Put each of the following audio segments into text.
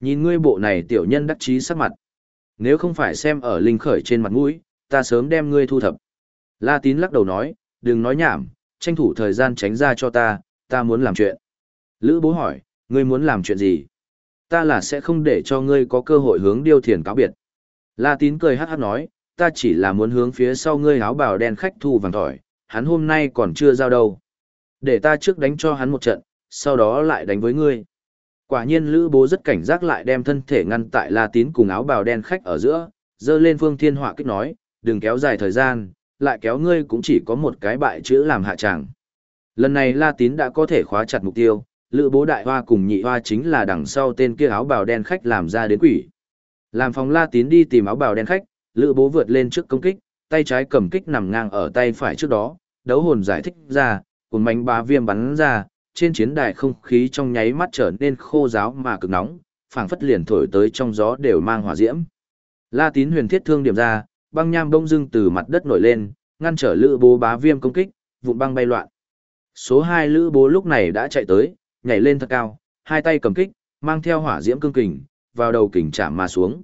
Nhìn ngươi bộ này tiểu nhân đắc chí sắc mặt. Nếu không phải xem ở linh khởi trên mặt mũi, ta sớm đem ngươi thu thập. La tín lắc đầu nói, đừng nói nhảm, tranh thủ thời gian tránh ra cho ta, ta muốn làm chuyện. Lữ bố hỏi, ngươi muốn làm chuyện gì? Ta là sẽ không để cho ngươi có cơ hội hướng điêu thiền cáo biệt. La tín cười hát hát nói, ta chỉ là muốn hướng phía sau ngươi áo bào đen khách thu vàng tỏi, hắn hôm nay còn chưa giao đâu. Để ta trước đánh cho hắn một trận, sau đó lại đánh với ngươi. Quả nhiên Lữ Bố rất cảnh giác lại đem thân thể ngăn tại La Tín cùng áo bào đen khách ở giữa, dơ lên Phương Thiên Họa kích nói, đừng kéo dài thời gian, lại kéo ngươi cũng chỉ có một cái bại chữ làm hạ tràng. Lần này La Tín đã có thể khóa chặt mục tiêu, Lữ Bố đại hoa cùng nhị hoa chính là đằng sau tên kia áo bào đen khách làm ra đến quỷ. Làm phòng La Tín đi tìm áo bào đen khách, Lữ Bố vượt lên trước công kích, tay trái cầm kích nằm ngang ở tay phải trước đó, đấu hồn giải thích ra, cùng mánh bá viêm bắn ra, trên chiến đài không khí trong nháy mắt trở nên khô giáo mà cực nóng, phảng phất liền thổi tới trong gió đều mang hỏa diễm. La Tín huyền thiết thương điểm ra, băng nham đông dưng từ mặt đất nổi lên, ngăn trở lữ bố bá viêm công kích, vụn băng bay loạn. Số 2 lữ bố lúc này đã chạy tới, nhảy lên thật cao, hai tay cầm kích, mang theo hỏa diễm cương kình, vào đầu kình chạm mà xuống.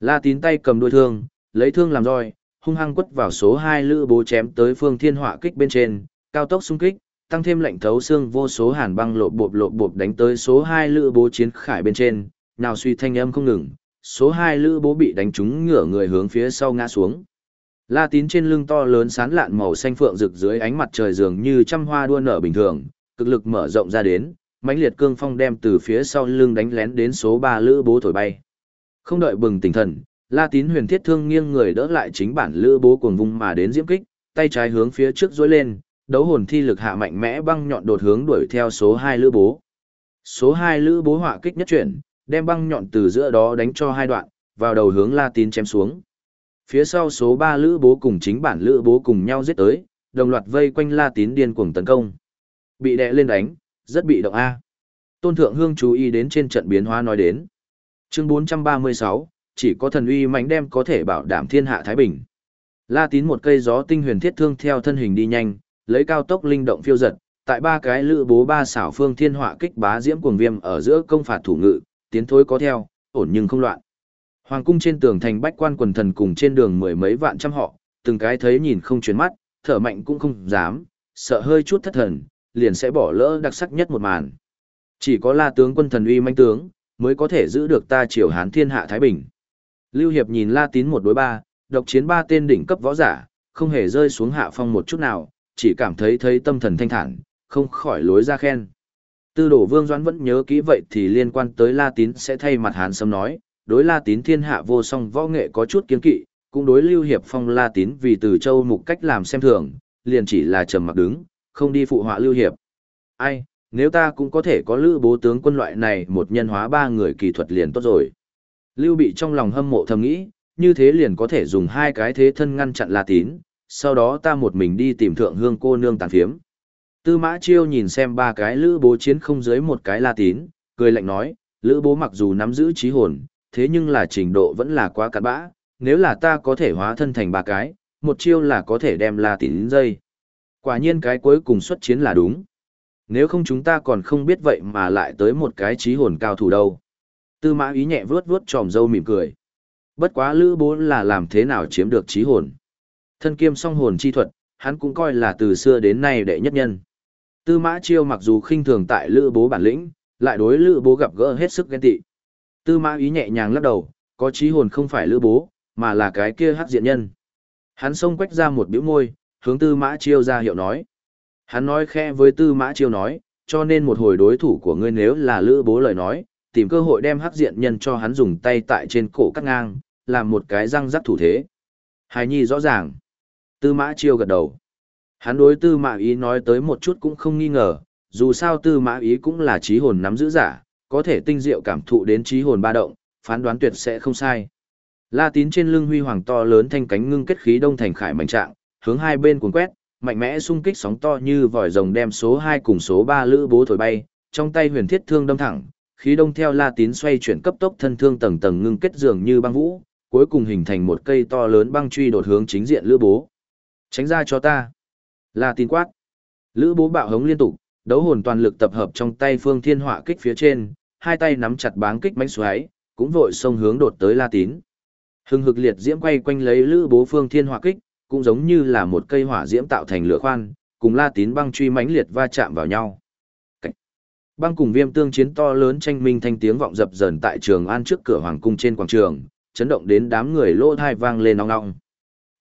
La Tín tay cầm đuôi thương, lấy thương làm roi, hung hăng quất vào số 2 lữ bố chém tới phương thiên hỏa kích bên trên, cao tốc xung kích, tăng thêm lệnh thấu xương vô số hàn băng lộp bộp lộp bộp đánh tới số 2 lữ bố chiến khải bên trên, nào suy thanh âm không ngừng, số 2 lữ bố bị đánh trúng ngửa người hướng phía sau ngã xuống. La tín trên lưng to lớn sán lạn màu xanh phượng rực dưới ánh mặt trời dường như trăm hoa đua nở bình thường, cực lực mở rộng ra đến, mãnh liệt cương phong đem từ phía sau lưng đánh lén đến số 3 lữ bố thổi bay. Không đợi bừng tỉnh thần, La tín huyền thiết thương nghiêng người đỡ lại chính bản lữ bố cuồng vung mà đến diễm kích, tay trái hướng phía trước duỗi lên, đấu hồn thi lực hạ mạnh mẽ băng nhọn đột hướng đuổi theo số 2 lữ bố. Số 2 lữ bố hỏa kích nhất chuyển, đem băng nhọn từ giữa đó đánh cho hai đoạn, vào đầu hướng La Tín chém xuống. Phía sau số 3 lữ bố cùng chính bản lữ bố cùng nhau giết tới, đồng loạt vây quanh La Tín điên cuồng tấn công. Bị đè lên đánh, rất bị động A. Tôn Thượng Hương chú ý đến trên trận biến hóa nói đến. Chương 436, chỉ có thần uy mạnh đem có thể bảo đảm thiên hạ Thái Bình. La Tín một cây gió tinh huyền thiết thương theo thân hình đi nhanh, lấy cao tốc linh động phiêu giật, tại ba cái lữ bố ba xảo phương thiên họa kích bá diễm cuồng viêm ở giữa công phạt thủ ngự, tiến thối có theo, ổn nhưng không loạn. Hoàng cung trên tường thành bách quan quần thần cùng trên đường mười mấy vạn trăm họ, từng cái thấy nhìn không chuyển mắt, thở mạnh cũng không dám, sợ hơi chút thất thần, liền sẽ bỏ lỡ đặc sắc nhất một màn. Chỉ có la tướng quân thần uy manh tướng, mới có thể giữ được ta triều hán thiên hạ Thái Bình. Lưu Hiệp nhìn la tín một đối ba, độc chiến ba tên đỉnh cấp võ giả, không hề rơi xuống hạ phong một chút nào, chỉ cảm thấy thấy tâm thần thanh thản, không khỏi lối ra khen. Tư đổ vương doãn vẫn nhớ kỹ vậy thì liên quan tới La Tín sẽ thay mặt hán sâm nói, đối La Tín thiên hạ vô song võ nghệ có chút kiến kỵ, cũng đối lưu hiệp phong La Tín vì từ châu mục cách làm xem thường, liền chỉ là trầm mặc đứng, không đi phụ họa lưu hiệp. Ai, nếu ta cũng có thể có lữ bố tướng quân loại này một nhân hóa ba người kỳ thuật liền tốt rồi. Lưu bị trong lòng hâm mộ thầm nghĩ, như thế liền có thể dùng hai cái thế thân ngăn chặn La Tín, sau đó ta một mình đi tìm thượng hương cô nương tàn phiếm. Tư mã chiêu nhìn xem ba cái lữ bố chiến không dưới một cái la tín, cười lạnh nói, lữ bố mặc dù nắm giữ trí hồn, thế nhưng là trình độ vẫn là quá cạn bã, nếu là ta có thể hóa thân thành ba cái, một chiêu là có thể đem la tín dây. Quả nhiên cái cuối cùng xuất chiến là đúng. Nếu không chúng ta còn không biết vậy mà lại tới một cái trí hồn cao thủ đâu. Tư mã ý nhẹ vướt vướt tròm dâu mỉm cười. Bất quá lữ bố là làm thế nào chiếm được trí hồn. Thân kiêm song hồn chi thuật, hắn cũng coi là từ xưa đến nay đệ nhất nhân. Tư mã chiêu mặc dù khinh thường tại lữ bố bản lĩnh, lại đối lữ bố gặp gỡ hết sức ghen tị. Tư mã ý nhẹ nhàng lắc đầu, có trí hồn không phải lữ bố, mà là cái kia hắc diện nhân. Hắn xông quách ra một biểu môi, hướng tư mã chiêu ra hiệu nói. Hắn nói khe với tư mã chiêu nói, cho nên một hồi đối thủ của ngươi nếu là lữ bố lời nói, tìm cơ hội đem hắc diện nhân cho hắn dùng tay tại trên cổ cắt ngang, làm một cái răng rắc thủ thế. Hài nhi rõ ràng. Tư mã chiêu gật đầu. Hắn đối tư mã ý nói tới một chút cũng không nghi ngờ, dù sao tư mã ý cũng là trí hồn nắm giữ giả, có thể tinh diệu cảm thụ đến trí hồn ba động, phán đoán tuyệt sẽ không sai. La tín trên lưng huy hoàng to lớn thanh cánh ngưng kết khí đông thành khải mạnh trạng, hướng hai bên cuốn quét, mạnh mẽ xung kích sóng to như vòi rồng đem số 2 cùng số 3 lữ bố thổi bay, trong tay huyền thiết thương đâm thẳng, khí đông theo La tín xoay chuyển cấp tốc thân thương tầng tầng ngưng kết dường như băng vũ, cuối cùng hình thành một cây to lớn băng truy đột hướng chính diện lữ bố. Tránh ra cho ta. Là tin quát. Lữ bố bạo hống liên tục, đấu hồn toàn lực tập hợp trong tay phương thiên họa kích phía trên, hai tay nắm chặt báng kích mãnh xoáy, cũng vội xông hướng đột tới La Tín. Hưng hực liệt diễm quay quanh lấy Lữ Bố Phương Thiên Hỏa kích, cũng giống như là một cây hỏa diễm tạo thành lửa khoan, cùng La Tín băng truy mãnh liệt va chạm vào nhau. Băng cùng viêm tương chiến to lớn tranh minh thanh tiếng vọng dập dờn tại Trường An trước cửa hoàng cung trên quảng trường, chấn động đến đám người lỗ thai vang lên ong ong.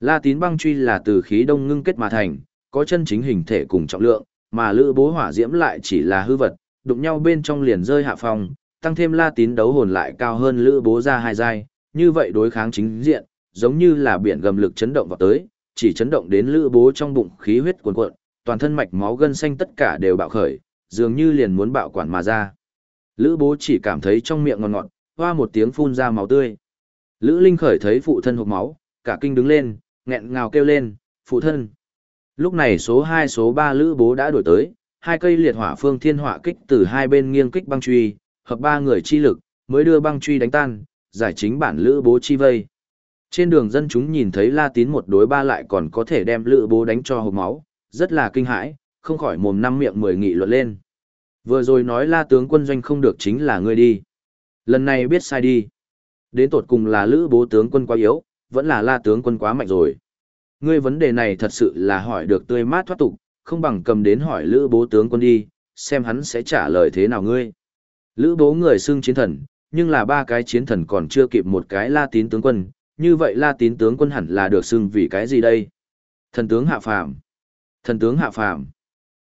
La Tín băng truy là từ khí đông ngưng kết mà thành, có chân chính hình thể cùng trọng lượng, mà Lữ Bố hỏa diễm lại chỉ là hư vật, đụng nhau bên trong liền rơi hạ phòng, tăng thêm La Tín đấu hồn lại cao hơn Lữ Bố ra hai giai, như vậy đối kháng chính diện, giống như là biển gầm lực chấn động vào tới, chỉ chấn động đến Lữ Bố trong bụng khí huyết cuồn cuộn, toàn thân mạch máu gân xanh tất cả đều bạo khởi, dường như liền muốn bạo quản mà ra. Lữ Bố chỉ cảm thấy trong miệng ngọt ngọt, hoa một tiếng phun ra máu tươi. Lữ Linh khởi thấy phụ thân hộp máu, cả kinh đứng lên, nghẹn ngào kêu lên, phụ thân. Lúc này số 2 số 3 Lữ Bố đã đổi tới, hai cây liệt hỏa phương thiên hỏa kích từ hai bên nghiêng kích băng truy, hợp ba người chi lực, mới đưa băng truy đánh tan, giải chính bản Lữ Bố chi vây. Trên đường dân chúng nhìn thấy La Tín một đối ba lại còn có thể đem Lữ Bố đánh cho hộp máu, rất là kinh hãi, không khỏi mồm năm miệng mười nghị luận lên. Vừa rồi nói La tướng quân doanh không được chính là ngươi đi. Lần này biết sai đi. Đến tột cùng là Lữ Bố tướng quân quá yếu, vẫn là La tướng quân quá mạnh rồi. Ngươi vấn đề này thật sự là hỏi được tươi mát thoát tục, không bằng cầm đến hỏi Lữ Bố tướng quân đi, xem hắn sẽ trả lời thế nào ngươi. Lữ Bố người xưng chiến thần, nhưng là ba cái chiến thần còn chưa kịp một cái La Tín tướng quân, như vậy La Tín tướng quân hẳn là được xưng vì cái gì đây? Thần tướng hạ phàm. Thần tướng hạ phàm.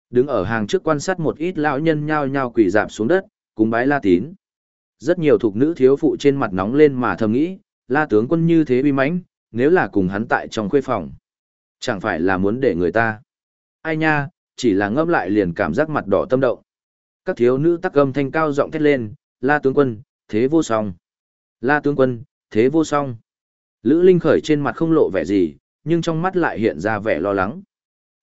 Đứng ở hàng trước quan sát một ít lão nhân nhao nhao quỳ dạp xuống đất, cùng bái La Tín. Rất nhiều thuộc nữ thiếu phụ trên mặt nóng lên mà thầm nghĩ, La tướng quân như thế uy mãnh, nếu là cùng hắn tại trong khuê phòng, chẳng phải là muốn để người ta. Ai nha, chỉ là ngâm lại liền cảm giác mặt đỏ tâm động. Các thiếu nữ tắc âm thanh cao giọng thét lên, La tướng quân, thế vô song. La tướng quân, thế vô song. Lữ Linh khởi trên mặt không lộ vẻ gì, nhưng trong mắt lại hiện ra vẻ lo lắng.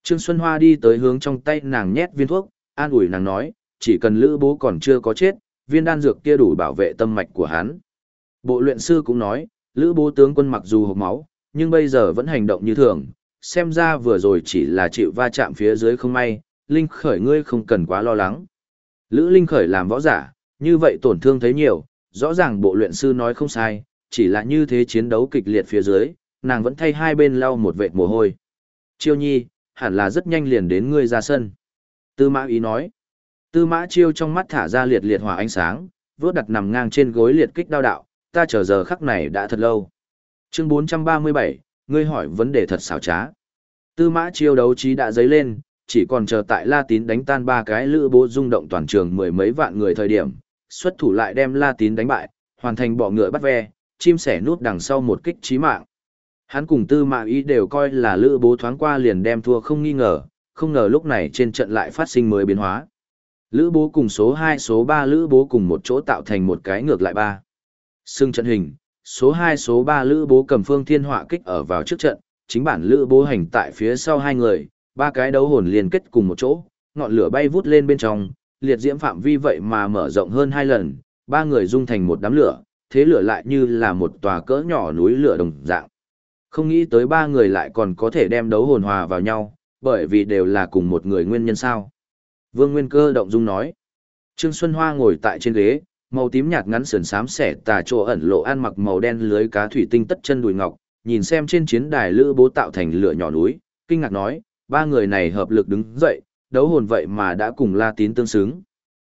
Trương Xuân Hoa đi tới hướng trong tay nàng nhét viên thuốc, an ủi nàng nói, chỉ cần Lữ bố còn chưa có chết, viên đan dược kia đủ bảo vệ tâm mạch của hắn. Bộ luyện sư cũng nói, Lữ bố tướng quân mặc dù hộc máu, nhưng bây giờ vẫn hành động như thường, xem ra vừa rồi chỉ là chịu va chạm phía dưới không may, Linh khởi ngươi không cần quá lo lắng. Lữ Linh khởi làm võ giả, như vậy tổn thương thấy nhiều, rõ ràng bộ luyện sư nói không sai, chỉ là như thế chiến đấu kịch liệt phía dưới, nàng vẫn thay hai bên lau một vệt mồ hôi. Chiêu nhi, hẳn là rất nhanh liền đến ngươi ra sân. Tư mã ý nói. Tư mã chiêu trong mắt thả ra liệt liệt hỏa ánh sáng, vớt đặt nằm ngang trên gối liệt kích đao đạo, ta chờ giờ khắc này đã thật lâu. Chương 437, ngươi hỏi vấn đề thật xảo trá. Tư mã chiêu đấu trí đã dấy lên, chỉ còn chờ tại La Tín đánh tan ba cái lữ bố rung động toàn trường mười mấy vạn người thời điểm, xuất thủ lại đem La Tín đánh bại, hoàn thành bỏ ngựa bắt ve, chim sẻ nút đằng sau một kích chí mạng. Hắn cùng tư mã ý đều coi là lữ bố thoáng qua liền đem thua không nghi ngờ, không ngờ lúc này trên trận lại phát sinh mới biến hóa. Lữ bố cùng số 2 số 3 lữ bố cùng một chỗ tạo thành một cái ngược lại ba. Sưng trận hình, số 2 số 3 lữ bố cầm phương thiên họa kích ở vào trước trận, chính bản lữ bố hành tại phía sau hai người, ba cái đấu hồn liên kết cùng một chỗ, ngọn lửa bay vút lên bên trong, liệt diễm phạm vi vậy mà mở rộng hơn hai lần, ba người dung thành một đám lửa, thế lửa lại như là một tòa cỡ nhỏ núi lửa đồng dạng. Không nghĩ tới ba người lại còn có thể đem đấu hồn hòa vào nhau, bởi vì đều là cùng một người nguyên nhân sao. Vương Nguyên Cơ động dung nói. Trương Xuân Hoa ngồi tại trên ghế, màu tím nhạt ngắn sườn xám xẻ tà chỗ ẩn lộ ăn mặc màu đen lưới cá thủy tinh tất chân đùi ngọc, nhìn xem trên chiến đài lữ bố tạo thành lửa nhỏ núi, kinh ngạc nói, ba người này hợp lực đứng dậy, đấu hồn vậy mà đã cùng La Tín tương xứng.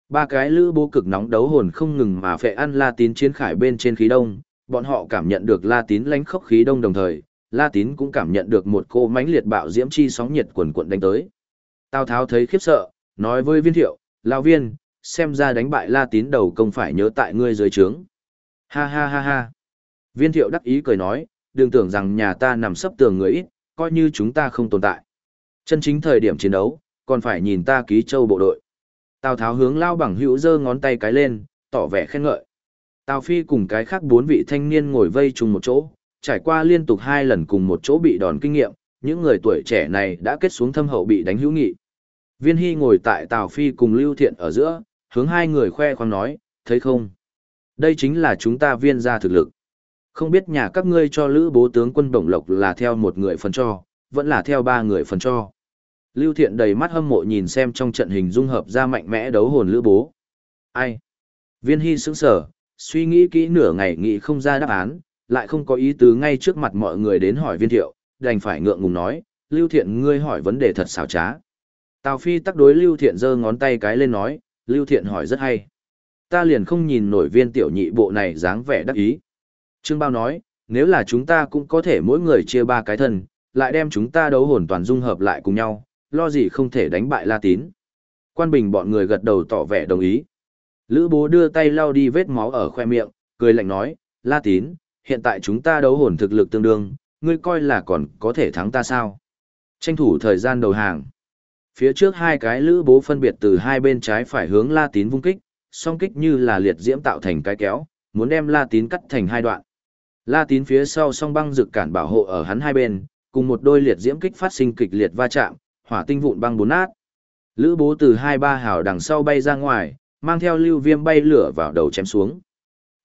Ba cái lữ bố cực nóng đấu hồn không ngừng mà phệ ăn La Tín chiến khải bên trên khí đông, bọn họ cảm nhận được La Tín lánh khốc khí đông đồng thời, La Tín cũng cảm nhận được một cô mãnh liệt bạo diễm chi sóng nhiệt quần quận đánh tới. Tào Tháo thấy khiếp sợ, nói với viên thiệu, lão viên, xem ra đánh bại La Tín đầu công phải nhớ tại ngươi dưới trướng. Ha ha ha ha. Viên thiệu đắc ý cười nói, đừng tưởng rằng nhà ta nằm sấp tường người ít, coi như chúng ta không tồn tại. Chân chính thời điểm chiến đấu, còn phải nhìn ta ký châu bộ đội. Tào Tháo hướng lao bằng hữu giơ ngón tay cái lên, tỏ vẻ khen ngợi. Tào Phi cùng cái khác bốn vị thanh niên ngồi vây chung một chỗ, trải qua liên tục hai lần cùng một chỗ bị đòn kinh nghiệm, những người tuổi trẻ này đã kết xuống thâm hậu bị đánh hữu nghị. Viên Hy ngồi tại Tào Phi cùng Lưu Thiện ở giữa, hướng hai người khoe khoang nói, thấy không? Đây chính là chúng ta viên gia thực lực. Không biết nhà các ngươi cho lữ bố tướng quân bổng Lộc là theo một người phần cho, vẫn là theo ba người phần cho. Lưu Thiện đầy mắt hâm mộ nhìn xem trong trận hình dung hợp ra mạnh mẽ đấu hồn lữ bố. Ai? Viên Hy sững sở, suy nghĩ kỹ nửa ngày nghĩ không ra đáp án, lại không có ý tứ ngay trước mặt mọi người đến hỏi viên thiệu, đành phải ngượng ngùng nói, Lưu Thiện ngươi hỏi vấn đề thật xảo trá. Tào Phi tắc đối Lưu Thiện giơ ngón tay cái lên nói, Lưu Thiện hỏi rất hay. Ta liền không nhìn nổi viên tiểu nhị bộ này dáng vẻ đắc ý. Trương Bao nói, nếu là chúng ta cũng có thể mỗi người chia ba cái thân, lại đem chúng ta đấu hồn toàn dung hợp lại cùng nhau, lo gì không thể đánh bại La Tín. Quan Bình bọn người gật đầu tỏ vẻ đồng ý. Lữ bố đưa tay lau đi vết máu ở khoe miệng, cười lạnh nói, La Tín, hiện tại chúng ta đấu hồn thực lực tương đương, ngươi coi là còn có thể thắng ta sao? Tranh thủ thời gian đầu hàng. Phía trước hai cái lữ bố phân biệt từ hai bên trái phải hướng La Tín vung kích, song kích như là liệt diễm tạo thành cái kéo, muốn đem La Tín cắt thành hai đoạn. La Tín phía sau song băng rực cản bảo hộ ở hắn hai bên, cùng một đôi liệt diễm kích phát sinh kịch liệt va chạm, hỏa tinh vụn băng bốn nát. Lữ bố từ hai ba hào đằng sau bay ra ngoài, mang theo lưu viêm bay lửa vào đầu chém xuống.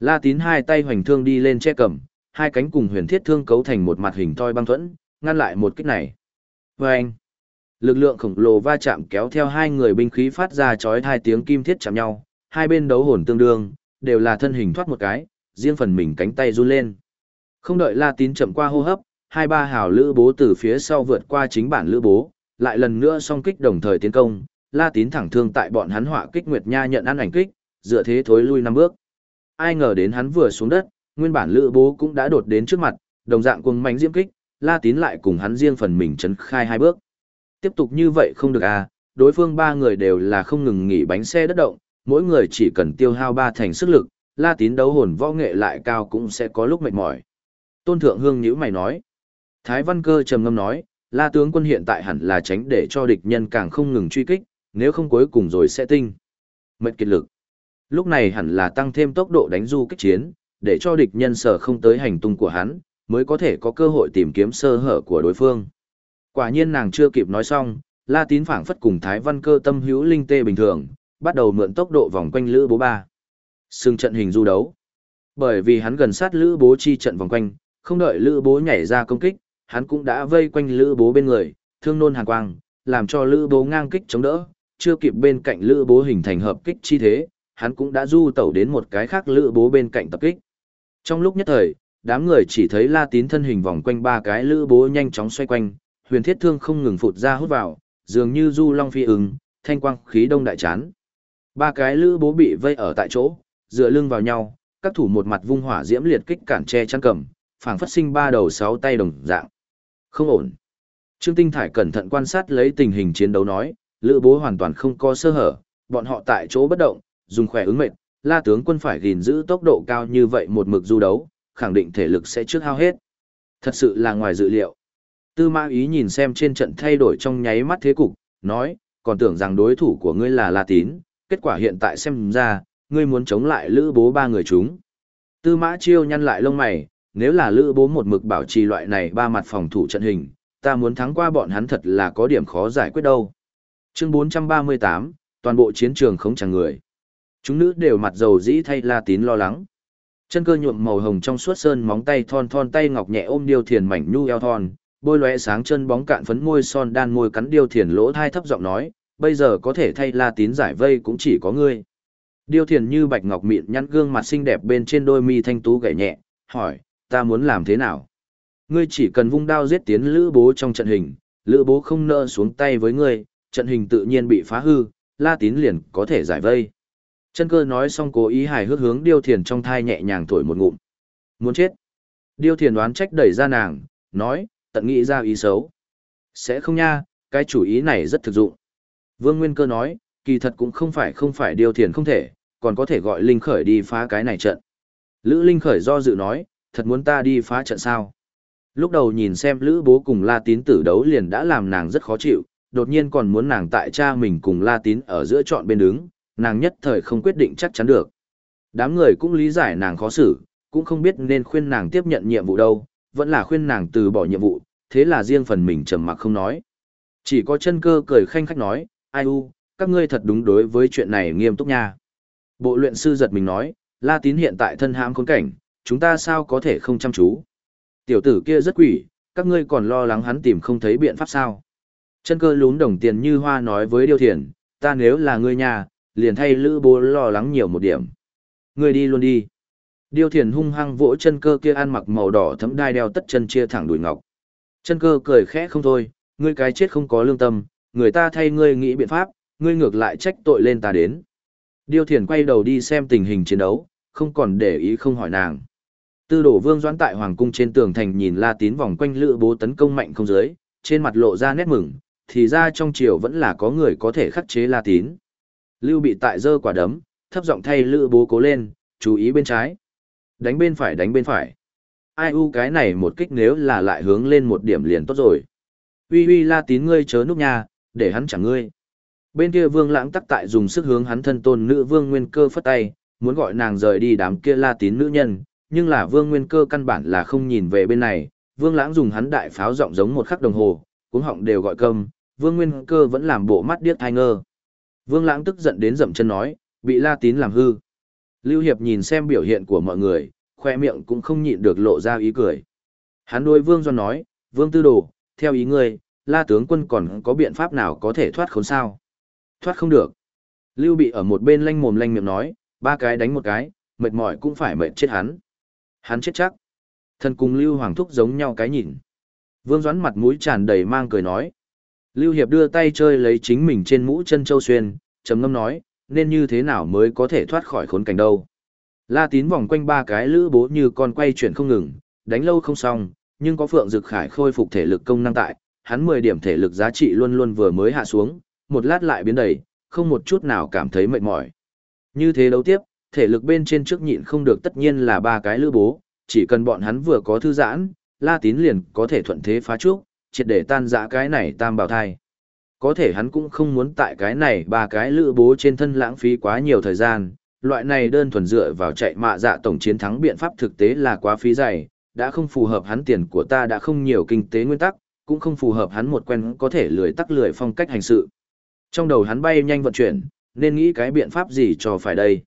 La tín hai tay hoành thương đi lên che cầm, hai cánh cùng huyền thiết thương cấu thành một mặt hình toi băng thuẫn, ngăn lại một kích này. Vâng! Lực lượng khổng lồ va chạm kéo theo hai người binh khí phát ra chói hai tiếng kim thiết chạm nhau, hai bên đấu hồn tương đương, đều là thân hình thoát một cái, riêng phần mình cánh tay run lên. Không đợi La Tín chậm qua hô hấp, hai ba hào lữ bố từ phía sau vượt qua chính bản lữ bố, lại lần nữa song kích đồng thời tiến công, La Tín thẳng thương tại bọn hắn họa kích Nguyệt Nha nhận ăn ảnh kích, dựa thế thối lui năm bước. Ai ngờ đến hắn vừa xuống đất, nguyên bản lữ bố cũng đã đột đến trước mặt, đồng dạng cùng mánh diễm kích, La Tín lại cùng hắn riêng phần mình chấn khai hai bước. Tiếp tục như vậy không được à, đối phương ba người đều là không ngừng nghỉ bánh xe đất động, mỗi người chỉ cần tiêu hao ba thành sức lực, La Tín đấu hồn võ nghệ lại cao cũng sẽ có lúc mệt mỏi. Tôn Thượng Hương nhữ mày nói. Thái Văn Cơ trầm ngâm nói, La tướng quân hiện tại hẳn là tránh để cho địch nhân càng không ngừng truy kích, nếu không cuối cùng rồi sẽ tinh. Mệnh kiệt lực. Lúc này hẳn là tăng thêm tốc độ đánh du kích chiến, để cho địch nhân sở không tới hành tung của hắn, mới có thể có cơ hội tìm kiếm sơ hở của đối phương. Quả nhiên nàng chưa kịp nói xong, La Tín phảng phất cùng Thái Văn Cơ tâm hữu linh tê bình thường, bắt đầu mượn tốc độ vòng quanh Lữ Bố ba. Sừng trận hình du đấu. Bởi vì hắn gần sát Lữ Bố chi trận vòng quanh, không đợi Lữ Bố nhảy ra công kích, hắn cũng đã vây quanh Lữ Bố bên người, thương nôn hàn quang, làm cho Lữ Bố ngang kích chống đỡ, chưa kịp bên cạnh Lữ Bố hình thành hợp kích chi thế, hắn cũng đã du tẩu đến một cái khác Lữ Bố bên cạnh tập kích. Trong lúc nhất thời, đám người chỉ thấy La Tín thân hình vòng quanh ba cái Lữ Bố nhanh chóng xoay quanh, huyền thiết thương không ngừng phụt ra hút vào, dường như du long phi ứng, thanh quang khí đông đại chán. Ba cái Lữ Bố bị vây ở tại chỗ, dựa lưng vào nhau, các thủ một mặt vung hỏa diễm liệt kích cản che chắn cầm, phảng phất sinh ba đầu sáu tay đồng dạng. Không ổn. Trương Tinh Thải cẩn thận quan sát lấy tình hình chiến đấu nói, lữ bố hoàn toàn không có sơ hở, bọn họ tại chỗ bất động, dùng khỏe ứng mệnh, la tướng quân phải gìn giữ tốc độ cao như vậy một mực du đấu, khẳng định thể lực sẽ trước hao hết. Thật sự là ngoài dự liệu. Tư mã ý nhìn xem trên trận thay đổi trong nháy mắt thế cục, nói, còn tưởng rằng đối thủ của ngươi là La Tín, kết quả hiện tại xem ra, ngươi muốn chống lại lữ bố ba người chúng. Tư mã chiêu nhăn lại lông mày, nếu là lữ bố một mực bảo trì loại này ba mặt phòng thủ trận hình, ta muốn thắng qua bọn hắn thật là có điểm khó giải quyết đâu. Chương 438, toàn bộ chiến trường không chẳng người. Chúng nữ đều mặt dầu dĩ thay La Tín lo lắng. Chân cơ nhuộm màu hồng trong suốt sơn móng tay thon thon tay ngọc nhẹ ôm điêu thiền mảnh nhu eo thon, bôi lóe sáng chân bóng cạn phấn môi son đan môi cắn điêu thiền lỗ thai thấp giọng nói, bây giờ có thể thay La Tín giải vây cũng chỉ có ngươi. Điêu thiền như bạch ngọc mịn nhăn gương mặt xinh đẹp bên trên đôi mi thanh tú gảy nhẹ, hỏi, ta muốn làm thế nào? Ngươi chỉ cần vung đao giết tiến lữ bố trong trận hình, lữ bố không nỡ xuống tay với ngươi, trận hình tự nhiên bị phá hư, la tín liền có thể giải vây. Chân cơ nói xong cố ý hài hước hướng điêu thiền trong thai nhẹ nhàng thổi một ngụm. Muốn chết. Điêu thiền đoán trách đẩy ra nàng, nói, tận nghĩ ra ý xấu. Sẽ không nha, cái chủ ý này rất thực dụng. Vương Nguyên cơ nói, kỳ thật cũng không phải không phải điều thiền không thể, còn có thể gọi Linh Khởi đi phá cái này trận. Lữ Linh Khởi do dự nói, thật muốn ta đi phá trận sao. Lúc đầu nhìn xem Lữ bố cùng La Tín tử đấu liền đã làm nàng rất khó chịu, đột nhiên còn muốn nàng tại cha mình cùng La Tín ở giữa chọn bên đứng, nàng nhất thời không quyết định chắc chắn được. Đám người cũng lý giải nàng khó xử, cũng không biết nên khuyên nàng tiếp nhận nhiệm vụ đâu, vẫn là khuyên nàng từ bỏ nhiệm vụ, thế là riêng phần mình trầm mặc không nói. Chỉ có chân cơ cười khanh khách nói, ai u, các ngươi thật đúng đối với chuyện này nghiêm túc nha. Bộ luyện sư giật mình nói, La Tín hiện tại thân hãm khốn cảnh, chúng ta sao có thể không chăm chú. Tiểu tử kia rất quỷ, các ngươi còn lo lắng hắn tìm không thấy biện pháp sao. Chân cơ lún đồng tiền như hoa nói với Điêu Thiền, ta nếu là ngươi nhà, liền thay lữ bố lo lắng nhiều một điểm. Ngươi đi luôn đi. Điêu thiền hung hăng vỗ chân cơ kia ăn mặc màu đỏ thấm đai đeo tất chân chia thẳng đùi ngọc. Chân cơ cười khẽ không thôi, ngươi cái chết không có lương tâm, người ta thay ngươi nghĩ biện pháp, ngươi ngược lại trách tội lên ta đến. Điêu thiền quay đầu đi xem tình hình chiến đấu, không còn để ý không hỏi nàng. Tư đổ vương doãn tại hoàng cung trên tường thành nhìn la tín vòng quanh lựa bố tấn công mạnh không dưới, trên mặt lộ ra nét mừng, thì ra trong triều vẫn là có người có thể khắc chế la tín. Lưu bị tại dơ quả đấm, thấp giọng thay lựa bố cố lên, chú ý bên trái. Đánh bên phải đánh bên phải. Ai u cái này một kích nếu là lại hướng lên một điểm liền tốt rồi. Uy uy la tín ngươi chớ núp nha, để hắn chẳng ngươi. Bên kia vương lãng tắc tại dùng sức hướng hắn thân tôn nữ vương nguyên cơ phất tay, muốn gọi nàng rời đi đám kia la tín nữ nhân, nhưng là vương nguyên cơ căn bản là không nhìn về bên này, vương lãng dùng hắn đại pháo giọng giống một khắc đồng hồ, cuống họng đều gọi cơm, vương nguyên cơ vẫn làm bộ mắt điếc thai ngơ. Vương lãng tức giận đến dậm chân nói, bị la tín làm hư. Lưu Hiệp nhìn xem biểu hiện của mọi người, khoe miệng cũng không nhịn được lộ ra ý cười. Hắn đôi vương doan nói, vương tư đồ, theo ý ngươi, la tướng quân còn có biện pháp nào có thể thoát khốn sao? Thoát không được. Lưu bị ở một bên lanh mồm lanh miệng nói, ba cái đánh một cái, mệt mỏi cũng phải mệt chết hắn. Hắn chết chắc. Thần cùng Lưu Hoàng Thúc giống nhau cái nhìn. Vương Doãn mặt mũi tràn đầy mang cười nói. Lưu Hiệp đưa tay chơi lấy chính mình trên mũ chân châu xuyên, trầm ngâm nói, nên như thế nào mới có thể thoát khỏi khốn cảnh đâu. La tín vòng quanh ba cái lữ bố như con quay chuyển không ngừng, đánh lâu không xong, nhưng có Phượng Dực Khải khôi phục thể lực công năng tại, hắn 10 điểm thể lực giá trị luôn luôn vừa mới hạ xuống, một lát lại biến đầy, không một chút nào cảm thấy mệt mỏi. Như thế đấu tiếp, thể lực bên trên trước nhịn không được tất nhiên là ba cái lữ bố, chỉ cần bọn hắn vừa có thư giãn, La Tín liền có thể thuận thế phá trúc, triệt để tan dã cái này tam bảo thai. Có thể hắn cũng không muốn tại cái này ba cái lữ bố trên thân lãng phí quá nhiều thời gian, loại này đơn thuần dựa vào chạy mạ dạ tổng chiến thắng biện pháp thực tế là quá phí dày, đã không phù hợp hắn tiền của ta đã không nhiều kinh tế nguyên tắc, cũng không phù hợp hắn một quen có thể lười tắc lười phong cách hành sự. Trong đầu hắn bay nhanh vận chuyển, nên nghĩ cái biện pháp gì cho phải đây.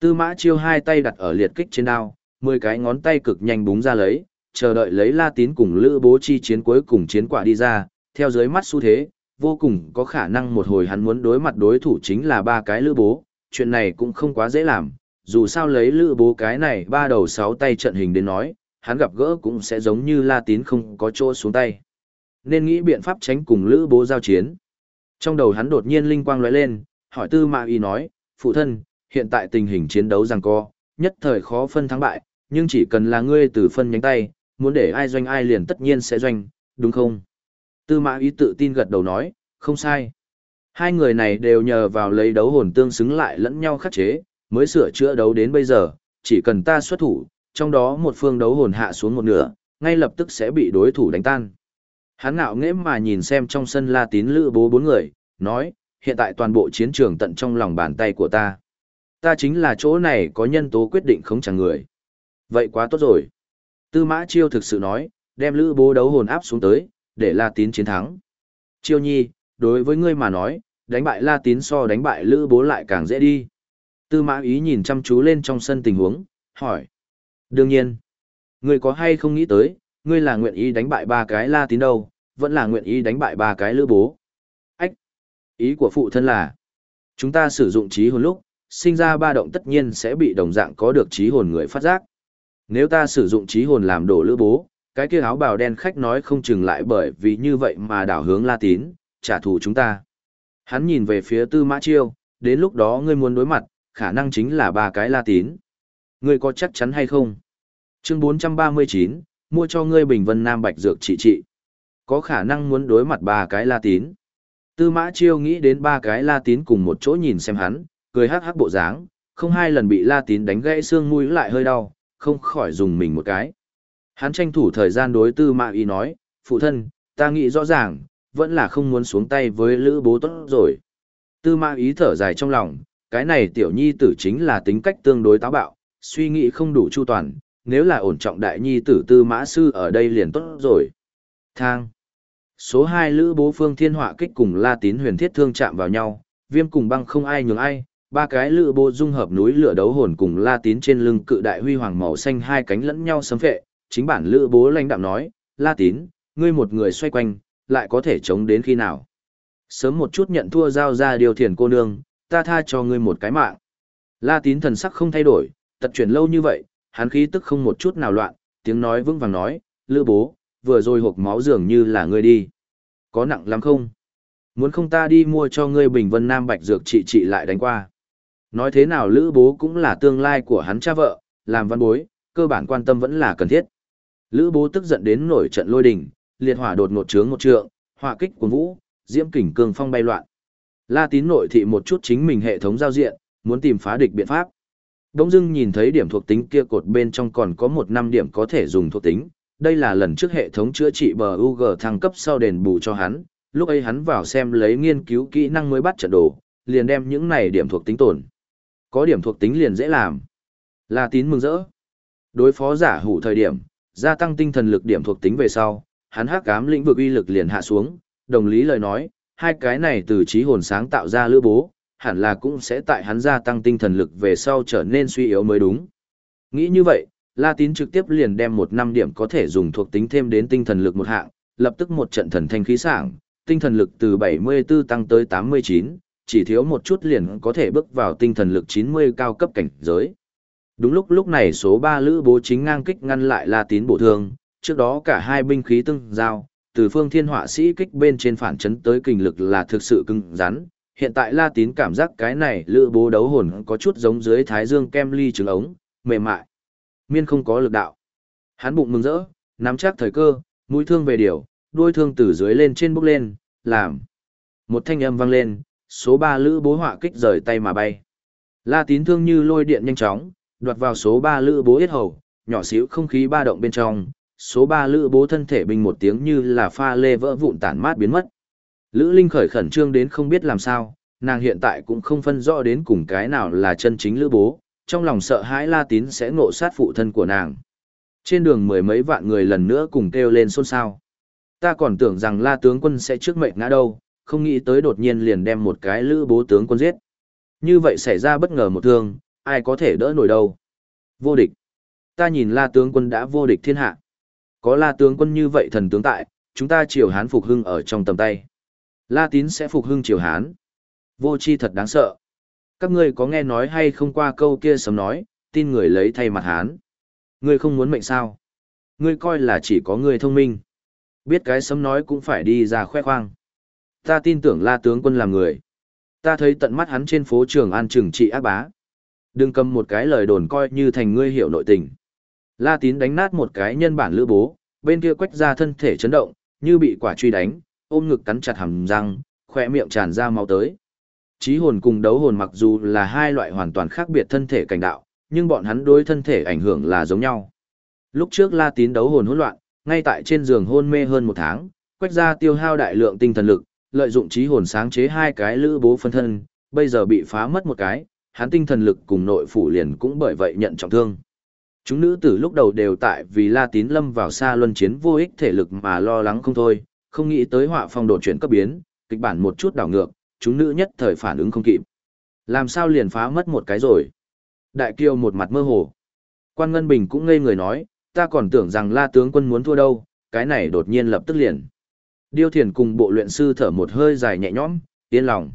Tư mã chiêu hai tay đặt ở liệt kích trên đao, mười cái ngón tay cực nhanh búng ra lấy, chờ đợi lấy la tín cùng lữ bố chi chiến cuối cùng chiến quả đi ra, theo dưới mắt xu thế, vô cùng có khả năng một hồi hắn muốn đối mặt đối thủ chính là ba cái lữ bố, chuyện này cũng không quá dễ làm, dù sao lấy lữ bố cái này ba đầu sáu tay trận hình đến nói, hắn gặp gỡ cũng sẽ giống như la tín không có chỗ xuống tay. Nên nghĩ biện pháp tránh cùng lữ bố giao chiến. Trong đầu hắn đột nhiên linh quang lóe lên, hỏi tư mã y nói, phụ thân, hiện tại tình hình chiến đấu rằng co, nhất thời khó phân thắng bại, nhưng chỉ cần là ngươi từ phân nhánh tay, muốn để ai doanh ai liền tất nhiên sẽ doanh, đúng không? Tư mã ý tự tin gật đầu nói, không sai. Hai người này đều nhờ vào lấy đấu hồn tương xứng lại lẫn nhau khắc chế, mới sửa chữa đấu đến bây giờ, chỉ cần ta xuất thủ, trong đó một phương đấu hồn hạ xuống một nửa, ngay lập tức sẽ bị đối thủ đánh tan. Hắn ngạo nghễ mà nhìn xem trong sân la tín lữ bố bốn người, nói, hiện tại toàn bộ chiến trường tận trong lòng bàn tay của ta. Ta chính là chỗ này có nhân tố quyết định không chẳng người. Vậy quá tốt rồi. Tư mã chiêu thực sự nói, đem lữ bố đấu hồn áp xuống tới, để La Tín chiến thắng. Chiêu nhi, đối với ngươi mà nói, đánh bại La Tín so đánh bại lữ bố lại càng dễ đi. Tư mã ý nhìn chăm chú lên trong sân tình huống, hỏi. Đương nhiên, ngươi có hay không nghĩ tới, ngươi là nguyện ý đánh bại ba cái La Tín đâu, vẫn là nguyện ý đánh bại ba cái lữ bố. Ách! Ý của phụ thân là, chúng ta sử dụng trí hồn lúc, sinh ra ba động tất nhiên sẽ bị đồng dạng có được trí hồn người phát giác. Nếu ta sử dụng trí hồn làm đổ lữ bố, cái kia áo bào đen khách nói không chừng lại bởi vì như vậy mà đảo hướng La Tín, trả thù chúng ta. Hắn nhìn về phía Tư Mã Chiêu, đến lúc đó ngươi muốn đối mặt, khả năng chính là ba cái La Tín. Ngươi có chắc chắn hay không? Chương 439, mua cho ngươi Bình Vân Nam Bạch Dược trị trị. Có khả năng muốn đối mặt ba cái La Tín. Tư Mã Chiêu nghĩ đến ba cái La Tín cùng một chỗ nhìn xem hắn, cười hắc hắc bộ dáng, không hai lần bị La Tín đánh gãy xương mũi lại hơi đau, không khỏi dùng mình một cái. Hắn tranh thủ thời gian đối tư mã y nói, phụ thân, ta nghĩ rõ ràng, vẫn là không muốn xuống tay với lữ bố tốt rồi. Tư mã ý thở dài trong lòng, cái này tiểu nhi tử chính là tính cách tương đối táo bạo, suy nghĩ không đủ chu toàn, nếu là ổn trọng đại nhi tử tư mã sư ở đây liền tốt rồi. Thang. Số 2 lữ bố phương thiên họa kích cùng la tín huyền thiết thương chạm vào nhau, viêm cùng băng không ai nhường ai, ba cái lữ bố dung hợp núi lửa đấu hồn cùng la tín trên lưng cự đại huy hoàng màu xanh hai cánh lẫn nhau sấm phệ, chính bản lữ bố lãnh đạm nói, La Tín, ngươi một người xoay quanh, lại có thể chống đến khi nào. Sớm một chút nhận thua giao ra điều thiền cô nương, ta tha cho ngươi một cái mạng. La tín thần sắc không thay đổi, tật chuyển lâu như vậy, hắn khí tức không một chút nào loạn, tiếng nói vững vàng nói, lữ bố, vừa rồi hộp máu dường như là ngươi đi. Có nặng lắm không? Muốn không ta đi mua cho ngươi bình vân nam bạch dược trị trị lại đánh qua. Nói thế nào lữ bố cũng là tương lai của hắn cha vợ, làm văn bối, cơ bản quan tâm vẫn là cần thiết. Lữ bố tức giận đến nổi trận lôi đình, liệt hỏa đột ngột chướng một trượng, hỏa kích của vũ, diễm kình cương phong bay loạn. La tín nội thị một chút chính mình hệ thống giao diện, muốn tìm phá địch biện pháp. Đông dưng nhìn thấy điểm thuộc tính kia cột bên trong còn có một năm điểm có thể dùng thuộc tính. Đây là lần trước hệ thống chữa trị bờ UG thăng cấp sau đền bù cho hắn. Lúc ấy hắn vào xem lấy nghiên cứu kỹ năng mới bắt trận đồ, liền đem những này điểm thuộc tính tổn. Có điểm thuộc tính liền dễ làm. La tín mừng rỡ. Đối phó giả hủ thời điểm, gia tăng tinh thần lực điểm thuộc tính về sau, hắn hắc ám lĩnh vực uy lực liền hạ xuống, đồng lý lời nói, hai cái này từ trí hồn sáng tạo ra lữ bố, hẳn là cũng sẽ tại hắn gia tăng tinh thần lực về sau trở nên suy yếu mới đúng. Nghĩ như vậy, La Tín trực tiếp liền đem một năm điểm có thể dùng thuộc tính thêm đến tinh thần lực một hạng, lập tức một trận thần thanh khí sảng, tinh thần lực từ 74 tăng tới 89, chỉ thiếu một chút liền có thể bước vào tinh thần lực 90 cao cấp cảnh giới. Đúng lúc lúc này số 3 lữ bố chính ngang kích ngăn lại La Tín bổ thương, trước đó cả hai binh khí tương giao, từ phương thiên họa sĩ kích bên trên phản chấn tới kinh lực là thực sự cứng rắn. Hiện tại La Tín cảm giác cái này lữ bố đấu hồn có chút giống dưới thái dương kem ly trứng ống, mềm mại. Miên không có lực đạo. Hắn bụng mừng rỡ, nắm chắc thời cơ, mũi thương về điều, đuôi thương từ dưới lên trên bốc lên, làm. Một thanh âm vang lên, số 3 lữ bố họa kích rời tay mà bay. La Tín thương như lôi điện nhanh chóng, đoạt vào số 3 lữ bố yết hầu, nhỏ xíu không khí ba động bên trong, số 3 lữ bố thân thể bình một tiếng như là pha lê vỡ vụn tản mát biến mất. Lữ Linh khởi khẩn trương đến không biết làm sao, nàng hiện tại cũng không phân rõ đến cùng cái nào là chân chính lữ bố, trong lòng sợ hãi La Tín sẽ ngộ sát phụ thân của nàng. Trên đường mười mấy vạn người lần nữa cùng kêu lên xôn xao. Ta còn tưởng rằng La tướng quân sẽ trước mệnh ngã đâu, không nghĩ tới đột nhiên liền đem một cái lữ bố tướng quân giết. Như vậy xảy ra bất ngờ một thương, ai có thể đỡ nổi đâu. Vô địch. Ta nhìn La tướng quân đã vô địch thiên hạ. Có La tướng quân như vậy thần tướng tại, chúng ta triều Hán phục hưng ở trong tầm tay. La tín sẽ phục hưng triều Hán. Vô chi thật đáng sợ. Các ngươi có nghe nói hay không qua câu kia sớm nói, tin người lấy thay mặt Hán. Ngươi không muốn mệnh sao? Ngươi coi là chỉ có ngươi thông minh. Biết cái sớm nói cũng phải đi ra khoe khoang. Ta tin tưởng La tướng quân làm người. Ta thấy tận mắt hắn trên phố trường an trừng trị ác bá. Đừng cầm một cái lời đồn coi như thành ngươi hiểu nội tình. La tín đánh nát một cái nhân bản lữ bố, bên kia quách ra thân thể chấn động, như bị quả truy đánh, ôm ngực cắn chặt hàm răng, khỏe miệng tràn ra máu tới. Chí hồn cùng đấu hồn mặc dù là hai loại hoàn toàn khác biệt thân thể cảnh đạo, nhưng bọn hắn đối thân thể ảnh hưởng là giống nhau. Lúc trước La Tín đấu hồn hỗn loạn, ngay tại trên giường hôn mê hơn một tháng, quách ra tiêu hao đại lượng tinh thần lực, lợi dụng chí hồn sáng chế hai cái lữ bố phân thân, bây giờ bị phá mất một cái, hắn tinh thần lực cùng nội phủ liền cũng bởi vậy nhận trọng thương. Chúng nữ tử lúc đầu đều tại vì La Tín lâm vào xa luân chiến vô ích thể lực mà lo lắng không thôi, không nghĩ tới họa phong đột chuyển cấp biến, kịch bản một chút đảo ngược, chúng nữ nhất thời phản ứng không kịp. Làm sao liền phá mất một cái rồi? Đại kiêu một mặt mơ hồ. Quan Ngân Bình cũng ngây người nói, ta còn tưởng rằng La tướng quân muốn thua đâu, cái này đột nhiên lập tức liền. Điêu Thiền cùng bộ luyện sư thở một hơi dài nhẹ nhõm, yên lòng.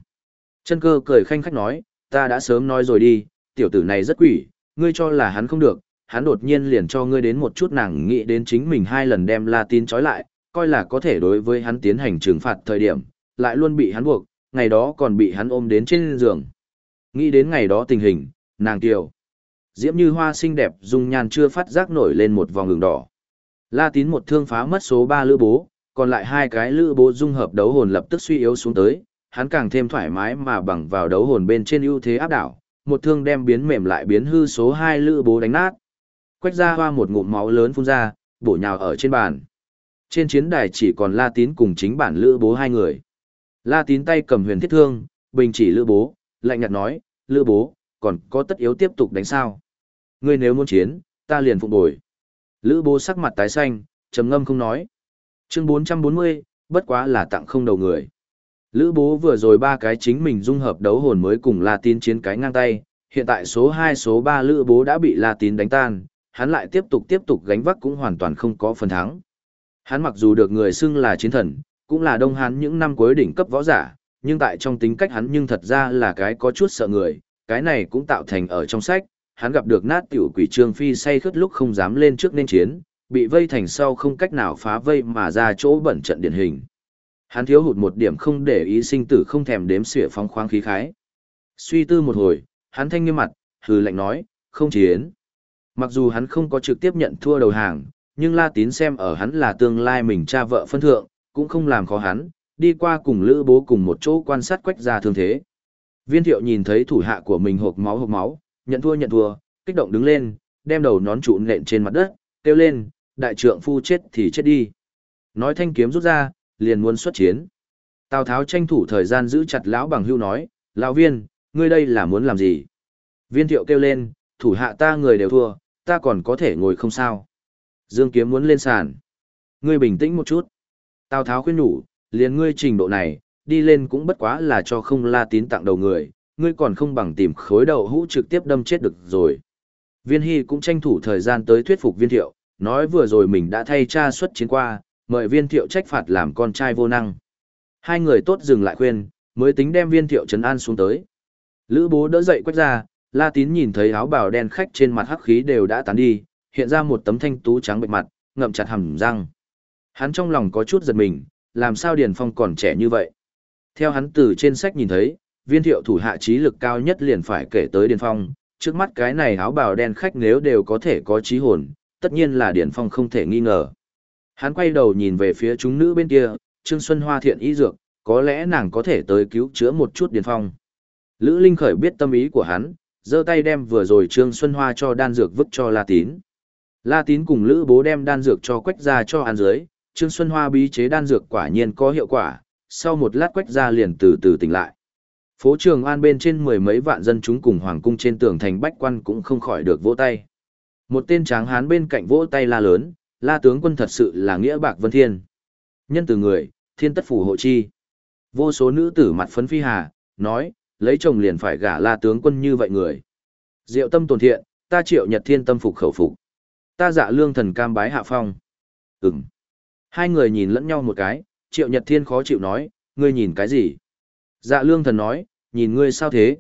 Chân cơ cười khanh khách nói, ta đã sớm nói rồi đi, tiểu tử này rất quỷ, ngươi cho là hắn không được, hắn đột nhiên liền cho ngươi đến một chút nàng nghĩ đến chính mình hai lần đem La Tín trói lại, coi là có thể đối với hắn tiến hành trừng phạt thời điểm, lại luôn bị hắn buộc, ngày đó còn bị hắn ôm đến trên giường. Nghĩ đến ngày đó tình hình, nàng tiểu Diễm như hoa xinh đẹp dung nhan chưa phát giác nổi lên một vòng ngừng đỏ. La Tín một thương phá mất số 3 lữ bố, còn lại hai cái lữ bố dung hợp đấu hồn lập tức suy yếu xuống tới, hắn càng thêm thoải mái mà bằng vào đấu hồn bên trên ưu thế áp đảo, một thương đem biến mềm lại biến hư số 2 lữ bố đánh nát. Quách ra hoa một ngụm máu lớn phun ra, bổ nhào ở trên bàn. Trên chiến đài chỉ còn La Tín cùng chính bản lữ bố hai người. La Tín tay cầm huyền thiết thương, bình chỉ lữ bố, lạnh nhạt nói, lữ bố, còn có tất yếu tiếp tục đánh sao. Ngươi nếu muốn chiến, ta liền phục bồi. Lữ bố sắc mặt tái xanh, trầm ngâm không nói. Chương 440, bất quá là tặng không đầu người. Lữ bố vừa rồi ba cái chính mình dung hợp đấu hồn mới cùng La Tín chiến cái ngang tay, hiện tại số 2 số 3 lữ bố đã bị La Tín đánh tan, hắn lại tiếp tục tiếp tục gánh vác cũng hoàn toàn không có phần thắng. Hắn mặc dù được người xưng là chiến thần, cũng là đông hắn những năm cuối đỉnh cấp võ giả, nhưng tại trong tính cách hắn nhưng thật ra là cái có chút sợ người, cái này cũng tạo thành ở trong sách, hắn gặp được nát tiểu quỷ trương phi say khướt lúc không dám lên trước nên chiến, bị vây thành sau không cách nào phá vây mà ra chỗ bẩn trận điển hình. Hắn thiếu hụt một điểm không để ý sinh tử không thèm đếm xỉa phóng khoáng khí khái. Suy tư một hồi, hắn thanh nghiêm mặt, hừ lạnh nói, không chiến. Mặc dù hắn không có trực tiếp nhận thua đầu hàng, nhưng La Tín xem ở hắn là tương lai mình cha vợ phân thượng, cũng không làm khó hắn, đi qua cùng lữ bố cùng một chỗ quan sát quách ra thương thế. Viên thiệu nhìn thấy thủ hạ của mình hộp máu hộp máu, nhận thua nhận thua, kích động đứng lên, đem đầu nón trụ nện trên mặt đất, kêu lên, đại trượng phu chết thì chết đi. Nói thanh kiếm rút ra, liền muốn xuất chiến. Tào Tháo tranh thủ thời gian giữ chặt lão bằng hưu nói, lão viên, ngươi đây là muốn làm gì? Viên thiệu kêu lên, thủ hạ ta người đều thua, ta còn có thể ngồi không sao. Dương kiếm muốn lên sàn. Ngươi bình tĩnh một chút. Tào Tháo khuyên nhủ, liền ngươi trình độ này, đi lên cũng bất quá là cho không la tín tặng đầu người, ngươi còn không bằng tìm khối đầu hũ trực tiếp đâm chết được rồi. Viên Hy cũng tranh thủ thời gian tới thuyết phục viên thiệu, nói vừa rồi mình đã thay cha xuất chiến qua, mời viên thiệu trách phạt làm con trai vô năng. Hai người tốt dừng lại khuyên, mới tính đem viên thiệu trấn an xuống tới. Lữ bố đỡ dậy quách ra, la tín nhìn thấy áo bào đen khách trên mặt hắc khí đều đã tán đi, hiện ra một tấm thanh tú trắng bệch mặt, ngậm chặt hàm răng. Hắn trong lòng có chút giật mình, làm sao Điền Phong còn trẻ như vậy? Theo hắn từ trên sách nhìn thấy, viên thiệu thủ hạ trí lực cao nhất liền phải kể tới Điền Phong, trước mắt cái này áo bào đen khách nếu đều có thể có trí hồn, tất nhiên là Điền Phong không thể nghi ngờ. Hắn quay đầu nhìn về phía chúng nữ bên kia, Trương Xuân Hoa thiện ý dược, có lẽ nàng có thể tới cứu chữa một chút Điền Phong. Lữ Linh khởi biết tâm ý của hắn, giơ tay đem vừa rồi Trương Xuân Hoa cho đan dược vứt cho La Tín. La Tín cùng Lữ Bố đem đan dược cho quách ra cho ăn dưới, Trương Xuân Hoa bí chế đan dược quả nhiên có hiệu quả, sau một lát quách ra liền từ từ tỉnh lại. Phố Trường An bên trên mười mấy vạn dân chúng cùng hoàng cung trên tường thành bách quan cũng không khỏi được vỗ tay. Một tên tráng hán bên cạnh vỗ tay la lớn, la tướng quân thật sự là nghĩa bạc vân thiên. Nhân từ người, thiên tất phủ hộ chi. Vô số nữ tử mặt phấn phi hà, nói, lấy chồng liền phải gả la tướng quân như vậy người. Diệu tâm tồn thiện, ta triệu nhật thiên tâm phục khẩu phục. Ta dạ lương thần cam bái hạ phong. Ừm. Hai người nhìn lẫn nhau một cái, triệu nhật thiên khó chịu nói, ngươi nhìn cái gì? Dạ lương thần nói, nhìn ngươi sao thế?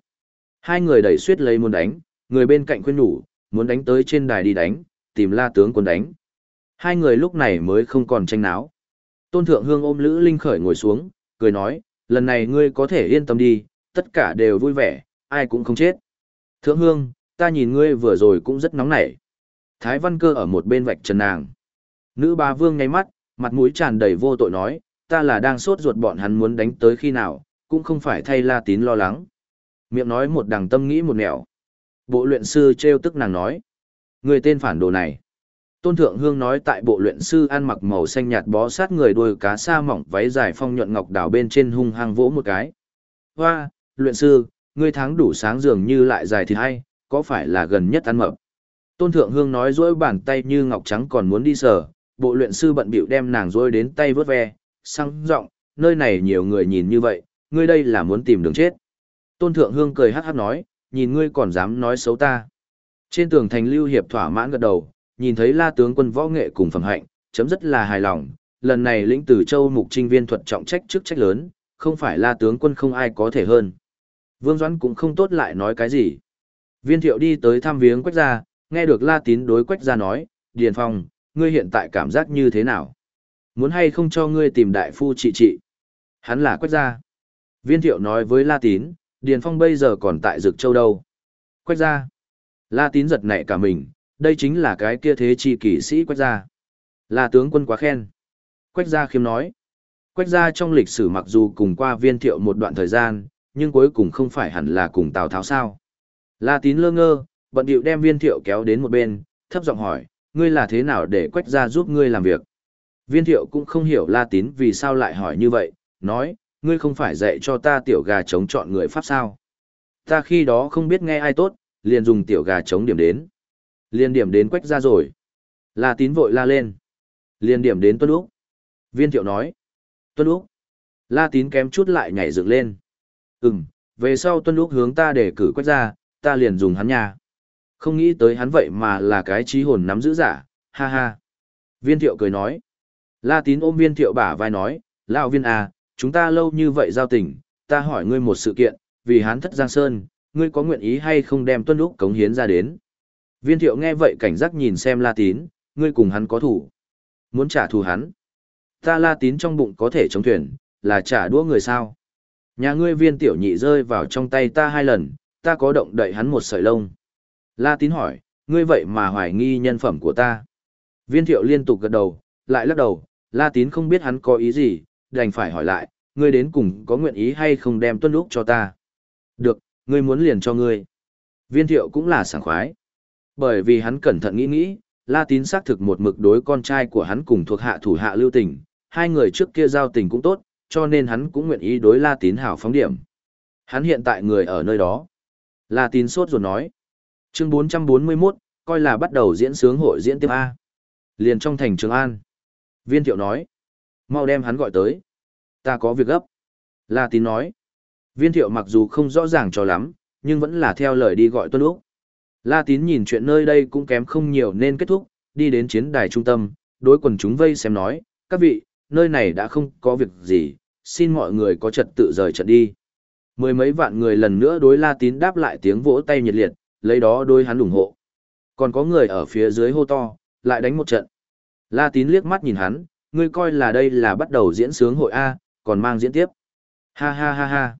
Hai người đẩy suýt lấy muốn đánh, người bên cạnh khuyên nhủ, muốn đánh tới trên đài đi đánh, tìm la tướng quân đánh. Hai người lúc này mới không còn tranh náo. Tôn Thượng Hương ôm Lữ Linh Khởi ngồi xuống, cười nói, lần này ngươi có thể yên tâm đi, tất cả đều vui vẻ, ai cũng không chết. Thượng Hương, ta nhìn ngươi vừa rồi cũng rất nóng nảy. Thái Văn Cơ ở một bên vạch trần nàng. Nữ ba vương ngay mắt, mặt mũi tràn đầy vô tội nói, ta là đang sốt ruột bọn hắn muốn đánh tới khi nào, cũng không phải thay La Tín lo lắng. Miệng nói một đằng tâm nghĩ một nẻo. Bộ luyện sư treo tức nàng nói, người tên phản đồ này. Tôn Thượng Hương nói tại bộ luyện sư ăn mặc màu xanh nhạt bó sát người đuôi cá sa mỏng váy dài phong nhuận ngọc đảo bên trên hung hăng vỗ một cái. Hoa, luyện sư, ngươi tháng đủ sáng dường như lại dài thì hay, có phải là gần nhất ăn mập. Tôn Thượng Hương nói dối bàn tay như ngọc trắng còn muốn đi sờ, bộ luyện sư bận bịu đem nàng dối đến tay vớt ve, sang giọng nơi này nhiều người nhìn như vậy, ngươi đây là muốn tìm đường chết. Tôn Thượng Hương cười hát hát nói, nhìn ngươi còn dám nói xấu ta. Trên tường thành lưu hiệp thỏa mãn gật đầu, nhìn thấy la tướng quân võ nghệ cùng phẩm hạnh, chấm rất là hài lòng, lần này lĩnh tử châu mục trinh viên thuật trọng trách chức trách lớn, không phải la tướng quân không ai có thể hơn. Vương Doãn cũng không tốt lại nói cái gì. Viên thiệu đi tới thăm viếng quách gia, nghe được la tín đối quách gia nói, Điền Phong, ngươi hiện tại cảm giác như thế nào? Muốn hay không cho ngươi tìm đại phu trị trị? Hắn là quách gia. Viên thiệu nói với la tín, Điền Phong bây giờ còn tại Dực Châu đâu? Quách gia. La tín giật nảy cả mình, đây chính là cái kia thế chi kỷ sĩ quách gia. Là tướng quân quá khen. Quách gia khiêm nói. Quách gia trong lịch sử mặc dù cùng qua viên thiệu một đoạn thời gian, nhưng cuối cùng không phải hẳn là cùng Tào Tháo sao. La tín lơ ngơ, bận điệu đem viên thiệu kéo đến một bên, thấp giọng hỏi, ngươi là thế nào để quách gia giúp ngươi làm việc? Viên thiệu cũng không hiểu La tín vì sao lại hỏi như vậy, nói, ngươi không phải dạy cho ta tiểu gà chống chọn người Pháp sao? Ta khi đó không biết nghe ai tốt, liền dùng tiểu gà chống điểm đến. Liên điểm đến quách ra rồi. La tín vội la lên. Liên điểm đến Tuân Úc. Viên thiệu nói. Tuân Úc. La tín kém chút lại nhảy dựng lên. Ừm, về sau Tuân Úc hướng ta để cử quách ra, ta liền dùng hắn nhà. Không nghĩ tới hắn vậy mà là cái trí hồn nắm giữ giả, ha ha. Viên thiệu cười nói. La tín ôm viên thiệu bả vai nói, Lão viên à, chúng ta lâu như vậy giao tình, ta hỏi ngươi một sự kiện, vì hắn thất Giang Sơn, ngươi có nguyện ý hay không đem tuân lúc cống hiến ra đến. Viên thiệu nghe vậy cảnh giác nhìn xem La Tín, ngươi cùng hắn có thủ. Muốn trả thù hắn. Ta La Tín trong bụng có thể chống thuyền, là trả đũa người sao. Nhà ngươi viên tiểu nhị rơi vào trong tay ta hai lần, ta có động đậy hắn một sợi lông. La Tín hỏi, ngươi vậy mà hoài nghi nhân phẩm của ta. Viên thiệu liên tục gật đầu, lại lắc đầu, La Tín không biết hắn có ý gì, đành phải hỏi lại, ngươi đến cùng có nguyện ý hay không đem tuân lúc cho ta. Được, ngươi muốn liền cho ngươi. Viên thiệu cũng là sảng khoái. Bởi vì hắn cẩn thận nghĩ nghĩ, La Tín xác thực một mực đối con trai của hắn cùng thuộc hạ thủ hạ lưu tình, hai người trước kia giao tình cũng tốt, cho nên hắn cũng nguyện ý đối La Tín hảo phóng điểm. Hắn hiện tại người ở nơi đó. La Tín sốt ruột nói. Chương 441, coi là bắt đầu diễn sướng hội diễn tiếp A. Liền trong thành Trường An. Viên thiệu nói. Mau đem hắn gọi tới. Ta có việc gấp. La Tín nói. Viên thiệu mặc dù không rõ ràng cho lắm, nhưng vẫn là theo lời đi gọi Tuân Úc. La Tín nhìn chuyện nơi đây cũng kém không nhiều nên kết thúc, đi đến chiến đài trung tâm, đối quần chúng vây xem nói, các vị, nơi này đã không có việc gì, xin mọi người có trật tự rời trận đi. Mười mấy vạn người lần nữa đối La Tín đáp lại tiếng vỗ tay nhiệt liệt, lấy đó đôi hắn ủng hộ. Còn có người ở phía dưới hô to, lại đánh một trận. La Tín liếc mắt nhìn hắn, ngươi coi là đây là bắt đầu diễn sướng hội A, còn mang diễn tiếp. Ha ha ha ha.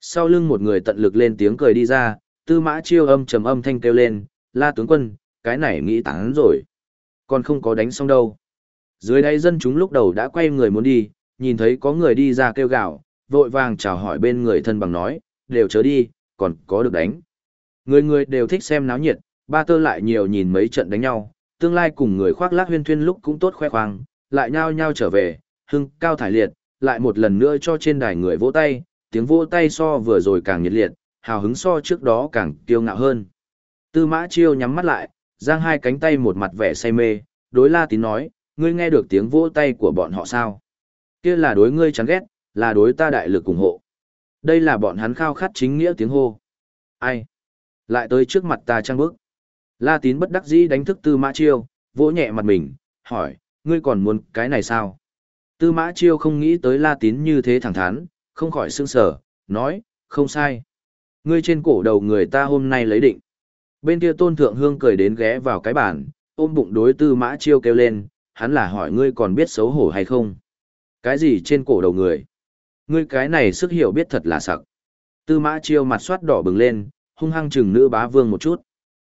Sau lưng một người tận lực lên tiếng cười đi ra, tư mã chiêu âm trầm âm thanh kêu lên, la tướng quân, cái này nghĩ tán rồi. Còn không có đánh xong đâu. Dưới đây dân chúng lúc đầu đã quay người muốn đi, nhìn thấy có người đi ra kêu gạo, vội vàng chào hỏi bên người thân bằng nói, đều chớ đi, còn có được đánh. Người người đều thích xem náo nhiệt, ba tơ lại nhiều nhìn mấy trận đánh nhau, tương lai cùng người khoác lác huyên thuyên lúc cũng tốt khoe khoang, lại nhao nhao trở về, hưng cao thải liệt, lại một lần nữa cho trên đài người vỗ tay, tiếng vỗ tay so vừa rồi càng nhiệt liệt, hào hứng so trước đó càng kiêu ngạo hơn. Tư mã chiêu nhắm mắt lại, giang hai cánh tay một mặt vẻ say mê, đối la tín nói, ngươi nghe được tiếng vỗ tay của bọn họ sao? Kia là đối ngươi chán ghét, là đối ta đại lực ủng hộ. Đây là bọn hắn khao khát chính nghĩa tiếng hô. Ai? Lại tới trước mặt ta trăng bước. La tín bất đắc dĩ đánh thức tư mã chiêu, vỗ nhẹ mặt mình, hỏi, ngươi còn muốn cái này sao? Tư mã chiêu không nghĩ tới la tín như thế thẳng thắn, không khỏi sương sở, nói, không sai. Ngươi trên cổ đầu người ta hôm nay lấy định. Bên kia tôn thượng hương cười đến ghé vào cái bàn, ôm bụng đối tư mã chiêu kêu lên, hắn là hỏi ngươi còn biết xấu hổ hay không? Cái gì trên cổ đầu người? Ngươi cái này sức hiểu biết thật là sặc. Tư mã chiêu mặt soát đỏ bừng lên, hung hăng chừng nữ bá vương một chút.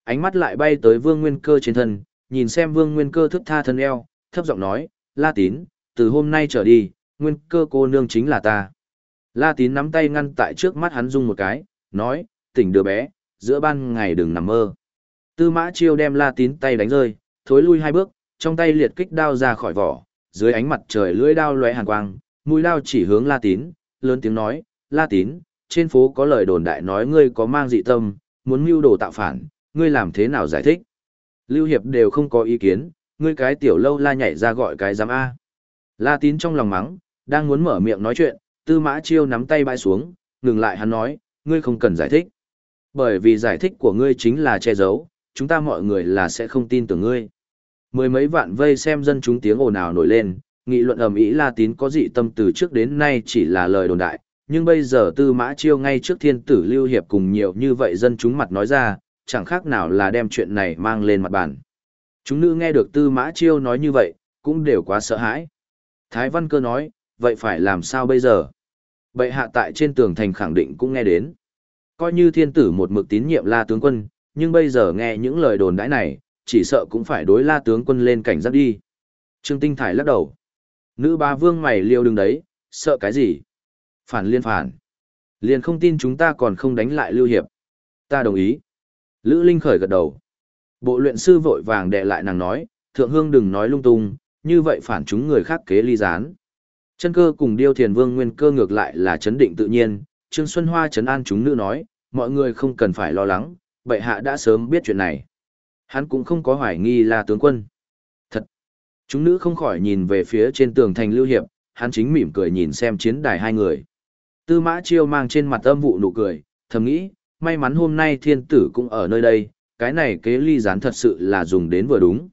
Ánh mắt lại bay tới vương nguyên cơ trên thân, nhìn xem vương nguyên cơ thức tha thân eo, thấp giọng nói, la tín, từ hôm nay trở đi, nguyên cơ cô nương chính là ta. La tín nắm tay ngăn tại trước mắt hắn rung một cái, nói, tỉnh đứa bé, giữa ban ngày đừng nằm mơ. Tư mã chiêu đem la tín tay đánh rơi, thối lui hai bước, trong tay liệt kích đao ra khỏi vỏ, dưới ánh mặt trời lưỡi đao lóe hàn quang, mũi đao chỉ hướng la tín, lớn tiếng nói, la tín, trên phố có lời đồn đại nói ngươi có mang dị tâm, muốn mưu đồ tạo phản, ngươi làm thế nào giải thích? Lưu Hiệp đều không có ý kiến, ngươi cái tiểu lâu la nhảy ra gọi cái giám A. La tín trong lòng mắng, đang muốn mở miệng nói chuyện, tư mã chiêu nắm tay bãi xuống, ngừng lại hắn nói, ngươi không cần giải thích. Bởi vì giải thích của ngươi chính là che giấu, chúng ta mọi người là sẽ không tin tưởng ngươi. Mười mấy vạn vây xem dân chúng tiếng ồn ào nổi lên, nghị luận ầm ĩ La Tín có dị tâm từ trước đến nay chỉ là lời đồn đại, nhưng bây giờ Tư Mã Chiêu ngay trước thiên tử lưu hiệp cùng nhiều như vậy dân chúng mặt nói ra, chẳng khác nào là đem chuyện này mang lên mặt bàn. Chúng nữ nghe được Tư Mã Chiêu nói như vậy, cũng đều quá sợ hãi. Thái Văn Cơ nói, vậy phải làm sao bây giờ? Bệ hạ tại trên tường thành khẳng định cũng nghe đến. Coi như thiên tử một mực tín nhiệm la tướng quân, nhưng bây giờ nghe những lời đồn đãi này, chỉ sợ cũng phải đối la tướng quân lên cảnh giác đi. Trương Tinh Thải lắc đầu. Nữ ba vương mày liêu đứng đấy, sợ cái gì? Phản liên phản. Liền không tin chúng ta còn không đánh lại lưu hiệp. Ta đồng ý. Lữ Linh khởi gật đầu. Bộ luyện sư vội vàng đệ lại nàng nói, thượng hương đừng nói lung tung, như vậy phản chúng người khác kế ly gián. Chân cơ cùng điêu thiền vương nguyên cơ ngược lại là chấn định tự nhiên, Trương Xuân Hoa chấn an chúng nữ nói, mọi người không cần phải lo lắng, bệ hạ đã sớm biết chuyện này. Hắn cũng không có hoài nghi là tướng quân. Thật! Chúng nữ không khỏi nhìn về phía trên tường thành lưu hiệp, hắn chính mỉm cười nhìn xem chiến đài hai người. Tư mã chiêu mang trên mặt âm vụ nụ cười, thầm nghĩ, may mắn hôm nay thiên tử cũng ở nơi đây, cái này kế ly gián thật sự là dùng đến vừa đúng.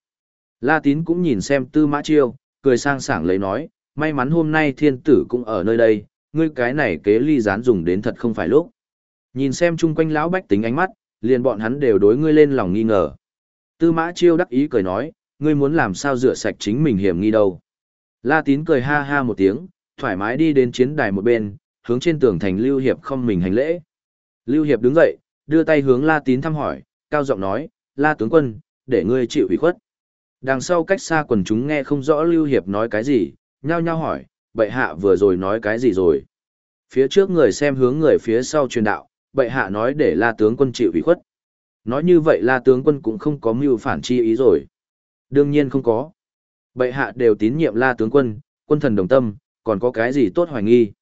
La tín cũng nhìn xem tư mã chiêu, cười sang sảng lấy nói, may mắn hôm nay thiên tử cũng ở nơi đây, ngươi cái này kế ly gián dùng đến thật không phải lúc. Nhìn xem chung quanh lão bách tính ánh mắt, liền bọn hắn đều đối ngươi lên lòng nghi ngờ. Tư mã chiêu đắc ý cười nói, ngươi muốn làm sao rửa sạch chính mình hiểm nghi đâu. La tín cười ha ha một tiếng, thoải mái đi đến chiến đài một bên, hướng trên tường thành Lưu Hiệp không mình hành lễ. Lưu Hiệp đứng dậy, đưa tay hướng La tín thăm hỏi, cao giọng nói, La tướng quân, để ngươi chịu ủy khuất. Đằng sau cách xa quần chúng nghe không rõ Lưu Hiệp nói cái gì, nhao nhao hỏi, bệ hạ vừa rồi nói cái gì rồi. Phía trước người xem hướng người phía sau truyền đạo, bệ hạ nói để la tướng quân chịu ủy khuất. Nói như vậy la tướng quân cũng không có mưu phản chi ý rồi. Đương nhiên không có. Bệ hạ đều tín nhiệm la tướng quân, quân thần đồng tâm, còn có cái gì tốt hoài nghi.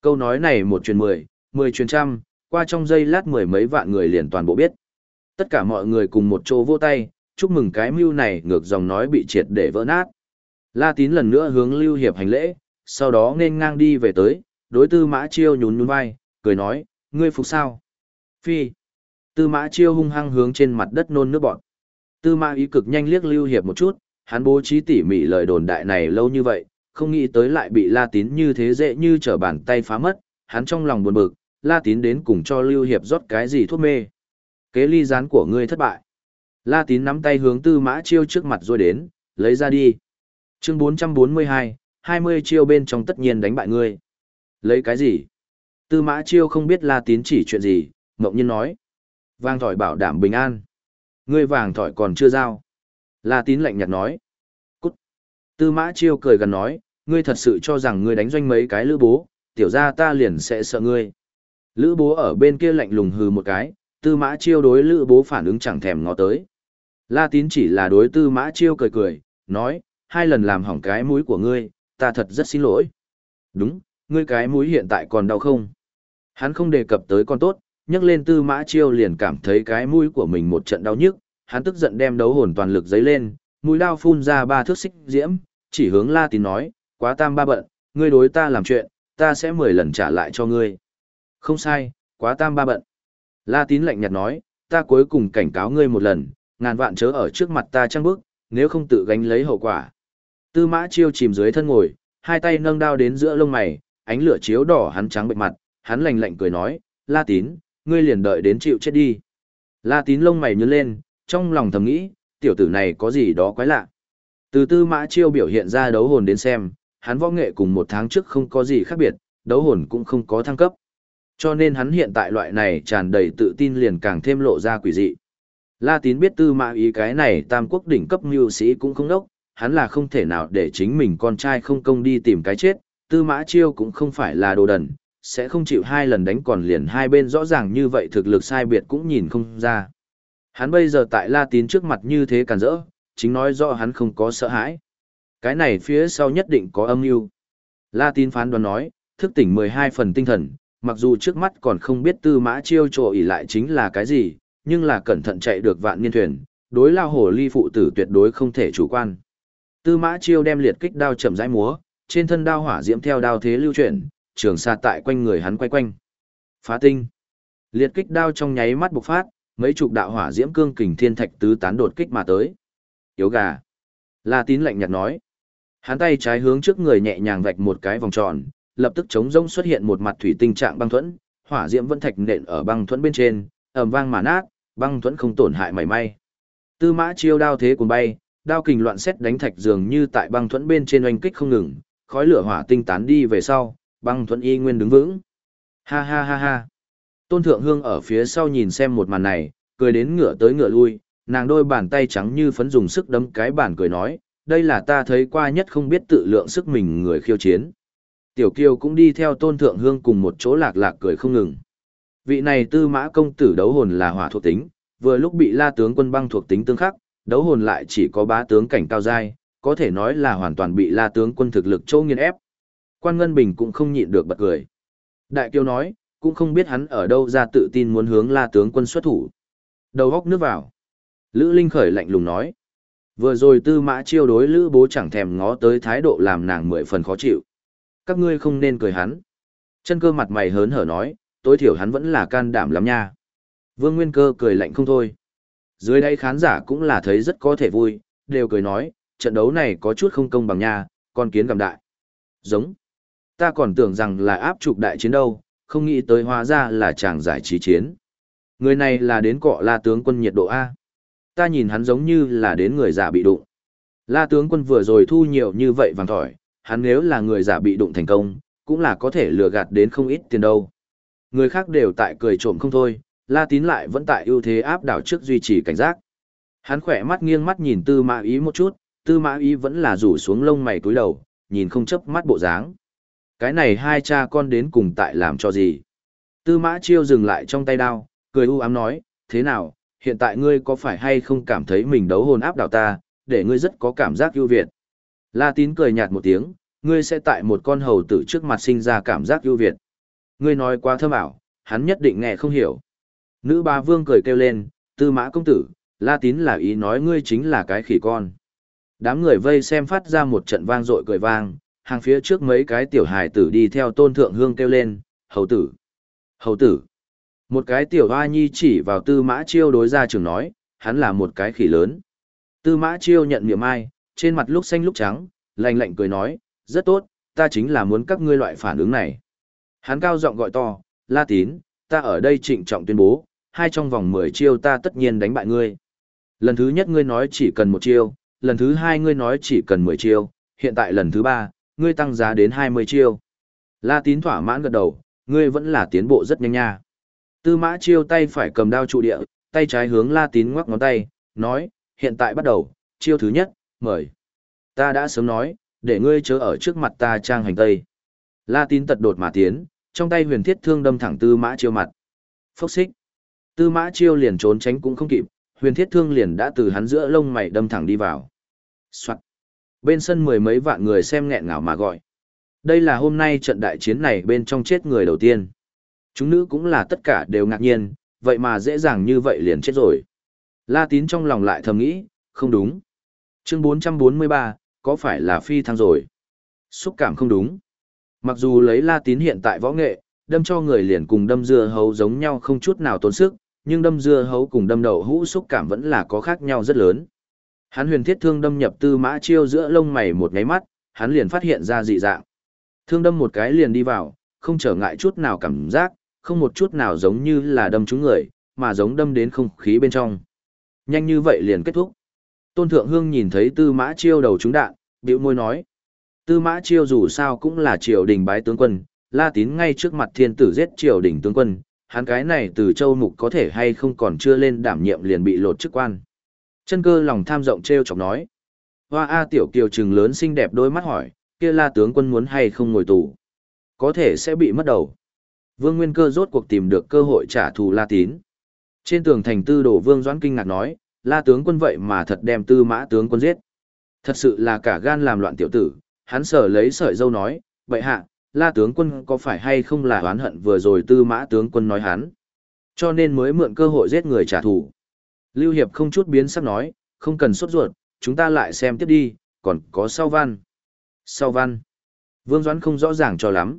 Câu nói này một truyền mười, mười truyền trăm, qua trong giây lát mười mấy vạn người liền toàn bộ biết. Tất cả mọi người cùng một chỗ vô tay, chúc mừng cái mưu này ngược dòng nói bị triệt để vỡ nát. La tín lần nữa hướng Lưu Hiệp hành lễ, sau đó nên ngang đi về tới, đối tư mã chiêu nhún nhún vai, cười nói, ngươi phục sao? Phi. Tư mã chiêu hung hăng hướng trên mặt đất nôn nước bọn. Tư mã ý cực nhanh liếc lưu hiệp một chút, hắn bố trí tỉ mỉ lời đồn đại này lâu như vậy, không nghĩ tới lại bị la tín như thế dễ như trở bàn tay phá mất, hắn trong lòng buồn bực, la tín đến cùng cho lưu hiệp rót cái gì thuốc mê. Kế ly gián của ngươi thất bại. La tín nắm tay hướng tư mã chiêu trước mặt rồi đến, lấy ra đi. Chương 442, 20 chiêu bên trong tất nhiên đánh bại ngươi. Lấy cái gì? Tư mã chiêu không biết la tín chỉ chuyện gì, mộng nhiên nói. Vàng thỏi bảo đảm bình an. Ngươi vàng thỏi còn chưa giao. La tín lạnh nhạt nói. Cút. Tư mã chiêu cười gần nói, ngươi thật sự cho rằng ngươi đánh doanh mấy cái lữ bố, tiểu ra ta liền sẽ sợ ngươi. Lữ bố ở bên kia lạnh lùng hừ một cái, tư mã chiêu đối lữ bố phản ứng chẳng thèm ngó tới. La tín chỉ là đối tư mã chiêu cười cười, nói, hai lần làm hỏng cái mũi của ngươi, ta thật rất xin lỗi. Đúng, ngươi cái mũi hiện tại còn đau không? Hắn không đề cập tới con tốt, nhắc lên tư mã chiêu liền cảm thấy cái mũi của mình một trận đau nhức, hắn tức giận đem đấu hồn toàn lực giấy lên, mũi đao phun ra ba thước xích diễm, chỉ hướng La Tín nói, quá tam ba bận, ngươi đối ta làm chuyện, ta sẽ mười lần trả lại cho ngươi. Không sai, quá tam ba bận. La Tín lạnh nhạt nói, ta cuối cùng cảnh cáo ngươi một lần, ngàn vạn chớ ở trước mặt ta trăng bước, nếu không tự gánh lấy hậu quả. Tư mã chiêu chìm dưới thân ngồi, hai tay nâng đao đến giữa lông mày, ánh lửa chiếu đỏ hắn trắng bệnh mặt, hắn lạnh lạnh cười nói, La Tín, ngươi liền đợi đến chịu chết đi. La Tín lông mày nhướng lên, trong lòng thầm nghĩ, tiểu tử này có gì đó quái lạ. Từ tư mã chiêu biểu hiện ra đấu hồn đến xem, hắn võ nghệ cùng một tháng trước không có gì khác biệt, đấu hồn cũng không có thăng cấp. Cho nên hắn hiện tại loại này tràn đầy tự tin liền càng thêm lộ ra quỷ dị. La Tín biết tư mã ý cái này tam quốc đỉnh cấp mưu sĩ cũng không đốc, hắn là không thể nào để chính mình con trai không công đi tìm cái chết, tư mã chiêu cũng không phải là đồ đần, sẽ không chịu hai lần đánh còn liền hai bên rõ ràng như vậy thực lực sai biệt cũng nhìn không ra. Hắn bây giờ tại La Tín trước mặt như thế cản rỡ, chính nói rõ hắn không có sợ hãi. Cái này phía sau nhất định có âm mưu. La Tín phán đoán nói, thức tỉnh 12 phần tinh thần, mặc dù trước mắt còn không biết tư mã chiêu trộ ỉ lại chính là cái gì, nhưng là cẩn thận chạy được vạn niên thuyền, đối lao hồ ly phụ tử tuyệt đối không thể chủ quan. Tư mã chiêu đem liệt kích đao chậm rãi múa, trên thân đao hỏa diễm theo đao thế lưu chuyển, trường xa tại quanh người hắn quay quanh. Phá tinh. Liệt kích đao trong nháy mắt bộc phát, mấy chục đạo hỏa diễm cương kình thiên thạch tứ tán đột kích mà tới. Yếu gà. La tín lạnh nhạt nói. Hắn tay trái hướng trước người nhẹ nhàng vạch một cái vòng tròn, lập tức chống rông xuất hiện một mặt thủy tinh trạng băng thuẫn, hỏa diễm vân thạch nện ở băng thuẫn bên trên, ầm vang mà nát, băng thuẫn không tổn hại mảy may. Tư mã chiêu đao thế cuồng bay, đao kình loạn xét đánh thạch dường như tại băng thuẫn bên trên oanh kích không ngừng, khói lửa hỏa tinh tán đi về sau, băng thuẫn y nguyên đứng vững. Ha ha ha ha. Tôn Thượng Hương ở phía sau nhìn xem một màn này, cười đến ngựa tới ngựa lui, nàng đôi bàn tay trắng như phấn dùng sức đấm cái bàn cười nói, đây là ta thấy qua nhất không biết tự lượng sức mình người khiêu chiến. Tiểu Kiều cũng đi theo Tôn Thượng Hương cùng một chỗ lạc lạc cười không ngừng. Vị này tư mã công tử đấu hồn là hỏa thuộc tính, vừa lúc bị la tướng quân băng thuộc tính tương khắc, đấu hồn lại chỉ có bá tướng cảnh cao giai, có thể nói là hoàn toàn bị la tướng quân thực lực châu nghiên ép. Quan Ngân Bình cũng không nhịn được bật cười. Đại Kiêu nói, cũng không biết hắn ở đâu ra tự tin muốn hướng la tướng quân xuất thủ. Đầu góc nước vào. Lữ Linh khởi lạnh lùng nói. Vừa rồi tư mã chiêu đối Lữ bố chẳng thèm ngó tới thái độ làm nàng mười phần khó chịu. Các ngươi không nên cười hắn. Chân cơ mặt mày hớn hở nói, tối thiểu hắn vẫn là can đảm lắm nha. Vương Nguyên cơ cười lạnh không thôi. Dưới đây khán giả cũng là thấy rất có thể vui, đều cười nói, trận đấu này có chút không công bằng nha, con kiến cầm đại. Giống. Ta còn tưởng rằng là áp trục đại chiến đâu, không nghĩ tới hóa ra là chàng giải trí chiến. Người này là đến cọ la tướng quân nhiệt độ A. Ta nhìn hắn giống như là đến người giả bị đụng. La tướng quân vừa rồi thu nhiều như vậy vàng thỏi, hắn nếu là người giả bị đụng thành công, cũng là có thể lừa gạt đến không ít tiền đâu. Người khác đều tại cười trộm không thôi, La Tín lại vẫn tại ưu thế áp đảo trước duy trì cảnh giác. Hắn khỏe mắt nghiêng mắt nhìn Tư Mã Ý một chút, Tư Mã Ý vẫn là rủ xuống lông mày túi đầu, nhìn không chấp mắt bộ dáng. Cái này hai cha con đến cùng tại làm cho gì? Tư Mã Chiêu dừng lại trong tay đao, cười u ám nói, thế nào, hiện tại ngươi có phải hay không cảm thấy mình đấu hồn áp đảo ta, để ngươi rất có cảm giác ưu việt. La Tín cười nhạt một tiếng, ngươi sẽ tại một con hầu tử trước mặt sinh ra cảm giác ưu việt. Ngươi nói quá thơm ảo, hắn nhất định nghe không hiểu. Nữ ba vương cười kêu lên, tư mã công tử, La Tín là ý nói ngươi chính là cái khỉ con. Đám người vây xem phát ra một trận vang dội cười vang, hàng phía trước mấy cái tiểu hài tử đi theo tôn thượng hương kêu lên, hầu tử, hầu tử. Một cái tiểu hoa nhi chỉ vào tư mã chiêu đối ra trường nói, hắn là một cái khỉ lớn. Tư mã chiêu nhận miệng ai, trên mặt lúc xanh lúc trắng, lạnh lạnh cười nói, rất tốt, ta chính là muốn các ngươi loại phản ứng này. Hắn cao giọng gọi to, La Tín, ta ở đây trịnh trọng tuyên bố, hai trong vòng 10 chiêu ta tất nhiên đánh bại ngươi. Lần thứ nhất ngươi nói chỉ cần một chiêu, lần thứ hai ngươi nói chỉ cần 10 chiêu, hiện tại lần thứ ba, ngươi tăng giá đến 20 chiêu. La Tín thỏa mãn gật đầu, ngươi vẫn là tiến bộ rất nhanh nha. Tư mã chiêu tay phải cầm đao trụ địa, tay trái hướng La Tín ngoắc ngón tay, nói, hiện tại bắt đầu, chiêu thứ nhất, mời. Ta đã sớm nói, để ngươi chớ ở trước mặt ta trang hành tây. La tín tật đột mà tiến, trong tay huyền thiết thương đâm thẳng tư mã chiêu mặt. Phốc xích. Tư mã chiêu liền trốn tránh cũng không kịp, huyền thiết thương liền đã từ hắn giữa lông mày đâm thẳng đi vào. Soạn. Bên sân mười mấy vạn người xem nghẹn ngào mà gọi. Đây là hôm nay trận đại chiến này bên trong chết người đầu tiên. Chúng nữ cũng là tất cả đều ngạc nhiên, vậy mà dễ dàng như vậy liền chết rồi. La tín trong lòng lại thầm nghĩ, không đúng. Chương 443, có phải là phi thăng rồi? Xúc cảm không đúng. Mặc dù lấy la tín hiện tại võ nghệ, đâm cho người liền cùng đâm dưa hấu giống nhau không chút nào tốn sức, nhưng đâm dưa hấu cùng đâm đậu hũ xúc cảm vẫn là có khác nhau rất lớn. Hắn huyền thiết thương đâm nhập tư mã chiêu giữa lông mày một ngáy mắt, hắn liền phát hiện ra dị dạng. Thương đâm một cái liền đi vào, không trở ngại chút nào cảm giác, không một chút nào giống như là đâm trúng người, mà giống đâm đến không khí bên trong. Nhanh như vậy liền kết thúc. Tôn Thượng Hương nhìn thấy Tư Mã Chiêu đầu trúng đạn, bĩu môi nói. Tư Mã Chiêu dù sao cũng là triều đình bái tướng quân, La Tín ngay trước mặt thiên tử giết triều đình tướng quân, hắn cái này từ châu mục có thể hay không còn chưa lên đảm nhiệm liền bị lột chức quan. Chân cơ lòng tham rộng treo chọc nói. Hoa A tiểu kiều trừng lớn xinh đẹp đôi mắt hỏi, kia La tướng quân muốn hay không ngồi tù. Có thể sẽ bị mất đầu. Vương Nguyên cơ rốt cuộc tìm được cơ hội trả thù La Tín. Trên tường thành tư đổ Vương Doãn kinh ngạc nói, la tướng quân vậy mà thật đem tư mã tướng quân giết. Thật sự là cả gan làm loạn tiểu tử, hắn sở lấy sợi dâu nói, vậy hạ, la tướng quân có phải hay không là oán hận vừa rồi tư mã tướng quân nói hắn. Cho nên mới mượn cơ hội giết người trả thù. Lưu Hiệp không chút biến sắc nói, không cần sốt ruột, chúng ta lại xem tiếp đi, còn có sau văn. Sau văn. Vương Doãn không rõ ràng cho lắm.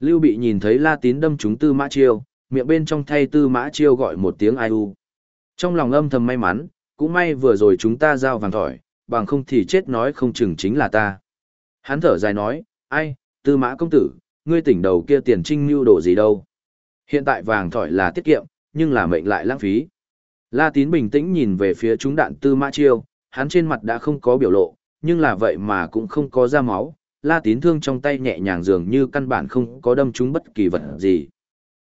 Lưu Bị nhìn thấy La Tín đâm chúng Tư Mã Chiêu, miệng bên trong thay Tư Mã Chiêu gọi một tiếng ai u. Trong lòng âm thầm may mắn, cũng may vừa rồi chúng ta giao vàng thỏi, bằng không thì chết nói không chừng chính là ta. Hắn thở dài nói, ai, tư mã công tử, ngươi tỉnh đầu kia tiền trinh mưu đồ gì đâu. Hiện tại vàng thỏi là tiết kiệm, nhưng là mệnh lại lãng phí. La tín bình tĩnh nhìn về phía chúng đạn tư mã chiêu, hắn trên mặt đã không có biểu lộ, nhưng là vậy mà cũng không có ra máu. La tín thương trong tay nhẹ nhàng dường như căn bản không có đâm trúng bất kỳ vật gì.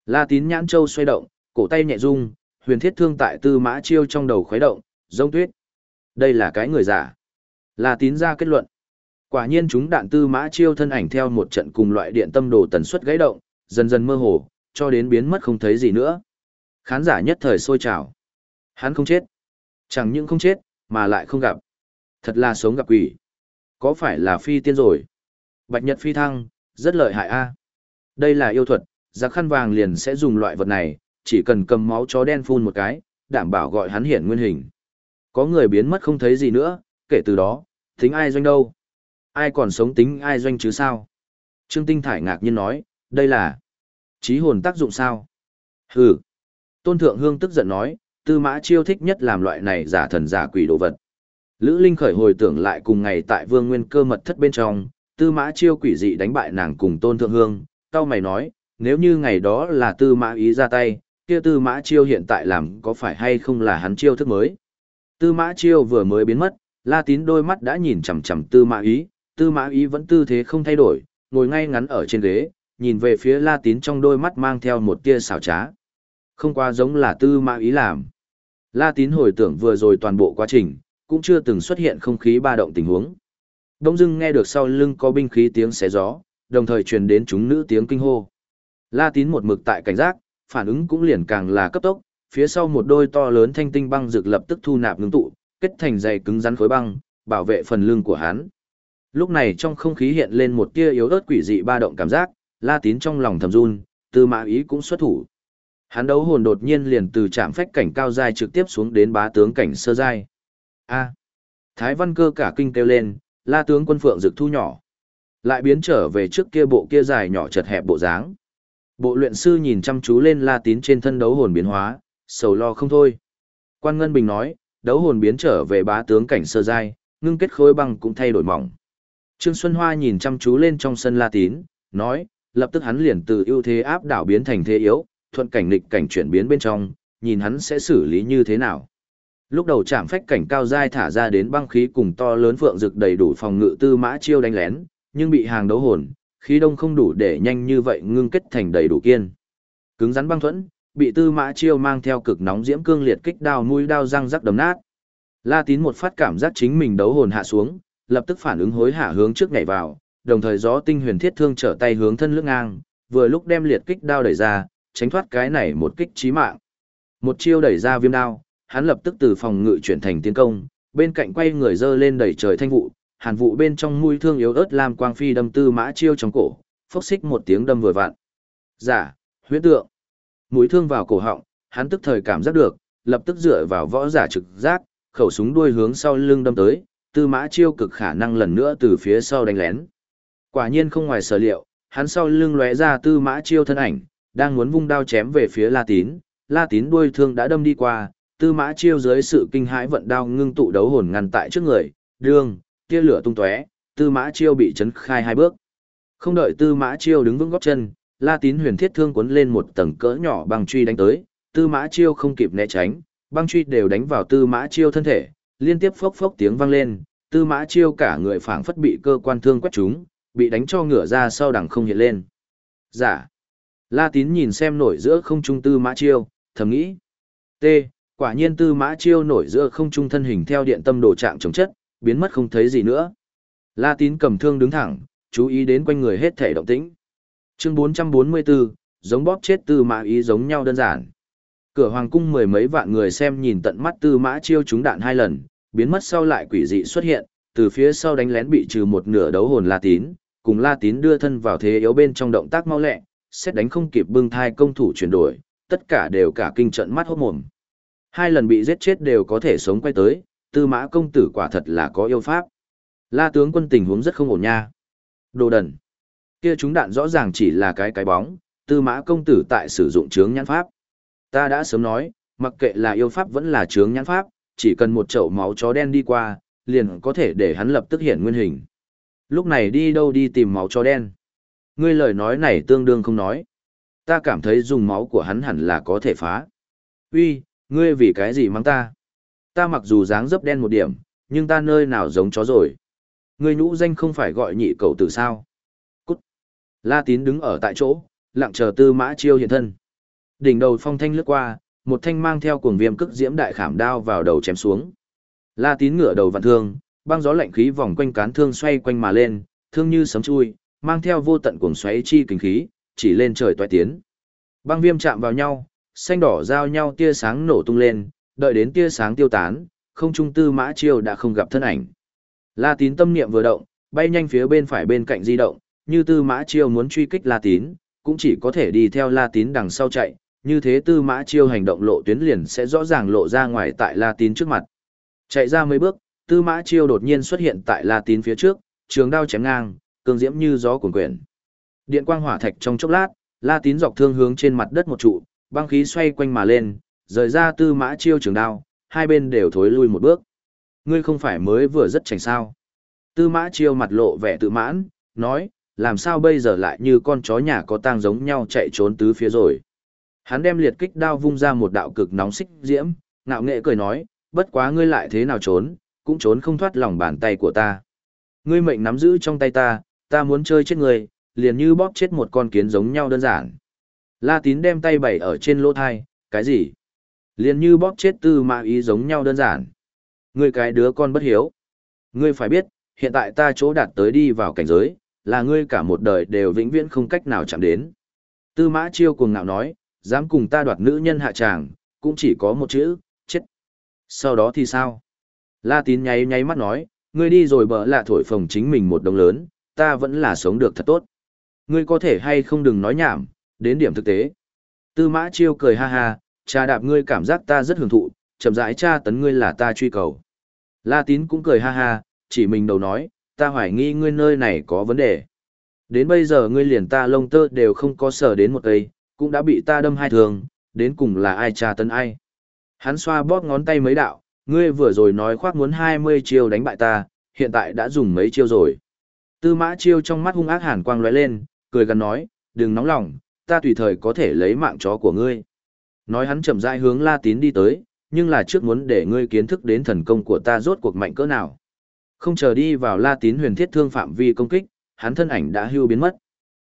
La tín nhãn châu xoay động, cổ tay nhẹ rung, huyền thiết thương tại tư mã chiêu trong đầu khuấy động, giống tuyết. Đây là cái người giả. La tín ra kết luận. Quả nhiên chúng đạn tư mã chiêu thân ảnh theo một trận cùng loại điện tâm đồ tần suất gãy động, dần dần mơ hồ, cho đến biến mất không thấy gì nữa. Khán giả nhất thời sôi trào. Hắn không chết. Chẳng những không chết, mà lại không gặp. Thật là sống gặp quỷ. Có phải là phi tiên rồi? Bạch Nhật phi thăng, rất lợi hại a. Đây là yêu thuật, giặc khăn vàng liền sẽ dùng loại vật này, chỉ cần cầm máu chó đen phun một cái, đảm bảo gọi hắn hiển nguyên hình. Có người biến mất không thấy gì nữa, kể từ đó, thính ai doanh đâu? Ai còn sống tính ai doanh chứ sao? Trương Tinh Thải ngạc nhiên nói, đây là trí hồn tác dụng sao? Hừ. Tôn Thượng Hương tức giận nói, Tư Mã Chiêu thích nhất làm loại này giả thần giả quỷ đồ vật. Lữ Linh khởi hồi tưởng lại cùng ngày tại Vương Nguyên Cơ mật thất bên trong, Tư Mã Chiêu quỷ dị đánh bại nàng cùng Tôn Thượng Hương, cao mày nói, nếu như ngày đó là tư mã ý ra tay, kia tư mã chiêu hiện tại làm có phải hay không là hắn chiêu thức mới. Tư mã chiêu vừa mới biến mất, la tín đôi mắt đã nhìn chằm chằm tư mã ý, tư mã ý vẫn tư thế không thay đổi, ngồi ngay ngắn ở trên ghế, nhìn về phía la tín trong đôi mắt mang theo một tia xảo trá. Không quá giống là tư mã ý làm. La tín hồi tưởng vừa rồi toàn bộ quá trình, cũng chưa từng xuất hiện không khí ba động tình huống. Đông dưng nghe được sau lưng có binh khí tiếng xé gió, đồng thời truyền đến chúng nữ tiếng kinh hô. La tín một mực tại cảnh giác, phản ứng cũng liền càng là cấp tốc, phía sau một đôi to lớn thanh tinh băng rực lập tức thu nạp ngưng tụ, kết thành dày cứng rắn khối băng, bảo vệ phần lưng của hắn. Lúc này trong không khí hiện lên một tia yếu ớt quỷ dị ba động cảm giác, La Tín trong lòng thầm run, Tư Mã Ý cũng xuất thủ. Hắn đấu hồn đột nhiên liền từ trạm phách cảnh cao giai trực tiếp xuống đến bá tướng cảnh sơ giai. A. Thái Văn Cơ cả kinh kêu lên, La tướng quân phượng rực thu nhỏ, lại biến trở về trước kia bộ kia dài nhỏ chật hẹp bộ dáng. Bộ luyện sư nhìn chăm chú lên La Tín trên thân đấu hồn biến hóa, sầu lo không thôi. Quan Ngân Bình nói, đấu hồn biến trở về bá tướng cảnh sơ giai, ngưng kết khối băng cũng thay đổi mỏng. Trương Xuân Hoa nhìn chăm chú lên trong sân La Tín, nói, lập tức hắn liền từ ưu thế áp đảo biến thành thế yếu, thuận cảnh nghịch cảnh chuyển biến bên trong, nhìn hắn sẽ xử lý như thế nào. Lúc đầu chạm phách cảnh cao dai thả ra đến băng khí cùng to lớn phượng rực đầy đủ phòng ngự tư mã chiêu đánh lén, nhưng bị hàng đấu hồn, khí đông không đủ để nhanh như vậy ngưng kết thành đầy đủ kiên. Cứng rắn băng thuẫn, bị tư mã chiêu mang theo cực nóng diễm cương liệt kích đao mũi đao răng rắc đấm nát. La Tín một phát cảm giác chính mình đấu hồn hạ xuống, lập tức phản ứng hối hả hướng trước nhảy vào, đồng thời gió tinh huyền thiết thương trở tay hướng thân lưỡng ngang, vừa lúc đem liệt kích đao đẩy ra, tránh thoát cái này một kích chí mạng. Một chiêu đẩy ra viêm đao, hắn lập tức từ phòng ngự chuyển thành tiến công, bên cạnh quay người dơ lên đẩy trời thanh vụ, hàn vụ bên trong mũi thương yếu ớt làm quang phi đâm tư mã chiêu trong cổ, phốc xích một tiếng đâm vừa vặn. Dạ, giả, huyết tượng. Mũi thương vào cổ họng, hắn tức thời cảm giác được, lập tức dựa vào võ giả trực giác, khẩu súng đuôi hướng sau lưng đâm tới, tư mã chiêu cực khả năng lần nữa từ phía sau đánh lén. Quả nhiên không ngoài sở liệu, hắn sau lưng lóe ra tư mã chiêu thân ảnh, đang muốn vung đao chém về phía La Tín, La Tín đuôi thương đã đâm đi qua, tư mã chiêu dưới sự kinh hãi vận đao ngưng tụ đấu hồn ngăn tại trước người, đương, tia lửa tung tóe, tư mã chiêu bị chấn khai hai bước. Không đợi tư mã chiêu đứng vững góp chân, La Tín huyền thiết thương cuốn lên một tầng cỡ nhỏ băng truy đánh tới, tư mã chiêu không kịp né tránh, băng truy đều đánh vào tư mã chiêu thân thể, liên tiếp phốc phốc tiếng vang lên, tư mã chiêu cả người phảng phất bị cơ quan thương quét trúng, bị đánh cho ngửa ra sau đằng không hiện lên. Giả. Dạ. La Tín nhìn xem nổi giữa không trung tư mã chiêu, thầm nghĩ. T. Quả nhiên tư mã chiêu nổi giữa không trung thân hình theo điện tâm đồ trạng chống chất, biến mất không thấy gì nữa. La Tín cầm thương đứng thẳng, chú ý đến quanh người hết thể động tĩnh. Chương 444, giống bóp chết tư mã ý giống nhau đơn giản. Cửa hoàng cung mười mấy vạn người xem nhìn tận mắt tư mã chiêu trúng đạn hai lần, biến mất sau lại quỷ dị xuất hiện, từ phía sau đánh lén bị trừ một nửa đấu hồn La Tín, cùng La Tín đưa thân vào thế yếu bên trong động tác mau lẹ, xét đánh không kịp bưng thai công thủ chuyển đổi, tất cả đều cả kinh trận mắt hốt mồm. Hai lần bị giết chết đều có thể sống quay tới, tư mã công tử quả thật là có yêu pháp. La tướng quân tình huống rất không ổn nha. Đồ đần. Kia chúng đạn rõ ràng chỉ là cái cái bóng, tư mã công tử tại sử dụng chướng nhãn pháp. Ta đã sớm nói, mặc kệ là yêu pháp vẫn là chướng nhãn pháp, chỉ cần một chậu máu chó đen đi qua, liền có thể để hắn lập tức hiện nguyên hình. Lúc này đi đâu đi tìm máu chó đen. Ngươi lời nói này tương đương không nói. Ta cảm thấy dùng máu của hắn hẳn là có thể phá. Uy, ngươi vì cái gì mang ta? Ta mặc dù dáng dấp đen một điểm, nhưng ta nơi nào giống chó rồi. Ngươi nhũ danh không phải gọi nhị cầu tử sao? Cút. La tín đứng ở tại chỗ, lặng chờ tư mã chiêu hiện thân. Đỉnh đầu phong thanh lướt qua, một thanh mang theo cuồng viêm cức diễm đại khảm đao vào đầu chém xuống. La tín ngửa đầu vặn thương, băng gió lạnh khí vòng quanh cán thương xoay quanh mà lên, thương như sấm chui, mang theo vô tận cuồng xoáy chi kinh khí, chỉ lên trời toại tiến. Băng viêm chạm vào nhau, xanh đỏ giao nhau tia sáng nổ tung lên, đợi đến tia sáng tiêu tán, không trung tư mã chiêu đã không gặp thân ảnh. La tín tâm niệm vừa động, bay nhanh phía bên phải bên cạnh di động, như tư mã chiêu muốn truy kích La tín, cũng chỉ có thể đi theo La tín đằng sau chạy, như thế tư mã chiêu hành động lộ tuyến liền sẽ rõ ràng lộ ra ngoài tại La tín trước mặt. Chạy ra mấy bước, tư mã chiêu đột nhiên xuất hiện tại La tín phía trước, trường đao chém ngang, cương diễm như gió cuồn quyển. Điện quang hỏa thạch trong chốc lát, La tín dọc thương hướng trên mặt đất một trụ, băng khí xoay quanh mà lên, rời ra tư mã chiêu trường đao, hai bên đều thối lui một bước. Ngươi không phải mới vừa rất chảnh sao. Tư mã chiêu mặt lộ vẻ tự mãn, nói, làm sao bây giờ lại như con chó nhà có tang giống nhau chạy trốn tứ phía rồi. Hắn đem liệt kích đao vung ra một đạo cực nóng xích diễm, ngạo nghệ cười nói, bất quá ngươi lại thế nào trốn, cũng trốn không thoát lòng bàn tay của ta. Ngươi mệnh nắm giữ trong tay ta, ta muốn chơi chết ngươi, liền như bóp chết một con kiến giống nhau đơn giản. La tín đem tay bày ở trên lỗ thai, cái gì? Liền như bóp chết tư mã ý giống nhau đơn giản. Ngươi cái đứa con bất hiếu. Ngươi phải biết, hiện tại ta chỗ đạt tới đi vào cảnh giới, là ngươi cả một đời đều vĩnh viễn không cách nào chạm đến. Tư mã chiêu cuồng ngạo nói, dám cùng ta đoạt nữ nhân hạ tràng, cũng chỉ có một chữ, chết. Sau đó thì sao? La tín nháy nháy mắt nói, ngươi đi rồi bỡ lạ thổi phồng chính mình một đồng lớn, ta vẫn là sống được thật tốt. Ngươi có thể hay không đừng nói nhảm, đến điểm thực tế. Tư mã chiêu cười ha ha, cha đạp ngươi cảm giác ta rất hưởng thụ, chậm rãi tra tấn ngươi là ta truy cầu. La tín cũng cười ha ha, chỉ mình đầu nói, ta hoài nghi ngươi nơi này có vấn đề. Đến bây giờ ngươi liền ta lông tơ đều không có sở đến một cây, cũng đã bị ta đâm hai thường, đến cùng là ai tra tấn ai. Hắn xoa bóp ngón tay mấy đạo, ngươi vừa rồi nói khoác muốn 20 chiêu đánh bại ta, hiện tại đã dùng mấy chiêu rồi. Tư mã chiêu trong mắt hung ác hàn quang lóe lên, cười gần nói, đừng nóng lòng, ta tùy thời có thể lấy mạng chó của ngươi. Nói hắn chậm rãi hướng La Tín đi tới, nhưng là trước muốn để ngươi kiến thức đến thần công của ta rốt cuộc mạnh cỡ nào. Không chờ đi vào La Tín huyền thiết thương phạm vi công kích, hắn thân ảnh đã hưu biến mất.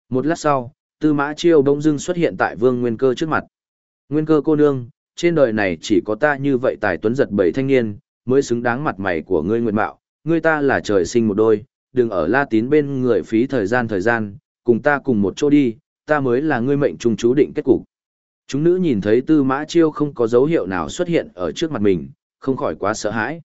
Một lát sau, Tư Mã Chiêu bỗng dưng xuất hiện tại Vương Nguyên Cơ trước mặt. Nguyên Cơ cô nương, trên đời này chỉ có ta như vậy tài tuấn giật bảy thanh niên, mới xứng đáng mặt mày của ngươi nguyện mạo, ngươi ta là trời sinh một đôi, đừng ở La Tín bên người phí thời gian thời gian, cùng ta cùng một chỗ đi, ta mới là ngươi mệnh trung chú định kết cục. Chúng nữ nhìn thấy Tư Mã Chiêu không có dấu hiệu nào xuất hiện ở trước mặt mình, không khỏi quá sợ hãi.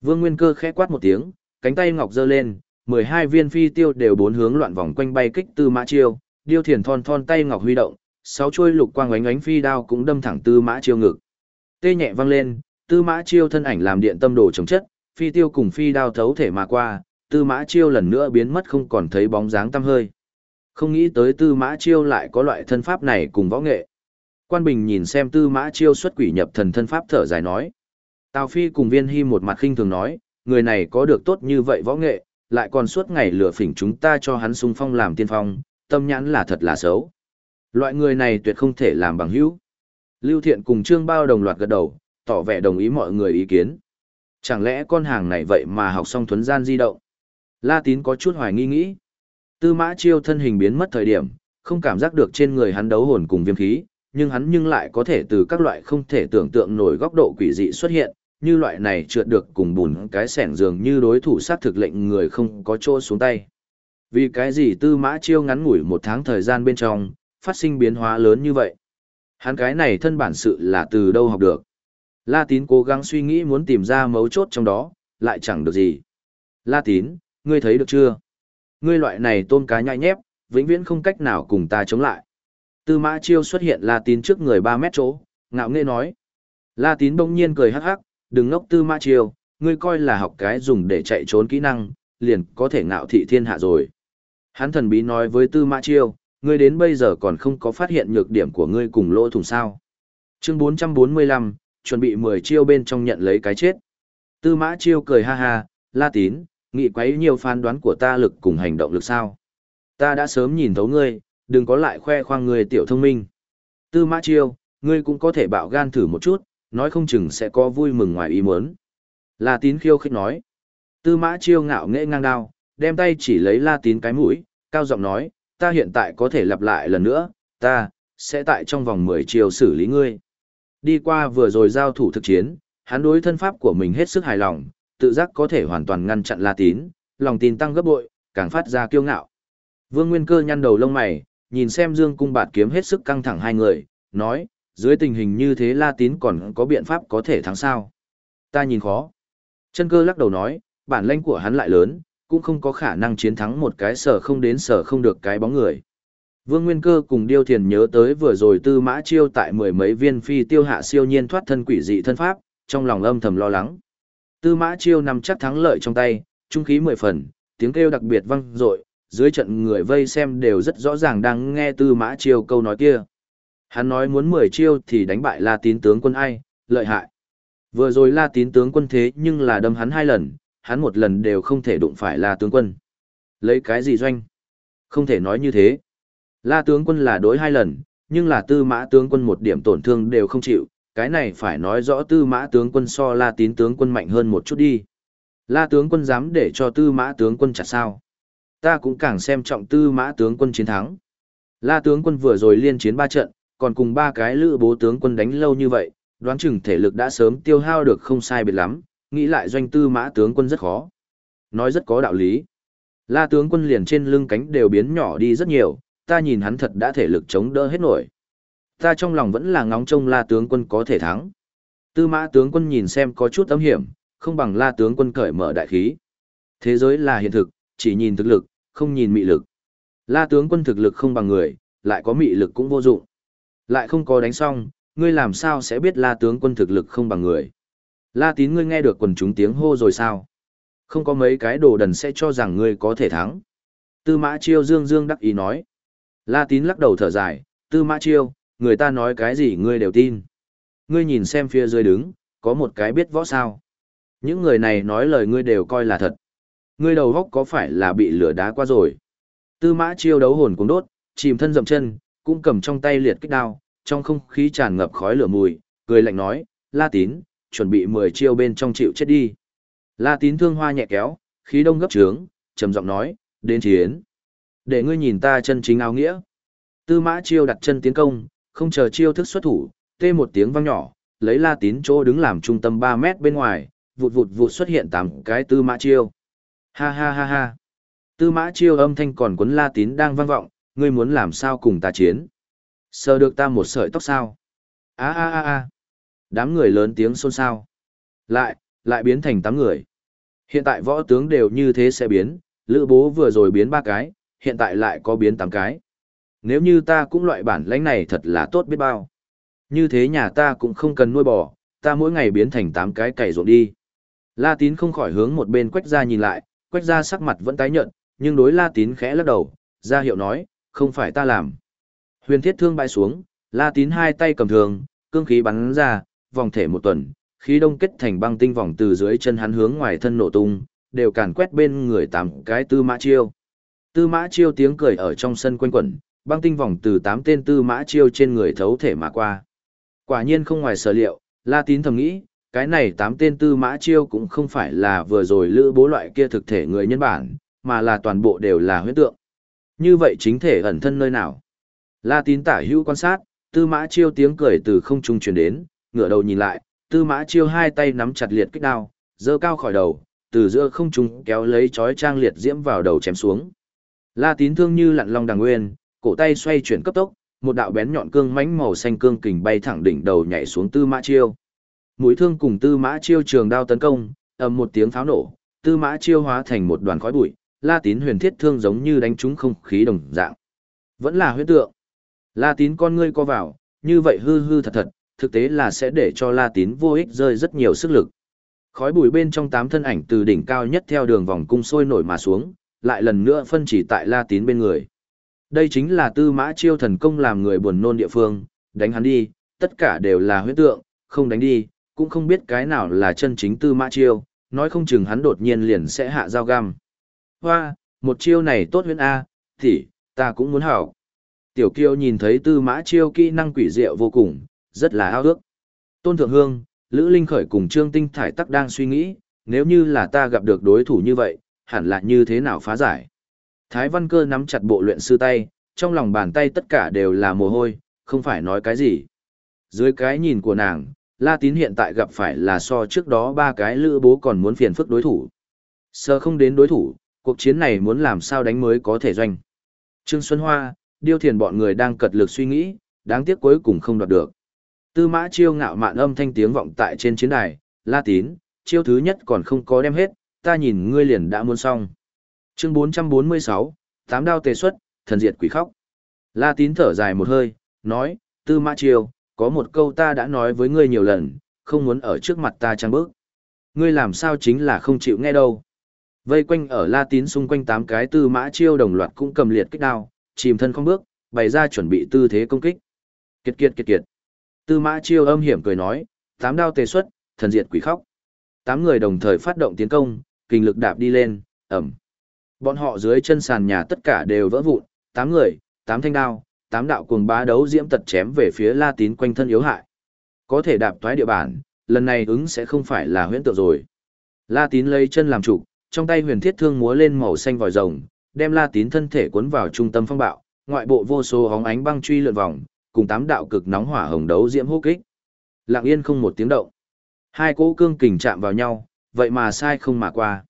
Vương Nguyên Cơ khẽ quát một tiếng, cánh tay ngọc giơ lên, 12 viên phi tiêu đều bốn hướng loạn vòng quanh bay kích Tư Mã Chiêu, điêu thiền thon thon tay ngọc huy động, sáu chuôi lục quang ánh ánh phi đao cũng đâm thẳng Tư Mã Chiêu ngực. Tê nhẹ vang lên, Tư Mã Chiêu thân ảnh làm điện tâm đồ chống chất, phi tiêu cùng phi đao thấu thể mà qua, Tư Mã Chiêu lần nữa biến mất không còn thấy bóng dáng tăm hơi. Không nghĩ tới Tư Mã Chiêu lại có loại thân pháp này cùng võ nghệ. Quan Bình nhìn xem Tư Mã Chiêu xuất quỷ nhập thần thân pháp thở dài nói. Tào Phi cùng Viên Hy một mặt khinh thường nói, người này có được tốt như vậy võ nghệ, lại còn suốt ngày lừa phỉnh chúng ta cho hắn sung phong làm tiên phong, tâm nhãn là thật là xấu. Loại người này tuyệt không thể làm bằng hữu. Lưu Thiện cùng Trương Bao đồng loạt gật đầu, tỏ vẻ đồng ý mọi người ý kiến. Chẳng lẽ con hàng này vậy mà học xong thuấn gian di động? La Tín có chút hoài nghi nghĩ. Tư mã chiêu thân hình biến mất thời điểm, không cảm giác được trên người hắn đấu hồn cùng viêm khí, nhưng hắn nhưng lại có thể từ các loại không thể tưởng tượng nổi góc độ quỷ dị xuất hiện, như loại này trượt được cùng bùn cái sẻng dường như đối thủ sát thực lệnh người không có chỗ xuống tay. Vì cái gì tư mã chiêu ngắn ngủi một tháng thời gian bên trong, phát sinh biến hóa lớn như vậy? Hắn cái này thân bản sự là từ đâu học được? La tín cố gắng suy nghĩ muốn tìm ra mấu chốt trong đó, lại chẳng được gì. La tín, ngươi thấy được chưa? Ngươi loại này tôm cá nhai nhép, vĩnh viễn không cách nào cùng ta chống lại. Tư mã chiêu xuất hiện La tín trước người 3 mét chỗ, ngạo nghễ nói. La tín bỗng nhiên cười hắc hắc, đừng ngốc tư mã chiêu, ngươi coi là học cái dùng để chạy trốn kỹ năng, liền có thể ngạo thị thiên hạ rồi. Hắn thần bí nói với tư mã chiêu, ngươi đến bây giờ còn không có phát hiện nhược điểm của ngươi cùng lỗ thủng sao. Chương 445, chuẩn bị 10 chiêu bên trong nhận lấy cái chết. Tư mã chiêu cười ha ha, la tín, nghĩ quấy nhiều phán đoán của ta lực cùng hành động lực sao. Ta đã sớm nhìn thấu ngươi, đừng có lại khoe khoang ngươi tiểu thông minh. Tư mã chiêu, ngươi cũng có thể bạo gan thử một chút, nói không chừng sẽ có vui mừng ngoài ý muốn. La tín khiêu khích nói. Tư mã chiêu ngạo nghễ ngang đao, đem tay chỉ lấy la tín cái mũi, cao giọng nói, ta hiện tại có thể lặp lại lần nữa, ta, sẽ tại trong vòng 10 chiều xử lý ngươi. Đi qua vừa rồi giao thủ thực chiến, hắn đối thân pháp của mình hết sức hài lòng, tự giác có thể hoàn toàn ngăn chặn La Tín, lòng tin tăng gấp bội, càng phát ra kiêu ngạo. Vương Nguyên Cơ nhăn đầu lông mày, nhìn xem Dương Cung Bạt kiếm hết sức căng thẳng hai người, nói, dưới tình hình như thế La Tín còn có biện pháp có thể thắng sao? Ta nhìn khó. Chân cơ lắc đầu nói, bản lãnh của hắn lại lớn, cũng không có khả năng chiến thắng một cái sở không đến sở không được cái bóng người. Vương Nguyên Cơ cùng Điêu Thiền nhớ tới vừa rồi tư mã chiêu tại mười mấy viên phi tiêu hạ siêu nhiên thoát thân quỷ dị thân pháp, trong lòng âm thầm lo lắng. Tư mã chiêu nằm chắc thắng lợi trong tay, trung khí mười phần, tiếng kêu đặc biệt vang dội, dưới trận người vây xem đều rất rõ ràng đang nghe tư mã chiêu câu nói kia. Hắn nói muốn mười chiêu thì đánh bại La Tín tướng quân ai, lợi hại. Vừa rồi La Tín tướng quân thế nhưng là đâm hắn hai lần, hắn một lần đều không thể đụng phải La tướng quân. Lấy cái gì doanh? Không thể nói như thế. La tướng quân là đối hai lần, nhưng là tư mã tướng quân một điểm tổn thương đều không chịu, cái này phải nói rõ tư mã tướng quân so la tín tướng quân mạnh hơn một chút đi. La tướng quân dám để cho tư mã tướng quân chặt sao. Ta cũng càng xem trọng tư mã tướng quân chiến thắng. La tướng quân vừa rồi liên chiến ba trận, còn cùng ba cái lữ bố tướng quân đánh lâu như vậy, đoán chừng thể lực đã sớm tiêu hao được không sai biệt lắm, nghĩ lại doanh tư mã tướng quân rất khó. Nói rất có đạo lý. La tướng quân liền trên lưng cánh đều biến nhỏ đi rất nhiều, ta nhìn hắn thật đã thể lực chống đỡ hết nổi. Ta trong lòng vẫn là ngóng trông la tướng quân có thể thắng. Tư mã tướng quân nhìn xem có chút âm hiểm, không bằng la tướng quân cởi mở đại khí. Thế giới là hiện thực, chỉ nhìn thực lực, không nhìn mị lực. La tướng quân thực lực không bằng người, lại có mị lực cũng vô dụng. Lại không có đánh xong, ngươi làm sao sẽ biết la tướng quân thực lực không bằng người. La tín ngươi nghe được quần chúng tiếng hô rồi sao? Không có mấy cái đồ đần sẽ cho rằng ngươi có thể thắng. Tư mã chiêu dương dương đắc ý nói. La tín lắc đầu thở dài, tư mã chiêu, người ta nói cái gì ngươi đều tin. Ngươi nhìn xem phía dưới đứng, có một cái biết võ sao. Những người này nói lời ngươi đều coi là thật. Ngươi đầu góc có phải là bị lửa đá qua rồi. Tư mã chiêu đấu hồn cũng đốt, chìm thân dậm chân, cũng cầm trong tay liệt kích đao, trong không khí tràn ngập khói lửa mùi, cười lạnh nói, La tín, chuẩn bị 10 chiêu bên trong chịu chết đi. La tín thương hoa nhẹ kéo, khí đông gấp trướng, trầm giọng nói, đến chiến. Để ngươi nhìn ta chân chính áo nghĩa. Tư mã chiêu đặt chân tiến công, không chờ chiêu thức xuất thủ, tê một tiếng vang nhỏ, lấy la tín chỗ đứng làm trung tâm 3 mét bên ngoài, vụt vụt vụt xuất hiện tám cái tư mã chiêu. Ha ha ha ha. Tư mã chiêu âm thanh còn cuốn la tín đang vang vọng, ngươi muốn làm sao cùng ta chiến. Sờ được ta một sợi tóc sao. a a a a. Đám người lớn tiếng xôn xao. Lại, lại biến thành tám người. Hiện tại võ tướng đều như thế sẽ biến, lữ bố vừa rồi biến ba cái, hiện tại lại có biến tám cái. Nếu như ta cũng loại bản lãnh này thật là tốt biết bao. Như thế nhà ta cũng không cần nuôi bò, ta mỗi ngày biến thành tám cái cày ruộng đi. La tín không khỏi hướng một bên quách ra nhìn lại, quách ra sắc mặt vẫn tái nhợt, nhưng đối la tín khẽ lắc đầu, ra hiệu nói, không phải ta làm. Huyền thiết thương bay xuống, la tín hai tay cầm thường, cương khí bắn ra, vòng thể một tuần, khí đông kết thành băng tinh vòng từ dưới chân hắn hướng ngoài thân nổ tung, đều càn quét bên người tám cái tư mã chiêu. Tư mã chiêu tiếng cười ở trong sân quanh quẩn, băng tinh vòng từ tám tên tư mã chiêu trên người thấu thể mà qua. Quả nhiên không ngoài sở liệu, La Tín thầm nghĩ, cái này tám tên tư mã chiêu cũng không phải là vừa rồi lữ bố loại kia thực thể người nhân bản, mà là toàn bộ đều là huyết tượng. Như vậy chính thể ẩn thân nơi nào? La Tín tả hữu quan sát, tư mã chiêu tiếng cười từ không trung truyền đến, ngửa đầu nhìn lại, tư mã chiêu hai tay nắm chặt liệt kích đao, giơ cao khỏi đầu, từ giữa không trung kéo lấy chói trang liệt diễm vào đầu chém xuống. La Tín thương như lặn long đằng nguyên, cổ tay xoay chuyển cấp tốc, một đạo bén nhọn cương mãnh màu xanh cương kình bay thẳng đỉnh đầu nhảy xuống Tư Mã Chiêu. Mũi thương cùng Tư Mã Chiêu trường đao tấn công, ầm một tiếng pháo nổ, Tư Mã Chiêu hóa thành một đoàn khói bụi, La Tín huyền thiết thương giống như đánh trúng không khí đồng dạng. Vẫn là huyết tượng. La Tín con ngươi co vào, như vậy hư hư thật thật, thực tế là sẽ để cho La Tín vô ích rơi rất nhiều sức lực. Khói bụi bên trong tám thân ảnh từ đỉnh cao nhất theo đường vòng cung sôi nổi mà xuống, lại lần nữa phân chỉ tại La Tín bên người. Đây chính là tư mã chiêu thần công làm người buồn nôn địa phương, đánh hắn đi, tất cả đều là huyết tượng, không đánh đi, cũng không biết cái nào là chân chính tư mã chiêu, nói không chừng hắn đột nhiên liền sẽ hạ dao găm. Hoa, một chiêu này tốt huyết A, thì, ta cũng muốn hảo. Tiểu kiêu nhìn thấy tư mã chiêu kỹ năng quỷ diệu vô cùng, rất là ao ước. Tôn Thượng Hương, Lữ Linh Khởi cùng Trương Tinh Thải Tắc đang suy nghĩ, nếu như là ta gặp được đối thủ như vậy, hẳn là như thế nào phá giải. Thái Văn Cơ nắm chặt bộ luyện sư tay, trong lòng bàn tay tất cả đều là mồ hôi, không phải nói cái gì. Dưới cái nhìn của nàng, La Tín hiện tại gặp phải là so trước đó ba cái lữ bố còn muốn phiền phức đối thủ. Sơ không đến đối thủ, cuộc chiến này muốn làm sao đánh mới có thể doanh. Trương Xuân Hoa, điêu thiền bọn người đang cật lực suy nghĩ, đáng tiếc cuối cùng không đoạt được. Tư mã chiêu ngạo mạn âm thanh tiếng vọng tại trên chiến đài, La Tín, chiêu thứ nhất còn không có đem hết, ta nhìn ngươi liền đã muốn xong. Chương 446, tám đao tề xuất, thần diệt quỷ khóc. La tín thở dài một hơi, nói, tư mã chiêu, có một câu ta đã nói với ngươi nhiều lần, không muốn ở trước mặt ta trang bước. Ngươi làm sao chính là không chịu nghe đâu. Vây quanh ở La tín xung quanh tám cái tư mã chiêu đồng loạt cũng cầm liệt kích đao, chìm thân không bước, bày ra chuẩn bị tư thế công kích. Kiệt kiệt kiệt kiệt. Tư mã chiêu âm hiểm cười nói, tám đao tề xuất, thần diệt quỷ khóc. Tám người đồng thời phát động tiến công, kinh lực đạp đi lên, ẩm. Bọn họ dưới chân sàn nhà tất cả đều vỡ vụn, tám người, tám thanh đao, tám đạo cuồng bá đấu diễm tật chém về phía La Tín quanh thân yếu hại. Có thể đạp toái địa bản, lần này ứng sẽ không phải là huyễn tượng rồi. La Tín lấy chân làm trụ, trong tay huyền thiết thương múa lên màu xanh vòi rồng, đem La Tín thân thể cuốn vào trung tâm phong bạo, ngoại bộ vô số hóng ánh băng truy lượn vòng, cùng tám đạo cực nóng hỏa hồng đấu diễm hô kích. Lặng yên không một tiếng động. Hai cỗ cương kình chạm vào nhau, vậy mà sai không mà qua.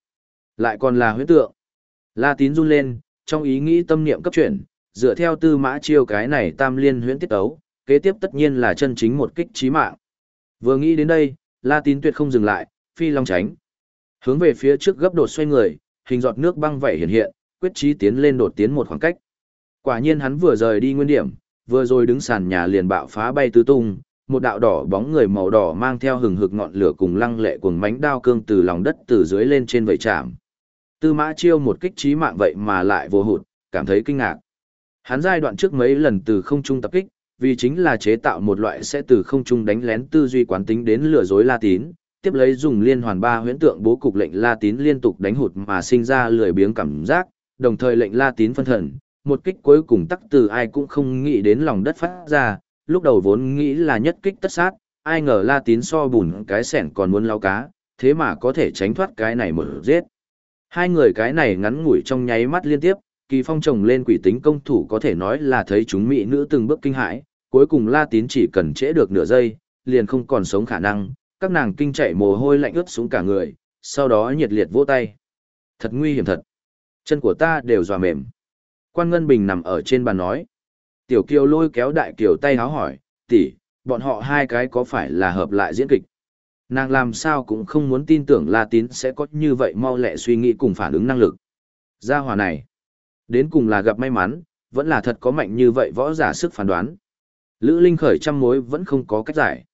Lại còn là huyễn tượng. La Tín run lên, trong ý nghĩ tâm niệm cấp chuyển, dựa theo tư mã chiêu cái này tam liên huyễn tiết ấu, kế tiếp tất nhiên là chân chính một kích chí mạng. Vừa nghĩ đến đây, La Tín tuyệt không dừng lại, phi long tránh. Hướng về phía trước gấp đột xoay người, hình giọt nước băng vẩy hiện hiện, quyết chí tiến lên đột tiến một khoảng cách. Quả nhiên hắn vừa rời đi nguyên điểm, vừa rồi đứng sàn nhà liền bạo phá bay tứ tung, một đạo đỏ bóng người màu đỏ mang theo hừng hực ngọn lửa cùng lăng lệ cuồng mánh đao cương từ lòng đất từ dưới lên trên vẩy chạm. Tư mã chiêu một kích trí mạng vậy mà lại vô hụt, cảm thấy kinh ngạc. Hắn giai đoạn trước mấy lần từ không trung tập kích, vì chính là chế tạo một loại sẽ từ không trung đánh lén tư duy quán tính đến lừa dối La Tín, tiếp lấy dùng liên hoàn ba huyễn tượng bố cục lệnh La Tín liên tục đánh hụt mà sinh ra lười biếng cảm giác, đồng thời lệnh La Tín phân thần, một kích cuối cùng tắc từ ai cũng không nghĩ đến lòng đất phát ra, lúc đầu vốn nghĩ là nhất kích tất sát, ai ngờ La Tín so bùn cái sẻn còn muốn lao cá, thế mà có thể tránh thoát cái này mở giết. Hai người cái này ngắn ngủi trong nháy mắt liên tiếp, kỳ phong trồng lên quỷ tính công thủ có thể nói là thấy chúng mỹ nữ từng bước kinh hãi, cuối cùng La Tín chỉ cần trễ được nửa giây, liền không còn sống khả năng, các nàng kinh chạy mồ hôi lạnh ướt xuống cả người, sau đó nhiệt liệt vỗ tay. Thật nguy hiểm thật. Chân của ta đều dòa mềm. Quan Ngân Bình nằm ở trên bàn nói. Tiểu Kiều lôi kéo Đại Kiều tay háo hỏi, tỷ, bọn họ hai cái có phải là hợp lại diễn kịch? Nàng làm sao cũng không muốn tin tưởng La Tín sẽ có như vậy mau lẹ suy nghĩ cùng phản ứng năng lực. Gia hòa này, đến cùng là gặp may mắn, vẫn là thật có mạnh như vậy võ giả sức phán đoán. Lữ Linh khởi trăm mối vẫn không có cách giải.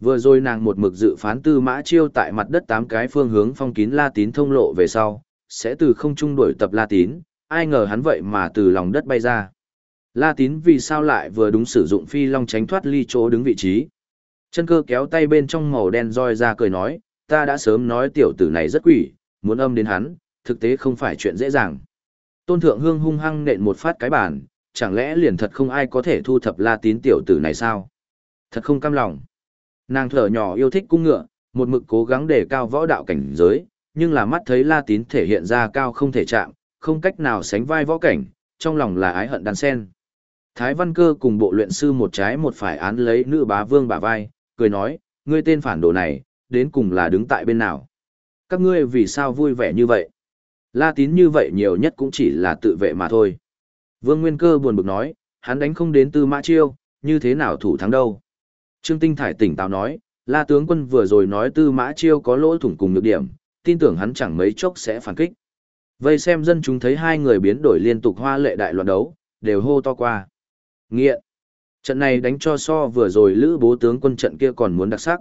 Vừa rồi nàng một mực dự phán tư mã chiêu tại mặt đất tám cái phương hướng phong kín La Tín thông lộ về sau, sẽ từ không trung đuổi tập La Tín, ai ngờ hắn vậy mà từ lòng đất bay ra. La Tín vì sao lại vừa đúng sử dụng phi long tránh thoát ly chỗ đứng vị trí. Chân cơ kéo tay bên trong màu đen roi ra cười nói, ta đã sớm nói tiểu tử này rất quỷ, muốn âm đến hắn, thực tế không phải chuyện dễ dàng. Tôn Thượng Hương hung hăng nện một phát cái bàn, chẳng lẽ liền thật không ai có thể thu thập La Tín tiểu tử này sao? Thật không cam lòng. Nàng thở nhỏ yêu thích cung ngựa, một mực cố gắng để cao võ đạo cảnh giới, nhưng là mắt thấy La Tín thể hiện ra cao không thể chạm, không cách nào sánh vai võ cảnh, trong lòng là ái hận đan sen. Thái Văn Cơ cùng bộ luyện sư một trái một phải án lấy nữ bá vương bả vai, cười nói, ngươi tên phản đồ này, đến cùng là đứng tại bên nào. Các ngươi vì sao vui vẻ như vậy? La tín như vậy nhiều nhất cũng chỉ là tự vệ mà thôi. Vương Nguyên Cơ buồn bực nói, hắn đánh không đến tư mã chiêu, như thế nào thủ thắng đâu. Trương Tinh Thải tỉnh táo nói, La tướng quân vừa rồi nói tư mã chiêu có lỗ thủng cùng nhược điểm, tin tưởng hắn chẳng mấy chốc sẽ phản kích. Vây xem dân chúng thấy hai người biến đổi liên tục hoa lệ đại loạn đấu, đều hô to qua. Nghiện! Trận này đánh cho so vừa rồi lữ bố tướng quân trận kia còn muốn đặc sắc.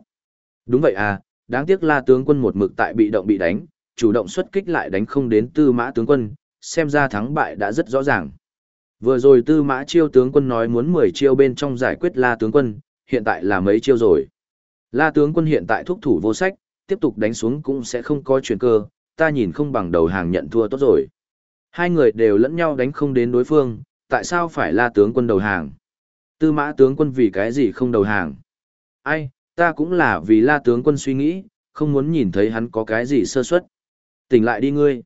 Đúng vậy à, đáng tiếc la tướng quân một mực tại bị động bị đánh, chủ động xuất kích lại đánh không đến tư mã tướng quân, xem ra thắng bại đã rất rõ ràng. Vừa rồi tư mã chiêu tướng quân nói muốn 10 chiêu bên trong giải quyết la tướng quân, hiện tại là mấy chiêu rồi. La tướng quân hiện tại thúc thủ vô sách, tiếp tục đánh xuống cũng sẽ không có chuyển cơ, ta nhìn không bằng đầu hàng nhận thua tốt rồi. Hai người đều lẫn nhau đánh không đến đối phương, tại sao phải la tướng quân đầu hàng? Tư mã tướng quân vì cái gì không đầu hàng? Ai, ta cũng là vì la tướng quân suy nghĩ, không muốn nhìn thấy hắn có cái gì sơ suất. Tỉnh lại đi ngươi.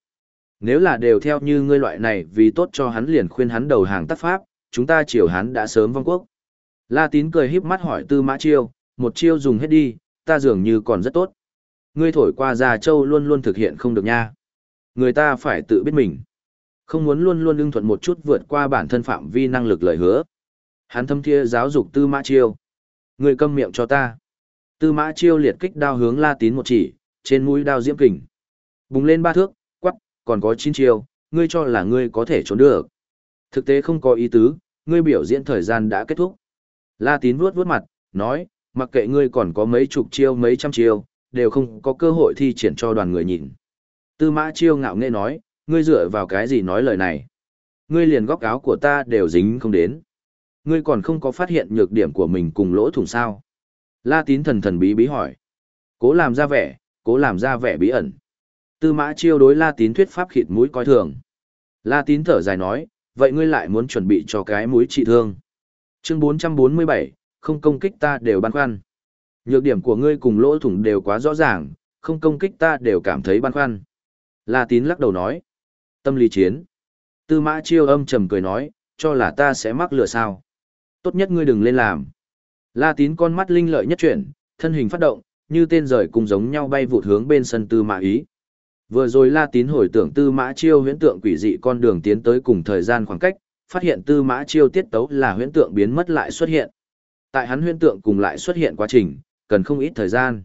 Nếu là đều theo như ngươi loại này vì tốt cho hắn liền khuyên hắn đầu hàng tác pháp, chúng ta chiều hắn đã sớm vong quốc. La tín cười híp mắt hỏi tư mã chiêu, một chiêu dùng hết đi, ta dường như còn rất tốt. Ngươi thổi qua già châu luôn luôn thực hiện không được nha. Người ta phải tự biết mình. Không muốn luôn luôn ưng thuận một chút vượt qua bản thân phạm vi năng lực lời hứa. Hắn thâm thiê giáo dục tư mã chiêu. Người câm miệng cho ta. Tư mã chiêu liệt kích đao hướng la tín một chỉ, trên mũi đao diễm kình. Bùng lên ba thước, quắc, còn có chín chiêu, ngươi cho là ngươi có thể trốn được. Thực tế không có ý tứ, ngươi biểu diễn thời gian đã kết thúc. La tín vuốt vuốt mặt, nói, mặc kệ ngươi còn có mấy chục chiêu mấy trăm chiêu, đều không có cơ hội thi triển cho đoàn người nhìn. Tư mã chiêu ngạo nghễ nói, ngươi dựa vào cái gì nói lời này. Ngươi liền góc áo của ta đều dính không đến. Ngươi còn không có phát hiện nhược điểm của mình cùng lỗ thủng sao. La tín thần thần bí bí hỏi. Cố làm ra vẻ, cố làm ra vẻ bí ẩn. Tư mã chiêu đối la tín thuyết pháp khịt mũi coi thường. La tín thở dài nói, vậy ngươi lại muốn chuẩn bị cho cái mũi trị thương. Chương 447, không công kích ta đều băn khoăn. Nhược điểm của ngươi cùng lỗ thủng đều quá rõ ràng, không công kích ta đều cảm thấy băn khoăn. La tín lắc đầu nói. Tâm lý chiến. Tư mã chiêu âm trầm cười nói, cho là ta sẽ mắc lừa sao. Tốt nhất ngươi đừng lên làm. La tín con mắt linh lợi nhất chuyển, thân hình phát động, như tên rời cùng giống nhau bay vụt hướng bên sân tư mã ý. Vừa rồi La tín hồi tưởng tư mã chiêu huyễn tượng quỷ dị con đường tiến tới cùng thời gian khoảng cách, phát hiện tư mã chiêu tiết tấu là huyễn tượng biến mất lại xuất hiện. Tại hắn huyễn tượng cùng lại xuất hiện quá trình, cần không ít thời gian.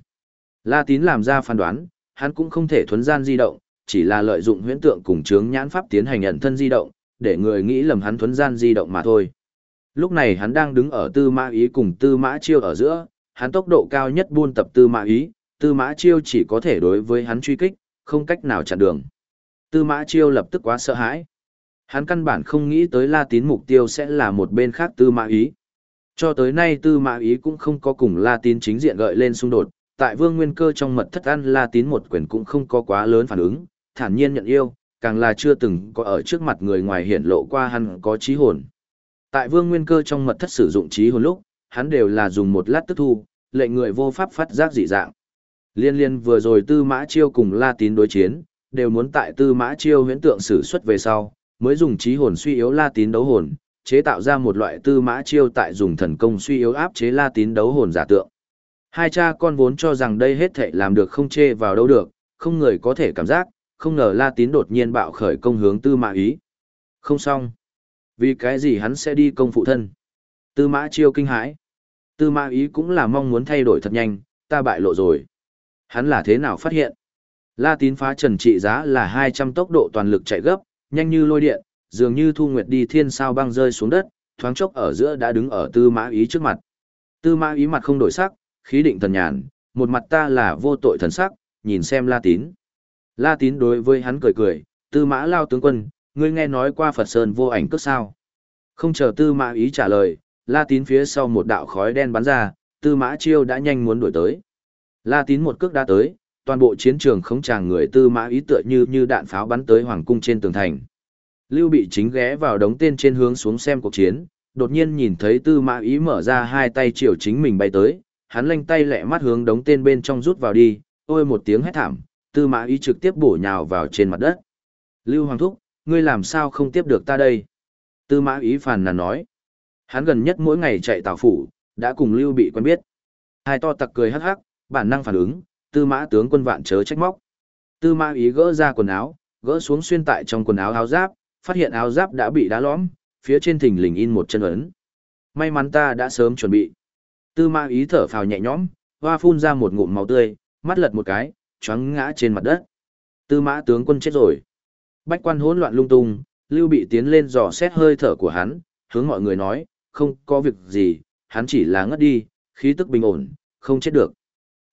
La tín làm ra phán đoán, hắn cũng không thể thuấn gian di động, chỉ là lợi dụng huyễn tượng cùng chướng nhãn pháp tiến hành ẩn thân di động, để người nghĩ lầm hắn thuấn gian di động mà thôi. Lúc này hắn đang đứng ở tư mã ý cùng tư mã chiêu ở giữa, hắn tốc độ cao nhất buôn tập tư mã ý, tư mã chiêu chỉ có thể đối với hắn truy kích, không cách nào chặn đường. Tư mã chiêu lập tức quá sợ hãi. Hắn căn bản không nghĩ tới la tín mục tiêu sẽ là một bên khác tư mã ý. Cho tới nay tư mã ý cũng không có cùng la tín chính diện gợi lên xung đột, tại vương nguyên cơ trong mật thất ăn la tín một quyền cũng không có quá lớn phản ứng, thản nhiên nhận yêu, càng là chưa từng có ở trước mặt người ngoài hiển lộ qua hắn có trí hồn. Tại vương nguyên cơ trong mật thất sử dụng trí hồn lúc, hắn đều là dùng một lát tức thu, lệnh người vô pháp phát giác dị dạng. Liên liên vừa rồi tư mã chiêu cùng la tín đối chiến, đều muốn tại tư mã chiêu huyễn tượng sử xuất về sau, mới dùng trí hồn suy yếu la tín đấu hồn, chế tạo ra một loại tư mã chiêu tại dùng thần công suy yếu áp chế la tín đấu hồn giả tượng. Hai cha con vốn cho rằng đây hết thể làm được không chê vào đâu được, không người có thể cảm giác, không ngờ la tín đột nhiên bạo khởi công hướng tư mã ý. Không xong. Vì cái gì hắn sẽ đi công phụ thân? Tư mã chiêu kinh hãi. Tư mã ý cũng là mong muốn thay đổi thật nhanh, ta bại lộ rồi. Hắn là thế nào phát hiện? La tín phá trần trị giá là 200 tốc độ toàn lực chạy gấp, nhanh như lôi điện, dường như thu nguyệt đi thiên sao băng rơi xuống đất, thoáng chốc ở giữa đã đứng ở tư mã ý trước mặt. Tư mã ý mặt không đổi sắc, khí định thần nhàn, một mặt ta là vô tội thần sắc, nhìn xem La tín. La tín đối với hắn cười cười, tư mã lao tướng quân, ngươi nghe nói qua Phật Sơn vô ảnh cước sao. Không chờ tư mã ý trả lời, La tín phía sau một đạo khói đen bắn ra, tư mã chiêu đã nhanh muốn đuổi tới. La tín một cước đã tới, toàn bộ chiến trường không chàng người tư mã ý tựa như như đạn pháo bắn tới hoàng cung trên tường thành. Lưu bị chính ghé vào đống tên trên hướng xuống xem cuộc chiến, đột nhiên nhìn thấy tư mã ý mở ra hai tay chiều chính mình bay tới, hắn lanh tay lẹ mắt hướng đống tên bên trong rút vào đi, ôi một tiếng hét thảm, tư mã ý trực tiếp bổ nhào vào trên mặt đất. Lưu Hoàng Thúc, ngươi làm sao không tiếp được ta đây? Tư mã ý phàn nàn nói. Hắn gần nhất mỗi ngày chạy tàu phủ, đã cùng Lưu bị quen biết. Hai to tặc cười hắc hắc, bản năng phản ứng, tư mã tướng quân vạn chớ trách móc. Tư mã ý gỡ ra quần áo, gỡ xuống xuyên tại trong quần áo áo giáp, phát hiện áo giáp đã bị đá lõm, phía trên thình lình in một chân ấn. May mắn ta đã sớm chuẩn bị. Tư mã ý thở phào nhẹ nhõm, hoa phun ra một ngụm máu tươi, mắt lật một cái, choáng ngã trên mặt đất. Tư mã tướng quân chết rồi. Bách quan hỗn loạn lung tung, Lưu Bị tiến lên dò xét hơi thở của hắn, hướng mọi người nói, không có việc gì, hắn chỉ là ngất đi, khí tức bình ổn, không chết được.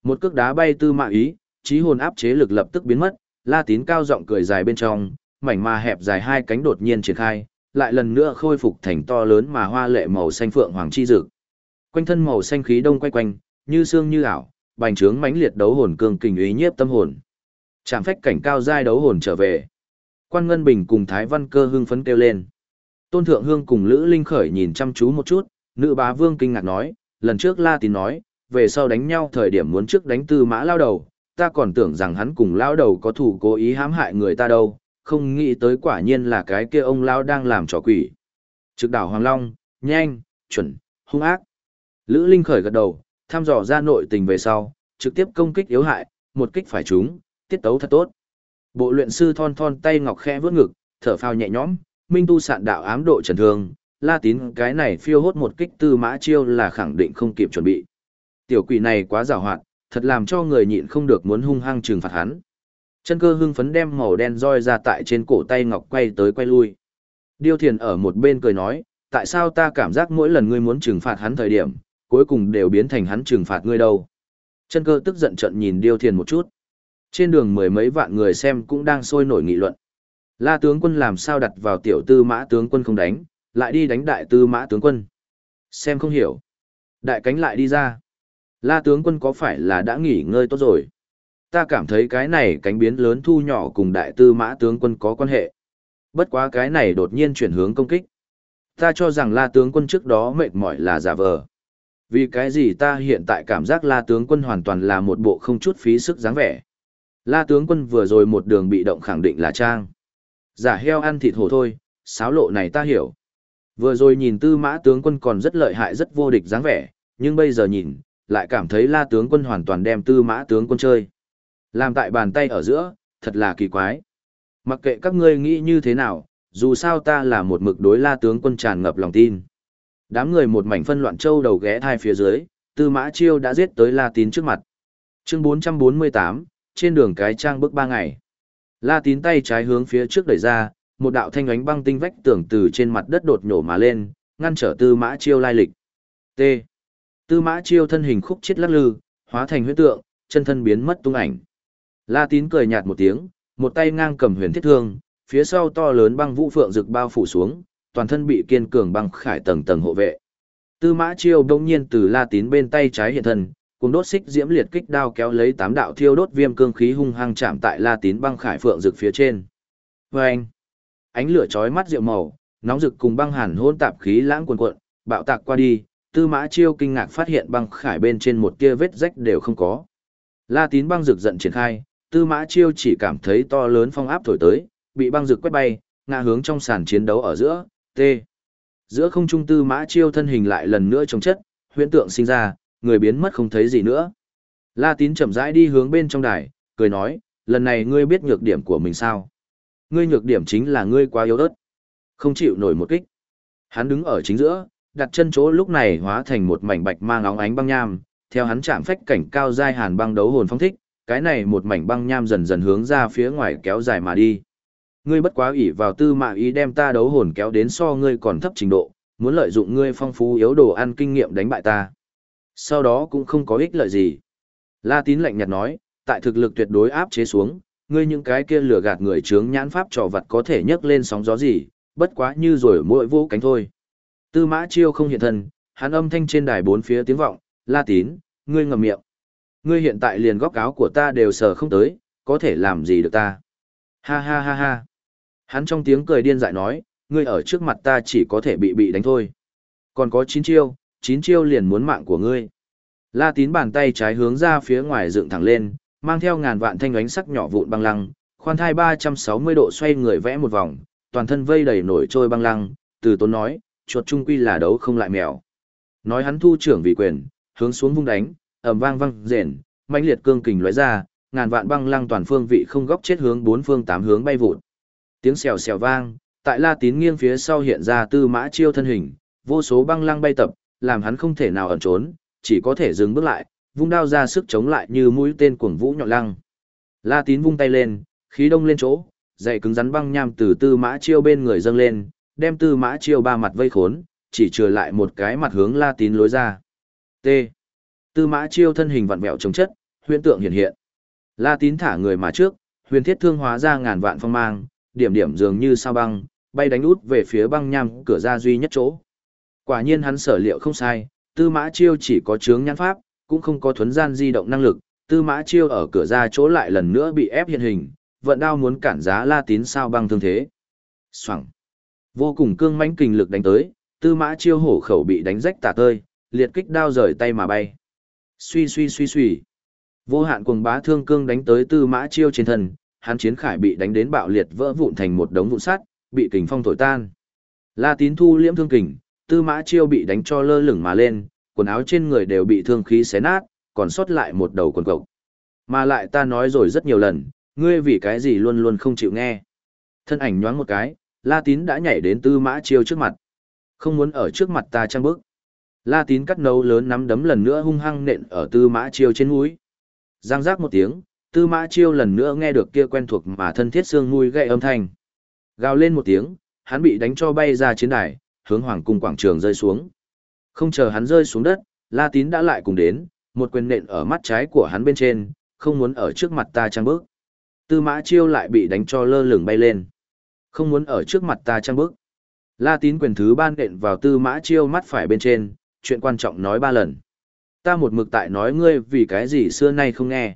Một cước đá bay tư mã ý, trí hồn áp chế lực lập tức biến mất, La Tín cao giọng cười dài bên trong, mảnh mà hẹp dài hai cánh đột nhiên triển khai, lại lần nữa khôi phục thành to lớn mà hoa lệ màu xanh phượng hoàng chi dực. Quanh thân màu xanh khí đông quay quanh, như xương như ảo, bành trướng mãnh liệt đấu hồn cương kình ý nhiếp tâm hồn. Trạm phách cảnh cao giai đấu hồn trở về. Quan Ngân Bình cùng Thái Văn Cơ hưng phấn kêu lên. Tôn Thượng Hương cùng Lữ Linh Khởi nhìn chăm chú một chút, nữ bá vương kinh ngạc nói, lần trước La Tín nói, về sau đánh nhau thời điểm muốn trước đánh tư mã lao đầu, ta còn tưởng rằng hắn cùng lao đầu có thủ cố ý hãm hại người ta đâu, không nghĩ tới quả nhiên là cái kia ông lão đang làm trò quỷ. Trực đảo Hoàng Long, nhanh, chuẩn, hung ác. Lữ Linh khởi gật đầu, thăm dò ra nội tình về sau, trực tiếp công kích yếu hại, một kích phải trúng, tiết tấu thật tốt. Bộ luyện sư thon thon tay ngọc khẽ vướt ngực, thở phào nhẹ nhõm, minh tu sạn đạo ám độ trần thương, la tín cái này phiêu hốt một kích tư mã chiêu là khẳng định không kịp chuẩn bị. Tiểu quỷ này quá giàu hoạt, thật làm cho người nhịn không được muốn hung hăng trừng phạt hắn. Chân cơ hưng phấn đem màu đen roi ra tại trên cổ tay ngọc quay tới quay lui. Điêu thiền ở một bên cười nói, tại sao ta cảm giác mỗi lần ngươi muốn trừng phạt hắn thời điểm, cuối cùng đều biến thành hắn trừng phạt ngươi đâu. Chân cơ tức giận trận nhìn điêu thiền một chút. Trên đường mười mấy vạn người xem cũng đang sôi nổi nghị luận. La tướng quân làm sao đặt vào tiểu tư mã tướng quân không đánh, lại đi đánh đại tư mã tướng quân. Xem không hiểu. Đại cánh lại đi ra. La tướng quân có phải là đã nghỉ ngơi tốt rồi? Ta cảm thấy cái này cánh biến lớn thu nhỏ cùng đại tư mã tướng quân có quan hệ. Bất quá cái này đột nhiên chuyển hướng công kích. Ta cho rằng la tướng quân trước đó mệt mỏi là giả vờ. Vì cái gì ta hiện tại cảm giác la tướng quân hoàn toàn là một bộ không chút phí sức dáng vẻ. La tướng quân vừa rồi một đường bị động khẳng định là trang. Giả heo ăn thịt hổ thôi, sáo lộ này ta hiểu. Vừa rồi nhìn tư mã tướng quân còn rất lợi hại rất vô địch dáng vẻ, nhưng bây giờ nhìn, lại cảm thấy la tướng quân hoàn toàn đem tư mã tướng quân chơi. Làm tại bàn tay ở giữa, thật là kỳ quái. Mặc kệ các ngươi nghĩ như thế nào, dù sao ta là một mực đối la tướng quân tràn ngập lòng tin. Đám người một mảnh phân loạn châu đầu ghé thai phía dưới, tư mã chiêu đã giết tới la tín trước mặt. Chương 448, trên đường cái trang bước ba ngày. La tín tay trái hướng phía trước đẩy ra, một đạo thanh ánh băng tinh vách tưởng từ trên mặt đất đột nhổ mà lên, ngăn trở tư mã chiêu lai lịch. T. Tư mã chiêu thân hình khúc chết lắc lư, hóa thành huyết tượng, chân thân biến mất tung ảnh. La tín cười nhạt một tiếng, một tay ngang cầm huyền thiết thương, phía sau to lớn băng vũ phượng rực bao phủ xuống, toàn thân bị kiên cường băng khải tầng tầng hộ vệ. Tư mã chiêu đông nhiên từ la tín bên tay trái hiện thân, cùng đốt xích diễm liệt kích đao kéo lấy tám đạo thiêu đốt viêm cương khí hung hăng chạm tại la tín băng khải phượng rực phía trên. Vâng! ánh lửa chói mắt rượu màu, nóng rực cùng băng hàn hôn tạp khí lãng cuồn cuộn, bạo tạc qua đi, tư mã chiêu kinh ngạc phát hiện băng khải bên trên một tia vết rách đều không có. La tín băng rực giận triển khai, tư mã chiêu chỉ cảm thấy to lớn phong áp thổi tới, bị băng rực quét bay, ngã hướng trong sàn chiến đấu ở giữa, T. Giữa không trung tư mã chiêu thân hình lại lần nữa chống chất, huyễn tượng sinh ra, người biến mất không thấy gì nữa. La tín chậm rãi đi hướng bên trong đài, cười nói, lần này ngươi biết nhược điểm của mình sao? Ngươi nhược điểm chính là ngươi quá yếu ớt, không chịu nổi một kích. Hắn đứng ở chính giữa, đặt chân chỗ lúc này hóa thành một mảnh bạch mang óng ánh băng nham, theo hắn chạm phách cảnh cao giai hàn băng đấu hồn phong thích, cái này một mảnh băng nham dần dần hướng ra phía ngoài kéo dài mà đi. Ngươi bất quá ủy vào tư mạ ý đem ta đấu hồn kéo đến so ngươi còn thấp trình độ, muốn lợi dụng ngươi phong phú yếu đồ ăn kinh nghiệm đánh bại ta. Sau đó cũng không có ích lợi gì. La tín lạnh nhạt nói, tại thực lực tuyệt đối áp chế xuống, ngươi những cái kia lừa gạt người trướng nhãn pháp trò vật có thể nhấc lên sóng gió gì, bất quá như rồi mỗi vô cánh thôi. Tư mã chiêu không hiện thân, hắn âm thanh trên đài bốn phía tiếng vọng, la tín, ngươi ngậm miệng. Ngươi hiện tại liền góc áo của ta đều sờ không tới, có thể làm gì được ta. Ha ha ha ha. Hắn trong tiếng cười điên dại nói, ngươi ở trước mặt ta chỉ có thể bị bị đánh thôi. Còn có chín chiêu, chín chiêu liền muốn mạng của ngươi. La tín bàn tay trái hướng ra phía ngoài dựng thẳng lên, mang theo ngàn vạn thanh ánh sắc nhỏ vụn băng lăng, khoan thai 360 độ xoay người vẽ một vòng, toàn thân vây đầy nổi trôi băng lăng, từ tốn nói, chuột trung quy là đấu không lại mèo. Nói hắn thu trưởng vì quyền, hướng xuống vung đánh, ầm vang vang rền, mãnh liệt cương kình lóe ra, ngàn vạn băng lăng toàn phương vị không góc chết hướng bốn phương tám hướng bay vụt. Tiếng xèo xèo vang, tại La Tín nghiêng phía sau hiện ra Tư Mã Chiêu thân hình, vô số băng lăng bay tập, làm hắn không thể nào ẩn trốn, chỉ có thể dừng bước lại, vung đao ra sức chống lại như mũi tên cuồng vũ nhọn lăng. La Tín vung tay lên, khí đông lên chỗ, dậy cứng rắn băng nham từ Tư Mã Chiêu bên người dâng lên, đem Tư Mã Chiêu ba mặt vây khốn, chỉ trừ lại một cái mặt hướng La Tín lối ra. T. Tư Mã Chiêu thân hình vặn vẹo chống chất, huyễn tượng hiện hiện. La Tín thả người mà trước, huyền thiết thương hóa ra ngàn vạn phong mang, điểm điểm dường như sao băng, bay đánh út về phía băng nham cửa ra duy nhất chỗ. Quả nhiên hắn sở liệu không sai, tư mã chiêu chỉ có chướng nhãn pháp, cũng không có thuấn gian di động năng lực, tư mã chiêu ở cửa ra chỗ lại lần nữa bị ép hiện hình, vận đao muốn cản giá la tín sao băng thương thế. Xoẳng. Vô cùng cương mãnh kình lực đánh tới, tư mã chiêu hổ khẩu bị đánh rách tả tơi, liệt kích đao rời tay mà bay. Suy suy suy suy. Vô hạn cuồng bá thương cương đánh tới tư mã chiêu trên thân, hắn chiến khải bị đánh đến bạo liệt vỡ vụn thành một đống vụn sắt, bị kình phong thổi tan. La Tín thu liễm thương kình, Tư Mã Chiêu bị đánh cho lơ lửng mà lên, quần áo trên người đều bị thương khí xé nát, còn sót lại một đầu quần cộc. Mà lại ta nói rồi rất nhiều lần, ngươi vì cái gì luôn luôn không chịu nghe. Thân ảnh nhoáng một cái, La Tín đã nhảy đến Tư Mã Chiêu trước mặt. Không muốn ở trước mặt ta trang bước. La Tín cắt nấu lớn nắm đấm lần nữa hung hăng nện ở Tư Mã Chiêu trên mũi. Giang giác một tiếng, Tư Mã Chiêu lần nữa nghe được kia quen thuộc mà thân thiết xương mũi gậy âm thanh. Gào lên một tiếng, hắn bị đánh cho bay ra chiến đài, hướng hoàng cung quảng trường rơi xuống. Không chờ hắn rơi xuống đất, La Tín đã lại cùng đến, một quyền nện ở mắt trái của hắn bên trên, không muốn ở trước mặt ta trang bước. Tư Mã Chiêu lại bị đánh cho lơ lửng bay lên. Không muốn ở trước mặt ta trang bước. La Tín quyền thứ ban nện vào Tư Mã Chiêu mắt phải bên trên, chuyện quan trọng nói ba lần. Ta một mực tại nói ngươi vì cái gì xưa nay không nghe.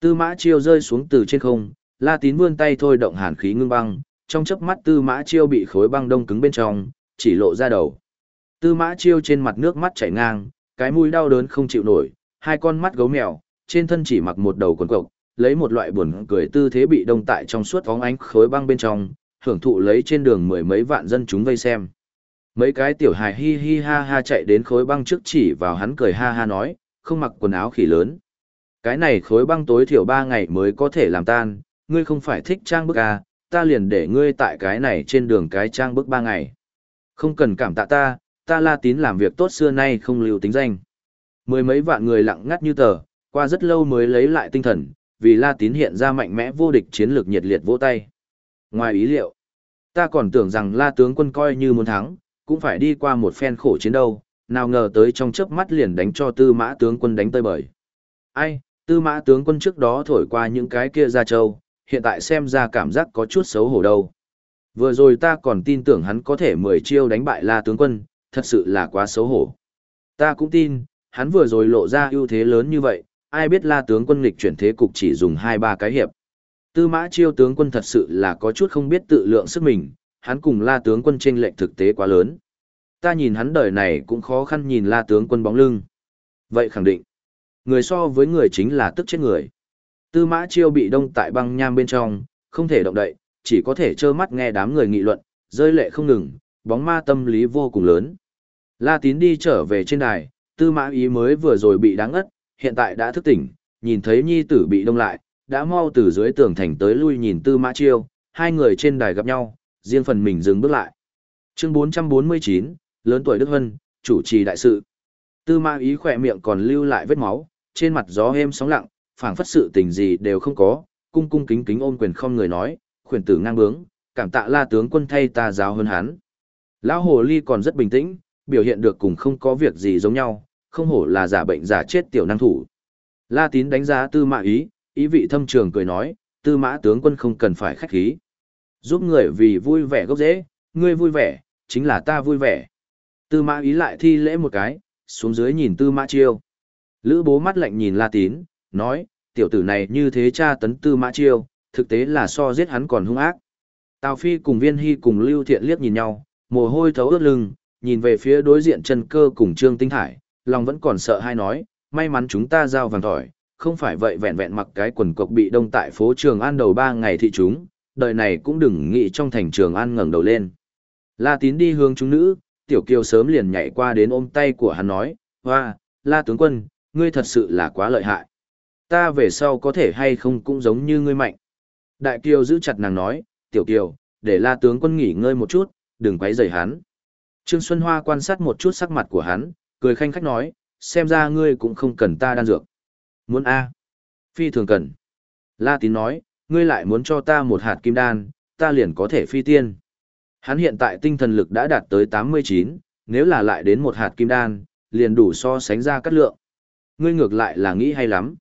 Tư mã chiêu rơi xuống từ trên không, la tín vươn tay thôi động hàn khí ngưng băng, trong chớp mắt Tư Mã Chiêu bị khối băng đông cứng bên trong, chỉ lộ ra đầu. Tư Mã Chiêu trên mặt nước mắt chảy ngang, cái mũi đau đớn không chịu nổi, hai con mắt gấu mèo, trên thân chỉ mặc một đầu quần cộc, lấy một loại buồn cười tư thế bị đông tại trong suốt vóng ánh khối băng bên trong, hưởng thụ lấy trên đường mười mấy vạn dân chúng vây xem. Mấy cái tiểu hài hi hi ha ha chạy đến khối băng trước chỉ vào hắn cười ha ha nói, không mặc quần áo khỉ lớn. Cái này khối băng tối thiểu ba ngày mới có thể làm tan, ngươi không phải thích trang bức à, ta liền để ngươi tại cái này trên đường cái trang bức ba ngày. Không cần cảm tạ ta, ta la tín làm việc tốt xưa nay không lưu tính danh. Mười mấy vạn người lặng ngắt như tờ, qua rất lâu mới lấy lại tinh thần, vì la tín hiện ra mạnh mẽ vô địch chiến lược nhiệt liệt vỗ tay. Ngoài ý liệu, ta còn tưởng rằng la tướng quân coi như muốn thắng, cũng phải đi qua một phen khổ chiến đâu, nào ngờ tới trong chớp mắt liền đánh cho tư mã tướng quân đánh tơi bời. Ai, tư mã tướng quân trước đó thổi qua những cái kia ra châu, hiện tại xem ra cảm giác có chút xấu hổ đâu. Vừa rồi ta còn tin tưởng hắn có thể mười chiêu đánh bại la tướng quân, thật sự là quá xấu hổ. Ta cũng tin, hắn vừa rồi lộ ra ưu thế lớn như vậy, ai biết la tướng quân nghịch chuyển thế cục chỉ dùng hai ba cái hiệp. Tư mã chiêu tướng quân thật sự là có chút không biết tự lượng sức mình, hắn cùng la tướng quân tranh lệnh thực tế quá lớn. Ta nhìn hắn đời này cũng khó khăn nhìn la tướng quân bóng lưng. Vậy khẳng định, người so với người chính là tức chết người. Tư mã chiêu bị đông tại băng nham bên trong, không thể động đậy, chỉ có thể trơ mắt nghe đám người nghị luận, rơi lệ không ngừng, bóng ma tâm lý vô cùng lớn. La tín đi trở về trên đài, tư mã ý mới vừa rồi bị đáng ất, hiện tại đã thức tỉnh, nhìn thấy nhi tử bị đông lại, đã mau từ dưới tường thành tới lui nhìn tư mã chiêu, hai người trên đài gặp nhau, riêng phần mình dừng bước lại. Chương 449, lớn tuổi Đức Hân, chủ trì đại sự. Tư mã ý khỏe miệng còn lưu lại vết máu, trên mặt gió êm sóng lặng, phảng phất sự tình gì đều không có, cung cung kính kính ôm quyền không người nói, khuyển tử ngang bướng, cảm tạ la tướng quân thay ta giáo hơn hắn. Lão hồ ly còn rất bình tĩnh, biểu hiện được cùng không có việc gì giống nhau, không hổ là giả bệnh giả chết tiểu năng thủ. La tín đánh giá tư mã ý, ý vị thâm trường cười nói, tư mã tướng quân không cần phải khách khí. Giúp người vì vui vẻ gốc dễ, ngươi vui vẻ, chính là ta vui vẻ. Tư mã ý lại thi lễ một cái, xuống dưới nhìn tư mã chiêu. Lữ bố mắt lạnh nhìn la tín, nói, tiểu tử này như thế cha tấn tư mã chiêu, thực tế là so giết hắn còn hung ác. Tào Phi cùng viên hy cùng lưu thiện liếc nhìn nhau, mồ hôi thấu ướt lưng, nhìn về phía đối diện Trần cơ cùng trương tinh thải, lòng vẫn còn sợ hay nói, may mắn chúng ta giao vàng tỏi, không phải vậy vẹn vẹn mặc cái quần cộc bị đông tại phố Trường An đầu ba ngày thị chúng, đời này cũng đừng nghĩ trong thành Trường An ngẩng đầu lên. La tín đi hướng chúng nữ, tiểu kiều sớm liền nhảy qua đến ôm tay của hắn nói, hoa, la tướng quân, ngươi thật sự là quá lợi hại. Ta về sau có thể hay không cũng giống như ngươi mạnh. Đại kiều giữ chặt nàng nói, tiểu kiều, để la tướng quân nghỉ ngơi một chút, đừng quấy rầy hắn. Trương Xuân Hoa quan sát một chút sắc mặt của hắn, cười khanh khách nói, xem ra ngươi cũng không cần ta đan dược. Muốn A. Phi thường cần. La tín nói, ngươi lại muốn cho ta một hạt kim đan, ta liền có thể phi tiên. Hắn hiện tại tinh thần lực đã đạt tới 89, nếu là lại đến một hạt kim đan, liền đủ so sánh ra cắt lượng. Ngươi ngược lại là nghĩ hay lắm.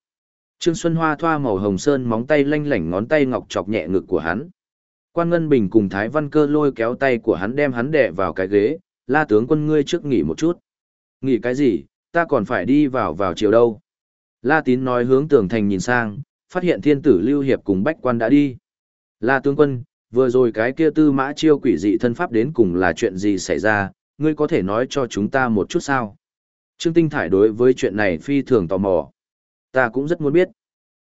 Trương Xuân Hoa thoa màu hồng sơn móng tay lanh lảnh ngón tay ngọc chọc nhẹ ngực của hắn. Quan Ngân Bình cùng Thái Văn Cơ lôi kéo tay của hắn đem hắn đè vào cái ghế, la tướng quân ngươi trước nghỉ một chút. Nghỉ cái gì, ta còn phải đi vào vào chiều đâu. La tín nói hướng tường thành nhìn sang, phát hiện thiên tử lưu hiệp cùng bách quan đã đi. La tướng quân, vừa rồi cái kia tư mã chiêu quỷ dị thân pháp đến cùng là chuyện gì xảy ra, ngươi có thể nói cho chúng ta một chút sao? Trương Tinh Thải đối với chuyện này phi thường tò mò. Ta cũng rất muốn biết.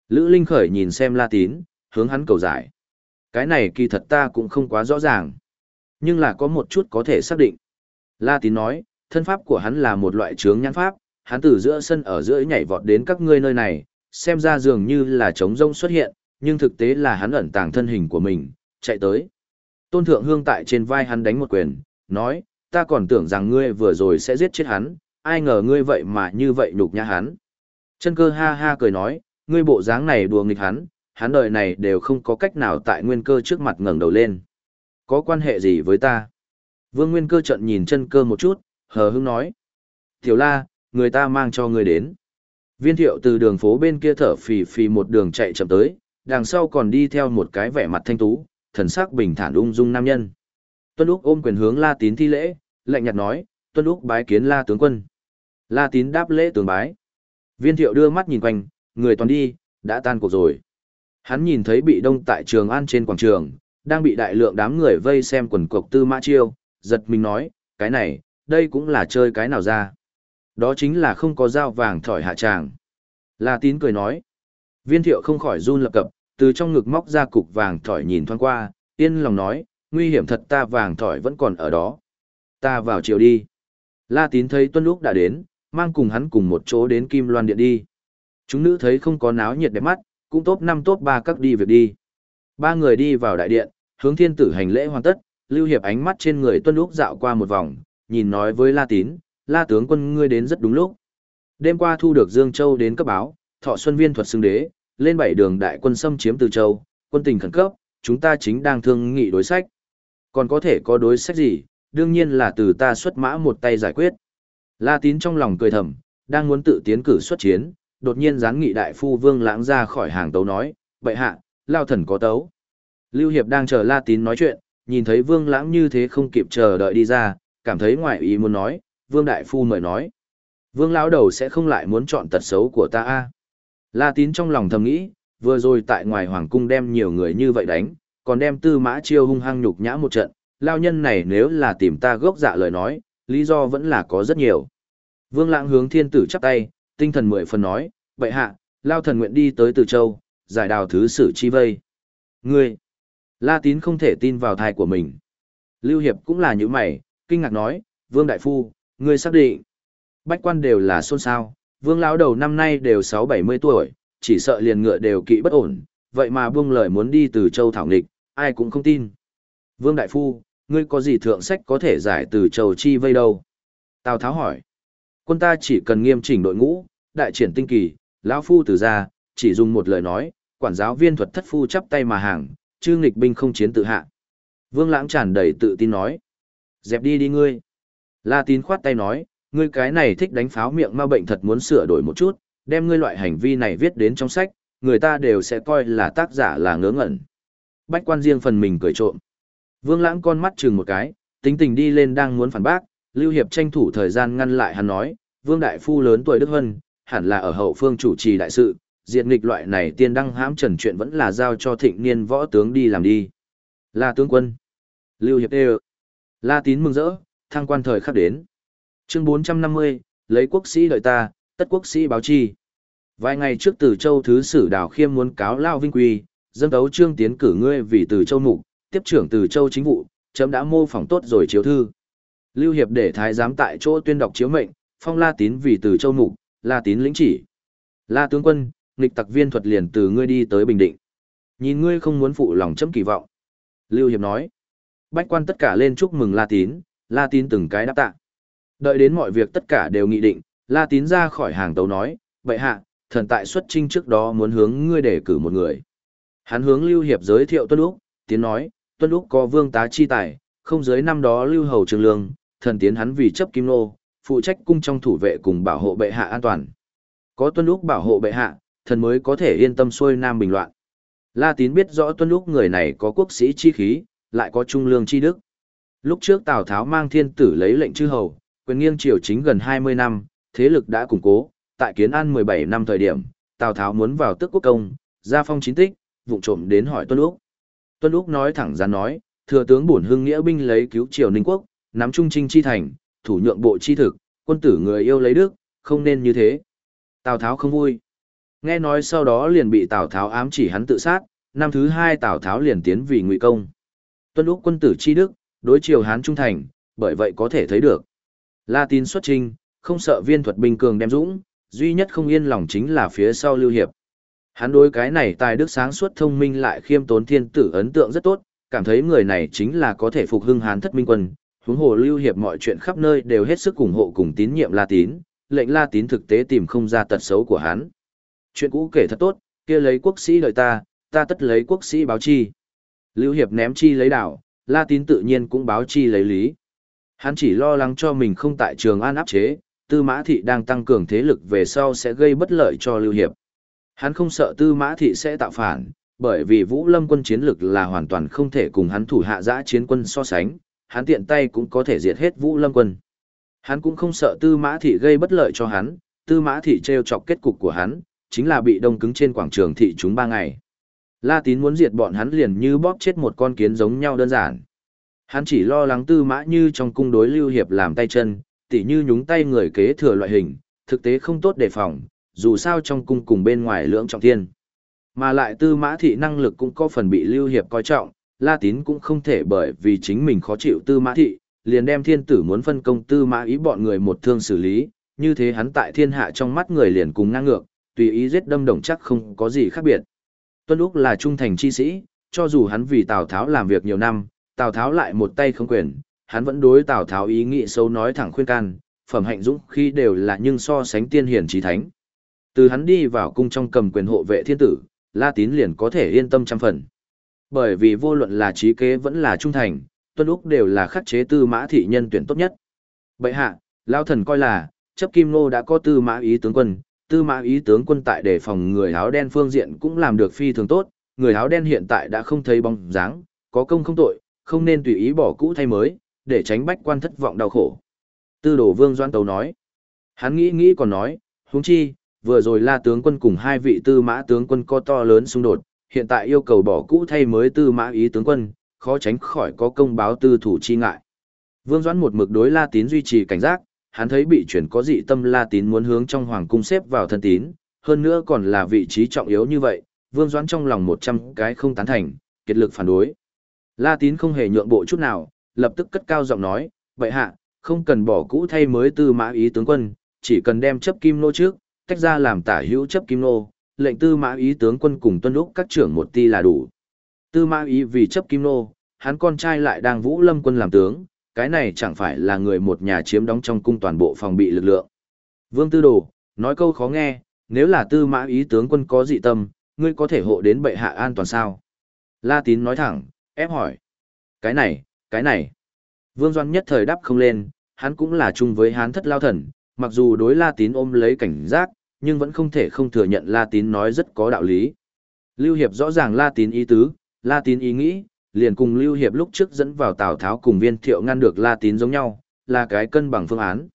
Lữ Linh Khởi nhìn xem La Tín, hướng hắn cầu giải. Cái này kỳ thật ta cũng không quá rõ ràng. Nhưng là có một chút có thể xác định. La Tín nói, thân pháp của hắn là một loại trướng nhãn pháp, hắn từ giữa sân ở giữa nhảy vọt đến các ngươi nơi này, xem ra dường như là trống rông xuất hiện, nhưng thực tế là hắn ẩn tàng thân hình của mình, chạy tới. Tôn Thượng Hương tại trên vai hắn đánh một quyền, nói, ta còn tưởng rằng ngươi vừa rồi sẽ giết chết hắn, ai ngờ ngươi vậy mà như vậy nhục nhã hắn. Chân cơ ha ha cười nói, ngươi bộ dáng này đùa nghịch hắn, hắn đời này đều không có cách nào tại nguyên cơ trước mặt ngẩng đầu lên. Có quan hệ gì với ta? Vương Nguyên cơ trận nhìn chân cơ một chút, hờ hững nói. Tiểu la, người ta mang cho ngươi đến. Viên thiệu từ đường phố bên kia thở phì phì một đường chạy chậm tới, đằng sau còn đi theo một cái vẻ mặt thanh tú, thần sắc bình thản ung dung nam nhân. Tuân Úc ôm quyền hướng La Tín thi lễ, lạnh nhạt nói, Tuân Úc bái kiến La tướng quân. La Tín đáp lễ tướng bái. Viên thiệu đưa mắt nhìn quanh, người toàn đi, đã tan cuộc rồi. Hắn nhìn thấy bị đông tại trường an trên quảng trường, đang bị đại lượng đám người vây xem quần cục tư mã chiêu, giật mình nói, cái này, đây cũng là chơi cái nào ra. Đó chính là không có dao vàng thỏi hạ tràng. La tín cười nói, viên thiệu không khỏi run lập cập, từ trong ngực móc ra cục vàng thỏi nhìn thoáng qua, yên lòng nói, nguy hiểm thật ta vàng thỏi vẫn còn ở đó. Ta vào chiều đi. La tín thấy tuân lúc đã đến, mang cùng hắn cùng một chỗ đến Kim Loan Điện đi. Chúng nữ thấy không có náo nhiệt đẹp mắt, cũng tốt năm tốt ba các đi việc đi. Ba người đi vào đại điện, hướng thiên tử hành lễ hoàn tất, lưu hiệp ánh mắt trên người tuân lúc dạo qua một vòng, nhìn nói với La tín, La tướng quân ngươi đến rất đúng lúc. Đêm qua thu được Dương Châu đến cấp báo, thọ xuân viên thuật xưng đế, lên bảy đường đại quân xâm chiếm Từ Châu, quân tình khẩn cấp, chúng ta chính đang thương nghị đối sách. Còn có thể có đối sách gì, đương nhiên là từ ta xuất mã một tay giải quyết. La tín trong lòng cười thầm, đang muốn tự tiến cử xuất chiến, đột nhiên gián nghị đại phu vương lãng ra khỏi hàng tấu nói, bệ hạ, lao thần có tấu. Lưu Hiệp đang chờ La tín nói chuyện, nhìn thấy vương lãng như thế không kịp chờ đợi đi ra, cảm thấy ngoại ý muốn nói, vương đại phu mời nói. Vương lão đầu sẽ không lại muốn chọn tật xấu của ta a La tín trong lòng thầm nghĩ, vừa rồi tại ngoài hoàng cung đem nhiều người như vậy đánh, còn đem tư mã chiêu hung hăng nhục nhã một trận, lao nhân này nếu là tìm ta gốc dạ lời nói, lý do vẫn là có rất nhiều. Vương lãng hướng thiên tử chắp tay, tinh thần mười phần nói, "Bệ hạ, lao thần nguyện đi tới Từ Châu, giải đào thứ sử chi vây. Ngươi, La tín không thể tin vào thai của mình. Lưu Hiệp cũng là như mày, kinh ngạc nói, Vương Đại Phu, ngươi xác định. Bách quan đều là xôn xao, Vương lão đầu năm nay đều sáu bảy mươi tuổi, chỉ sợ liền ngựa đều kỵ bất ổn, vậy mà buông lời muốn đi từ châu thảo nghịch, ai cũng không tin. Vương Đại Phu, ngươi có gì thượng sách có thể giải từ châu chi vây đâu? Tào Tháo hỏi. Quân ta chỉ cần nghiêm chỉnh đội ngũ, đại triển tinh kỳ, lão phu từ ra, chỉ dùng một lời nói, quản giáo viên thuật thất phu chắp tay mà hàng, chư nghịch binh không chiến tự hạ. Vương Lãng tràn đầy tự tin nói. Dẹp đi đi ngươi. La tín khoát tay nói, ngươi cái này thích đánh pháo miệng ma bệnh thật muốn sửa đổi một chút, đem ngươi loại hành vi này viết đến trong sách, người ta đều sẽ coi là tác giả là ngớ ngẩn. Bách quan riêng phần mình cười trộm. Vương lãng con mắt chừng một cái, tính tình đi lên đang muốn phản bác, Lưu Hiệp tranh thủ thời gian ngăn lại hắn nói, Vương Đại Phu lớn tuổi Đức Hân, hẳn là ở hậu phương chủ trì đại sự, diệt nghịch loại này tiên đăng hãm trần chuyện vẫn là giao cho thịnh niên võ tướng đi làm đi. La tướng quân. Lưu Hiệp đều. La tín mừng rỡ, thăng quan thời khắc đến. Chương 450, lấy quốc sĩ đợi ta, tất quốc sĩ báo chi. Vài ngày trước từ châu thứ sử đào khiêm muốn cáo lao vinh quy, dâng tấu trương tiến cử ngươi vì từ châu mục, tiếp trưởng từ châu chính vụ, chấm đã mô phỏng tốt rồi chiếu thư. Lưu Hiệp để thái giám tại chỗ tuyên đọc chiếu mệnh, phong La Tín vì từ châu mục, La Tín lĩnh chỉ. La tướng quân, nghịch tặc viên thuật liền từ ngươi đi tới Bình Định. Nhìn ngươi không muốn phụ lòng chấm kỳ vọng. Lưu Hiệp nói. Bách quan tất cả lên chúc mừng La Tín, La Tín từng cái đáp tạ. Đợi đến mọi việc tất cả đều nghị định, La Tín ra khỏi hàng tấu nói, vậy hạ, thần tại xuất trinh trước đó muốn hướng ngươi để cử một người. Hắn hướng Lưu Hiệp giới thiệu Tuân Úc, tiến nói, Tuân Úc có vương tá chi tài, không giới năm đó Lưu Hầu Trường Lương, thần tiến hắn vì chấp kim nô, phụ trách cung trong thủ vệ cùng bảo hộ bệ hạ an toàn. Có Tuân Úc bảo hộ bệ hạ, thần mới có thể yên tâm xuôi nam bình loạn. La Tín biết rõ Tuân Úc người này có quốc sĩ chi khí, lại có trung lương chi đức. Lúc trước Tào Tháo mang thiên tử lấy lệnh chư hầu, quyền nghiêng triều chính gần 20 năm, thế lực đã củng cố, tại kiến an 17 năm thời điểm, Tào Tháo muốn vào tước quốc công, ra phong chính tích, vụng trộm đến hỏi Tuân Úc. Tuân Úc nói thẳng ra nói, thừa tướng bổn hưng nghĩa binh lấy cứu triều Ninh quốc, nắm trung trinh chi thành, thủ nhượng bộ chi thực, quân tử người yêu lấy đức, không nên như thế. Tào Tháo không vui. Nghe nói sau đó liền bị Tào Tháo ám chỉ hắn tự sát, năm thứ hai Tào Tháo liền tiến vì ngụy công. Tuân Úc quân tử chi đức, đối triều Hán trung thành, bởi vậy có thể thấy được. La tín xuất trinh, không sợ viên thuật Bình cường đem dũng, duy nhất không yên lòng chính là phía sau lưu hiệp. Hắn đối cái này tài đức sáng suốt thông minh lại khiêm tốn thiên tử ấn tượng rất tốt, cảm thấy người này chính là có thể phục hưng hán thất minh quân, huống hồ lưu hiệp mọi chuyện khắp nơi đều hết sức ủng hộ cùng tín nhiệm La tín, lệnh La tín thực tế tìm không ra tật xấu của hắn. Chuyện cũ kể thật tốt, kia lấy quốc sĩ đợi ta, ta tất lấy quốc sĩ báo chi. Lưu hiệp ném chi lấy đảo, La tín tự nhiên cũng báo chi lấy lý. Hắn chỉ lo lắng cho mình không tại trường an áp chế, tư mã thị đang tăng cường thế lực về sau sẽ gây bất lợi cho Lưu Hiệp. Hắn không sợ tư mã thị sẽ tạo phản, bởi vì Vũ Lâm quân chiến lực là hoàn toàn không thể cùng hắn thủ hạ giã chiến quân so sánh, hắn tiện tay cũng có thể diệt hết Vũ Lâm quân. Hắn cũng không sợ tư mã thị gây bất lợi cho hắn, tư mã thị treo chọc kết cục của hắn, chính là bị đông cứng trên quảng trường thị chúng ba ngày. La tín muốn diệt bọn hắn liền như bóp chết một con kiến giống nhau đơn giản. Hắn chỉ lo lắng tư mã như trong cung đối lưu hiệp làm tay chân, tỉ như nhúng tay người kế thừa loại hình, thực tế không tốt đề phòng, dù sao trong cung cùng bên ngoài lưỡng trọng thiên. Mà lại tư mã thị năng lực cũng có phần bị lưu hiệp coi trọng, La Tín cũng không thể bởi vì chính mình khó chịu tư mã thị, liền đem thiên tử muốn phân công tư mã ý bọn người một thương xử lý, như thế hắn tại thiên hạ trong mắt người liền cùng ngang ngược, tùy ý giết đâm đồng chắc không có gì khác biệt. Tuân Úc là trung thành chi sĩ, cho dù hắn vì Tào Tháo làm việc nhiều năm, Tào Tháo lại một tay không quyền, hắn vẫn đối Tào Tháo ý nghĩ xấu nói thẳng khuyên can, phẩm hạnh dũng khi đều là nhưng so sánh tiên hiển trí thánh. Từ hắn đi vào cung trong cầm quyền hộ vệ thiên tử, La Tín liền có thể yên tâm trăm phần. Bởi vì vô luận là trí kế vẫn là trung thành, Tuân Úc đều là khắc chế tư mã thị nhân tuyển tốt nhất. Bệ hạ, Lao thần coi là, chấp kim nô đã có tư mã ý tướng quân, tư mã ý tướng quân tại đề phòng người áo đen phương diện cũng làm được phi thường tốt, người áo đen hiện tại đã không thấy bóng dáng, có công không tội, không nên tùy ý bỏ cũ thay mới, để tránh bách quan thất vọng đau khổ. Tư đổ vương doan tấu nói. Hắn nghĩ nghĩ còn nói, huống chi, vừa rồi la tướng quân cùng hai vị tư mã tướng quân có to lớn xung đột, hiện tại yêu cầu bỏ cũ thay mới tư mã ý tướng quân, khó tránh khỏi có công báo tư thủ chi ngại. Vương Doãn một mực đối La Tín duy trì cảnh giác, hắn thấy bị chuyển có dị tâm La Tín muốn hướng trong hoàng cung xếp vào thân tín, hơn nữa còn là vị trí trọng yếu như vậy, Vương Doãn trong lòng một trăm cái không tán thành, kiệt lực phản đối. La Tín không hề nhượng bộ chút nào, lập tức cất cao giọng nói, vậy hạ, không cần bỏ cũ thay mới tư mã ý tướng quân, chỉ cần đem chấp kim nô trước, tách ra làm tả hữu chấp kim nô, lệnh tư mã ý tướng quân cùng tuân lúc các trưởng một ti là đủ. Tư mã ý vì chấp kim nô, hắn con trai lại đang vũ lâm quân làm tướng, cái này chẳng phải là người một nhà chiếm đóng trong cung toàn bộ phòng bị lực lượng. Vương Tư Đồ, nói câu khó nghe, nếu là tư mã ý tướng quân có dị tâm, ngươi có thể hộ đến bệ hạ an toàn sao? La Tín nói thẳng, ép hỏi. Cái này, cái này. Vương Doan nhất thời đáp không lên, hắn cũng là chung với hán thất lao thần, mặc dù đối La Tín ôm lấy cảnh giác, nhưng vẫn không thể không thừa nhận La Tín nói rất có đạo lý. Lưu Hiệp rõ ràng La Tín ý tứ, La Tín ý nghĩ, liền cùng Lưu Hiệp lúc trước dẫn vào Tào Tháo cùng viên thiệu ngăn được La Tín giống nhau, là cái cân bằng phương án.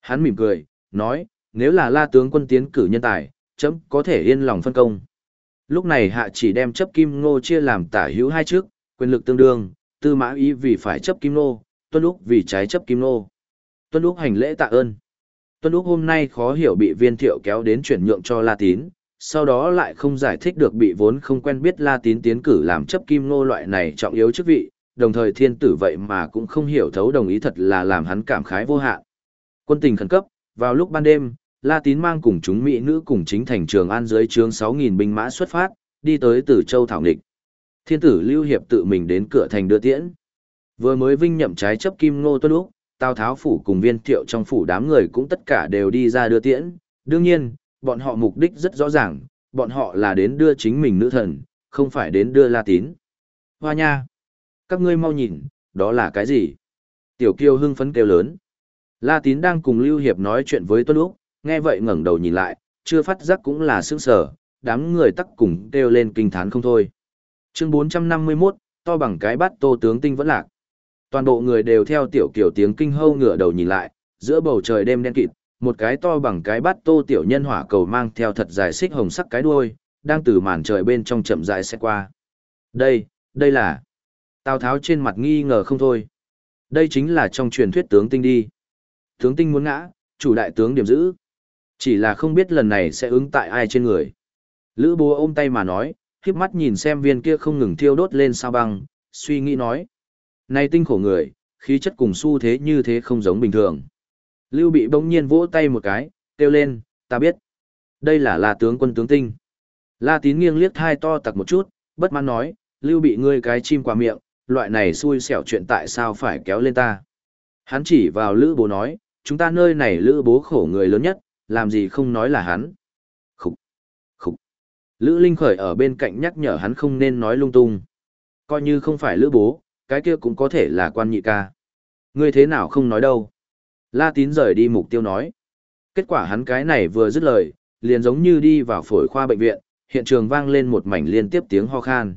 Hắn mỉm cười, nói, nếu là La tướng quân tiến cử nhân tài, chấm có thể yên lòng phân công. Lúc này hạ chỉ đem chấp kim ngô chia làm tả hữu hai trước, quyền lực tương đương, tư mã ý vì phải chấp kim Ngô, tuân lúc vì trái chấp kim Ngô. Tuân lúc hành lễ tạ ơn. Tuân lúc hôm nay khó hiểu bị viên thiệu kéo đến chuyển nhượng cho La Tín, sau đó lại không giải thích được bị vốn không quen biết La Tín tiến cử làm chấp kim nô loại này trọng yếu chức vị, đồng thời thiên tử vậy mà cũng không hiểu thấu đồng ý thật là làm hắn cảm khái vô hạn. Quân tình khẩn cấp, vào lúc ban đêm, La Tín mang cùng chúng mỹ nữ cùng chính thành trường an dưới trướng 6.000 binh mã xuất phát, đi tới Tử Châu Thảo Nghịch. Thiên tử Lưu Hiệp tự mình đến cửa thành đưa tiễn. Vừa mới vinh nhậm trái chấp kim ngô tuân lúc, Tào Tháo phủ cùng viên thiệu trong phủ đám người cũng tất cả đều đi ra đưa tiễn. Đương nhiên, bọn họ mục đích rất rõ ràng, bọn họ là đến đưa chính mình nữ thần, không phải đến đưa La Tín. Hoa nha! Các ngươi mau nhìn, đó là cái gì? Tiểu kiêu hưng phấn kêu lớn. La Tín đang cùng Lưu Hiệp nói chuyện với Tuân Úc, nghe vậy ngẩng đầu nhìn lại, chưa phát giác cũng là sững sờ, đám người tắc cùng kêu lên kinh thán không thôi. Chương 451, to bằng cái bát tô tướng tinh vẫn lạc. Toàn bộ người đều theo tiểu kiểu tiếng kinh hâu ngửa đầu nhìn lại, giữa bầu trời đêm đen kịt, một cái to bằng cái bát tô tiểu nhân hỏa cầu mang theo thật dài xích hồng sắc cái đuôi, đang từ màn trời bên trong chậm rãi xe qua. Đây, đây là... Tào Tháo trên mặt nghi ngờ không thôi. Đây chính là trong truyền thuyết tướng tinh đi. Tướng tinh muốn ngã, chủ đại tướng điểm giữ. Chỉ là không biết lần này sẽ ứng tại ai trên người. Lữ bố ôm tay mà nói, khiếp mắt nhìn xem viên kia không ngừng thiêu đốt lên sao băng, suy nghĩ nói. Này tinh khổ người, khí chất cùng xu thế như thế không giống bình thường. Lưu bị bỗng nhiên vỗ tay một cái, kêu lên, ta biết. Đây là là tướng quân tướng tinh. La tín nghiêng liếc hai to tặc một chút, bất mãn nói, lưu bị ngươi cái chim qua miệng, loại này xui xẻo chuyện tại sao phải kéo lên ta. Hắn chỉ vào lữ bố nói, chúng ta nơi này lữ bố khổ người lớn nhất, làm gì không nói là hắn. Lữ Linh Khởi ở bên cạnh nhắc nhở hắn không nên nói lung tung. Coi như không phải Lữ bố, cái kia cũng có thể là quan nhị ca. Ngươi thế nào không nói đâu. La Tín rời đi mục tiêu nói. Kết quả hắn cái này vừa dứt lời, liền giống như đi vào phổi khoa bệnh viện, hiện trường vang lên một mảnh liên tiếp tiếng ho khan.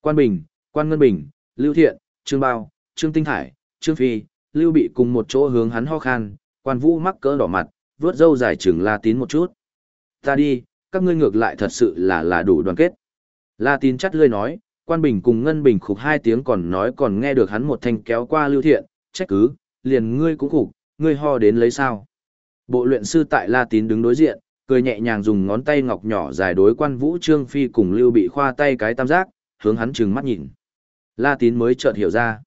Quan Bình, Quan Ngân Bình, Lưu Thiện, Trương Bao, Trương Tinh Thải, Trương Phi, Lưu Bị cùng một chỗ hướng hắn ho khan, Quan Vũ mắc cỡ đỏ mặt, vướt râu dài chừng La Tín một chút. Ta đi, các ngươi ngược lại thật sự là là đủ đoàn kết. La tín chắt lươi nói, quan bình cùng ngân bình khục hai tiếng còn nói còn nghe được hắn một thanh kéo qua lưu thiện, trách cứ, liền ngươi cũng khục, ngươi ho đến lấy sao. Bộ luyện sư tại La tín đứng đối diện, cười nhẹ nhàng dùng ngón tay ngọc nhỏ dài đối quan vũ trương phi cùng lưu bị khoa tay cái tam giác, hướng hắn trừng mắt nhìn. La tín mới chợt hiểu ra.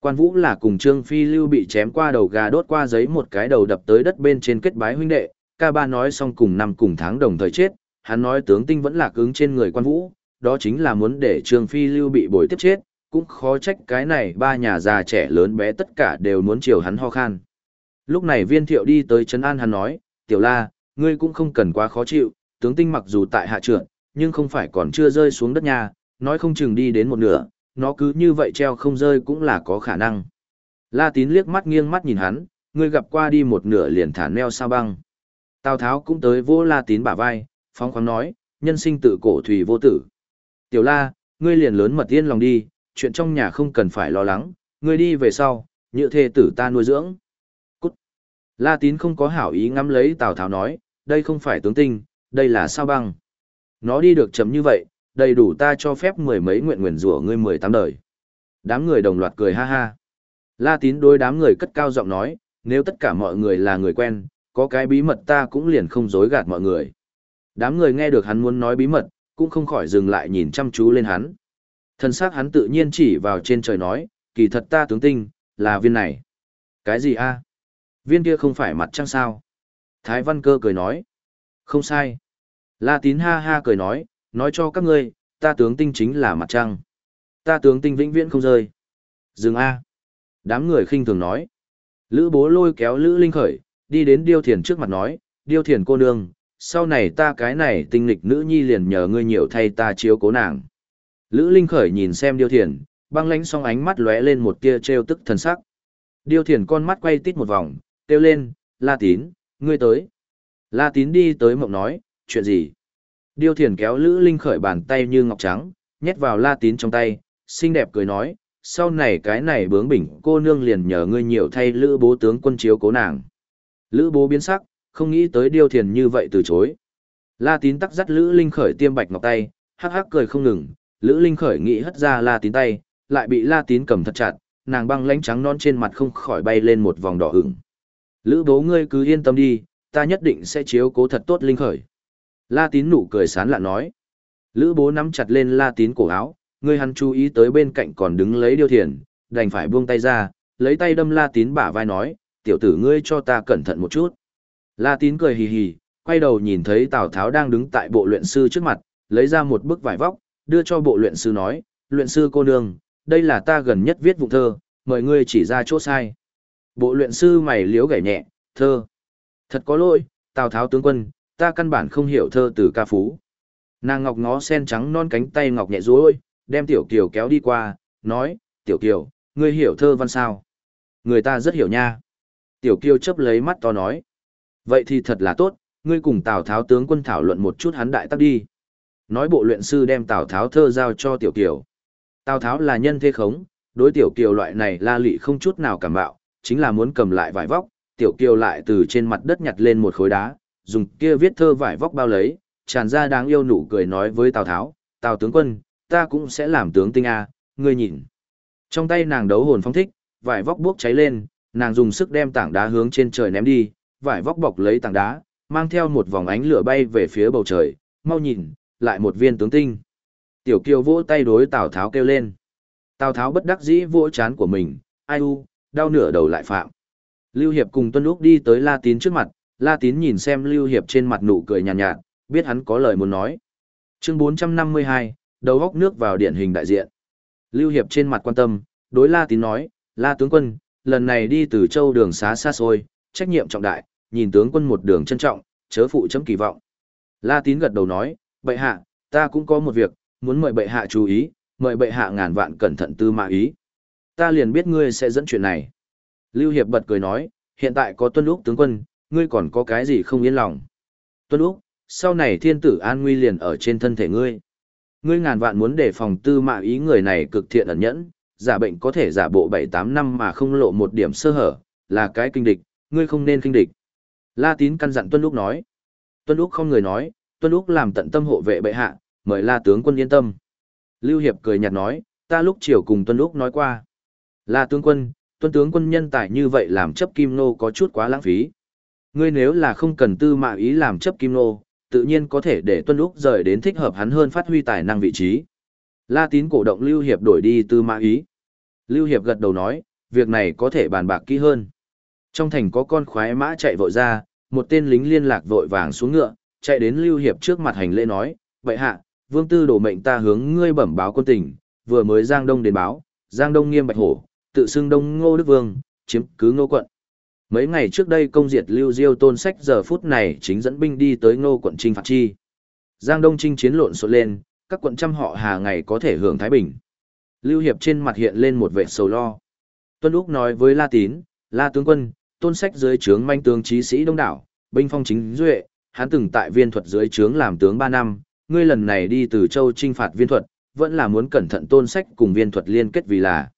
Quan vũ là cùng trương phi lưu bị chém qua đầu gà đốt qua giấy một cái đầu đập tới đất bên trên kết bái huynh đệ, ca ba nói xong cùng năm cùng tháng đồng thời chết, hắn nói tướng tinh vẫn là cứng trên người quan vũ, đó chính là muốn để Trương Phi Lưu bị bồi tiếp chết, cũng khó trách cái này ba nhà già trẻ lớn bé tất cả đều muốn chiều hắn ho khan. Lúc này viên thiệu đi tới Trấn An hắn nói, tiểu la, ngươi cũng không cần quá khó chịu, tướng tinh mặc dù tại hạ trượt, nhưng không phải còn chưa rơi xuống đất nhà, nói không chừng đi đến một nửa, nó cứ như vậy treo không rơi cũng là có khả năng. La tín liếc mắt nghiêng mắt nhìn hắn, ngươi gặp qua đi một nửa liền thả neo sao băng. Tào Tháo cũng tới vô La tín bả vai, phóng khoáng nói, nhân sinh tự cổ thủy vô tử. Tiểu la, ngươi liền lớn mật yên lòng đi, chuyện trong nhà không cần phải lo lắng, ngươi đi về sau, nhựa thê tử ta nuôi dưỡng. La tín không có hảo ý ngắm lấy Tào Tháo nói, đây không phải tướng tinh, đây là sao băng. Nó đi được chậm như vậy, đầy đủ ta cho phép mười mấy nguyện nguyện rủa ngươi mười tám đời. Đám người đồng loạt cười ha ha. La tín đối đám người cất cao giọng nói, nếu tất cả mọi người là người quen, có cái bí mật ta cũng liền không dối gạt mọi người. Đám người nghe được hắn muốn nói bí mật, cũng không khỏi dừng lại nhìn chăm chú lên hắn. Thân xác hắn tự nhiên chỉ vào trên trời nói, kỳ thật ta tướng tinh, là viên này. Cái gì a? Viên kia không phải mặt trăng sao? Thái Văn Cơ cười nói. Không sai. La Tín ha ha cười nói, nói cho các ngươi, ta tướng tinh chính là mặt trăng. Ta tướng tinh vĩnh viễn không rơi. Dừng a. Đám người khinh thường nói. Lữ bố lôi kéo Lữ Linh khởi, đi đến Điêu Thiền trước mặt nói, Điêu Thiền cô nương, sau này ta cái này tinh lịch nữ nhi liền nhờ ngươi nhiều thay ta chiếu cố nàng. Lữ Linh khởi nhìn xem Điêu Thiền, băng lánh song ánh mắt lóe lên một tia trêu tức thần sắc. Điêu Thiền con mắt quay tít một vòng, kêu lên, La Tín, ngươi tới. La Tín đi tới mộng nói, chuyện gì? Điêu Thiền kéo Lữ Linh khởi bàn tay như ngọc trắng, nhét vào La Tín trong tay, xinh đẹp cười nói, sau này cái này bướng bỉnh cô nương liền nhờ ngươi nhiều thay Lữ bố tướng quân chiếu cố nàng. Lữ bố biến sắc, không nghĩ tới Điêu Thiền như vậy từ chối. La Tín tắc dắt Lữ Linh khởi tiêm bạch ngọc tay, hắc hắc cười không ngừng, Lữ Linh khởi nghĩ hất ra La Tín tay, lại bị La Tín cầm thật chặt, nàng băng lãnh trắng non trên mặt không khỏi bay lên một vòng đỏ ửng. Lữ bố ngươi cứ yên tâm đi, ta nhất định sẽ chiếu cố thật tốt Linh khởi. La Tín nụ cười sán lạ nói. Lữ bố nắm chặt lên La Tín cổ áo, ngươi hắn chú ý tới bên cạnh còn đứng lấy điêu thiền, đành phải buông tay ra, lấy tay đâm La Tín bả vai nói, tiểu tử ngươi cho ta cẩn thận một chút. La Tín cười hì hì, quay đầu nhìn thấy Tào Tháo đang đứng tại bộ luyện sư trước mặt, lấy ra một bức vải vóc, đưa cho bộ luyện sư nói, luyện sư cô nương, đây là ta gần nhất viết vụ thơ, mời ngươi chỉ ra chỗ sai. Bộ luyện sư mày liếu gảy nhẹ, thơ. Thật có lỗi, Tào Tháo tướng quân, ta căn bản không hiểu thơ từ ca phú. Nàng ngọc ngó sen trắng non cánh tay ngọc nhẹ rối, đem Tiểu Kiều kéo đi qua, nói, Tiểu Kiều, ngươi hiểu thơ văn sao? Người ta rất hiểu nha. Tiểu Kiều chấp lấy mắt to nói. Vậy thì thật là tốt, ngươi cùng Tào Tháo tướng quân thảo luận một chút hắn đại tắc đi. Nói bộ luyện sư đem Tào Tháo thơ giao cho Tiểu Kiều. Tào Tháo là nhân thế khống, đối Tiểu Kiều loại này la lị không chút nào cảm bạo, chính là muốn cầm lại vải vóc, Tiểu Kiều lại từ trên mặt đất nhặt lên một khối đá, dùng kia viết thơ vải vóc bao lấy, tràn ra đáng yêu nụ cười nói với Tào Tháo, Tào tướng quân, ta cũng sẽ làm tướng tinh A, ngươi nhìn. Trong tay nàng đấu hồn phong thích, vải vóc bốc cháy lên, nàng dùng sức đem tảng đá hướng trên trời ném đi, vải vóc bọc lấy tảng đá, mang theo một vòng ánh lửa bay về phía bầu trời, mau nhìn, lại một viên tướng tinh. Tiểu Kiều vỗ tay đối Tào Tháo kêu lên. Tào Tháo bất đắc dĩ vỗ chán của mình, ai u, đau nửa đầu lại phạm. Lưu Hiệp cùng Tuân Úc đi tới La Tín trước mặt, La Tín nhìn xem Lưu Hiệp trên mặt nụ cười nhàn nhạt, nhạt, biết hắn có lời muốn nói. Chương 452, đầu góc nước vào điển hình đại diện. Lưu Hiệp trên mặt quan tâm, đối La Tín nói, La tướng quân, lần này đi từ châu đường xá xa xôi, trách nhiệm trọng đại, nhìn tướng quân một đường trân trọng, chớ phụ chấm kỳ vọng. La Tín gật đầu nói, bệ hạ, ta cũng có một việc, muốn mời bệ hạ chú ý, mời bệ hạ ngàn vạn cẩn thận tư mã ý. Ta liền biết ngươi sẽ dẫn chuyện này. Lưu Hiệp bật cười nói, hiện tại có tuân úc tướng quân, ngươi còn có cái gì không yên lòng. Tuân úc, sau này thiên tử an nguy liền ở trên thân thể ngươi. Ngươi ngàn vạn muốn đề phòng tư Mạ ý người này cực thiện ẩn nhẫn, giả bệnh có thể giả bộ 7-8 năm mà không lộ một điểm sơ hở, là cái kinh địch, ngươi không nên kinh địch. La Tín căn dặn Tuân Úc nói. Tuân Úc không người nói, Tuân Úc làm tận tâm hộ vệ bệ hạ, mời La tướng quân yên tâm. Lưu Hiệp cười nhạt nói, ta lúc chiều cùng Tuân Úc nói qua. Là tướng quân, tuân tướng quân nhân tài như vậy làm chấp kim nô có chút quá lãng phí. Ngươi nếu là không cần tư mã ý làm chấp kim nô, tự nhiên có thể để Tuân lúc rời đến thích hợp hắn hơn phát huy tài năng vị trí. La tín cổ động Lưu Hiệp đổi đi tư mã ý. Lưu Hiệp gật đầu nói, việc này có thể bàn bạc kỹ hơn. Trong thành có con khoái mã chạy vội ra, một tên lính liên lạc vội vàng xuống ngựa, chạy đến Lưu Hiệp trước mặt hành lễ nói, vậy hạ, vương tư đổ mệnh ta hướng ngươi bẩm báo quân tình, vừa mới Giang Đông đến báo, Giang Đông nghiêm bạch hổ, tự xưng Đông Ngô Đức Vương, chiếm cứ Ngô quận. Mấy ngày trước đây công diệt Lưu Diêu Tôn Sách giờ phút này chính dẫn binh đi tới Ngô quận trinh phạt chi. Giang Đông trinh chiến lộn xộn lên, các quận trăm họ hà ngày có thể hưởng thái bình. Lưu Hiệp trên mặt hiện lên một vẻ sầu lo. Tuân Úc nói với La Tín, La tướng quân, Tôn Sách dưới trướng manh tướng chí sĩ đông đảo, binh phong chính duệ, hắn từng tại viên thuật dưới trướng làm tướng 3 năm, ngươi lần này đi từ châu trinh phạt viên thuật, vẫn là muốn cẩn thận tôn sách cùng viên thuật liên kết vì là.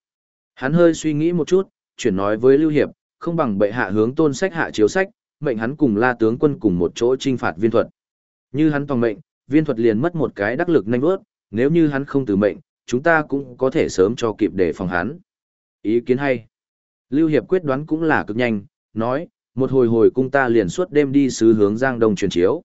Hắn hơi suy nghĩ một chút, chuyển nói với Lưu Hiệp, không bằng bệ hạ hướng tôn sách hạ chiếu sách, mệnh hắn cùng la tướng quân cùng một chỗ trinh phạt viên thuật. Như hắn toàn mệnh, viên thuật liền mất một cái đắc lực nhanh bước, nếu như hắn không từ mệnh, chúng ta cũng có thể sớm cho kịp để phòng hắn. Ý kiến hay. Lưu Hiệp quyết đoán cũng là cực nhanh, nói, một hồi hồi cung ta liền suốt đêm đi sứ hướng Giang Đông truyền chiếu.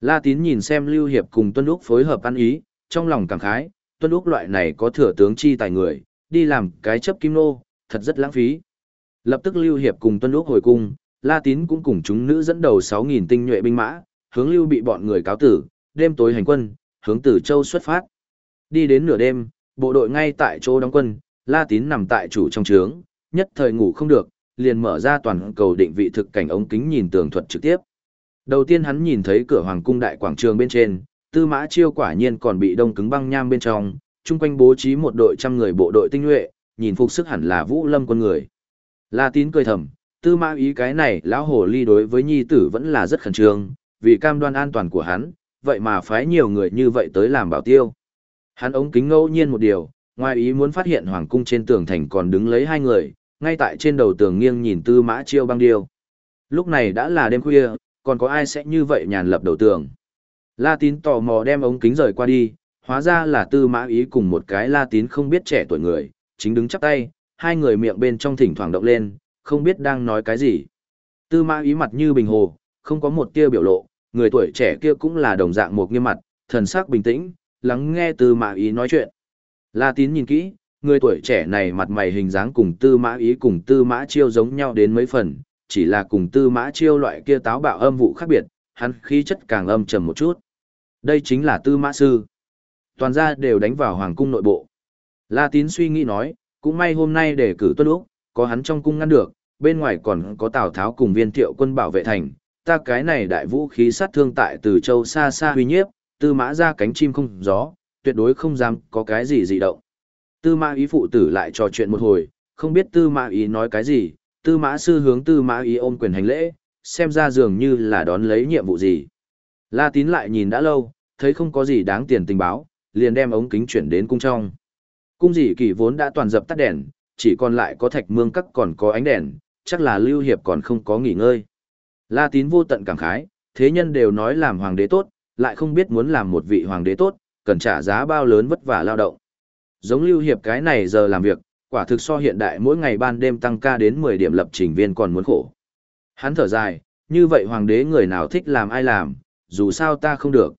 La Tín nhìn xem Lưu Hiệp cùng Tuân Úc phối hợp ăn ý, trong lòng cảm khái, Tuân Úc loại này có thừa tướng chi tài người, đi làm cái chấp kim nô, thật rất lãng phí. Lập tức Lưu Hiệp cùng Tuân Úc hồi cung, La Tín cũng cùng chúng nữ dẫn đầu 6.000 tinh nhuệ binh mã, hướng Lưu bị bọn người cáo tử, đêm tối hành quân, hướng Tử Châu xuất phát. Đi đến nửa đêm, bộ đội ngay tại chỗ đóng quân, La Tín nằm tại chủ trong trướng, nhất thời ngủ không được, liền mở ra toàn cầu định vị thực cảnh ống kính nhìn tường thuật trực tiếp. Đầu tiên hắn nhìn thấy cửa hoàng cung đại quảng trường bên trên, tư mã chiêu quả nhiên còn bị đông cứng băng nham bên trong, chung quanh bố trí một đội trăm người bộ đội tinh nhuệ, nhìn phục sức hẳn là vũ lâm quân người. La tín cười thầm, tư mã ý cái này lão hồ ly đối với nhi tử vẫn là rất khẩn trương, vì cam đoan an toàn của hắn, vậy mà phái nhiều người như vậy tới làm bảo tiêu. Hắn ống kính ngẫu nhiên một điều, ngoài ý muốn phát hiện hoàng cung trên tường thành còn đứng lấy hai người, ngay tại trên đầu tường nghiêng nhìn tư mã chiêu băng điêu. Lúc này đã là đêm khuya, còn có ai sẽ như vậy nhàn lập đầu tường. La tín tò mò đem ống kính rời qua đi, hóa ra là tư mã ý cùng một cái la tín không biết trẻ tuổi người, chính đứng chắp tay, hai người miệng bên trong thỉnh thoảng động lên, không biết đang nói cái gì. Tư mã ý mặt như bình hồ, không có một tia biểu lộ, người tuổi trẻ kia cũng là đồng dạng một nghiêm mặt, thần sắc bình tĩnh, lắng nghe tư mã ý nói chuyện. La tín nhìn kỹ, người tuổi trẻ này mặt mày hình dáng cùng tư mã ý cùng tư mã chiêu giống nhau đến mấy phần, chỉ là cùng tư mã chiêu loại kia táo bạo âm vụ khác biệt, hắn khí chất càng âm trầm một chút. Đây chính là tư mã sư. Toàn gia đều đánh vào hoàng cung nội bộ. La tín suy nghĩ nói, cũng may hôm nay để cử tuân úc, có hắn trong cung ngăn được, bên ngoài còn có Tào Tháo cùng viên thiệu quân bảo vệ thành, ta cái này đại vũ khí sát thương tại từ châu xa xa huy nhiếp, tư mã ra cánh chim không gió, tuyệt đối không dám có cái gì dị động. Tư mã ý phụ tử lại trò chuyện một hồi, không biết tư mã ý nói cái gì, tư mã sư hướng tư mã ý ôm quyền hành lễ, xem ra dường như là đón lấy nhiệm vụ gì. La tín lại nhìn đã lâu, thấy không có gì đáng tiền tình báo, liền đem ống kính chuyển đến cung trong. Cung dị kỳ vốn đã toàn dập tắt đèn, chỉ còn lại có thạch mương các còn có ánh đèn, chắc là lưu hiệp còn không có nghỉ ngơi. La tín vô tận cảm khái, thế nhân đều nói làm hoàng đế tốt, lại không biết muốn làm một vị hoàng đế tốt, cần trả giá bao lớn vất vả lao động. Giống lưu hiệp cái này giờ làm việc, quả thực so hiện đại mỗi ngày ban đêm tăng ca đến 10 điểm lập trình viên còn muốn khổ. Hắn thở dài, như vậy hoàng đế người nào thích làm ai làm, dù sao ta không được.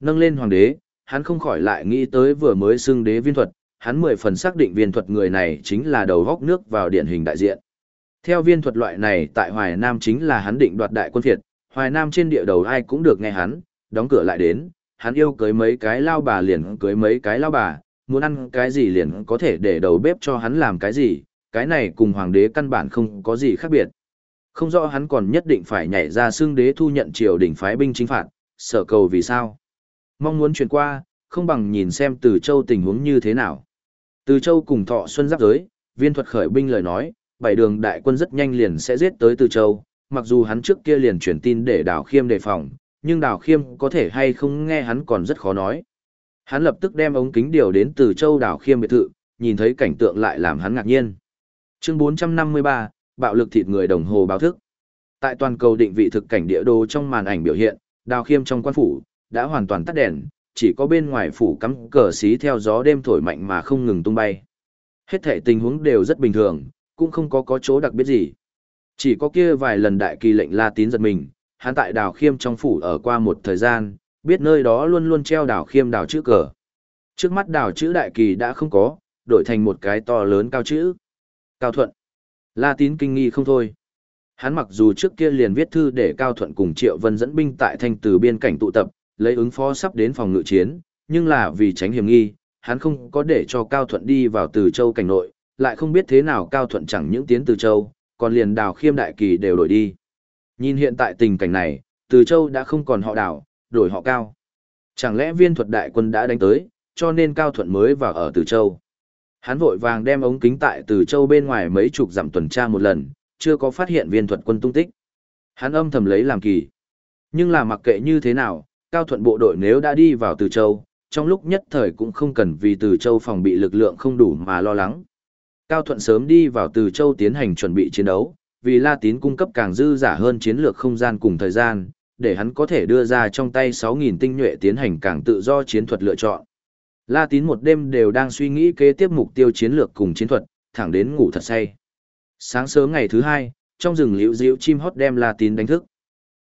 Nâng lên hoàng đế, hắn không khỏi lại nghĩ tới vừa mới xưng đế viên thuật, hắn mười phần xác định viên thuật người này chính là đầu góc nước vào điển hình đại diện. Theo viên thuật loại này tại Hoài Nam chính là hắn định đoạt đại quân phiệt, Hoài Nam trên địa đầu ai cũng được nghe hắn, đóng cửa lại đến, hắn yêu cưới mấy cái lao bà liền cưới mấy cái lao bà, muốn ăn cái gì liền có thể để đầu bếp cho hắn làm cái gì, cái này cùng hoàng đế căn bản không có gì khác biệt. Không rõ hắn còn nhất định phải nhảy ra xương đế thu nhận triều đình phái binh chính phạt, sở cầu vì sao. Mong muốn chuyển qua, không bằng nhìn xem từ châu tình huống như thế nào. Từ châu cùng thọ xuân giáp giới, viên thuật khởi binh lời nói, bảy đường đại quân rất nhanh liền sẽ giết tới từ châu, mặc dù hắn trước kia liền truyền tin để đào khiêm đề phòng, nhưng đào khiêm có thể hay không nghe hắn còn rất khó nói. Hắn lập tức đem ống kính điều đến từ châu Đào khiêm biệt thự, nhìn thấy cảnh tượng lại làm hắn ngạc nhiên. Chương 453, bạo lực thịt người đồng hồ báo thức. Tại toàn cầu định vị thực cảnh địa đồ trong màn ảnh biểu hiện, đào khiêm trong quan phủ, đã hoàn toàn tắt đèn, chỉ có bên ngoài phủ cắm cờ xí theo gió đêm thổi mạnh mà không ngừng tung bay. Hết thể tình huống đều rất bình thường, cũng không có có chỗ đặc biệt gì. Chỉ có kia vài lần đại kỳ lệnh La Tín giật mình, hắn tại đào khiêm trong phủ ở qua một thời gian, biết nơi đó luôn luôn treo đào khiêm đào chữ cờ. Trước mắt đào chữ đại kỳ đã không có, đổi thành một cái to lớn cao chữ. Cao Thuận. La Tín kinh nghi không thôi. Hắn mặc dù trước kia liền viết thư để Cao Thuận cùng Triệu Vân dẫn binh tại thanh từ biên cảnh tụ tập, lấy ứng phó sắp đến phòng ngự chiến, nhưng là vì tránh hiểm nghi, hắn không có để cho Cao Thuận đi vào Từ Châu cảnh nội, lại không biết thế nào Cao Thuận chẳng những tiến Từ Châu, còn liền đào khiêm đại kỳ đều đổi đi. Nhìn hiện tại tình cảnh này, Từ Châu đã không còn họ đào, đổi họ Cao. Chẳng lẽ viên thuật đại quân đã đánh tới, cho nên Cao Thuận mới vào ở Từ Châu. Hắn vội vàng đem ống kính tại Từ Châu bên ngoài mấy chục dặm tuần tra một lần, chưa có phát hiện viên thuật quân tung tích. Hắn âm thầm lấy làm kỳ. Nhưng là mặc kệ như thế nào, Cao Thuận bộ đội nếu đã đi vào Từ Châu, trong lúc nhất thời cũng không cần vì Từ Châu phòng bị lực lượng không đủ mà lo lắng. Cao Thuận sớm đi vào Từ Châu tiến hành chuẩn bị chiến đấu, vì La Tín cung cấp càng dư giả hơn chiến lược không gian cùng thời gian, để hắn có thể đưa ra trong tay 6.000 tinh nhuệ tiến hành càng tự do chiến thuật lựa chọn. La Tín một đêm đều đang suy nghĩ kế tiếp mục tiêu chiến lược cùng chiến thuật, thẳng đến ngủ thật say. Sáng sớm ngày thứ hai, trong rừng liễu diễu chim hót đem La Tín đánh thức.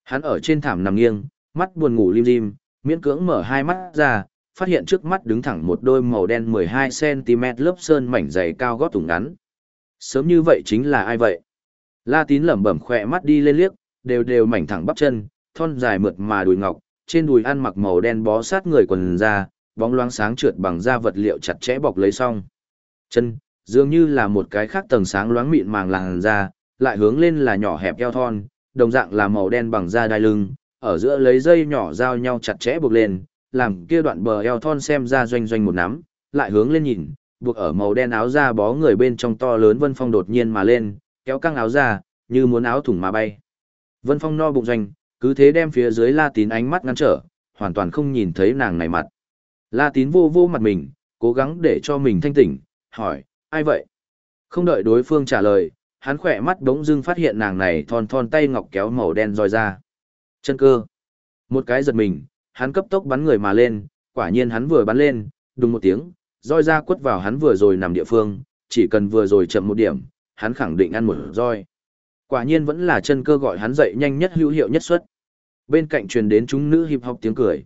Hắn ở trên thảm nằm nghiêng, mắt buồn ngủ lim dim, miễn cưỡng mở hai mắt ra, phát hiện trước mắt đứng thẳng một đôi màu đen 12cm lớp sơn mảnh dày cao gót tùng ngắn. Sớm như vậy chính là ai vậy? La tín lẩm bẩm khỏe mắt đi lên liếc, đều đều mảnh thẳng bắp chân, thon dài mượt mà đùi ngọc, trên đùi ăn mặc màu đen bó sát người quần da, bóng loáng sáng trượt bằng da vật liệu chặt chẽ bọc lấy xong. Chân, dường như là một cái khác tầng sáng loáng mịn màng làn da, lại hướng lên là nhỏ hẹp eo thon, đồng dạng là màu đen bằng da đai lưng, ở giữa lấy dây nhỏ giao nhau chặt chẽ buộc lên, làm kia đoạn bờ eo thon xem ra doanh doanh một nắm, lại hướng lên nhìn, buộc ở màu đen áo da bó người bên trong to lớn vân phong đột nhiên mà lên, kéo căng áo ra, như muốn áo thủng mà bay. Vân phong no bụng doanh, cứ thế đem phía dưới la tín ánh mắt ngăn trở, hoàn toàn không nhìn thấy nàng này mặt. La tín vô vô mặt mình, cố gắng để cho mình thanh tỉnh, hỏi, ai vậy? Không đợi đối phương trả lời, hắn khỏe mắt đống dưng phát hiện nàng này thon thon tay ngọc kéo màu đen roi ra. Chân cơ. Một cái giật mình, hắn cấp tốc bắn người mà lên, quả nhiên hắn vừa bắn lên, đùng một tiếng, roi ra quất vào hắn vừa rồi nằm địa phương, chỉ cần vừa rồi chậm một điểm, hắn khẳng định ăn một roi. Quả nhiên vẫn là chân cơ gọi hắn dậy nhanh nhất hữu hiệu nhất suất. Bên cạnh truyền đến chúng nữ hiệp học tiếng cười.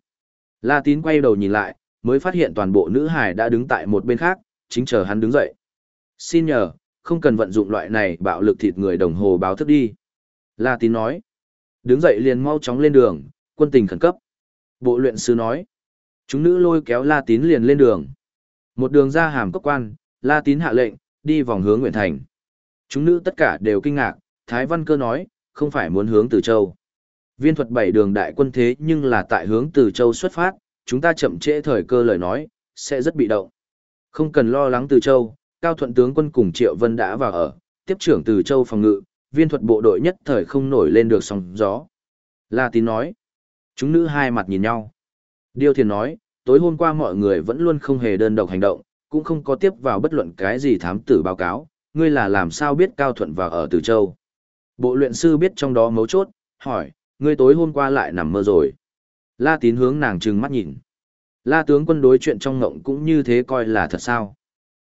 La Tín quay đầu nhìn lại, mới phát hiện toàn bộ nữ hài đã đứng tại một bên khác, chính chờ hắn đứng dậy. Xin nhờ, không cần vận dụng loại này bạo lực thịt người đồng hồ báo thức đi. La Tín nói. Đứng dậy liền mau chóng lên đường, quân tình khẩn cấp. Bộ luyện sứ nói. Chúng nữ lôi kéo La Tín liền lên đường. Một đường ra hàm cốc quan, La Tín hạ lệnh, đi vòng hướng Nguyện Thành. Chúng nữ tất cả đều kinh ngạc, Thái Văn Cơ nói, không phải muốn hướng từ châu. Viên thuật bảy đường đại quân thế nhưng là tại hướng từ châu xuất phát, chúng ta chậm trễ thời cơ lời nói, sẽ rất bị động. Không cần lo lắng từ châu, Cao Thuận tướng quân cùng Triệu Vân đã vào ở, tiếp trưởng từ châu phòng ngự, viên thuật bộ đội nhất thời không nổi lên được sóng gió. La Tín nói, chúng nữ hai mặt nhìn nhau. Điêu Thiền nói, tối hôm qua mọi người vẫn luôn không hề đơn độc hành động, cũng không có tiếp vào bất luận cái gì thám tử báo cáo, ngươi là làm sao biết Cao Thuận vào ở Từ Châu. Bộ luyện sư biết trong đó mấu chốt, hỏi, ngươi tối hôm qua lại nằm mơ rồi. La tín hướng nàng trừng mắt nhìn. La tướng quân đối chuyện trong ngộng cũng như thế coi là thật sao.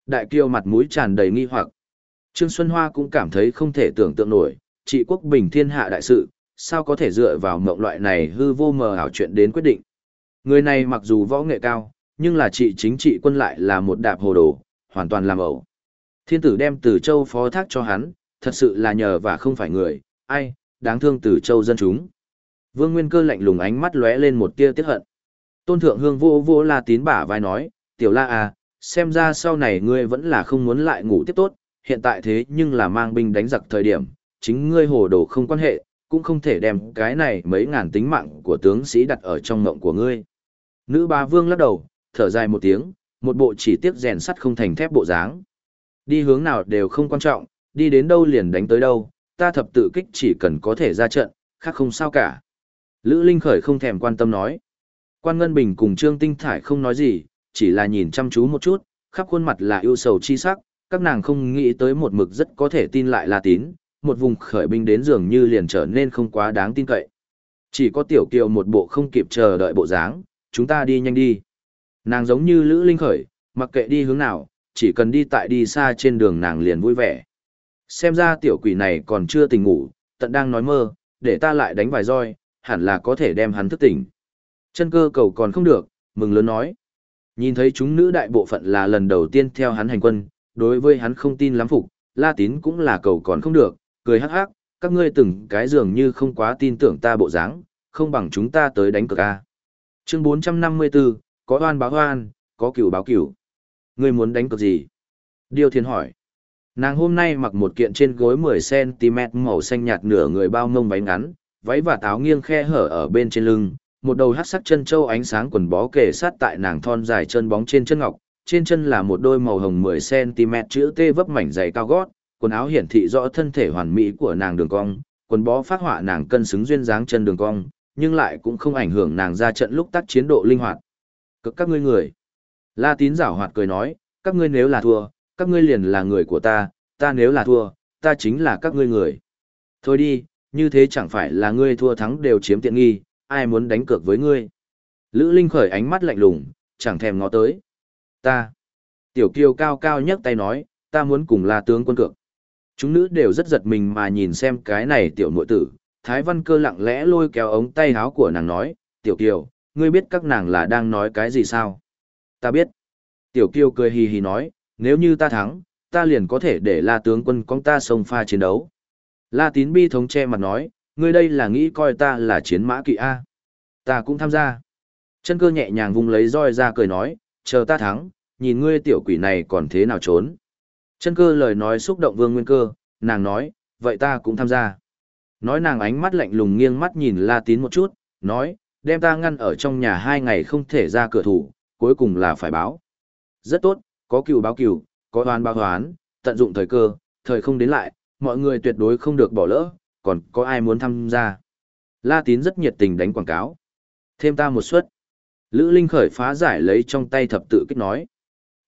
Đại kiêu mặt mũi tràn đầy nghi hoặc. Trương Xuân Hoa cũng cảm thấy không thể tưởng tượng nổi, trị quốc bình thiên hạ đại sự, sao có thể dựa vào mộng loại này hư vô mờ ảo chuyện đến quyết định. Người này mặc dù võ nghệ cao, nhưng là trị chính trị quân lại là một đạp hồ đồ, hoàn toàn làm ẩu. Thiên tử đem từ châu phó thác cho hắn, thật sự là nhờ và không phải người, ai, đáng thương từ châu dân chúng. Vương Nguyên Cơ lạnh lùng ánh mắt lóe lên một tia tiếc hận. Tôn Thượng Hương vô vô La Tín bả vai nói, tiểu la à, xem ra sau này ngươi vẫn là không muốn lại ngủ tiếp tốt, hiện tại thế nhưng là mang binh đánh giặc thời điểm, chính ngươi hồ đồ không quan hệ, cũng không thể đem cái này mấy ngàn tính mạng của tướng sĩ đặt ở trong ngộng của ngươi. Nữ ba vương lắc đầu, thở dài một tiếng, một bộ chỉ tiếc rèn sắt không thành thép bộ dáng. Đi hướng nào đều không quan trọng, đi đến đâu liền đánh tới đâu, ta thập tự kích chỉ cần có thể ra trận, khác không sao cả. Lữ Linh Khởi không thèm quan tâm nói. Quan Ngân Bình cùng Trương Tinh Thải không nói gì, chỉ là nhìn chăm chú một chút, khắp khuôn mặt là yêu sầu chi sắc, các nàng không nghĩ tới một mực rất có thể tin lại là tín, một vùng khởi binh đến dường như liền trở nên không quá đáng tin cậy. Chỉ có tiểu kiều một bộ không kịp chờ đợi bộ dáng, chúng ta đi nhanh đi. Nàng giống như Lữ Linh Khởi, mặc kệ đi hướng nào, chỉ cần đi tại đi xa trên đường nàng liền vui vẻ. Xem ra tiểu quỷ này còn chưa tỉnh ngủ, tận đang nói mơ, để ta lại đánh vài roi, hẳn là có thể đem hắn thức tỉnh. Chân cơ cầu còn không được, mừng lớn nói. Nhìn thấy chúng nữ đại bộ phận là lần đầu tiên theo hắn hành quân, đối với hắn không tin lắm phục, La Tín cũng là cầu còn không được, cười hắc hắc, các ngươi từng cái dường như không quá tin tưởng ta bộ dáng, không bằng chúng ta tới đánh cược a. Chương 454, có oan báo oan, có cửu báo cửu. Ngươi muốn đánh cược gì? Điêu Thiên hỏi. Nàng hôm nay mặc một kiện trên gối 10cm màu xanh nhạt nửa người bao mông váy ngắn, váy và táo nghiêng khe hở ở bên trên lưng, một đầu hắc sắc chân châu ánh sáng quần bó kề sát tại nàng thon dài chân bóng trên chân ngọc, trên chân là một đôi màu hồng 10cm chữ T vấp mảnh dày cao gót, quần áo hiển thị rõ thân thể hoàn mỹ của nàng đường cong, quần bó phát họa nàng cân xứng duyên dáng chân đường cong, nhưng lại cũng không ảnh hưởng nàng ra trận lúc tác chiến độ linh hoạt. Cực các ngươi người. La tín giảo hoạt cười nói, các ngươi nếu là thua, các ngươi liền là người của ta, ta nếu là thua, ta chính là các ngươi người. Thôi đi, như thế chẳng phải là ngươi thua thắng đều chiếm tiện nghi, ai muốn đánh cược với ngươi. Lữ Linh khởi ánh mắt lạnh lùng, chẳng thèm ngó tới. Ta. Tiểu kiều cao cao nhấc tay nói, ta muốn cùng la tướng quân cược. Chúng nữ đều rất giật mình mà nhìn xem cái này tiểu nội tử. Thái văn cơ lặng lẽ lôi kéo ống tay áo của nàng nói, tiểu kiều, ngươi biết các nàng là đang nói cái gì sao? Ta biết. Tiểu kiều cười hì hì nói, nếu như ta thắng, ta liền có thể để la tướng quân con ta sông pha chiến đấu. La tín bi thống che mặt nói, ngươi đây là nghĩ coi ta là chiến mã kỵ A. Ta cũng tham gia. Chân cơ nhẹ nhàng vung lấy roi ra cười nói, chờ ta thắng, nhìn ngươi tiểu quỷ này còn thế nào trốn. Chân cơ lời nói xúc động vương nguyên cơ, nàng nói, vậy ta cũng tham gia. Nói nàng ánh mắt lạnh lùng nghiêng mắt nhìn la tín một chút, nói, đem ta ngăn ở trong nhà hai ngày không thể ra cửa thủ, cuối cùng là phải báo. Rất tốt, có cựu báo cựu, có oan báo hoán, tận dụng thời cơ, thời không đến lại, mọi người tuyệt đối không được bỏ lỡ, còn có ai muốn tham gia. La tín rất nhiệt tình đánh quảng cáo. Thêm ta một suất. Lữ Linh khởi phá giải lấy trong tay thập tự kích nói.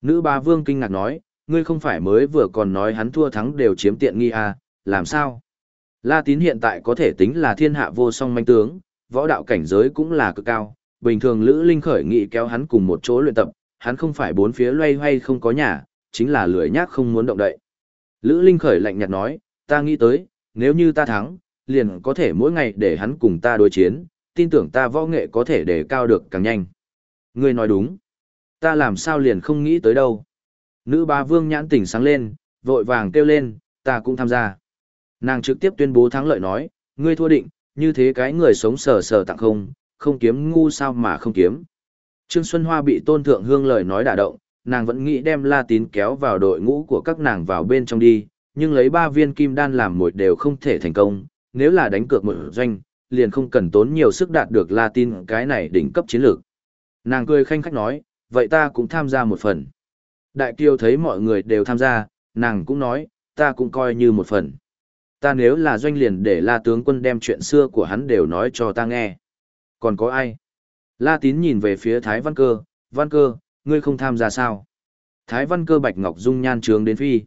Nữ ba vương kinh ngạc nói, ngươi không phải mới vừa còn nói hắn thua thắng đều chiếm tiện nghi à, làm sao? La tín hiện tại có thể tính là thiên hạ vô song manh tướng, võ đạo cảnh giới cũng là cực cao. Bình thường Lữ Linh khởi nghị kéo hắn cùng một chỗ luyện tập, hắn không phải bốn phía loay hoay không có nhà, chính là lười nhác không muốn động đậy. Lữ Linh khởi lạnh nhạt nói, ta nghĩ tới, nếu như ta thắng, liền có thể mỗi ngày để hắn cùng ta đối chiến, tin tưởng ta võ nghệ có thể để cao được càng nhanh. Ngươi nói đúng. Ta làm sao liền không nghĩ tới đâu. Nữ bá vương nhãn tỉnh sáng lên, vội vàng kêu lên, ta cũng tham gia. Nàng trực tiếp tuyên bố thắng lợi nói, ngươi thua định, như thế cái người sống sờ sờ tặng không, không kiếm ngu sao mà không kiếm. Trương Xuân Hoa bị tôn thượng hương lời nói đả động, nàng vẫn nghĩ đem La Tín kéo vào đội ngũ của các nàng vào bên trong đi, nhưng lấy ba viên kim đan làm một đều không thể thành công, nếu là đánh cược một doanh, liền không cần tốn nhiều sức đạt được La Tín cái này đỉnh cấp chiến lược. Nàng cười khanh khách nói, vậy ta cũng tham gia một phần. Đại kiều thấy mọi người đều tham gia, nàng cũng nói, ta cũng coi như một phần. Ta nếu là doanh liền để La tướng quân đem chuyện xưa của hắn đều nói cho ta nghe. Còn có ai? La tín nhìn về phía Thái Văn Cơ, Văn Cơ, ngươi không tham gia sao? Thái Văn Cơ bạch ngọc dung nhan trướng đến phi.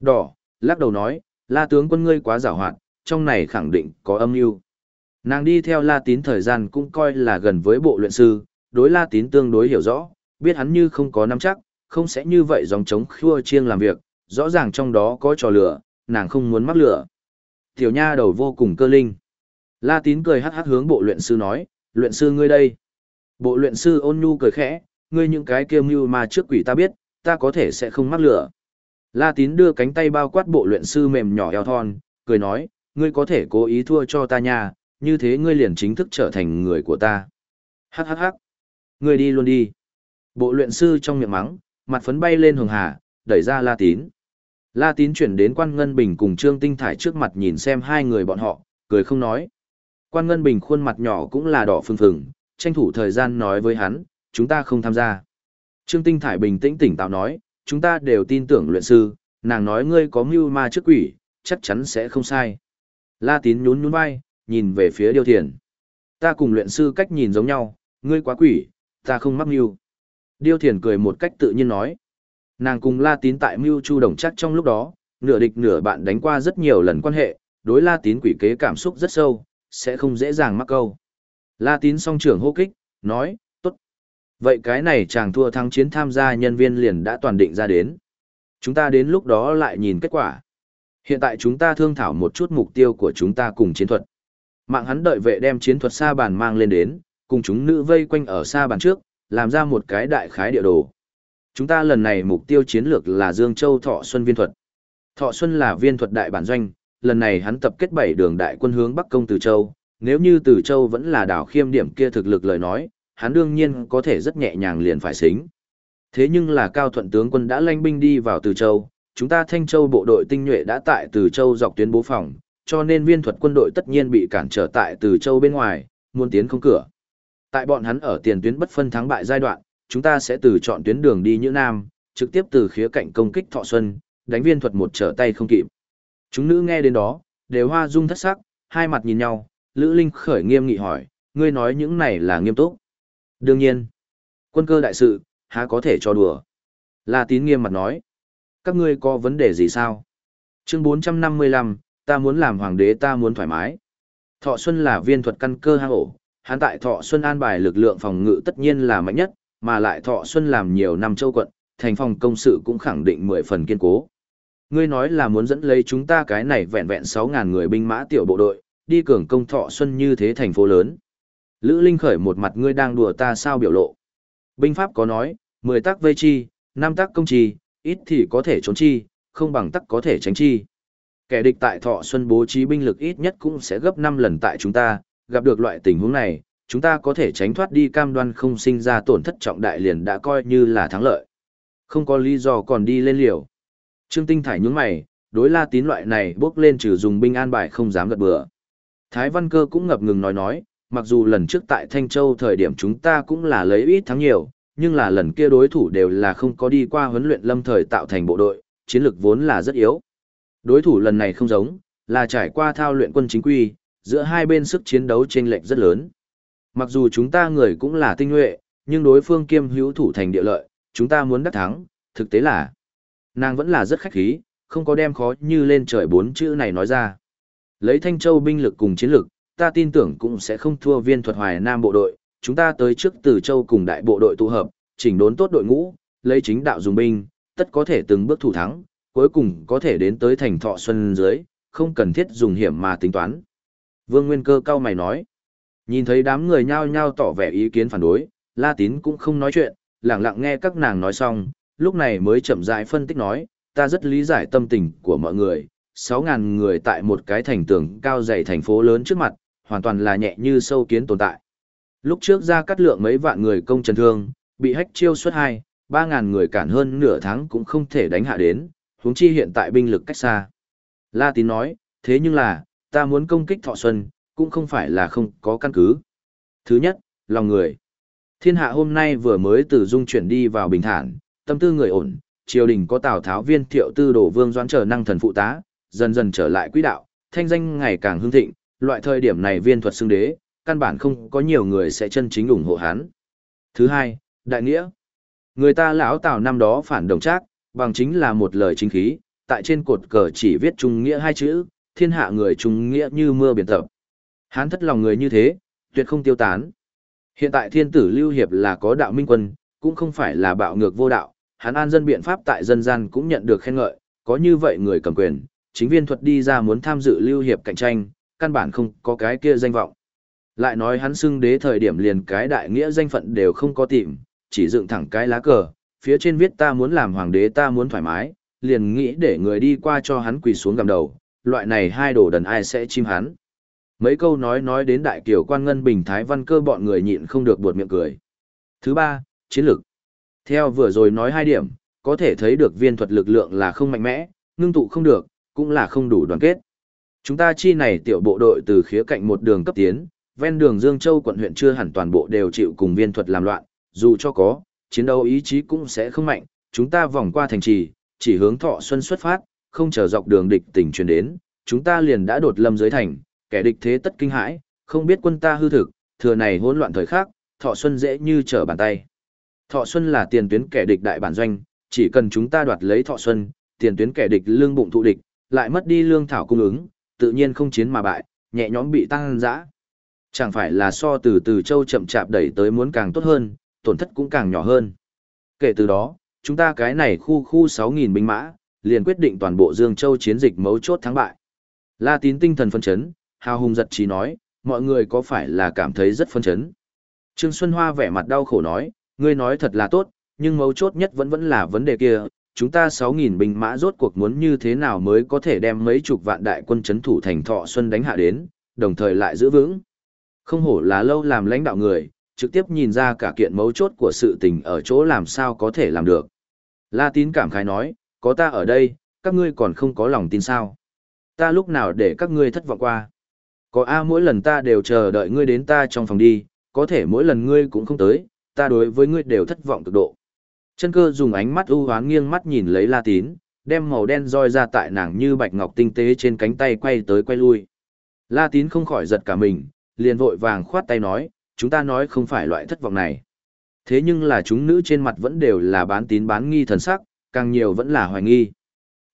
Đỏ, lắc đầu nói, La tướng quân ngươi quá giảo hoạt, trong này khẳng định có âm mưu. Nàng đi theo La tín thời gian cũng coi là gần với bộ luyện sư, đối La tín tương đối hiểu rõ, biết hắn như không có nắm chắc, không sẽ như vậy dòng chống khua chiêng làm việc, rõ ràng trong đó có trò lửa, nàng không muốn mắc lửa. Tiểu nha đầu vô cùng cơ linh. La tín cười hắc hắc hướng bộ luyện sư nói, luyện sư ngươi đây. Bộ luyện sư ôn nhu cười khẽ, ngươi những cái kiêm mưu mà trước quỷ ta biết, ta có thể sẽ không mắc lửa. La tín đưa cánh tay bao quát bộ luyện sư mềm nhỏ eo thon, cười nói, ngươi có thể cố ý thua cho ta nha, như thế ngươi liền chính thức trở thành người của ta. Hắc hắc hắc. Ngươi đi luôn đi. Bộ luyện sư trong miệng mắng, mặt phấn bay lên hường hà, đẩy ra La tín. La tín chuyển đến quan Ngân Bình cùng Trương Tinh Thải trước mặt nhìn xem hai người bọn họ, cười không nói. Quan Ngân Bình khuôn mặt nhỏ cũng là đỏ phừng phừng, tranh thủ thời gian nói với hắn, chúng ta không tham gia. Trương Tinh Thải bình tĩnh tỉnh táo nói, chúng ta đều tin tưởng luyện sư, nàng nói ngươi có mưu ma trước quỷ, chắc chắn sẽ không sai. La tín nhún nhún vai, nhìn về phía điêu thiền. Ta cùng luyện sư cách nhìn giống nhau, ngươi quá quỷ, ta không mắc mưu. Điêu thiền cười một cách tự nhiên nói. Nàng cùng La tín tại mưu chu đồng chắc trong lúc đó, nửa địch nửa bạn đánh qua rất nhiều lần quan hệ, đối La tín quỷ kế cảm xúc rất sâu, sẽ không dễ dàng mắc câu. La tín song trưởng hô kích, nói, tốt. Vậy cái này chàng thua thắng chiến tham gia nhân viên liền đã toàn định ra đến. Chúng ta đến lúc đó lại nhìn kết quả. Hiện tại chúng ta thương thảo một chút mục tiêu của chúng ta cùng chiến thuật. Mạng hắn đợi vệ đem chiến thuật xa bàn mang lên đến, cùng chúng nữ vây quanh ở xa bàn trước, làm ra một cái đại khái địa đồ. Chúng ta lần này mục tiêu chiến lược là Dương Châu Thọ Xuân Viên Thuật. Thọ Xuân là viên thuật đại bản doanh, lần này hắn tập kết bảy đường đại quân hướng Bắc công Từ Châu, nếu như Từ Châu vẫn là đảo khiêm điểm kia thực lực lời nói, hắn đương nhiên có thể rất nhẹ nhàng liền phải xính. Thế nhưng là Cao Thuận tướng quân đã lanh binh đi vào Từ Châu, chúng ta Thanh Châu bộ đội tinh nhuệ đã tại Từ Châu dọc tuyến bố phòng, cho nên viên thuật quân đội tất nhiên bị cản trở tại Từ Châu bên ngoài, muốn tiến không cửa. Tại bọn hắn ở tiền tuyến bất phân thắng bại giai đoạn, chúng ta sẽ từ chọn tuyến đường đi như Nam, trực tiếp từ khía cạnh công kích Thọ Xuân, đánh viên thuật một trở tay không kịp. Chúng nữ nghe đến đó, đều hoa dung thất sắc, hai mặt nhìn nhau, Lữ Linh khởi nghiêm nghị hỏi, ngươi nói những này là nghiêm túc. Đương nhiên, quân cơ đại sự, há có thể cho đùa. La tín nghiêm mặt nói, các ngươi có vấn đề gì sao? Chương 455, ta muốn làm hoàng đế ta muốn thoải mái. Thọ Xuân là viên thuật căn cơ hang ổ, hắn tại Thọ Xuân an bài lực lượng phòng ngự tất nhiên là mạnh nhất, mà lại Thọ Xuân làm nhiều năm châu quận, thành phòng công sự cũng khẳng định mười phần kiên cố. Ngươi nói là muốn dẫn lấy chúng ta cái này vẹn vẹn sáu ngàn người binh mã tiểu bộ đội, đi cường công Thọ Xuân như thế thành phố lớn. Lữ Linh khởi một mặt ngươi đang đùa ta sao biểu lộ. Binh pháp có nói, 10 tác vây chi, năm tác công chi, ít thì có thể trốn chi, không bằng tắc có thể tránh chi. Kẻ địch tại Thọ Xuân bố trí binh lực ít nhất cũng sẽ gấp 5 lần tại chúng ta, gặp được loại tình huống này, chúng ta có thể tránh thoát đi cam đoan không sinh ra tổn thất trọng đại liền đã coi như là thắng lợi. Không có lý do còn đi lên liều. Trương Tinh Thải nhướng mày, đối la tín loại này bước lên trừ dùng binh an bài không dám gật bừa. Thái Văn Cơ cũng ngập ngừng nói nói, mặc dù lần trước tại Thanh Châu thời điểm chúng ta cũng là lấy ít thắng nhiều, nhưng là lần kia đối thủ đều là không có đi qua huấn luyện lâm thời tạo thành bộ đội, chiến lược vốn là rất yếu. Đối thủ lần này không giống, là trải qua thao luyện quân chính quy, giữa hai bên sức chiến đấu chênh lệch rất lớn. Mặc dù chúng ta người cũng là tinh nhuệ, nhưng đối phương kiêm hữu thủ thành địa lợi, chúng ta muốn đắc thắng, thực tế là nàng vẫn là rất khách khí, không có đem khó như lên trời bốn chữ này nói ra. Lấy Thanh Châu binh lực cùng chiến lực, ta tin tưởng cũng sẽ không thua viên thuật hoài nam bộ đội, chúng ta tới trước từ Châu cùng đại bộ đội tụ hợp, chỉnh đốn tốt đội ngũ, lấy chính đạo dùng binh, tất có thể từng bước thủ thắng, cuối cùng có thể đến tới thành thọ xuân dưới, không cần thiết dùng hiểm mà tính toán. Vương Nguyên Cơ cao mày nói, nhìn thấy đám người nhao nhao tỏ vẻ ý kiến phản đối, La Tín cũng không nói chuyện, lặng lặng nghe các nàng nói xong, lúc này mới chậm rãi phân tích nói, ta rất lý giải tâm tình của mọi người, 6.000 người tại một cái thành tường cao dày thành phố lớn trước mặt, hoàn toàn là nhẹ như sâu kiến tồn tại. Lúc trước ra cắt lượng mấy vạn người công trần thương, bị hách chiêu suốt hai, 3.000 người cản hơn nửa tháng cũng không thể đánh hạ đến, huống chi hiện tại binh lực cách xa. La Tín nói, thế nhưng là, ta muốn công kích Thọ Xuân, cũng không phải là không có căn cứ. Thứ nhất, lòng người. Thiên hạ hôm nay vừa mới từ dung chuyển đi vào bình thản, tâm tư người ổn, triều đình có Tào Tháo viên thiệu tư đổ vương doãn trở năng thần phụ tá, dần dần trở lại quỹ đạo, thanh danh ngày càng hưng thịnh, loại thời điểm này viên thuật xưng đế, căn bản không có nhiều người sẽ chân chính ủng hộ hắn. Thứ hai, đại nghĩa. Người ta lão Tào năm đó phản đồng trác, bằng chính là một lời chính khí, tại trên cột cờ chỉ viết trung nghĩa hai chữ, thiên hạ người trung nghĩa như mưa biển tập. Hán thất lòng người như thế, tuyệt không tiêu tán. Hiện tại thiên tử lưu hiệp là có đạo minh quân, cũng không phải là bạo ngược vô đạo, hắn an dân biện pháp tại dân gian cũng nhận được khen ngợi, có như vậy người cầm quyền, chính viên thuật đi ra muốn tham dự lưu hiệp cạnh tranh, căn bản không có cái kia danh vọng. Lại nói hắn xưng đế thời điểm liền cái đại nghĩa danh phận đều không có tìm, chỉ dựng thẳng cái lá cờ, phía trên viết ta muốn làm hoàng đế ta muốn thoải mái, liền nghĩ để người đi qua cho hắn quỳ xuống gầm đầu, loại này hai đồ đần ai sẽ chim hắn. Mấy câu nói nói đến đại kiều quan ngân bình thái văn cơ bọn người nhịn không được buột miệng cười. Thứ ba, chiến lược. Theo vừa rồi nói hai điểm, có thể thấy được viên thuật lực lượng là không mạnh mẽ, ngưng tụ không được, cũng là không đủ đoàn kết. Chúng ta chi này tiểu bộ đội từ khía cạnh một đường cấp tiến, ven đường Dương Châu quận huyện chưa hẳn toàn bộ đều chịu cùng viên thuật làm loạn, dù cho có, chiến đấu ý chí cũng sẽ không mạnh, chúng ta vòng qua thành trì, chỉ hướng thọ xuân xuất phát, không chờ dọc đường địch tỉnh truyền đến, chúng ta liền đã đột lâm dưới thành, kẻ địch thế tất kinh hãi, không biết quân ta hư thực, thừa này hỗn loạn thời khắc, thọ xuân dễ như trở bàn tay. Thọ xuân là tiền tuyến kẻ địch đại bản doanh, chỉ cần chúng ta đoạt lấy thọ xuân, tiền tuyến kẻ địch lương bụng thụ địch, lại mất đi lương thảo cung ứng, tự nhiên không chiến mà bại, nhẹ nhõm bị tăng dã. Chẳng phải là so từ từ châu chậm chạp đẩy tới muốn càng tốt hơn, tổn thất cũng càng nhỏ hơn. Kể từ đó, chúng ta cái này khu khu 6.000 binh mã, liền quyết định toàn bộ Dương Châu chiến dịch mấu chốt thắng bại. La tín tinh thần phân chấn, hào hùng giật trí nói, mọi người có phải là cảm thấy rất phân chấn. Trương Xuân Hoa vẻ mặt đau khổ nói, ngươi nói thật là tốt, nhưng mấu chốt nhất vẫn vẫn là vấn đề kia, chúng ta 6.000 binh mã rốt cuộc muốn như thế nào mới có thể đem mấy chục vạn đại quân chấn thủ thành thọ xuân đánh hạ đến, đồng thời lại giữ vững. Không hổ là lâu làm lãnh đạo người, trực tiếp nhìn ra cả kiện mấu chốt của sự tình ở chỗ làm sao có thể làm được. La tín cảm khái nói, có ta ở đây, các ngươi còn không có lòng tin sao. Ta lúc nào để các ngươi thất vọng qua. Có A mỗi lần ta đều chờ đợi ngươi đến ta trong phòng đi, có thể mỗi lần ngươi cũng không tới, ta đối với ngươi đều thất vọng cực độ. Chân cơ dùng ánh mắt ưu hoán nghiêng mắt nhìn lấy La Tín, đem màu đen roi ra tại nàng như bạch ngọc tinh tế trên cánh tay quay tới quay lui. La Tín không khỏi giật cả mình, liền vội vàng khoát tay nói, chúng ta nói không phải loại thất vọng này. Thế nhưng là chúng nữ trên mặt vẫn đều là bán tín bán nghi thần sắc, càng nhiều vẫn là hoài nghi.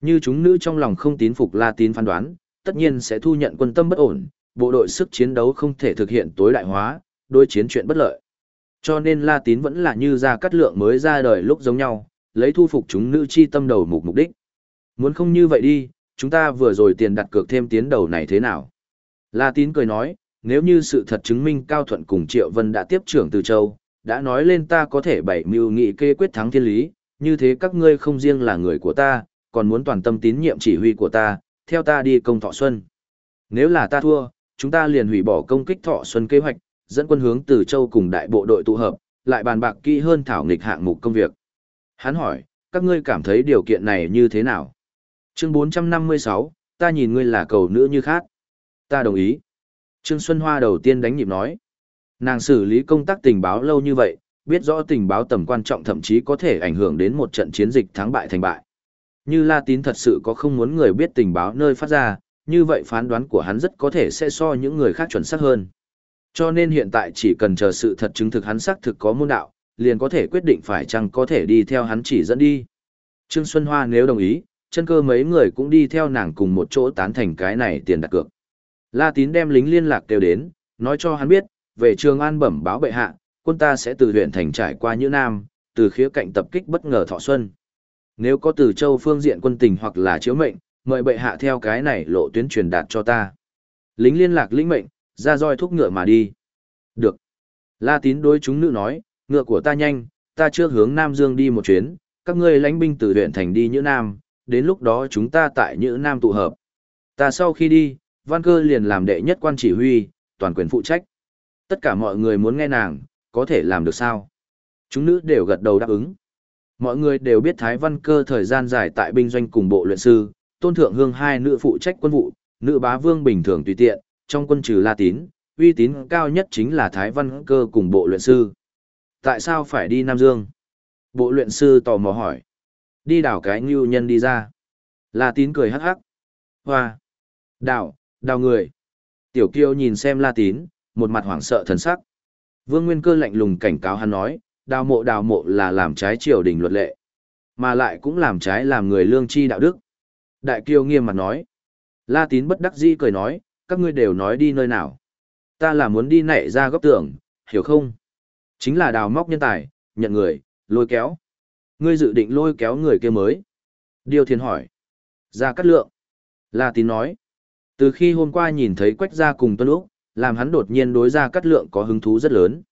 Như chúng nữ trong lòng không tín phục La Tín phán đoán, tất nhiên sẽ thu nhận quân tâm bất ổn, bộ đội sức chiến đấu không thể thực hiện tối đại hóa, đối chiến chuyện bất lợi. Cho nên La Tín vẫn là như ra cắt lượng mới ra đời lúc giống nhau, lấy thu phục chúng nữ chi tâm đầu mục mục đích. Muốn không như vậy đi, chúng ta vừa rồi tiền đặt cược thêm tiến đầu này thế nào? La Tín cười nói, nếu như sự thật chứng minh Cao Thuận cùng Triệu Vân đã tiếp trưởng từ châu, đã nói lên ta có thể bảy mưu nghị kê quyết thắng thiên lý, như thế các ngươi không riêng là người của ta, còn muốn toàn tâm tín nhiệm chỉ huy của ta, theo ta đi công thọ xuân. Nếu là ta thua, chúng ta liền hủy bỏ công kích thọ xuân kế hoạch, dẫn quân hướng từ châu cùng đại bộ đội tụ hợp, lại bàn bạc kỹ hơn thảo nghịch hạng mục công việc. Hắn hỏi, các ngươi cảm thấy điều kiện này như thế nào? Chương 456, ta nhìn ngươi là cầu nữ như khác. Ta đồng ý. Trương Xuân Hoa đầu tiên đánh nhịp nói. Nàng xử lý công tác tình báo lâu như vậy, biết rõ tình báo tầm quan trọng thậm chí có thể ảnh hưởng đến một trận chiến dịch thắng bại thành bại. Như La Tín thật sự có không muốn người biết tình báo nơi phát ra, như vậy phán đoán của hắn rất có thể sẽ so những người khác chuẩn xác hơn. Cho nên hiện tại chỉ cần chờ sự thật chứng thực hắn xác thực có môn đạo, liền có thể quyết định phải chăng có thể đi theo hắn chỉ dẫn đi. Trương Xuân Hoa nếu đồng ý, chân cơ mấy người cũng đi theo nàng cùng một chỗ tán thành cái này tiền đặt cược. La Tín đem lính liên lạc kêu đến, nói cho hắn biết, về trường an bẩm báo bệ hạ, quân ta sẽ từ huyện thành trải qua Nhữ Nam, từ khía cạnh tập kích bất ngờ Thọ Xuân. Nếu có từ châu phương diện quân tình hoặc là chiếu mệnh, mời bệ hạ theo cái này lộ tuyến truyền đạt cho ta. Lính liên lạc lĩnh mệnh, ra roi thúc ngựa mà đi. Được. La tín đối chúng nữ nói, ngựa của ta nhanh, ta trước hướng Nam Dương đi một chuyến, các ngươi lãnh binh từ huyện thành đi Nhữ Nam, đến lúc đó chúng ta tại Nhữ Nam tụ hợp. Ta sau khi đi, văn cơ liền làm đệ nhất quan chỉ huy, toàn quyền phụ trách. Tất cả mọi người muốn nghe nàng, có thể làm được sao? Chúng nữ đều gật đầu đáp ứng. Mọi người đều biết Thái Văn Cơ thời gian dài tại binh doanh cùng bộ luyện sư, tôn thượng hương hai nữ phụ trách quân vụ, nữ bá vương bình thường tùy tiện, trong quân trừ La Tín, uy tín cao nhất chính là Thái Văn Cơ cùng bộ luyện sư. Tại sao phải đi Nam Dương? Bộ luyện sư tò mò hỏi. Đi đảo cái ngưu nhân đi ra. La Tín cười hắc hắc. Hoa! Đảo, đào người! Tiểu kiêu nhìn xem La Tín, một mặt hoảng sợ thần sắc. Vương Nguyên Cơ lạnh lùng cảnh cáo hắn nói, đào mộ đào mộ là làm trái triều đình luật lệ, mà lại cũng làm trái làm người lương tri đạo đức. Đại kiêu nghiêm mặt nói. La tín bất đắc dĩ cười nói, các ngươi đều nói đi nơi nào. Ta là muốn đi nảy ra góc tường, hiểu không? Chính là đào móc nhân tài, nhận người, lôi kéo. Ngươi dự định lôi kéo người kia mới. Điều thiên hỏi. Ra cắt lượng. La tín nói. Từ khi hôm qua nhìn thấy quách gia cùng tuân úc, làm hắn đột nhiên đối ra cắt lượng có hứng thú rất lớn.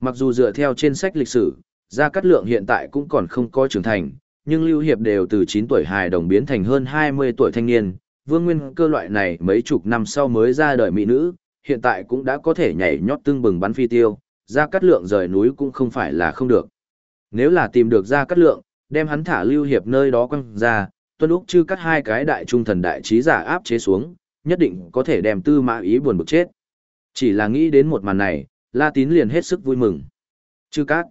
Mặc dù dựa theo trên sách lịch sử, Gia Cát Lượng hiện tại cũng còn không có trưởng thành, nhưng Lưu Hiệp đều từ 9 tuổi hài đồng biến thành hơn 20 tuổi thanh niên, vương nguyên cơ loại này mấy chục năm sau mới ra đời mỹ nữ, hiện tại cũng đã có thể nhảy nhót tương bừng bắn phi tiêu, Gia Cát Lượng rời núi cũng không phải là không được. Nếu là tìm được Gia Cát Lượng, đem hắn thả Lưu Hiệp nơi đó quăng ra, tuân úc chư cắt hai cái đại trung thần đại trí giả áp chế xuống, nhất định có thể đem tư mã ý buồn bực chết. Chỉ là nghĩ đến một màn này, La Tín liền hết sức vui mừng. Chư cát.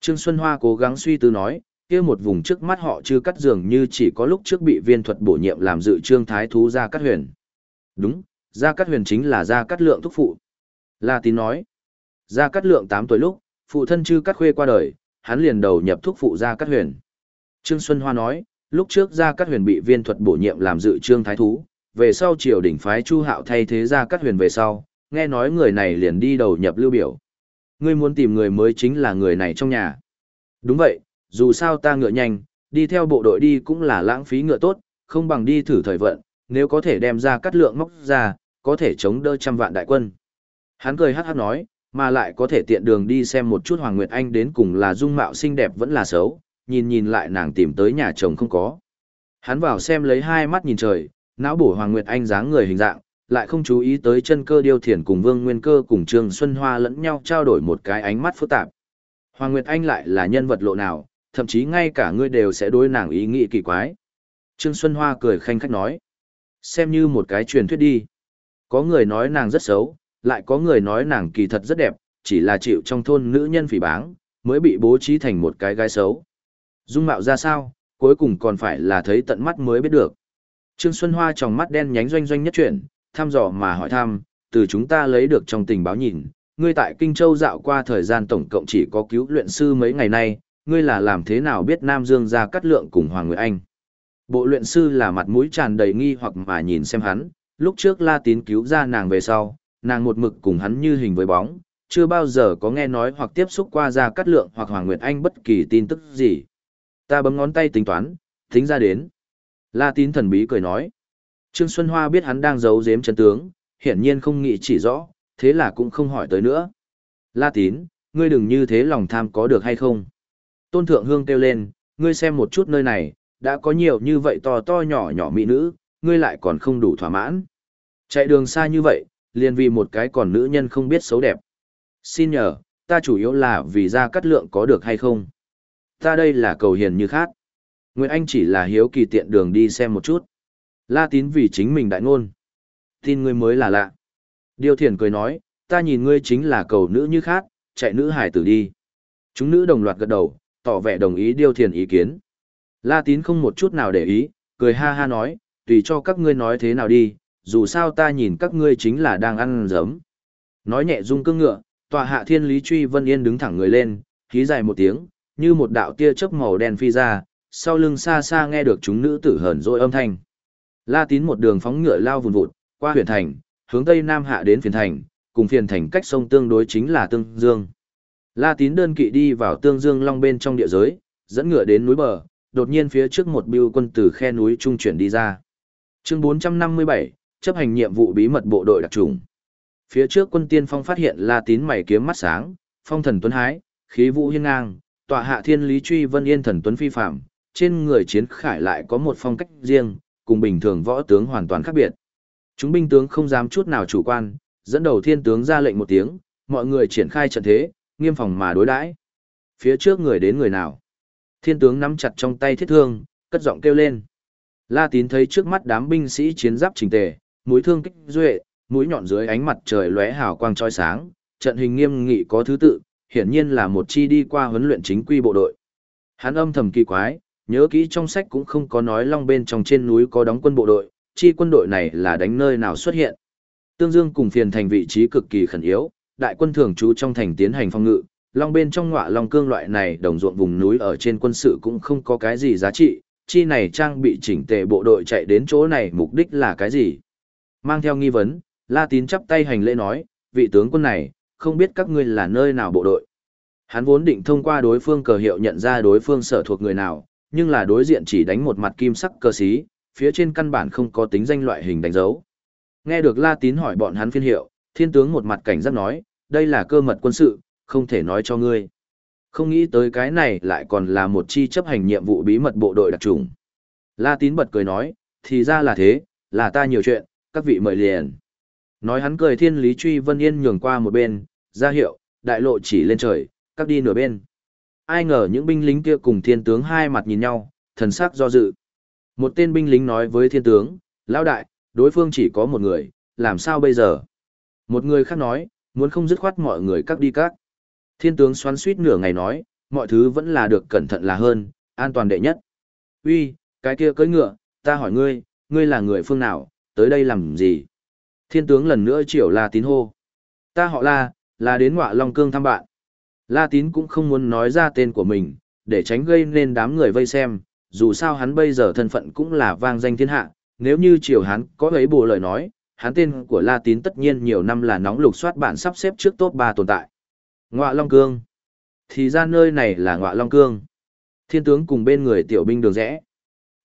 Trương Xuân Hoa cố gắng suy tư nói, kia một vùng trước mắt họ chư cắt dường như chỉ có lúc trước bị viên thuật bổ nhiệm làm dự trương thái thú gia cát huyền. Đúng, gia cát huyền chính là gia cát lượng thúc phụ. La Tín nói, gia cát lượng 8 tuổi lúc, phụ thân chư cát khuê qua đời, hắn liền đầu nhập thúc phụ gia cát huyền. Trương Xuân Hoa nói, lúc trước gia cát huyền bị viên thuật bổ nhiệm làm dự trương thái thú, về sau triều đình phái Chu Hạo thay thế gia cát huyền về sau, nghe nói người này liền đi đầu nhập lưu biểu. Ngươi muốn tìm người mới chính là người này trong nhà. Đúng vậy, dù sao ta ngựa nhanh, đi theo bộ đội đi cũng là lãng phí ngựa tốt, không bằng đi thử thời vận, nếu có thể đem ra cắt lượng móc ra, có thể chống đỡ trăm vạn đại quân. Hắn cười hát hát nói, mà lại có thể tiện đường đi xem một chút Hoàng Nguyệt Anh đến cùng là dung mạo xinh đẹp vẫn là xấu, nhìn nhìn lại nàng tìm tới nhà chồng không có. Hắn vào xem lấy hai mắt nhìn trời, não bổ Hoàng Nguyệt Anh dáng người hình dạng, lại không chú ý tới chân cơ điêu thiền cùng Vương Nguyên Cơ cùng Trương Xuân Hoa lẫn nhau trao đổi một cái ánh mắt phức tạp. Hoàng Nguyệt Anh lại là nhân vật lộ nào, thậm chí ngay cả ngươi đều sẽ đối nàng ý nghĩ kỳ quái. Trương Xuân Hoa cười khanh khách nói, xem như một cái truyền thuyết đi. Có người nói nàng rất xấu, lại có người nói nàng kỳ thật rất đẹp, chỉ là chịu trong thôn nữ nhân phỉ báng, mới bị bố trí thành một cái gái xấu. Dung mạo ra sao, cuối cùng còn phải là thấy tận mắt mới biết được. Trương Xuân Hoa tròng mắt đen nhánh doanh doanh nhất chuyển, thăm dò mà hỏi thăm, từ chúng ta lấy được trong tình báo nhìn, ngươi tại Kinh Châu dạo qua thời gian tổng cộng chỉ có cứu luyện sư mấy ngày nay, ngươi là làm thế nào biết Nam Dương ra cắt lượng cùng Hoàng Nguyệt Anh. Bộ luyện sư là mặt mũi tràn đầy nghi hoặc mà nhìn xem hắn, lúc trước La Tín cứu ra nàng về sau, nàng một mực cùng hắn như hình với bóng, chưa bao giờ có nghe nói hoặc tiếp xúc qua ra cắt lượng hoặc Hoàng Nguyệt Anh bất kỳ tin tức gì. Ta bấm ngón tay tính toán, tính ra đến. La Tín thần bí cười nói. Trương Xuân Hoa biết hắn đang giấu giếm chân tướng, hiển nhiên không nghĩ chỉ rõ, thế là cũng không hỏi tới nữa. La Tín, ngươi đừng như thế lòng tham có được hay không? Tôn Thượng Hương kêu lên, ngươi xem một chút nơi này, đã có nhiều như vậy to to nhỏ nhỏ mỹ nữ, ngươi lại còn không đủ thỏa mãn. Chạy đường xa như vậy, liền vì một cái còn nữ nhân không biết xấu đẹp. Xin nhờ, ta chủ yếu là vì ra cắt lượng có được hay không? Ta đây là cầu hiền như khác. Nguyễn Anh chỉ là hiếu kỳ tiện đường đi xem một chút. La tín vì chính mình đại ngôn. Tin ngươi mới là lạ. Điều thiền cười nói, ta nhìn ngươi chính là cầu nữ như khác, chạy nữ hải tử đi. Chúng nữ đồng loạt gật đầu, tỏ vẻ đồng ý điều thiền ý kiến. La tín không một chút nào để ý, cười ha ha nói, tùy cho các ngươi nói thế nào đi, dù sao ta nhìn các ngươi chính là đang ăn giấm. Nói nhẹ rung cương ngựa, tòa hạ thiên lý truy vân yên đứng thẳng người lên, khí dài một tiếng, như một đạo tia chớp màu đen phi ra, sau lưng xa xa nghe được chúng nữ tử hờn dội âm thanh. La tín một đường phóng ngựa lao vùn vụt, qua huyện thành, hướng tây nam hạ đến phiền thành, cùng phiền thành cách sông tương đối chính là tương dương. La tín đơn kỵ đi vào tương dương long bên trong địa giới, dẫn ngựa đến núi bờ, đột nhiên phía trước một bưu quân từ khe núi trung chuyển đi ra. Chương 457, chấp hành nhiệm vụ bí mật bộ đội đặc trùng. Phía trước quân tiên phong phát hiện La tín mày kiếm mắt sáng, phong thần tuấn hái, khí vũ hiên ngang, tọa hạ thiên lý truy vân yên thần tuấn phi phạm, trên người chiến khải lại có một phong cách riêng, cùng bình thường võ tướng hoàn toàn khác biệt. Chúng binh tướng không dám chút nào chủ quan, dẫn đầu thiên tướng ra lệnh một tiếng, mọi người triển khai trận thế, nghiêm phòng mà đối đãi. Phía trước người đến người nào? Thiên tướng nắm chặt trong tay thiết thương, cất giọng kêu lên. La Tín thấy trước mắt đám binh sĩ chiến giáp chỉnh tề, mũi thương kích duệ, mũi nhọn dưới ánh mặt trời lóe hào quang chói sáng, trận hình nghiêm nghị có thứ tự, hiển nhiên là một chi đi qua huấn luyện chính quy bộ đội. Hắn âm thầm kỳ quái, nhớ kỹ trong sách cũng không có nói long bên trong trên núi có đóng quân bộ đội, chi quân đội này là đánh nơi nào xuất hiện. Tương Dương cùng phiền thành vị trí cực kỳ khẩn yếu, đại quân thường trú trong thành tiến hành phong ngự, long bên trong ngọa long cương loại này đồng ruộng vùng núi ở trên quân sự cũng không có cái gì giá trị, chi này trang bị chỉnh tề bộ đội chạy đến chỗ này mục đích là cái gì. Mang theo nghi vấn, La Tín chắp tay hành lễ nói, vị tướng quân này, không biết các ngươi là nơi nào bộ đội. Hắn vốn định thông qua đối phương cờ hiệu nhận ra đối phương sở thuộc người nào, nhưng là đối diện chỉ đánh một mặt kim sắc cơ xí, phía trên căn bản không có tính danh loại hình đánh dấu. Nghe được La Tín hỏi bọn hắn phiên hiệu, thiên tướng một mặt cảnh giác nói, đây là cơ mật quân sự, không thể nói cho ngươi. Không nghĩ tới cái này lại còn là một chi chấp hành nhiệm vụ bí mật bộ đội đặc trùng. La Tín bật cười nói, thì ra là thế, là ta nhiều chuyện, các vị mời liền. Nói hắn cười thiên lý truy vân yên nhường qua một bên, ra hiệu, đại lộ chỉ lên trời, các đi nửa bên. Ai ngờ những binh lính kia cùng thiên tướng hai mặt nhìn nhau, thần sắc do dự. Một tên binh lính nói với thiên tướng, lão đại, đối phương chỉ có một người, làm sao bây giờ? Một người khác nói, muốn không dứt khoát mọi người các đi cắt. Thiên tướng xoắn suýt nửa ngày nói, mọi thứ vẫn là được cẩn thận là hơn, an toàn đệ nhất. Uy, cái kia cưỡi ngựa, ta hỏi ngươi, ngươi là người phương nào, tới đây làm gì? Thiên tướng lần nữa triệu La Tín hô. Ta họ La, là đến ngọa Long Cương thăm bạn. La Tín cũng không muốn nói ra tên của mình, để tránh gây nên đám người vây xem, dù sao hắn bây giờ thân phận cũng là vang danh thiên hạ, nếu như triều hắn có ấy bù lời nói, hắn tên của La Tín tất nhiên nhiều năm là nóng lục soát bản sắp xếp trước top 3 tồn tại. Ngọa Long Cương. Thì ra nơi này là Ngọa Long Cương. Thiên tướng cùng bên người tiểu binh đường rẽ.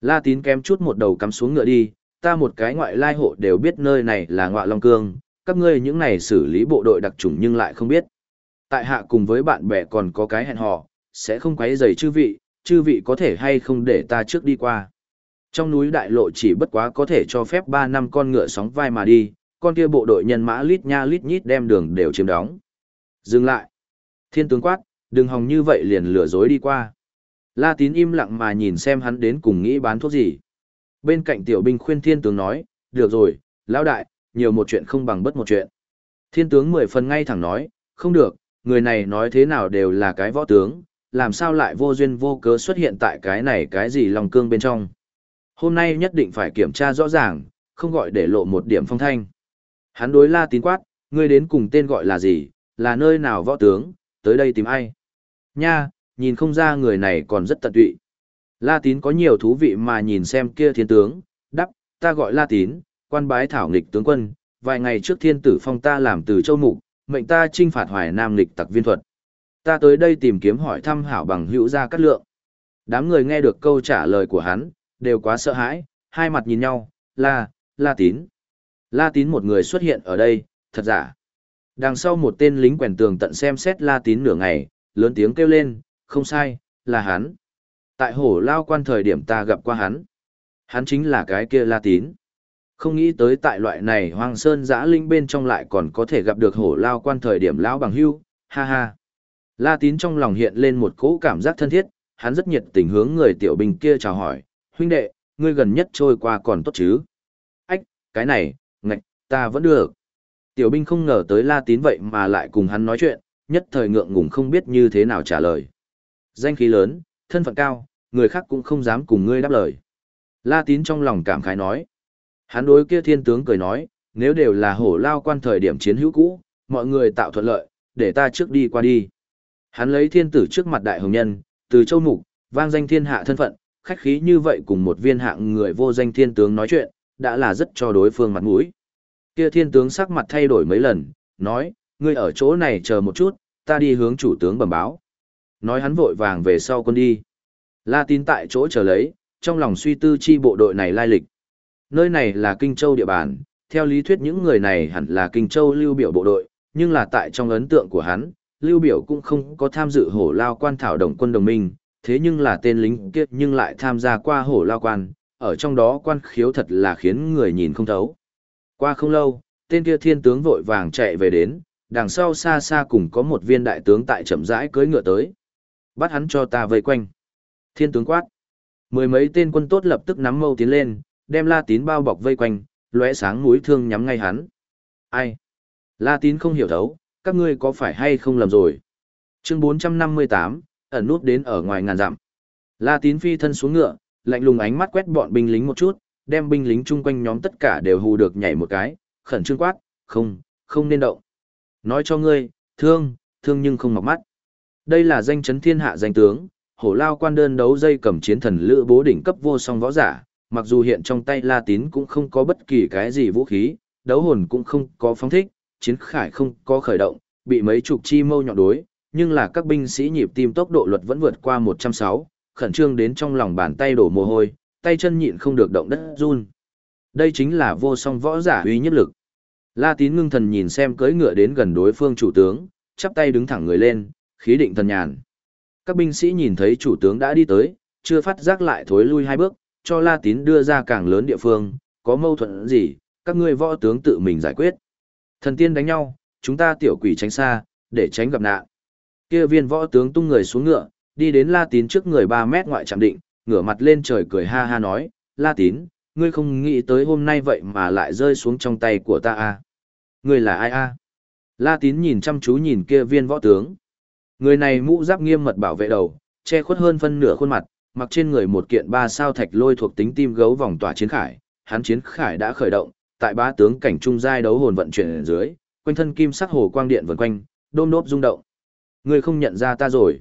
La tín kém chút một đầu cắm xuống ngựa đi, ta một cái ngoại lai hộ đều biết nơi này là Ngọa Long Cương, các ngươi những này xử lý bộ đội đặc trùng nhưng lại không biết. Tại hạ cùng với bạn bè còn có cái hẹn hò, sẽ không quấy rầy chư vị, chư vị có thể hay không để ta trước đi qua. Trong núi đại lộ chỉ bất quá có thể cho phép 3 năm con ngựa sóng vai mà đi, con kia bộ đội nhân mã lít nha lít nhít đem đường đều chiếm đóng. Dừng lại. Thiên tướng quát, đừng hòng như vậy liền lừa dối đi qua. La tín im lặng mà nhìn xem hắn đến cùng nghĩ bán thuốc gì. Bên cạnh tiểu binh khuyên thiên tướng nói, được rồi, lão đại, nhiều một chuyện không bằng bất một chuyện. Thiên tướng mười phần ngay thẳng nói, không được, người này nói thế nào đều là cái võ tướng, làm sao lại vô duyên vô cớ xuất hiện tại cái này cái gì lòng cương bên trong. Hôm nay nhất định phải kiểm tra rõ ràng, không gọi để lộ một điểm phong thanh. Hắn đối la tín quát, ngươi đến cùng tên gọi là gì, là nơi nào võ tướng, tới đây tìm ai. Nha, nhìn không ra người này còn rất tận tụy. La tín có nhiều thú vị mà nhìn xem kia thiên tướng, đắp, ta gọi la tín, quan bái thảo nghịch tướng quân, vài ngày trước thiên tử phong ta làm từ châu mục, mệnh ta trinh phạt hoài nam lịch tặc viên thuật. Ta tới đây tìm kiếm hỏi thăm hảo bằng hữu gia cát lượng. Đám người nghe được câu trả lời của hắn, đều quá sợ hãi, hai mặt nhìn nhau, la, la tín. La tín một người xuất hiện ở đây, thật giả. Đằng sau một tên lính quèn tường tận xem xét la tín nửa ngày, lớn tiếng kêu lên, không sai, là hắn. Tại hổ lao quan thời điểm ta gặp qua hắn. Hắn chính là cái kia la tín. Không nghĩ tới tại loại này hoang sơn giã linh bên trong lại còn có thể gặp được hổ lao quan thời điểm lão bằng hưu, ha ha. La tín trong lòng hiện lên một cỗ cảm giác thân thiết, hắn rất nhiệt tình hướng người tiểu binh kia chào hỏi, huynh đệ, ngươi gần nhất trôi qua còn tốt chứ. Ách, cái này, ngạch, ta vẫn được. Tiểu binh không ngờ tới la tín vậy mà lại cùng hắn nói chuyện, nhất thời ngượng ngùng không biết như thế nào trả lời. Danh khí lớn, thân phận cao, người khác cũng không dám cùng ngươi đáp lời. La tín trong lòng cảm khái nói. Hắn đối kia thiên tướng cười nói, nếu đều là hổ lao quan thời điểm chiến hữu cũ, mọi người tạo thuận lợi, để ta trước đi qua đi. Hắn lấy thiên tử trước mặt đại hồng nhân, từ châu mục, vang danh thiên hạ thân phận, khách khí như vậy cùng một viên hạng người vô danh thiên tướng nói chuyện, đã là rất cho đối phương mặt mũi. Kia thiên tướng sắc mặt thay đổi mấy lần, nói, ngươi ở chỗ này chờ một chút, ta đi hướng chủ tướng bẩm báo. Nói hắn vội vàng về sau quân đi. La tín tại chỗ chờ lấy, trong lòng suy tư chi bộ đội này lai lịch. Nơi này là Kinh Châu địa bàn, theo lý thuyết những người này hẳn là Kinh Châu lưu biểu bộ đội, nhưng là tại trong ấn tượng của hắn, lưu biểu cũng không có tham dự hổ lao quan thảo đồng quân đồng minh, thế nhưng là tên lính kiếp nhưng lại tham gia qua hổ lao quan, ở trong đó quan khiếu thật là khiến người nhìn không thấu. Qua không lâu, tên kia thiên tướng vội vàng chạy về đến, đằng sau xa xa cùng có một viên đại tướng tại chậm rãi cưỡi ngựa tới. Bắt hắn cho ta vây quanh. Thiên tướng quát. Mười mấy tên quân tốt lập tức nắm mâu tiến lên, đem La Tín bao bọc vây quanh, lóe sáng mũi thương nhắm ngay hắn. Ai? La Tín không hiểu thấu, các ngươi có phải hay không lầm rồi? Chương 458, ẩn nút đến ở ngoài ngàn dặm. La Tín phi thân xuống ngựa, lạnh lùng ánh mắt quét bọn binh lính một chút, đem binh lính chung quanh nhóm tất cả đều hù được nhảy một cái, khẩn trương quát, không, không nên động. Nói cho ngươi, thương, thương nhưng không mọc mắt. Đây là danh chấn thiên hạ danh tướng, hổ lao quan đơn đấu dây cầm chiến thần lữ bố đỉnh cấp vô song võ giả, mặc dù hiện trong tay La Tín cũng không có bất kỳ cái gì vũ khí, đấu hồn cũng không có phóng thích, chiến khải không có khởi động, bị mấy chục chi mâu nhọn đối, nhưng là các binh sĩ nhịp tim tốc độ luật vẫn vượt qua 106, khẩn trương đến trong lòng bàn tay đổ mồ hôi, tay chân nhịn không được động đất run. Đây chính là vô song võ giả uy nhất lực. La Tín ngưng thần nhìn xem cưỡi ngựa đến gần đối phương chủ tướng, chắp tay đứng thẳng người lên, khí định thần nhàn. Các binh sĩ nhìn thấy chủ tướng đã đi tới, chưa phát giác lại thối lui hai bước, cho La Tín đưa ra càng lớn địa phương, có mâu thuẫn gì, các ngươi võ tướng tự mình giải quyết. Thần tiên đánh nhau, chúng ta tiểu quỷ tránh xa, để tránh gặp nạn. Kia viên võ tướng tung người xuống ngựa, đi đến La Tín trước người 3 mét ngoại trạm định, ngửa mặt lên trời cười ha ha nói, La Tín, ngươi không nghĩ tới hôm nay vậy mà lại rơi xuống trong tay của ta à? Ngươi là ai à? a? La Tín nhìn chăm chú nhìn kia viên võ tướng. Người này mũ giáp nghiêm mật bảo vệ đầu, che khuất hơn phân nửa khuôn mặt, mặc trên người một kiện ba sao thạch lôi thuộc tính tim gấu vòng tỏa chiến khải, hắn chiến khải đã khởi động, tại ba tướng cảnh trung giai đấu hồn vận chuyển ở dưới, quanh thân kim sắc hồ quang điện vần quanh, đôm đốp rung động. Ngươi không nhận ra ta rồi.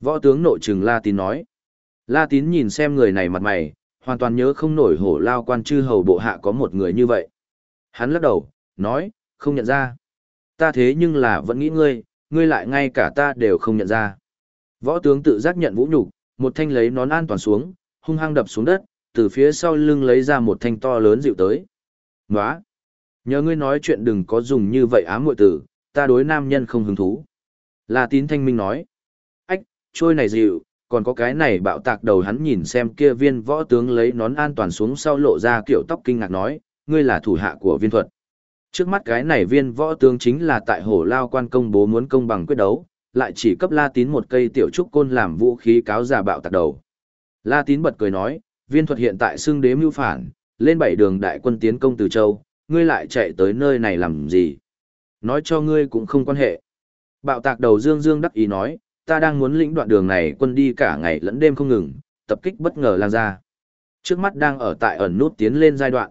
Võ tướng nội trừng La Tín nói. La Tín nhìn xem người này mặt mày, hoàn toàn nhớ không nổi hổ lao quan chư hầu bộ hạ có một người như vậy. Hắn lắc đầu, nói, không nhận ra. Ta thế nhưng là vẫn nghĩ ngươi, ngươi lại ngay cả ta đều không nhận ra. Võ tướng tự giác nhận vũ nhục, một thanh lấy nón an toàn xuống, hung hăng đập xuống đất, từ phía sau lưng lấy ra một thanh to lớn dịu tới. Nóa! Nhớ ngươi nói chuyện đừng có dùng như vậy ám muội tử, ta đối nam nhân không hứng thú. La tín thanh minh nói. Ách, trôi này dịu, còn có cái này bạo tạc đầu hắn nhìn xem kia viên võ tướng lấy nón an toàn xuống sau lộ ra kiểu tóc kinh ngạc nói, ngươi là thủ hạ của viên thuật. Trước mắt cái này viên võ tướng chính là tại hổ lao quan công bố muốn công bằng quyết đấu, lại chỉ cấp La Tín một cây tiểu trúc côn làm vũ khí cáo giả bạo tạc đầu. La Tín bật cười nói, viên thuật hiện tại xưng đế mưu phản, lên bảy đường đại quân tiến công từ châu, ngươi lại chạy tới nơi này làm gì? Nói cho ngươi cũng không quan hệ. Bạo tạc đầu Dương Dương đắc ý nói, ta đang muốn lĩnh đoạn đường này quân đi cả ngày lẫn đêm không ngừng, tập kích bất ngờ lang ra. Trước mắt đang ở tại ẩn nút tiến lên giai đoạn.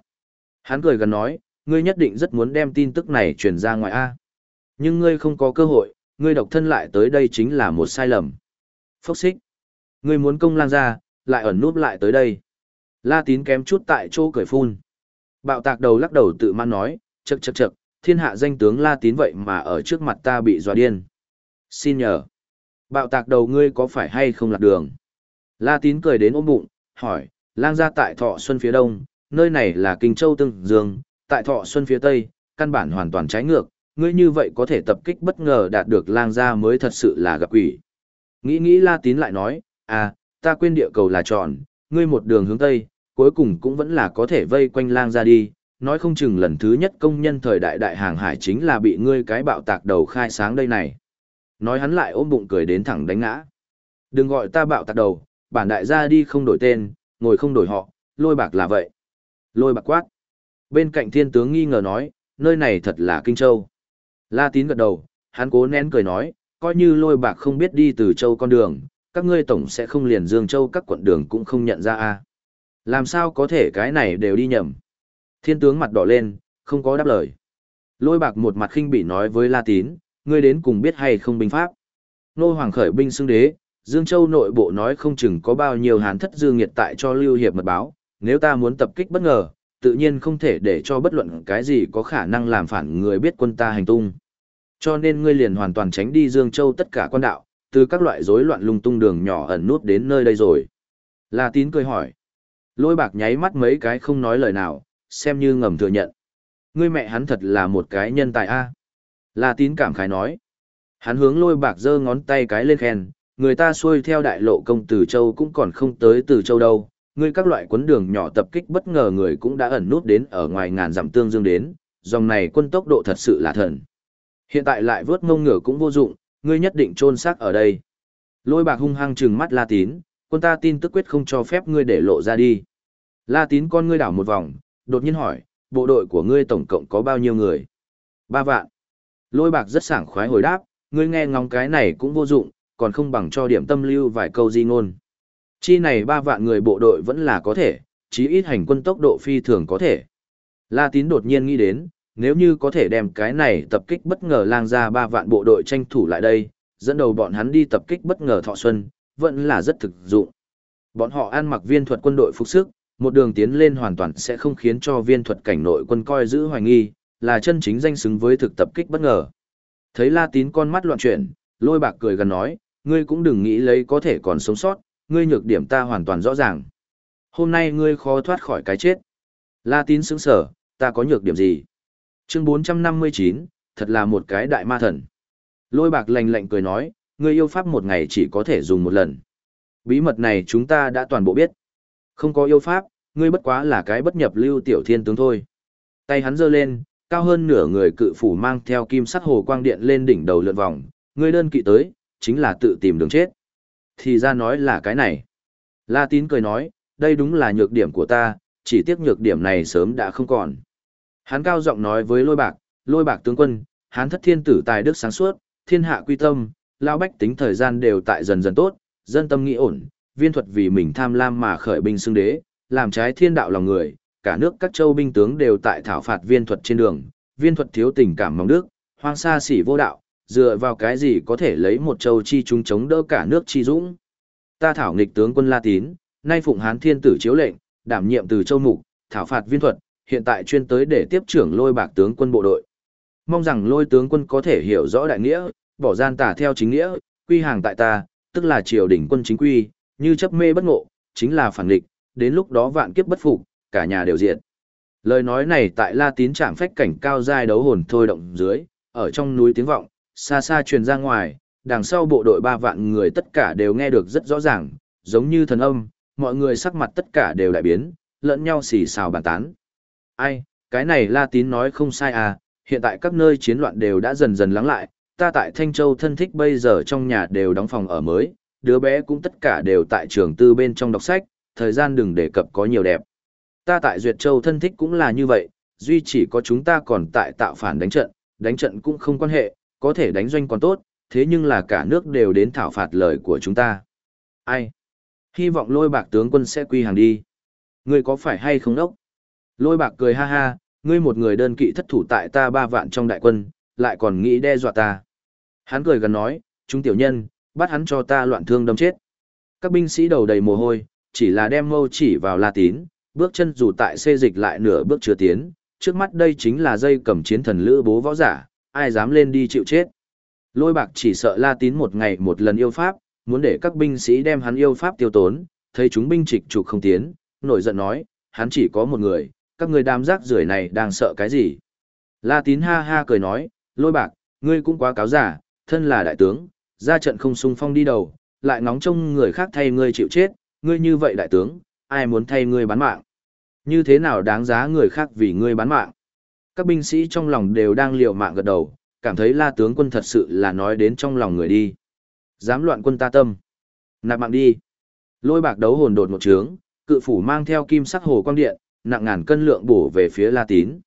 Hắn cười gần nói, ngươi nhất định rất muốn đem tin tức này truyền ra ngoài A. Nhưng ngươi không có cơ hội, ngươi độc thân lại tới đây chính là một sai lầm. Phốc xích. Ngươi muốn công lang ra, lại ẩn núp lại tới đây. La tín kém chút tại chỗ cười phun. Bạo tạc đầu lắc đầu tự man nói, chậc chậc chậc, thiên hạ danh tướng La tín vậy mà ở trước mặt ta bị dọa điên. Xin nhờ. Bạo tạc đầu ngươi có phải hay không lạc đường? La tín cười đến ôm bụng, hỏi, lang ra tại thọ xuân phía đông, nơi này là Kinh Châu Tương Dương, tại thọ xuân phía tây, căn bản hoàn toàn trái ngược, ngươi như vậy có thể tập kích bất ngờ đạt được lang gia mới thật sự là gặp quỷ. Nghĩ nghĩ La tín lại nói, à, ta quên địa cầu là tròn, ngươi một đường hướng tây, cuối cùng cũng vẫn là có thể vây quanh lang gia đi, nói không chừng lần thứ nhất công nhân thời đại đại hàng hải chính là bị ngươi cái bạo tạc đầu khai sáng đây này. Nói hắn lại ôm bụng cười đến thẳng đánh ngã. Đừng gọi ta bạo tạc đầu, bản đại gia đi không đổi tên, ngồi không đổi họ, lôi bạc là vậy. Lôi bạc quát. Bên cạnh thiên tướng nghi ngờ nói, nơi này thật là Kinh Châu. La tín gật đầu, hắn cố nén cười nói, coi như lôi bạc không biết đi từ châu con đường, các ngươi tổng sẽ không liền Dương Châu các quận đường cũng không nhận ra a. Làm sao có thể cái này đều đi nhầm. Thiên tướng mặt đỏ lên, không có đáp lời. Lôi bạc một mặt khinh bỉ nói với La tín, ngươi đến cùng biết hay không binh pháp. Nô Hoàng khởi binh xưng đế, Dương Châu nội bộ nói không chừng có bao nhiêu hán thất dương nghiệt tại cho Lưu Hiệp mật báo, nếu ta muốn tập kích bất ngờ, tự nhiên không thể để cho bất luận cái gì có khả năng làm phản người biết quân ta hành tung. Cho nên ngươi liền hoàn toàn tránh đi Dương Châu tất cả quan đạo, từ các loại rối loạn lung tung đường nhỏ ẩn nút đến nơi đây rồi. La Tín cười hỏi. Lôi bạc nháy mắt mấy cái không nói lời nào, xem như ngầm thừa nhận. Ngươi mẹ hắn thật là một cái nhân tài a. La tín cảm khái nói. Hắn hướng lôi bạc giơ ngón tay cái lên khen, người ta xuôi theo đại lộ công từ châu cũng còn không tới từ châu đâu. Ngươi các loại quấn đường nhỏ tập kích bất ngờ người cũng đã ẩn nút đến ở ngoài ngàn dặm tương dương đến, dòng này quân tốc độ thật sự là thần. Hiện tại lại vớt ngông ngựa cũng vô dụng, ngươi nhất định trôn xác ở đây. Lôi bạc hung hăng trừng mắt La Tín, quân ta tin tức quyết không cho phép ngươi để lộ ra đi. La Tín con ngươi đảo một vòng, đột nhiên hỏi, bộ đội của ngươi tổng cộng có bao nhiêu người? Ba vạn. Lôi bạc rất sảng khoái hồi đáp, ngươi nghe ngóng cái này cũng vô dụng, còn không bằng cho điểm tâm lưu vài câu di ngôn. Chi này ba vạn người bộ đội vẫn là có thể, chí ít hành quân tốc độ phi thường có thể. La tín đột nhiên nghĩ đến, nếu như có thể đem cái này tập kích bất ngờ lang ra ba vạn bộ đội tranh thủ lại đây, dẫn đầu bọn hắn đi tập kích bất ngờ thọ xuân, vẫn là rất thực dụng. Bọn họ ăn mặc viên thuật quân đội phục sức, một đường tiến lên hoàn toàn sẽ không khiến cho viên thuật cảnh nội quân coi giữ hoài nghi, là chân chính danh xứng với thực tập kích bất ngờ. Thấy La Tín con mắt loạn chuyển, lôi bạc cười gần nói, ngươi cũng đừng nghĩ lấy có thể còn sống sót, ngươi nhược điểm ta hoàn toàn rõ ràng. Hôm nay ngươi khó thoát khỏi cái chết. La Tín sững sở, ta có nhược điểm gì? Chương 459, thật là một cái đại ma thần. Lôi bạc lạnh lạnh cười nói, ngươi yêu pháp một ngày chỉ có thể dùng một lần. Bí mật này chúng ta đã toàn bộ biết. Không có yêu pháp, ngươi bất quá là cái bất nhập lưu tiểu thiên tướng thôi. Tay hắn giơ lên, cao hơn nửa người cự phủ mang theo kim sắc hồ quang điện lên đỉnh đầu lượn vòng, Ngươi đơn kỵ tới, chính là tự tìm đường chết. Thì ra nói là cái này. La tín cười nói, đây đúng là nhược điểm của ta, chỉ tiếc nhược điểm này sớm đã không còn. Hắn cao giọng nói với lôi bạc, lôi bạc tướng quân, hắn thất thiên tử tài đức sáng suốt, thiên hạ quy tâm, lao bách tính thời gian đều tại dần dần tốt, dân tâm nghĩ ổn, viên thuật vì mình tham lam mà khởi binh xưng đế, làm trái thiên đạo lòng người, cả nước các châu binh tướng đều tại thảo phạt viên thuật trên đường, viên thuật thiếu tình cảm mong đức, hoang xa xỉ vô đạo, dựa vào cái gì có thể lấy một châu chi chúng chống đỡ cả nước chi dũng. Ta thảo nghịch tướng quân La Tín, nay phụng hán thiên tử chiếu lệnh, đảm nhiệm từ châu mục, thảo phạt viên thuật, hiện tại chuyên tới để tiếp trưởng lôi bạc tướng quân bộ đội. Mong rằng lôi tướng quân có thể hiểu rõ đại nghĩa, bỏ gian tả theo chính nghĩa, quy hàng tại ta, tức là triều đình quân chính quy, như chấp mê bất ngộ, chính là phản địch, đến lúc đó vạn kiếp bất phục, cả nhà đều diệt. Lời nói này tại La Tín Trạm phách cảnh cao giai đấu hồn thôi động dưới, ở trong núi tiếng vọng, xa xa truyền ra ngoài, đằng sau bộ đội ba vạn người tất cả đều nghe được rất rõ ràng, giống như thần âm, mọi người sắc mặt tất cả đều đại biến, lẫn nhau xì xào bàn tán. Ai, cái này La Tín nói không sai à, hiện tại các nơi chiến loạn đều đã dần dần lắng lại, ta tại Thanh Châu thân thích bây giờ trong nhà đều đóng phòng ở mới, đứa bé cũng tất cả đều tại trường tư bên trong đọc sách, thời gian đừng đề cập có nhiều đẹp. Ta tại Duyệt Châu thân thích cũng là như vậy, duy chỉ có chúng ta còn tại tạo phản đánh trận, đánh trận cũng không quan hệ, có thể đánh doanh còn tốt, thế nhưng là cả nước đều đến thảo phạt lời của chúng ta. Ai? Hy vọng lôi bạc tướng quân sẽ quy hàng đi. Ngươi có phải hay không đốc? Lôi bạc cười ha ha, ngươi một người đơn kỵ thất thủ tại ta ba vạn trong đại quân, lại còn nghĩ đe dọa ta. Hắn cười gần nói, chúng tiểu nhân, bắt hắn cho ta loạn thương đâm chết. Các binh sĩ đầu đầy mồ hôi, chỉ là đem mâu chỉ vào La Tín, bước chân dù tại xê dịch lại nửa bước chưa tiến, trước mắt đây chính là dây cầm chiến thần lữ bố võ giả, ai dám lên đi chịu chết. Lôi bạc chỉ sợ La Tín một ngày một lần yêu pháp, muốn để các binh sĩ đem hắn yêu pháp tiêu tốn, thấy chúng binh trịch trục không tiến, nổi giận nói, hắn chỉ có một người, các người đám rác rưởi này đang sợ cái gì. La Tín ha ha cười nói, lôi bạc, ngươi cũng quá cáo giả, thân là đại tướng, ra trận không sung phong đi đầu, lại ngóng trông người khác thay ngươi chịu chết, ngươi như vậy đại tướng, ai muốn thay ngươi bán mạng. Như thế nào đáng giá người khác vì ngươi bán mạng. Các binh sĩ trong lòng đều đang liều mạng gật đầu, cảm thấy la tướng quân thật sự là nói đến trong lòng người đi. Dám loạn quân ta tâm. Nạp mạng đi. Lôi bạc đấu hồn đột một trướng, cự phủ mang theo kim sắc hồ quang điện, nặng ngàn cân lượng bổ về phía La Tín.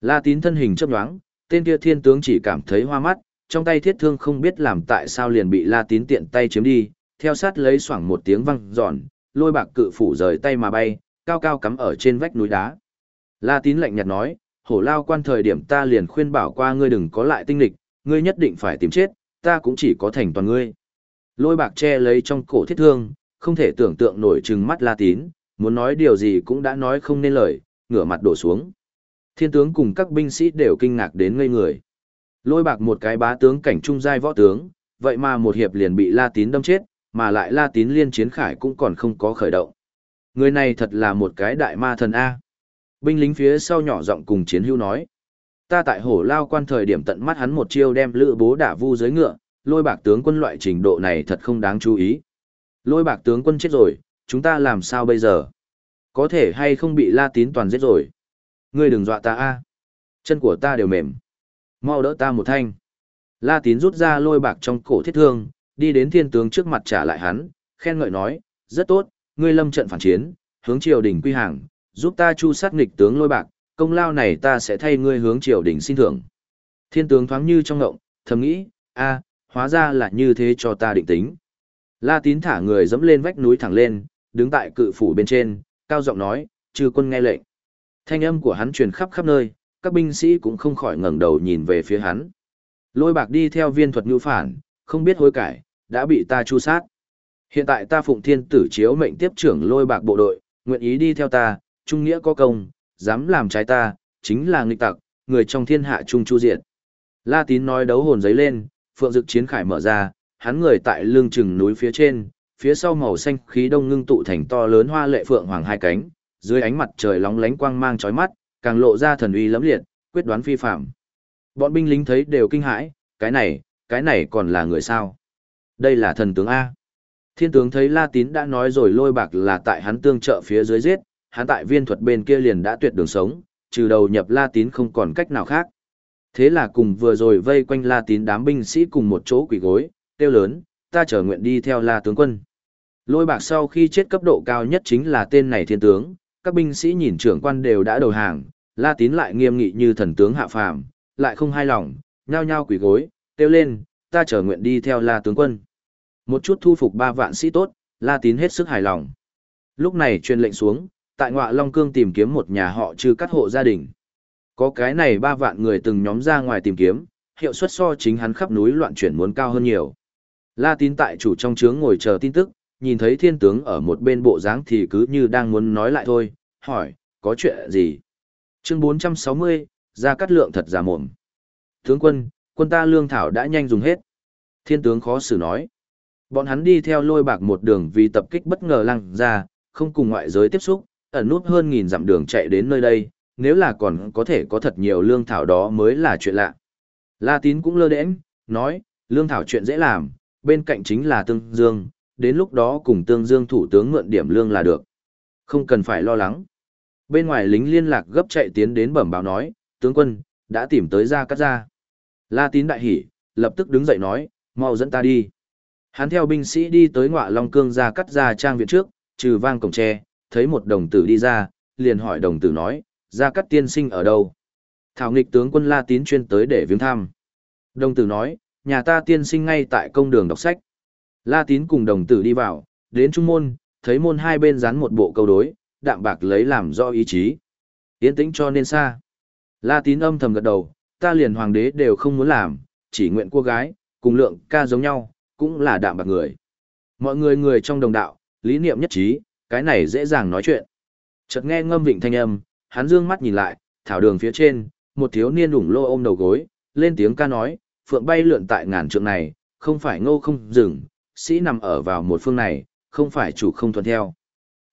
La Tín thân hình chớp nhoáng, tên kia thiên tướng chỉ cảm thấy hoa mắt, trong tay thiết thương không biết làm tại sao liền bị La Tín tiện tay chiếm đi, theo sát lấy xoảng một tiếng vang giòn, lôi bạc cự phủ rời tay mà bay, cao cao cắm ở trên vách núi đá. La Tín lạnh nhạt nói, hổ lao quan thời điểm ta liền khuyên bảo qua ngươi đừng có lại tinh lịch, ngươi nhất định phải tìm chết, ta cũng chỉ có thành toàn ngươi. Lôi bạc che lấy trong cổ thiết thương, không thể tưởng tượng nổi trừng mắt La Tín, muốn nói điều gì cũng đã nói không nên lời, ngửa mặt đổ xuống. Thiên tướng cùng các binh sĩ đều kinh ngạc đến ngây người. Lôi bạc một cái bá tướng cảnh trung giai võ tướng, vậy mà một hiệp liền bị La Tín đâm chết, mà lại La Tín liên chiến khải cũng còn không có khởi động. Người này thật là một cái đại ma thần A. Binh lính phía sau nhỏ giọng cùng chiến hưu nói. Ta tại hổ lao quan thời điểm tận mắt hắn một chiêu đem lữ bố đả vu dưới ngựa, lôi bạc tướng quân loại trình độ này thật không đáng chú ý. Lôi bạc tướng quân chết rồi, chúng ta làm sao bây giờ? Có thể hay không bị la tín toàn giết rồi? Ngươi đừng dọa ta a Chân của ta đều mềm. Mau đỡ ta một thanh. La tín rút ra lôi bạc trong cổ thiết thương, đi đến thiên tướng trước mặt trả lại hắn, khen ngợi nói, rất tốt, ngươi lâm trận phản chiến, hướng triều đình quy hàng, giúp ta chu sát nghịch tướng lôi bạc, công lao này ta sẽ thay ngươi hướng triều đình xin thưởng. Thiên tướng thoáng như trong ngộng, thầm nghĩ, a, hóa ra là như thế cho ta định tính. La tín thả người dẫm lên vách núi thẳng lên, đứng tại cự phủ bên trên, cao giọng nói, chư quân nghe lệnh. Thanh âm của hắn truyền khắp khắp nơi, các binh sĩ cũng không khỏi ngẩng đầu nhìn về phía hắn. Lôi bạc đi theo viên thuật ngữ phản, không biết hối cải, đã bị ta chu sát. Hiện tại ta phụng thiên tử chiếu mệnh tiếp trưởng lôi bạc bộ đội, nguyện ý đi theo ta, trung nghĩa có công, dám làm trái ta, chính là nghịch tặc, người trong thiên hạ trung chu diệt. La tín nói đấu hồn giấy lên, phượng dực chiến khải mở ra, hắn người tại lưng chừng núi phía trên, phía sau màu xanh khí đông ngưng tụ thành to lớn hoa lệ phượng hoàng hai cánh, dưới ánh mặt trời lóng lánh quang mang chói mắt, càng lộ ra thần uy lẫm liệt, quyết đoán phi phạm. Bọn binh lính thấy đều kinh hãi, cái này, cái này còn là người sao? Đây là thần tướng A. Thiên tướng thấy La Tín đã nói rồi lôi bạc là tại hắn tương trợ phía dưới giết, hắn tại viên thuật bên kia liền đã tuyệt đường sống, trừ đầu nhập La Tín không còn cách nào khác. Thế là cùng vừa rồi vây quanh La Tín đám binh sĩ cùng một chỗ quỷ gối, tiêu lớn, ta trở nguyện đi theo La tướng quân. Lôi bạc sau khi chết cấp độ cao nhất chính là tên này thiên tướng, các binh sĩ nhìn trưởng quan đều đã đầu hàng, La Tín lại nghiêm nghị như thần tướng hạ phàm, lại không hài lòng, nhao nhao quỳ gối, tiêu lên, ta trở nguyện đi theo La tướng quân. Một chút thu phục ba vạn sĩ tốt, La Tín hết sức hài lòng. Lúc này truyền lệnh xuống, tại ngọa Long Cương tìm kiếm một nhà họ trừ cắt hộ gia đình. Có cái này ba vạn người từng nhóm ra ngoài tìm kiếm, hiệu suất so chính hắn khắp núi loạn chuyển muốn cao hơn nhiều. La tín tại chủ trong trướng ngồi chờ tin tức, nhìn thấy thiên tướng ở một bên bộ dáng thì cứ như đang muốn nói lại thôi, hỏi, có chuyện gì? Chương 460, ra cắt lượng thật giả mồm. Tướng quân, quân ta lương thảo đã nhanh dùng hết. Thiên tướng khó xử nói. Bọn hắn đi theo lôi bạc một đường vì tập kích bất ngờ lăng ra, không cùng ngoại giới tiếp xúc, ẩn nút hơn nghìn dặm đường chạy đến nơi đây, nếu là còn có thể có thật nhiều lương thảo đó mới là chuyện lạ. La tín cũng lơ đễnh, nói, lương thảo chuyện dễ làm, bên cạnh chính là tương dương, đến lúc đó cùng tương dương thủ tướng mượn điểm lương là được. Không cần phải lo lắng. Bên ngoài lính liên lạc gấp chạy tiến đến bẩm báo nói, tướng quân, đã tìm tới ra cắt ra. La tín đại hỉ, lập tức đứng dậy nói, mau dẫn ta đi. Hắn theo binh sĩ đi tới ngọa long cương ra cắt ra trang viện trước, trừ vang cổng tre, thấy một đồng tử đi ra, liền hỏi đồng tử nói, ra cắt tiên sinh ở đâu? Thảo nghịch tướng quân La tín chuyên tới để viếng thăm. Đồng tử nói, nhà ta tiên sinh ngay tại công đường đọc sách. La tín cùng đồng tử đi vào, đến trung môn, thấy môn hai bên dán một bộ câu đối, đạm bạc lấy làm do ý chí. Yên tĩnh cho nên xa. La tín âm thầm gật đầu, ta liền hoàng đế đều không muốn làm, chỉ nguyện cô gái, cùng lượng ca giống nhau, cũng là đạm bạc người. Mọi người người trong đồng đạo, lý niệm nhất trí, cái này dễ dàng nói chuyện. Chợt nghe ngâm vịnh thanh âm, hắn dương mắt nhìn lại, thảo đường phía trên, một thiếu niên ủng lô ôm đầu gối, lên tiếng ca nói, phượng bay lượn tại ngàn trượng này, không phải ngô không dừng, sĩ nằm ở vào một phương này, không phải chủ không thuận theo.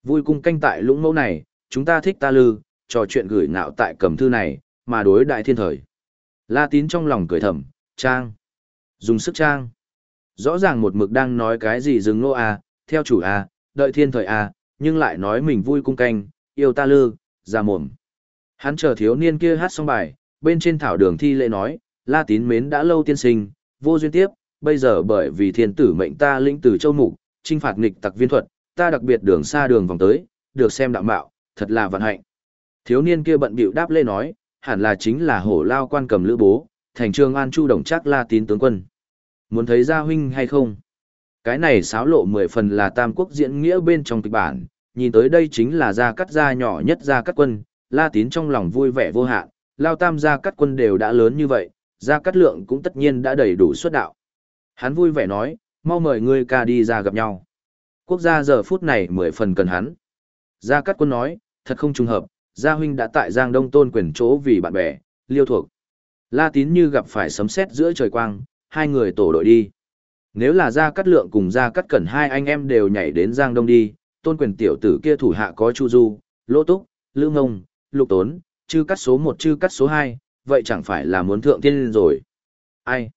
Vui cung canh tại lũng mẫu này, chúng ta thích ta lư, trò chuyện gửi ngạo tại cầm thư này, mà đối đại thiên thời. La tín trong lòng cười thầm, trang. Dùng sức trang. Rõ ràng một mực đang nói cái gì dừng nô à, theo chủ à, đợi thiên thời à, nhưng lại nói mình vui cung canh, yêu ta lư, ra mồm. Hắn chờ thiếu niên kia hát xong bài, bên trên thảo đường thi lễ nói, la tín mến đã lâu tiên sinh, vô duyên tiếp, bây giờ bởi vì thiên tử mệnh ta lĩnh từ châu mục, trinh phạt nghịch tặc viên thuật, ta đặc biệt đường xa đường vòng tới, được xem đạo mạo, thật là vận hạnh. Thiếu niên kia bận bịu đáp lê nói, hẳn là chính là hổ lao quan cầm lữ bố, thành trường an chu đồng chắc la tín tướng quân. Muốn thấy gia huynh hay không? Cái này xáo lộ mười phần là tam quốc diễn nghĩa bên trong kịch bản, nhìn tới đây chính là gia cắt gia nhỏ nhất gia cắt quân, la tín trong lòng vui vẻ vô hạn, lao tam gia cắt quân đều đã lớn như vậy, gia cắt lượng cũng tất nhiên đã đầy đủ xuất đạo. Hắn vui vẻ nói, mau mời ngươi ca đi ra gặp nhau. Quốc gia giờ phút này mười phần cần hắn. Gia Cát Quân nói, thật không trùng hợp, Gia Huynh đã tại Giang Đông tôn quyền chỗ vì bạn bè, liêu thuộc. La Tín như gặp phải sấm sét giữa trời quang, hai người tổ đội đi. Nếu là Gia Cát Lượng cùng Gia Cát Cẩn hai anh em đều nhảy đến Giang Đông đi, tôn quyền tiểu tử kia thủ hạ có Chu Du, Lỗ Túc, Lữ Ngông, Lục Tốn, chư cắt số một chư cắt số hai, vậy chẳng phải là muốn thượng tiên rồi. Ai?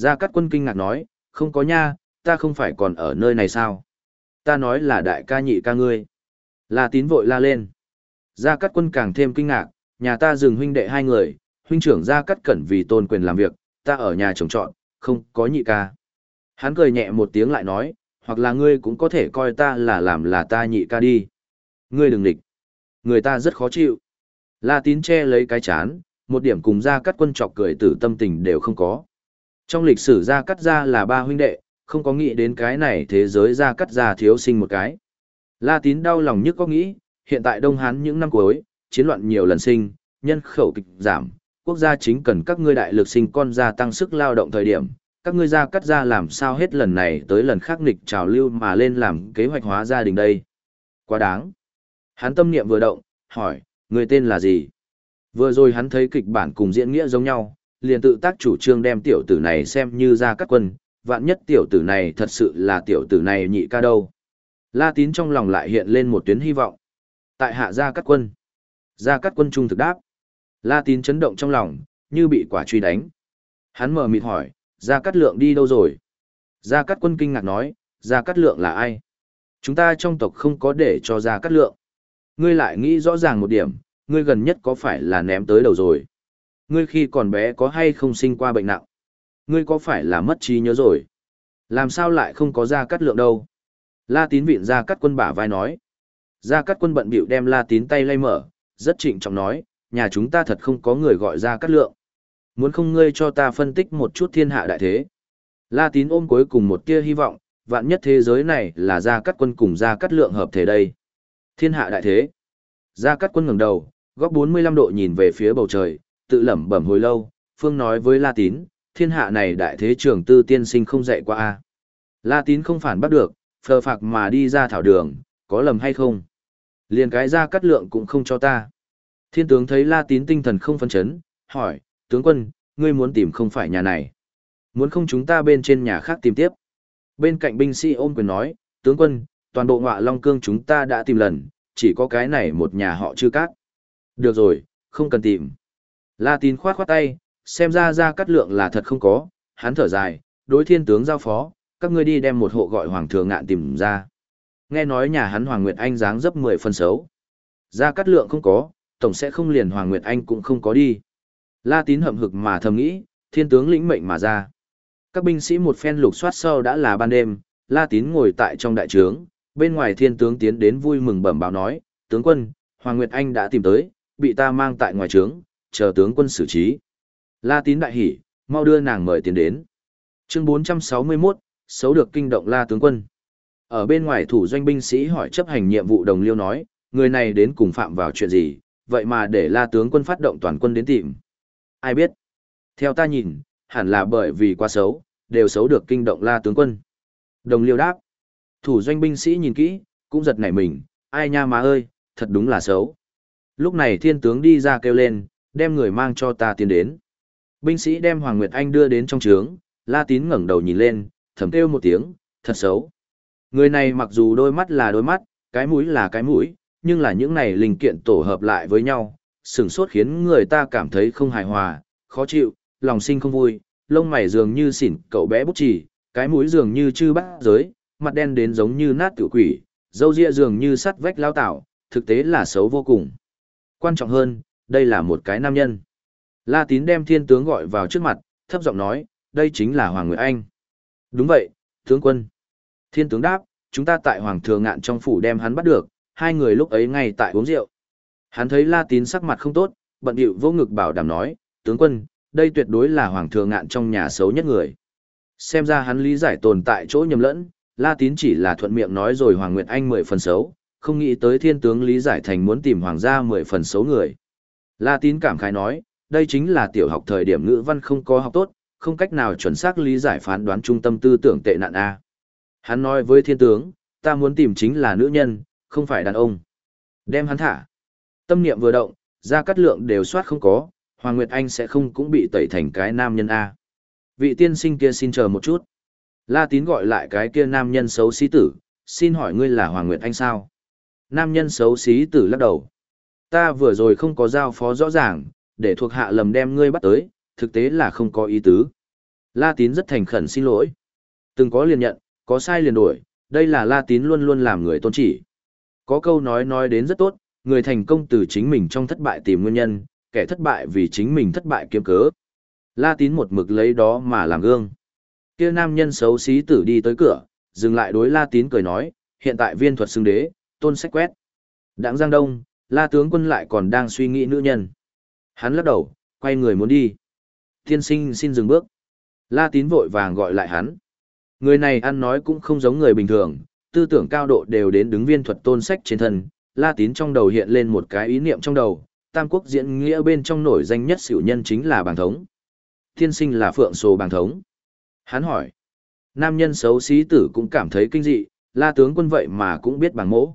Gia Cát Quân kinh ngạc nói, không có nha, ta không phải còn ở nơi này sao? Ta nói là đại ca nhị ca ngươi. La tín vội la lên. Gia Cát Quân càng thêm kinh ngạc, nhà ta dừng huynh đệ hai người, huynh trưởng Gia Cát Cẩn vì tôn quyền làm việc, ta ở nhà trồng trọt, không có nhị ca. Hắn cười nhẹ một tiếng lại nói, hoặc là ngươi cũng có thể coi ta là làm là ta nhị ca đi. Ngươi đừng địch. Người ta rất khó chịu. La tín che lấy cái chán, một điểm cùng Gia Cát Quân chọc cười tử tâm tình đều không có. Trong lịch sử Gia Cát Gia là ba huynh đệ, không có nghĩ đến cái này thế giới Gia Cát Gia thiếu sinh một cái. La tín đau lòng nhất có nghĩ, hiện tại Đông Hán những năm cuối, chiến loạn nhiều lần sinh, nhân khẩu kịch giảm, quốc gia chính cần các ngươi đại lực sinh con gia tăng sức lao động thời điểm, các ngươi gia cắt ra làm sao hết lần này tới lần khác nghịch trào lưu mà lên làm kế hoạch hóa gia đình đây. Quá đáng. Hắn tâm niệm vừa động, hỏi, người tên là gì? Vừa rồi hắn thấy kịch bản cùng diễn nghĩa giống nhau, liền tự tác chủ trương đem tiểu tử này xem như ra các quân, vạn nhất tiểu tử này thật sự là tiểu tử này nhị ca đâu. La tín trong lòng lại hiện lên một tuyến hy vọng. Tại hạ gia cắt quân. Gia cắt quân trung thực đáp. La tín chấn động trong lòng, như bị quả truy đánh. Hắn mở mịt hỏi, gia cắt lượng đi đâu rồi? Gia cắt quân kinh ngạc nói, gia cắt lượng là ai? Chúng ta trong tộc không có để cho gia cắt lượng. Ngươi lại nghĩ rõ ràng một điểm, ngươi gần nhất có phải là ném tới đầu rồi? Ngươi khi còn bé có hay không sinh qua bệnh nặng? Ngươi có phải là mất trí nhớ rồi? Làm sao lại không có gia cắt lượng đâu? La tín viện gia cắt quân bả vai nói. Gia cắt quân bận bịu đem la tín tay lay mở, rất trịnh trọng nói, nhà chúng ta thật không có người gọi gia cắt lượng. Muốn không ngươi cho ta phân tích một chút thiên hạ đại thế. La tín ôm cuối cùng một tia hy vọng, vạn nhất thế giới này là gia cắt quân cùng gia cắt lượng hợp thể đây. Thiên hạ đại thế. Gia cắt quân ngẩng đầu, góc 45 độ nhìn về phía bầu trời, tự lẩm bẩm hồi lâu, phương nói với La tín, thiên hạ này đại thế trường tư tiên sinh không dạy qua a. La tín không phản bắt được, phờ phạc mà đi ra thảo đường, có lầm hay không? Liền cái ra cắt lượng cũng không cho ta. Thiên tướng thấy La tín tinh thần không phân chấn, hỏi, tướng quân, ngươi muốn tìm không phải nhà này. Muốn không chúng ta bên trên nhà khác tìm tiếp. Bên cạnh binh sĩ ôm quyền nói, tướng quân, toàn bộ ngọa long cương chúng ta đã tìm lần, chỉ có cái này một nhà họ chưa cát. Được rồi, không cần tìm. La tín khoát khoát tay, xem ra ra cắt lượng là thật không có, hắn thở dài, đối thiên tướng giao phó, các ngươi đi đem một hộ gọi hoàng thừa ngạn tìm ra. Nghe nói nhà hắn Hoàng Nguyệt Anh dáng dấp 10 phần xấu. Ra cắt lượng không có, tổng sẽ không liền Hoàng Nguyệt Anh cũng không có đi. La tín hậm hực mà thầm nghĩ, thiên tướng lĩnh mệnh mà ra. Các binh sĩ một phen lục soát sau đã là ban đêm, La tín ngồi tại trong đại trướng, bên ngoài thiên tướng tiến đến vui mừng bẩm báo nói, tướng quân, Hoàng Nguyệt Anh đã tìm tới, bị ta mang tại ngoài trướng, chờ tướng quân xử trí. La tín đại hỉ, mau đưa nàng mời tiến đến. Chương 461, xấu được kinh động La tướng quân. Ở bên ngoài thủ doanh binh sĩ hỏi chấp hành nhiệm vụ đồng liêu nói, người này đến cùng phạm vào chuyện gì, vậy mà để La tướng quân phát động toàn quân đến tìm. Ai biết? Theo ta nhìn, hẳn là bởi vì quá xấu, đều xấu được kinh động La tướng quân. Đồng liêu đáp. Thủ doanh binh sĩ nhìn kỹ, cũng giật nảy mình, ai nha má ơi, thật đúng là xấu. Lúc này thiên tướng đi ra kêu lên, đem người mang cho ta tiến đến. Binh sĩ đem Hoàng Nguyệt Anh đưa đến trong trướng, La Tín ngẩng đầu nhìn lên, thầm kêu một tiếng, thật xấu. Người này mặc dù đôi mắt là đôi mắt, cái mũi là cái mũi, nhưng là những này linh kiện tổ hợp lại với nhau, sừng sốt khiến người ta cảm thấy không hài hòa, khó chịu, lòng sinh không vui, lông mày dường như xỉn cậu bé bút chỉ, cái mũi dường như chư bát giới, mặt đen đến giống như nát tử quỷ, dâu ria dường như sắt vách lao tạo, thực tế là xấu vô cùng. Quan trọng hơn, đây là một cái nam nhân. La Tín đem thiên tướng gọi vào trước mặt, thấp giọng nói, đây chính là Hoàng Nguyệt Anh. Đúng vậy, tướng quân. Thiên tướng đáp, chúng ta tại Hoàng Thừa Ngạn trong phủ đem hắn bắt được, hai người lúc ấy ngay tại uống rượu. Hắn thấy La Tín sắc mặt không tốt, bận điệu vô ngực bảo đảm nói, tướng quân, đây tuyệt đối là Hoàng Thừa Ngạn trong nhà xấu nhất người. Xem ra hắn lý giải tồn tại chỗ nhầm lẫn, La Tín chỉ là thuận miệng nói rồi Hoàng Nguyệt Anh mười phần xấu, không nghĩ tới thiên tướng lý giải thành muốn tìm Hoàng gia mười phần xấu người. La Tín cảm khái nói, đây chính là tiểu học thời điểm ngữ văn không có học tốt, không cách nào chuẩn xác lý giải phán đoán trung tâm tư tưởng tệ nạn A. Hắn nói với thiên tướng, ta muốn tìm chính là nữ nhân, không phải đàn ông. Đem hắn thả. Tâm niệm vừa động, ra cắt lượng đều soát không có, Hoàng Nguyệt Anh sẽ không cũng bị tẩy thành cái nam nhân A. Vị tiên sinh kia xin chờ một chút. La tín gọi lại cái kia nam nhân xấu xí tử, xin hỏi ngươi là Hoàng Nguyệt Anh sao? Nam nhân xấu xí tử lắc đầu. Ta vừa rồi không có giao phó rõ ràng, để thuộc hạ lầm đem ngươi bắt tới, thực tế là không có ý tứ. La tín rất thành khẩn xin lỗi. Từng có liền nhận, có sai liền đổi, đây là La tín luôn luôn làm người tôn chỉ. Có câu nói nói đến rất tốt, người thành công từ chính mình trong thất bại tìm nguyên nhân, kẻ thất bại vì chính mình thất bại kiếm cớ. La tín một mực lấy đó mà làm gương. Kia nam nhân xấu xí tử đi tới cửa, dừng lại đối La tín cười nói, hiện tại viên thuật xưng đế, tôn sách quét. Đặng Giang Đông, La tướng quân lại còn đang suy nghĩ nữ nhân. Hắn lắc đầu, quay người muốn đi. Tiên sinh xin dừng bước. La tín vội vàng gọi lại hắn. Người này ăn nói cũng không giống người bình thường, tư tưởng cao độ đều đến đứng viên thuật tôn sách trên thân. La tín trong đầu hiện lên một cái ý niệm trong đầu, Tam quốc diễn nghĩa bên trong nổi danh nhất xỉu nhân chính là bàng thống. Tiên sinh là phượng sồ bàng thống. Hắn hỏi. Nam nhân xấu xí tử cũng cảm thấy kinh dị, la tướng quân vậy mà cũng biết bàng mỗ.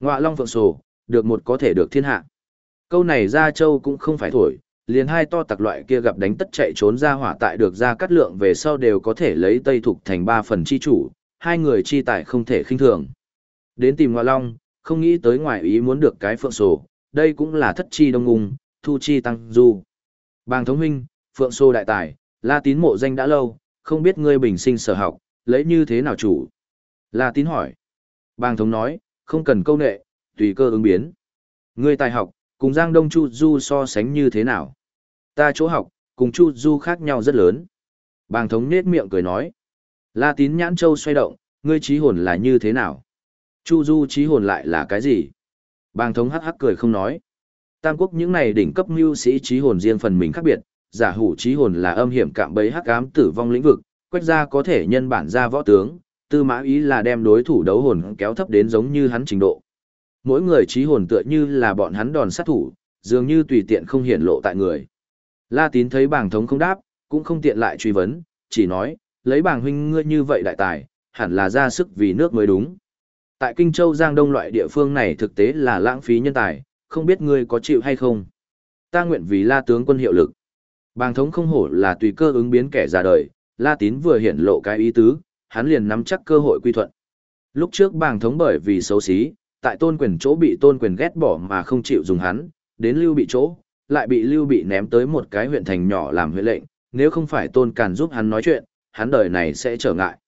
Ngọa long phượng sồ, được một có thể được thiên hạ. Câu này ra châu cũng không phải thổi, liền hai to tặc loại kia gặp đánh tất chạy trốn ra hỏa tại được ra cắt lượng về sau đều có thể lấy tây thục thành ba phần chi chủ, hai người chi tại không thể khinh thường. Đến tìm ngoa Long, không nghĩ tới ngoài ý muốn được cái phượng sổ, đây cũng là thất chi đông ngùng, thu chi tăng du. Bàng thống huynh, phượng sô đại tài, la tín mộ danh đã lâu, không biết ngươi bình sinh sở học, lấy như thế nào chủ. La tín hỏi. Bàng thống nói, không cần câu nệ, tùy cơ ứng biến. Ngươi tài học, cùng Giang Đông Chu Du so sánh như thế nào? Ta chỗ học, cùng Chu Du khác nhau rất lớn. Bàng thống nết miệng cười nói. La tín nhãn châu xoay động, ngươi trí hồn là như thế nào? Chu Du trí hồn lại là cái gì? Bàng thống hắc hắc cười không nói. Tam quốc những này đỉnh cấp mưu sĩ trí hồn riêng phần mình khác biệt, giả hủ trí hồn là âm hiểm cạm bẫy hắc ám tử vong lĩnh vực, quách gia có thể nhân bản ra võ tướng, tư mã ý là đem đối thủ đấu hồn kéo thấp đến giống như hắn trình độ. Mỗi người trí hồn tựa như là bọn hắn đòn sát thủ, dường như tùy tiện không hiển lộ tại người. La tín thấy bàng thống không đáp, cũng không tiện lại truy vấn, chỉ nói, lấy bàng huynh ngươi như vậy đại tài, hẳn là ra sức vì nước mới đúng. Tại Kinh Châu Giang Đông loại địa phương này thực tế là lãng phí nhân tài, không biết ngươi có chịu hay không. Ta nguyện vì la tướng quân hiệu lực. Bàng thống không hổ là tùy cơ ứng biến kẻ ra đời, La Tín vừa hiển lộ cái ý tứ, hắn liền nắm chắc cơ hội quy thuận. Lúc trước bàng thống bởi vì xấu xí, tại tôn quyền chỗ bị tôn quyền ghét bỏ mà không chịu dùng hắn, đến lưu bị chỗ, lại bị lưu bị ném tới một cái huyện thành nhỏ làm huyện lệnh, nếu không phải tôn càn giúp hắn nói chuyện, hắn đời này sẽ trở ngại.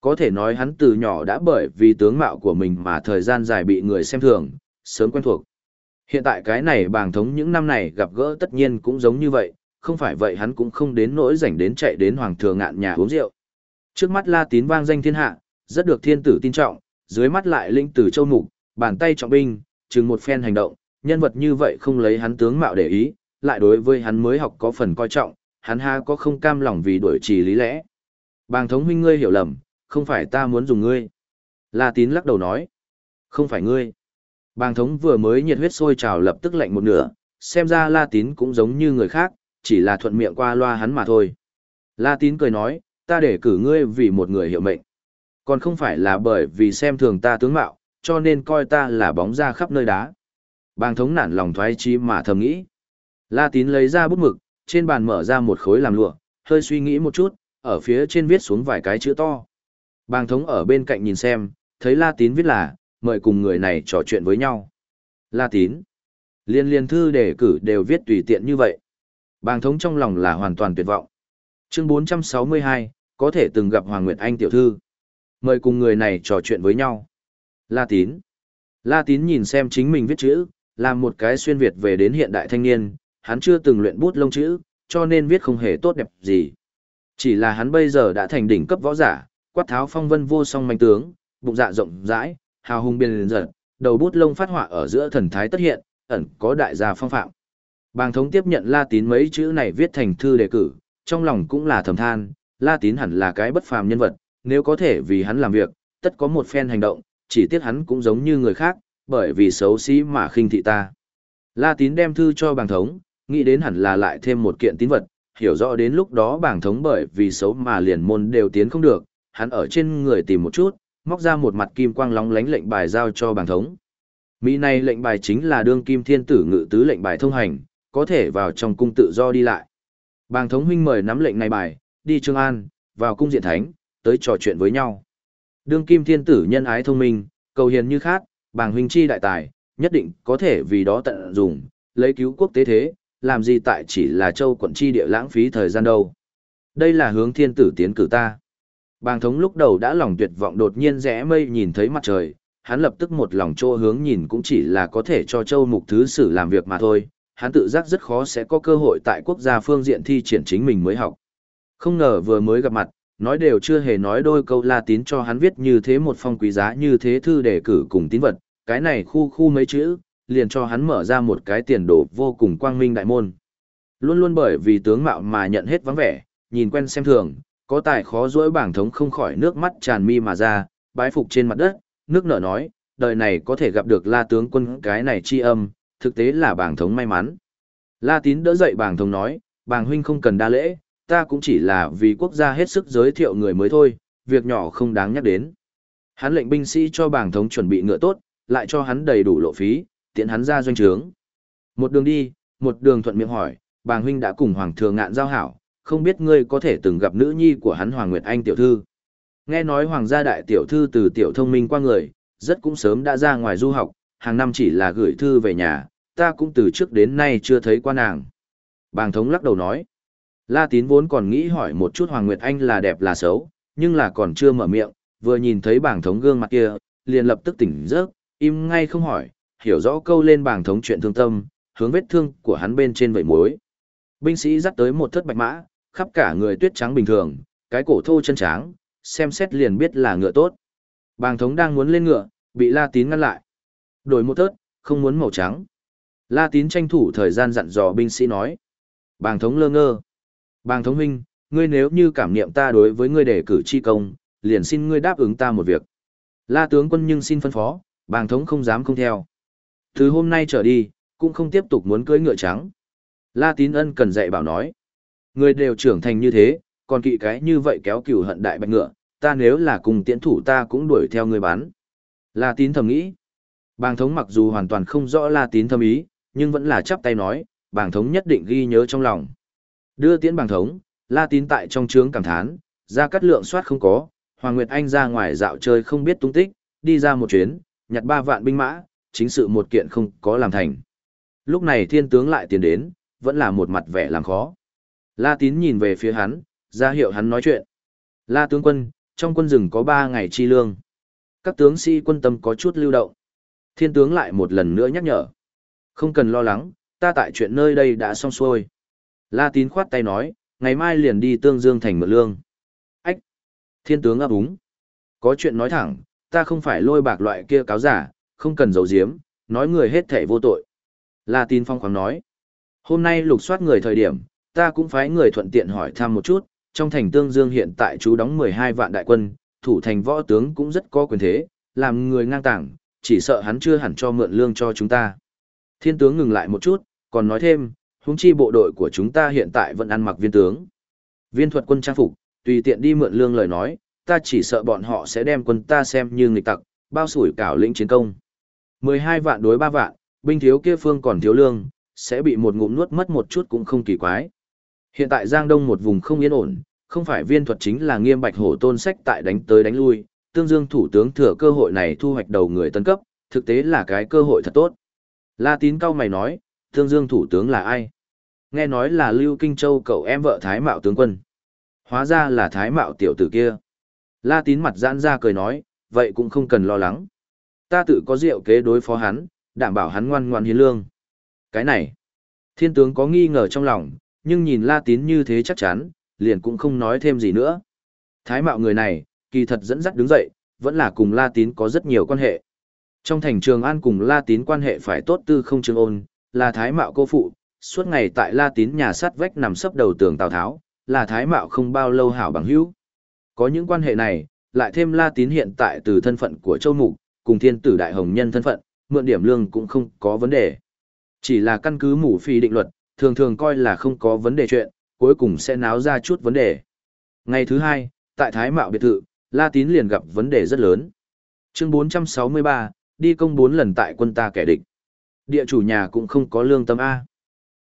Có thể nói hắn từ nhỏ đã bởi vì tướng mạo của mình mà thời gian dài bị người xem thường, sớm quen thuộc. Hiện tại cái này bàng thống những năm này gặp gỡ tất nhiên cũng giống như vậy, không phải vậy hắn cũng không đến nỗi rảnh đến chạy đến hoàng thừa ngạn nhà uống rượu. Trước mắt La Tín vang danh thiên hạ, rất được thiên tử tin trọng, dưới mắt lại linh tử châu mục, bàn tay trọng binh, chừng một phen hành động, nhân vật như vậy không lấy hắn tướng mạo để ý, lại đối với hắn mới học có phần coi trọng, hắn ha có không cam lòng vì đuổi trì lý lẽ. Bàng thống huynh ngươi hiểu lầm, không phải ta muốn dùng ngươi. La tín lắc đầu nói, không phải ngươi. Bàng thống vừa mới nhiệt huyết sôi trào lập tức lạnh một nửa, xem ra La tín cũng giống như người khác, chỉ là thuận miệng qua loa hắn mà thôi. La tín cười nói, ta để cử ngươi vì một người hiệu mệnh. Còn không phải là bởi vì xem thường ta tướng mạo, cho nên coi ta là bóng ra khắp nơi đá. Bàng thống nản lòng thoái chí mà thầm nghĩ. La tín lấy ra bút mực, trên bàn mở ra một khối làm lụa, hơi suy nghĩ một chút, ở phía trên viết xuống vài cái chữ to. Bàng thống ở bên cạnh nhìn xem, thấy La tín viết là, mời cùng người này trò chuyện với nhau. La tín. Liên liên thư đề cử đều viết tùy tiện như vậy. Bàng thống trong lòng là hoàn toàn tuyệt vọng. Chương 462, có thể từng gặp Hoàng Nguyệt Anh tiểu thư. Mời cùng người này trò chuyện với nhau. La tín. La tín nhìn xem chính mình viết chữ, làm một cái xuyên Việt về đến hiện đại thanh niên, hắn chưa từng luyện bút lông chữ, cho nên viết không hề tốt đẹp gì. Chỉ là hắn bây giờ đã thành đỉnh cấp võ giả, quát tháo phong vân vô song manh tướng, bụng dạ rộng rãi, hào hùng biên dần, đầu bút lông phát họa ở giữa thần thái tất hiện, ẩn có đại gia phong phạm. Bàng thống tiếp nhận La Tín mấy chữ này viết thành thư đề cử, trong lòng cũng là thầm than, La Tín hẳn là cái bất phàm nhân vật, nếu có thể vì hắn làm việc, tất có một phen hành động, chỉ tiếc hắn cũng giống như người khác, bởi vì xấu xí mà khinh thị ta. La Tín đem thư cho bàng thống, nghĩ đến hẳn là lại thêm một kiện tín vật, hiểu rõ đến lúc đó bàng thống bởi vì xấu mà liền môn đều tiến không được, hắn ở trên người tìm một chút, móc ra một mặt kim quang lóng lánh lệnh bài giao cho bàng thống. Mỹ này lệnh bài chính là đương kim thiên tử ngự tứ lệnh bài thông hành, có thể vào trong cung tự do đi lại. Bàng thống huynh mời nắm lệnh này bài, đi Trương An, vào cung diện thánh, tới trò chuyện với nhau. Đương kim thiên tử nhân ái thông minh, cầu hiền như khác, bàng huynh chi đại tài, nhất định có thể vì đó tận dụng, lấy cứu quốc tế thế, làm gì tại chỉ là châu quận chi địa lãng phí thời gian đâu. Đây là hướng thiên tử tiến cử ta. Bàng thống lúc đầu đã lòng tuyệt vọng đột nhiên rẽ mây nhìn thấy mặt trời, hắn lập tức một lòng trô hướng nhìn cũng chỉ là có thể cho châu mục thứ sử làm việc mà thôi, hắn tự giác rất khó sẽ có cơ hội tại quốc gia phương diện thi triển chính mình mới học. Không ngờ vừa mới gặp mặt, nói đều chưa hề nói đôi câu la tín cho hắn viết như thế một phong quý giá như thế thư đề cử cùng tín vật, cái này khu khu mấy chữ, liền cho hắn mở ra một cái tiền đồ vô cùng quang minh đại môn. Luôn luôn bởi vì tướng mạo mà nhận hết vắng vẻ, nhìn quen xem thường, có tài khó dỗi bảng thống không khỏi nước mắt tràn mi mà ra, bái phục trên mặt đất, nước nở nói, đời này có thể gặp được la tướng quân cái này chi âm, thực tế là bảng thống may mắn. La tín đỡ dậy bảng thống nói, bảng huynh không cần đa lễ, ta cũng chỉ là vì quốc gia hết sức giới thiệu người mới thôi, việc nhỏ không đáng nhắc đến. Hắn lệnh binh sĩ cho bảng thống chuẩn bị ngựa tốt, lại cho hắn đầy đủ lộ phí, tiện hắn ra doanh trướng. Một đường đi, một đường thuận miệng hỏi, bàng huynh đã cùng Hoàng thượng ngạn giao hảo, không biết ngươi có thể từng gặp nữ nhi của hắn Hoàng Nguyệt Anh tiểu thư. Nghe nói Hoàng gia đại tiểu thư từ tiểu thông minh qua người, rất cũng sớm đã ra ngoài du học, hàng năm chỉ là gửi thư về nhà, ta cũng từ trước đến nay chưa thấy qua nàng. Bàng thống lắc đầu nói, La tín vốn còn nghĩ hỏi một chút Hoàng Nguyệt Anh là đẹp là xấu, nhưng là còn chưa mở miệng, vừa nhìn thấy bảng thống gương mặt kia, liền lập tức tỉnh giấc, im ngay không hỏi, hiểu rõ câu lên bảng thống chuyện thương tâm, hướng vết thương của hắn bên trên vẩy muối. Binh sĩ dắt tới một thất bạch mã, khắp cả người tuyết trắng bình thường, cái cổ thô chân tráng, xem xét liền biết là ngựa tốt. Bàng thống đang muốn lên ngựa, bị La Tín ngăn lại. Đổi một thớt, không muốn màu trắng. La Tín tranh thủ thời gian dặn dò binh sĩ nói. Bàng thống lơ ngơ. Bàng thống huynh, ngươi nếu như cảm niệm ta đối với ngươi đề cử chi công, liền xin ngươi đáp ứng ta một việc. La tướng quân nhưng xin phân phó, bàng thống không dám không theo. Từ hôm nay trở đi, cũng không tiếp tục muốn cưới ngựa trắng. La tín ân cần dạy bảo nói. Người đều trưởng thành như thế, còn kỵ cái như vậy kéo cửu hận đại bạch ngựa, ta nếu là cùng tiễn thủ ta cũng đuổi theo người bán. La tín thầm nghĩ. Bàng thống mặc dù hoàn toàn không rõ la tín thâm ý, nhưng vẫn là chắp tay nói, bàng thống nhất định ghi nhớ trong lòng. Đưa tiễn bằng thống, la tín tại trong trướng cảm thán, Ra cắt lượng soát không có, Hoàng Nguyệt Anh ra ngoài dạo chơi không biết tung tích, đi ra một chuyến, nhặt ba vạn binh mã, chính sự một kiện không có làm thành. Lúc này thiên tướng lại tiến đến, vẫn là một mặt vẻ làm khó. La tín nhìn về phía hắn, ra hiệu hắn nói chuyện. La tướng quân, trong quân rừng có ba ngày chi lương. Các tướng sĩ quân tâm có chút lưu động. Thiên tướng lại một lần nữa nhắc nhở. Không cần lo lắng, ta tại chuyện nơi đây đã xong xuôi. La tín khoát tay nói, ngày mai liền đi tương dương thành mượn lương. Ách! Thiên tướng ấp úng. Có chuyện nói thẳng, ta không phải lôi bạc loại kia cáo giả, không cần giấu giếm, nói người hết thể vô tội. La tín phong khoáng nói. Hôm nay lục soát người thời điểm, ta cũng phái người thuận tiện hỏi thăm một chút, trong thành tương dương hiện tại chú đóng 12 vạn đại quân, thủ thành võ tướng cũng rất có quyền thế, làm người ngang tảng, chỉ sợ hắn chưa hẳn cho mượn lương cho chúng ta. Thiên tướng ngừng lại một chút, còn nói thêm, huống chi bộ đội của chúng ta hiện tại vẫn ăn mặc viên tướng. Viên thuật quân trang phục, tùy tiện đi mượn lương lời nói, ta chỉ sợ bọn họ sẽ đem quân ta xem như nghịch tặc, bao sủi cảo lĩnh chiến công. 12 vạn đối 3 vạn, binh thiếu kia phương còn thiếu lương, sẽ bị một ngụm nuốt mất một chút cũng không kỳ quái. Hiện tại Giang Đông một vùng không yên ổn, không phải viên thuật chính là nghiêm bạch hổ tôn sách tại đánh tới đánh lui, tương dương thủ tướng thừa cơ hội này thu hoạch đầu người tân cấp, thực tế là cái cơ hội thật tốt. La tín cao mày nói, Thương dương thủ tướng là ai? Nghe nói là Lưu Kinh Châu cậu em vợ Thái Mạo tướng quân. Hóa ra là Thái Mạo tiểu tử kia. La tín mặt giãn ra cười nói, vậy cũng không cần lo lắng. Ta tự có rượu kế đối phó hắn, đảm bảo hắn ngoan ngoan hiến lương. Cái này, thiên tướng có nghi ngờ trong lòng, nhưng nhìn La tín như thế chắc chắn, liền cũng không nói thêm gì nữa. Thái Mạo người này, kỳ thật dẫn dắt đứng dậy, vẫn là cùng La tín có rất nhiều quan hệ. Trong thành trường An cùng La Tín quan hệ phải tốt tư không trường ôn, là thái mạo cô phụ, suốt ngày tại La Tín nhà sắt vách nằm sấp đầu tường Tào Tháo, là thái mạo không bao lâu hảo bằng hữu. Có những quan hệ này, lại thêm La Tín hiện tại từ thân phận của Châu Mục, cùng thiên tử đại hồng nhân thân phận, mượn điểm lương cũng không có vấn đề. Chỉ là căn cứ mủ phi định luật, thường thường coi là không có vấn đề chuyện, cuối cùng sẽ náo ra chút vấn đề. Ngày thứ hai, tại Thái Mạo biệt thự, La Tín liền gặp vấn đề rất lớn. Chương 463, đi công bốn lần tại quân ta kẻ địch. Địa chủ nhà cũng không có lương tâm A.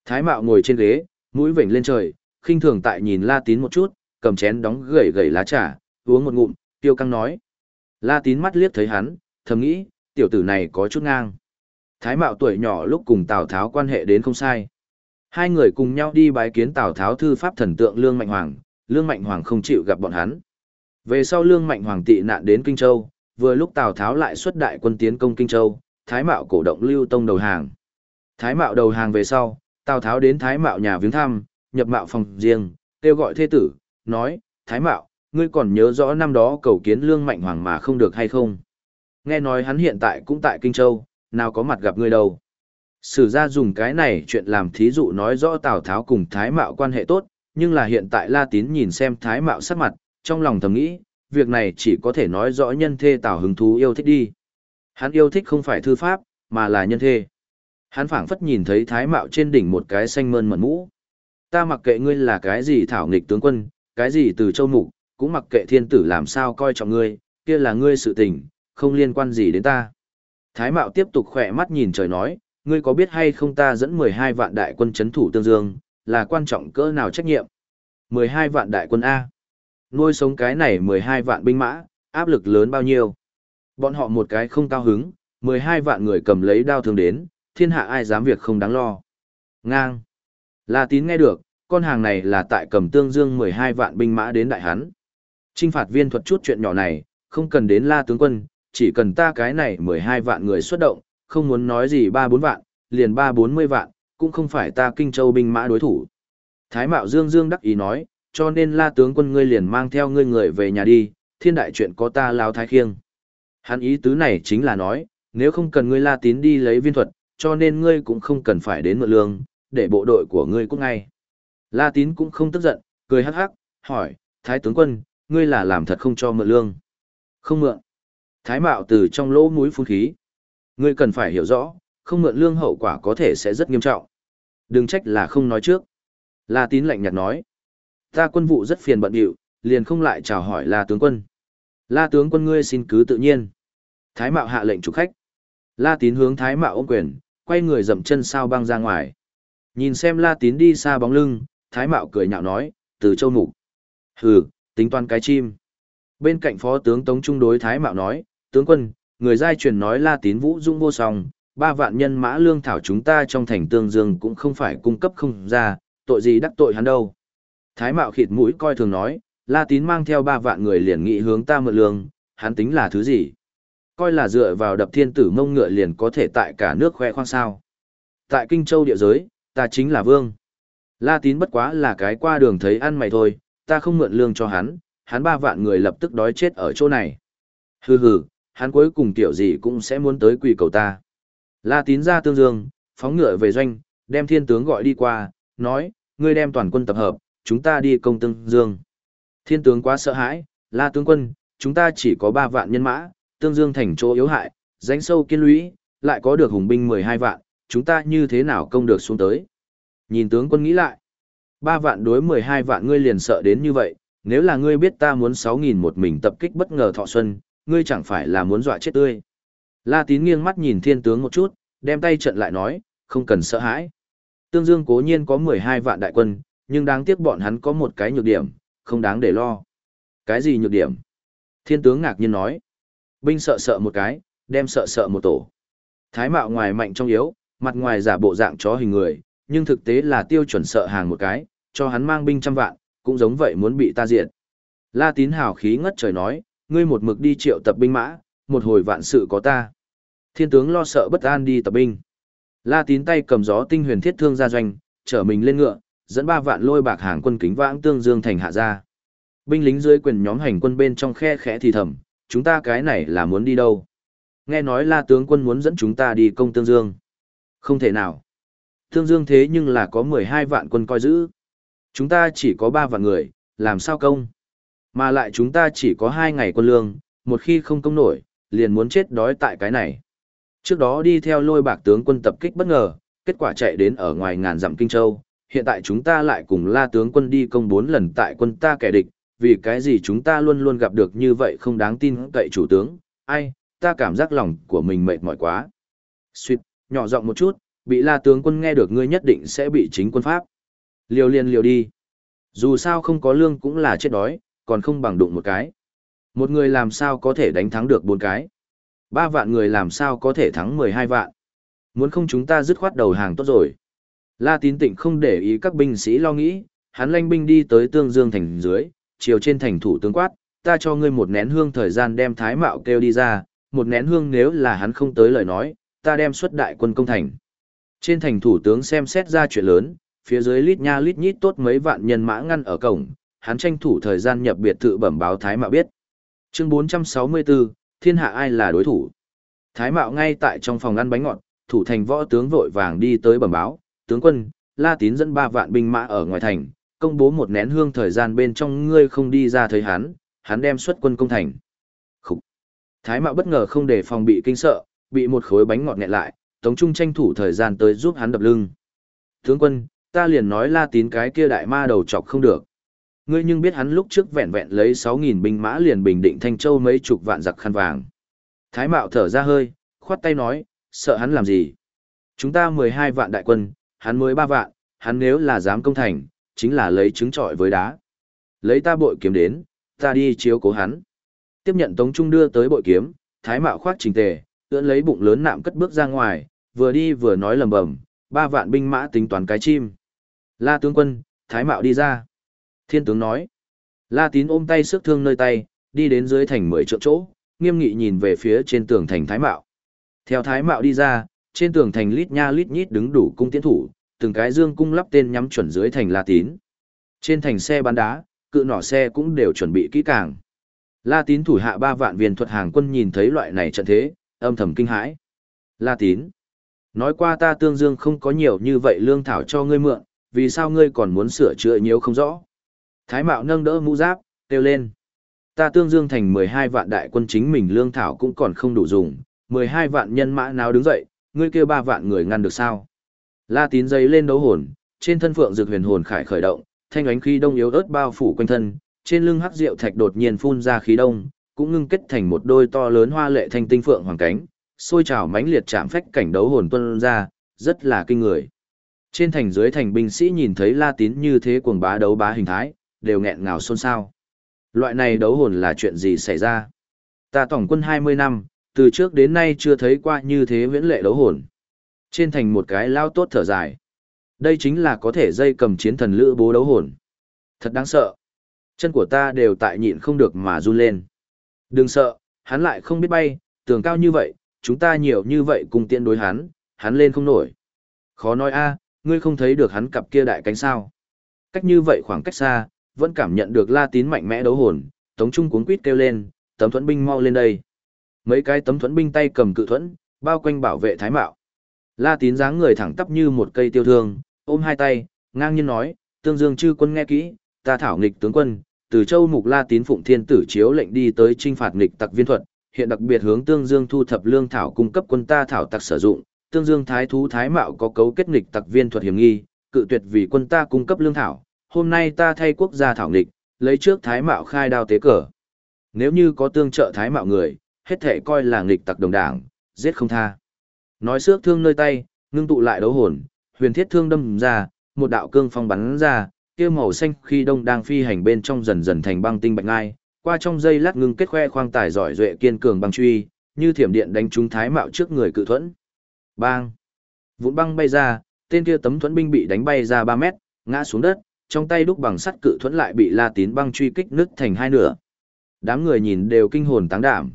Thái mạo ngồi trên ghế, mũi vểnh lên trời, khinh thường tại nhìn La Tín một chút, cầm chén đóng gầy gầy lá trà, uống một ngụm, tiêu căng nói. La Tín mắt liếc thấy hắn, thầm nghĩ, tiểu tử này có chút ngang. Thái mạo tuổi nhỏ lúc cùng Tào Tháo quan hệ đến không sai. Hai người cùng nhau đi bái kiến Tào Tháo thư pháp thần tượng Lương Mạnh Hoàng, Lương Mạnh Hoàng không chịu gặp bọn hắn. Về sau Lương Mạnh Hoàng tị nạn đến Kinh Châu, vừa lúc Tào Tháo lại xuất đại quân tiến công Kinh Châu, Thái Mạo cổ động Lưu Tông đầu hàng. Thái Mạo đầu hàng về sau, Tào Tháo đến Thái Mạo nhà viếng thăm, nhập mạo phòng riêng, kêu gọi thê tử, nói, Thái Mạo, ngươi còn nhớ rõ năm đó cầu kiến Lương Mạnh Hoàng mà không được hay không? Nghe nói hắn hiện tại cũng tại Kinh Châu, nào có mặt gặp ngươi đâu. Sử gia dùng cái này chuyện làm thí dụ nói rõ Tào Tháo cùng Thái Mạo quan hệ tốt, nhưng là hiện tại La Tín nhìn xem Thái Mạo sắc mặt, trong lòng thầm nghĩ, việc này chỉ có thể nói rõ nhân thê Tào hứng thú yêu thích đi. Hắn yêu thích không phải thư pháp, mà là nhân thê. Hắn phảng phất nhìn thấy thái mạo trên đỉnh một cái xanh mơn mận mũ. Ta mặc kệ ngươi là cái gì thảo nghịch tướng quân, cái gì từ châu mục, cũng mặc kệ thiên tử làm sao coi trọng ngươi, kia là ngươi sự tình, không liên quan gì đến ta. Thái mạo tiếp tục khỏe mắt nhìn trời nói, ngươi có biết hay không ta dẫn 12 vạn đại quân chấn thủ tương dương, là quan trọng cỡ nào trách nhiệm? 12 vạn đại quân A. Nuôi sống cái này 12 vạn binh mã, áp lực lớn bao nhiêu? Bọn họ một cái không cao hứng, 12 vạn người cầm lấy đao thương đến, thiên hạ ai dám việc không đáng lo. Ngang. La tín nghe được, con hàng này là tại cầm tương dương 12 vạn binh mã đến đại hán. Trinh phạt viên thuật chút chuyện nhỏ này, không cần đến la tướng quân, chỉ cần ta cái này 12 vạn người xuất động, không muốn nói gì 3-4 vạn, liền 3-40 vạn, cũng không phải ta kinh châu binh mã đối thủ. Thái Mạo Dương Dương đắc ý nói, cho nên la tướng quân ngươi liền mang theo ngươi người về nhà đi, thiên đại chuyện có ta lao thái khiêng. Hắn ý tứ này chính là nói, nếu không cần ngươi la tín đi lấy viên thuật, cho nên ngươi cũng không cần phải đến mượn lương, để bộ đội của ngươi cũng ngay. La tín cũng không tức giận, cười hắc hắc, hỏi, thái tướng quân, ngươi là làm thật không cho mượn lương. Không mượn. Thái mạo từ trong lỗ mũi phun khí. Ngươi cần phải hiểu rõ, không mượn lương hậu quả có thể sẽ rất nghiêm trọng. Đừng trách là không nói trước. La tín lạnh nhạt nói. Ta quân vụ rất phiền bận điệu, liền không lại chào hỏi La tướng quân. La tướng quân ngươi xin cứ tự nhiên. Thái Mạo hạ lệnh chủ khách. La Tín hướng Thái Mạo ôm quyền, quay người dậm chân sao băng ra ngoài. Nhìn xem La Tín đi xa bóng lưng, Thái Mạo cười nhạo nói, từ châu mục. Hừ, tính toán cái chim. Bên cạnh phó tướng Tống Trung đối Thái Mạo nói, tướng quân, người giai truyền nói La Tín Vũ Dung vô song, ba vạn nhân mã lương thảo chúng ta trong thành tương dương cũng không phải cung cấp không ra, tội gì đắc tội hắn đâu. Thái Mạo khịt mũi coi thường nói, La Tín mang theo ba vạn người liền nghị hướng ta mượn lương, hắn tính là thứ gì? Coi là dựa vào đập thiên tử mông ngựa liền có thể tại cả nước khoe khoang sao. Tại Kinh Châu địa giới, ta chính là vương. La Tín bất quá là cái qua đường thấy ăn mày thôi, ta không mượn lương cho hắn, hắn ba vạn người lập tức đói chết ở chỗ này. Hừ hừ, hắn cuối cùng tiểu gì cũng sẽ muốn tới quỳ cầu ta. La Tín ra tương dương, phóng ngựa về doanh, đem thiên tướng gọi đi qua, nói, ngươi đem toàn quân tập hợp, chúng ta đi công tương dương. Thiên tướng quá sợ hãi, la tướng quân, chúng ta chỉ có 3 vạn nhân mã, tương dương thành chỗ yếu hại, danh sâu kiên lũy, lại có được hùng binh 12 vạn, chúng ta như thế nào công được xuống tới. Nhìn tướng quân nghĩ lại, 3 vạn đối 12 vạn ngươi liền sợ đến như vậy, nếu là ngươi biết ta muốn 6.000 một mình tập kích bất ngờ thọ xuân, ngươi chẳng phải là muốn dọa chết tươi. La tín nghiêng mắt nhìn thiên tướng một chút, đem tay trận lại nói, không cần sợ hãi. Tương Dương cố nhiên có 12 vạn đại quân, nhưng đáng tiếc bọn hắn có một cái nhược điểm, không đáng để lo. Cái gì nhược điểm? Thiên tướng ngạc nhiên nói. Binh sợ sợ một cái, đem sợ sợ một tổ. Thái mạo ngoài mạnh trong yếu, mặt ngoài giả bộ dạng chó hình người, nhưng thực tế là tiêu chuẩn sợ hàng một cái, cho hắn mang binh trăm vạn, cũng giống vậy muốn bị ta diệt. La tín hào khí ngất trời nói, ngươi một mực đi triệu tập binh mã, một hồi vạn sự có ta. Thiên tướng lo sợ bất an đi tập binh. La tín tay cầm gió tinh huyền thiết thương ra doanh, trở mình lên ngựa, dẫn ba vạn lôi bạc hàng quân kính vãng tương dương thành hạ ra. Binh lính dưới quyền nhóm hành quân bên trong khe khẽ thì thầm, chúng ta cái này là muốn đi đâu? Nghe nói la tướng quân muốn dẫn chúng ta đi công tương dương. Không thể nào. Tương dương thế nhưng là có 12 vạn quân coi giữ. Chúng ta chỉ có 3 vạn người, làm sao công? Mà lại chúng ta chỉ có 2 ngày quân lương, một khi không công nổi, liền muốn chết đói tại cái này. Trước đó đi theo lôi bạc tướng quân tập kích bất ngờ, kết quả chạy đến ở ngoài ngàn dặm Kinh Châu, hiện tại chúng ta lại cùng la tướng quân đi công bốn lần tại quân ta kẻ địch, vì cái gì chúng ta luôn luôn gặp được như vậy không đáng tin cậy chủ tướng, ai, ta cảm giác lòng của mình mệt mỏi quá. Xuyệt, nhỏ giọng một chút, bị la tướng quân nghe được ngươi nhất định sẽ bị chính quân pháp. Liều liền liều đi. Dù sao không có lương cũng là chết đói, còn không bằng đụng một cái. Một người làm sao có thể đánh thắng được bốn cái. Ba vạn người làm sao có thể thắng mười hai vạn. Muốn không chúng ta dứt khoát đầu hàng tốt rồi. La tín tịnh không để ý các binh sĩ lo nghĩ, hắn lanh binh đi tới tương dương thành dưới, chiều trên thành thủ tướng quát, ta cho ngươi một nén hương thời gian đem thái mạo kêu đi ra, một nén hương nếu là hắn không tới lời nói, ta đem xuất đại quân công thành. Trên thành thủ tướng xem xét ra chuyện lớn, phía dưới lít nha lít nhít tốt mấy vạn nhân mã ngăn ở cổng, hắn tranh thủ thời gian nhập biệt thự bẩm báo thái mạo biết. Chương 464, thiên hạ ai là đối thủ? Thái mạo ngay tại trong phòng ăn bánh ngọt, thủ thành võ tướng vội vàng đi tới bẩm báo, tướng quân, La Tín dẫn ba vạn binh mã ở ngoài thành, công bố một nén hương thời gian bên trong ngươi không đi ra thấy hắn, hắn đem xuất quân công thành. Khúc! Thái mạo bất ngờ không để phòng bị kinh sợ, bị một khối bánh ngọt nghẹn lại, Tống Trung tranh thủ thời gian tới giúp hắn đập lưng. Tướng quân, ta liền nói La Tín cái kia đại ma đầu chọc không được. Ngươi nhưng biết hắn lúc trước vẹn vẹn lấy 6.000 binh mã liền bình định Thanh Châu mấy chục vạn giặc khăn vàng. Thái mạo thở ra hơi, khoát tay nói, sợ hắn làm gì? Chúng ta 12 vạn đại quân, hắn mới ba vạn, hắn nếu là dám công thành, chính là lấy trứng trọi với đá. Lấy ta bội kiếm đến, ta đi chiếu cố hắn. Tiếp nhận Tống Trung đưa tới bội kiếm, thái mạo khoác trình tề, ưỡn lấy bụng lớn nạm cất bước ra ngoài, vừa đi vừa nói lầm bầm, ba vạn binh mã tính toán cái chim. La tướng quân, thái mạo đi ra. Thiên tướng nói. La tín ôm tay sức thương nơi tay, đi đến dưới thành mười trượng chỗ, nghiêm nghị nhìn về phía trên tường thành thái mạo. Theo thái mạo đi ra, trên tường thành lít nha lít nhít đứng đủ cung tiến thủ, từng cái dương cung lắp tên nhắm chuẩn dưới thành La Tín. Trên thành xe bắn đá, cự nỏ xe cũng đều chuẩn bị kỹ càng. La Tín thủ hạ ba vạn viên thuật hàng quân nhìn thấy loại này trận thế, âm thầm kinh hãi. La Tín, nói qua ta tương dương không có nhiều như vậy lương thảo cho ngươi mượn, vì sao ngươi còn muốn sửa chữa nhiều không rõ. Thái Mạo nâng đỡ mũ giáp, kêu lên. Ta tương dương thành 12 vạn đại quân chính mình lương thảo cũng còn không đủ dùng, 12 vạn nhân mã nào đứng dậy, ngươi kêu ba vạn người ngăn được sao? La tín giấy lên đấu hồn, trên thân phượng dược huyền hồn khải khởi động, thanh ánh khí đông yếu ớt bao phủ quanh thân, trên lưng hắc diệu thạch đột nhiên phun ra khí đông, cũng ngưng kết thành một đôi to lớn hoa lệ thanh tinh phượng hoàng cánh, sôi trào mãnh liệt chạm phách cảnh đấu hồn tuân ra, rất là kinh người. Trên thành dưới thành binh sĩ nhìn thấy La Tín như thế cuồng bá đấu bá hình thái, đều nghẹn ngào xôn xao. Loại này đấu hồn là chuyện gì xảy ra? Ta tổng quân 20 năm, từ trước đến nay chưa thấy qua như thế viễn lệ đấu hồn. Trên thành một cái lao tốt thở dài. Đây chính là có thể dây cầm chiến thần lữ bố đấu hồn. Thật đáng sợ. Chân của ta đều tại nhịn không được mà run lên. Đừng sợ, hắn lại không biết bay, tường cao như vậy, chúng ta nhiều như vậy cùng tiện đối hắn, hắn lên không nổi. Khó nói a, ngươi không thấy được hắn cặp kia đại cánh sao. Cách như vậy khoảng cách xa, vẫn cảm nhận được la tín mạnh mẽ đấu hồn, tống trung cuốn quýt kêu lên, tấm thuẫn binh mau lên đây. Mấy cái tấm thuẫn binh tay cầm cự thuẫn, bao quanh bảo vệ thái mạo. La tín dáng người thẳng tắp như một cây tiêu thương, ôm hai tay, ngang nhiên nói, tương dương chư quân nghe kỹ, ta thảo nghịch tướng quân, từ châu mục la tín phụng thiên tử chiếu lệnh đi tới trinh phạt nghịch tặc viên thuật, hiện đặc biệt hướng tương dương thu thập lương thảo cung cấp quân ta thảo tặc sử dụng, tương dương thái thú thái mạo có cấu kết nghịch tặc viên thuật hiểm nghi, cự tuyệt vì quân ta cung cấp lương thảo, hôm nay ta thay quốc gia thảo nghịch, lấy trước thái mạo khai đao tế cờ. Nếu như có tương trợ thái mạo người, hết thể coi là nghịch tặc đồng đảng, giết không tha. Nói xước thương nơi tay, ngưng tụ lại đấu hồn, huyền thiết thương đâm ra, một đạo cương phong bắn ra, kia màu xanh khi đông đang phi hành bên trong dần dần thành băng tinh bạch ngai, qua trong dây lát ngưng kết khoe khoang tài giỏi duệ kiên cường băng truy, như thiểm điện đánh trúng thái mạo trước người cự thuẫn. Bang! Vụn băng bay ra, tên kia tấm thuẫn binh bị đánh bay ra 3 mét, ngã xuống đất, trong tay đúc bằng sắt cự thuẫn lại bị La Tín băng truy kích nứt thành hai nửa. Đám người nhìn đều kinh hồn táng đảm.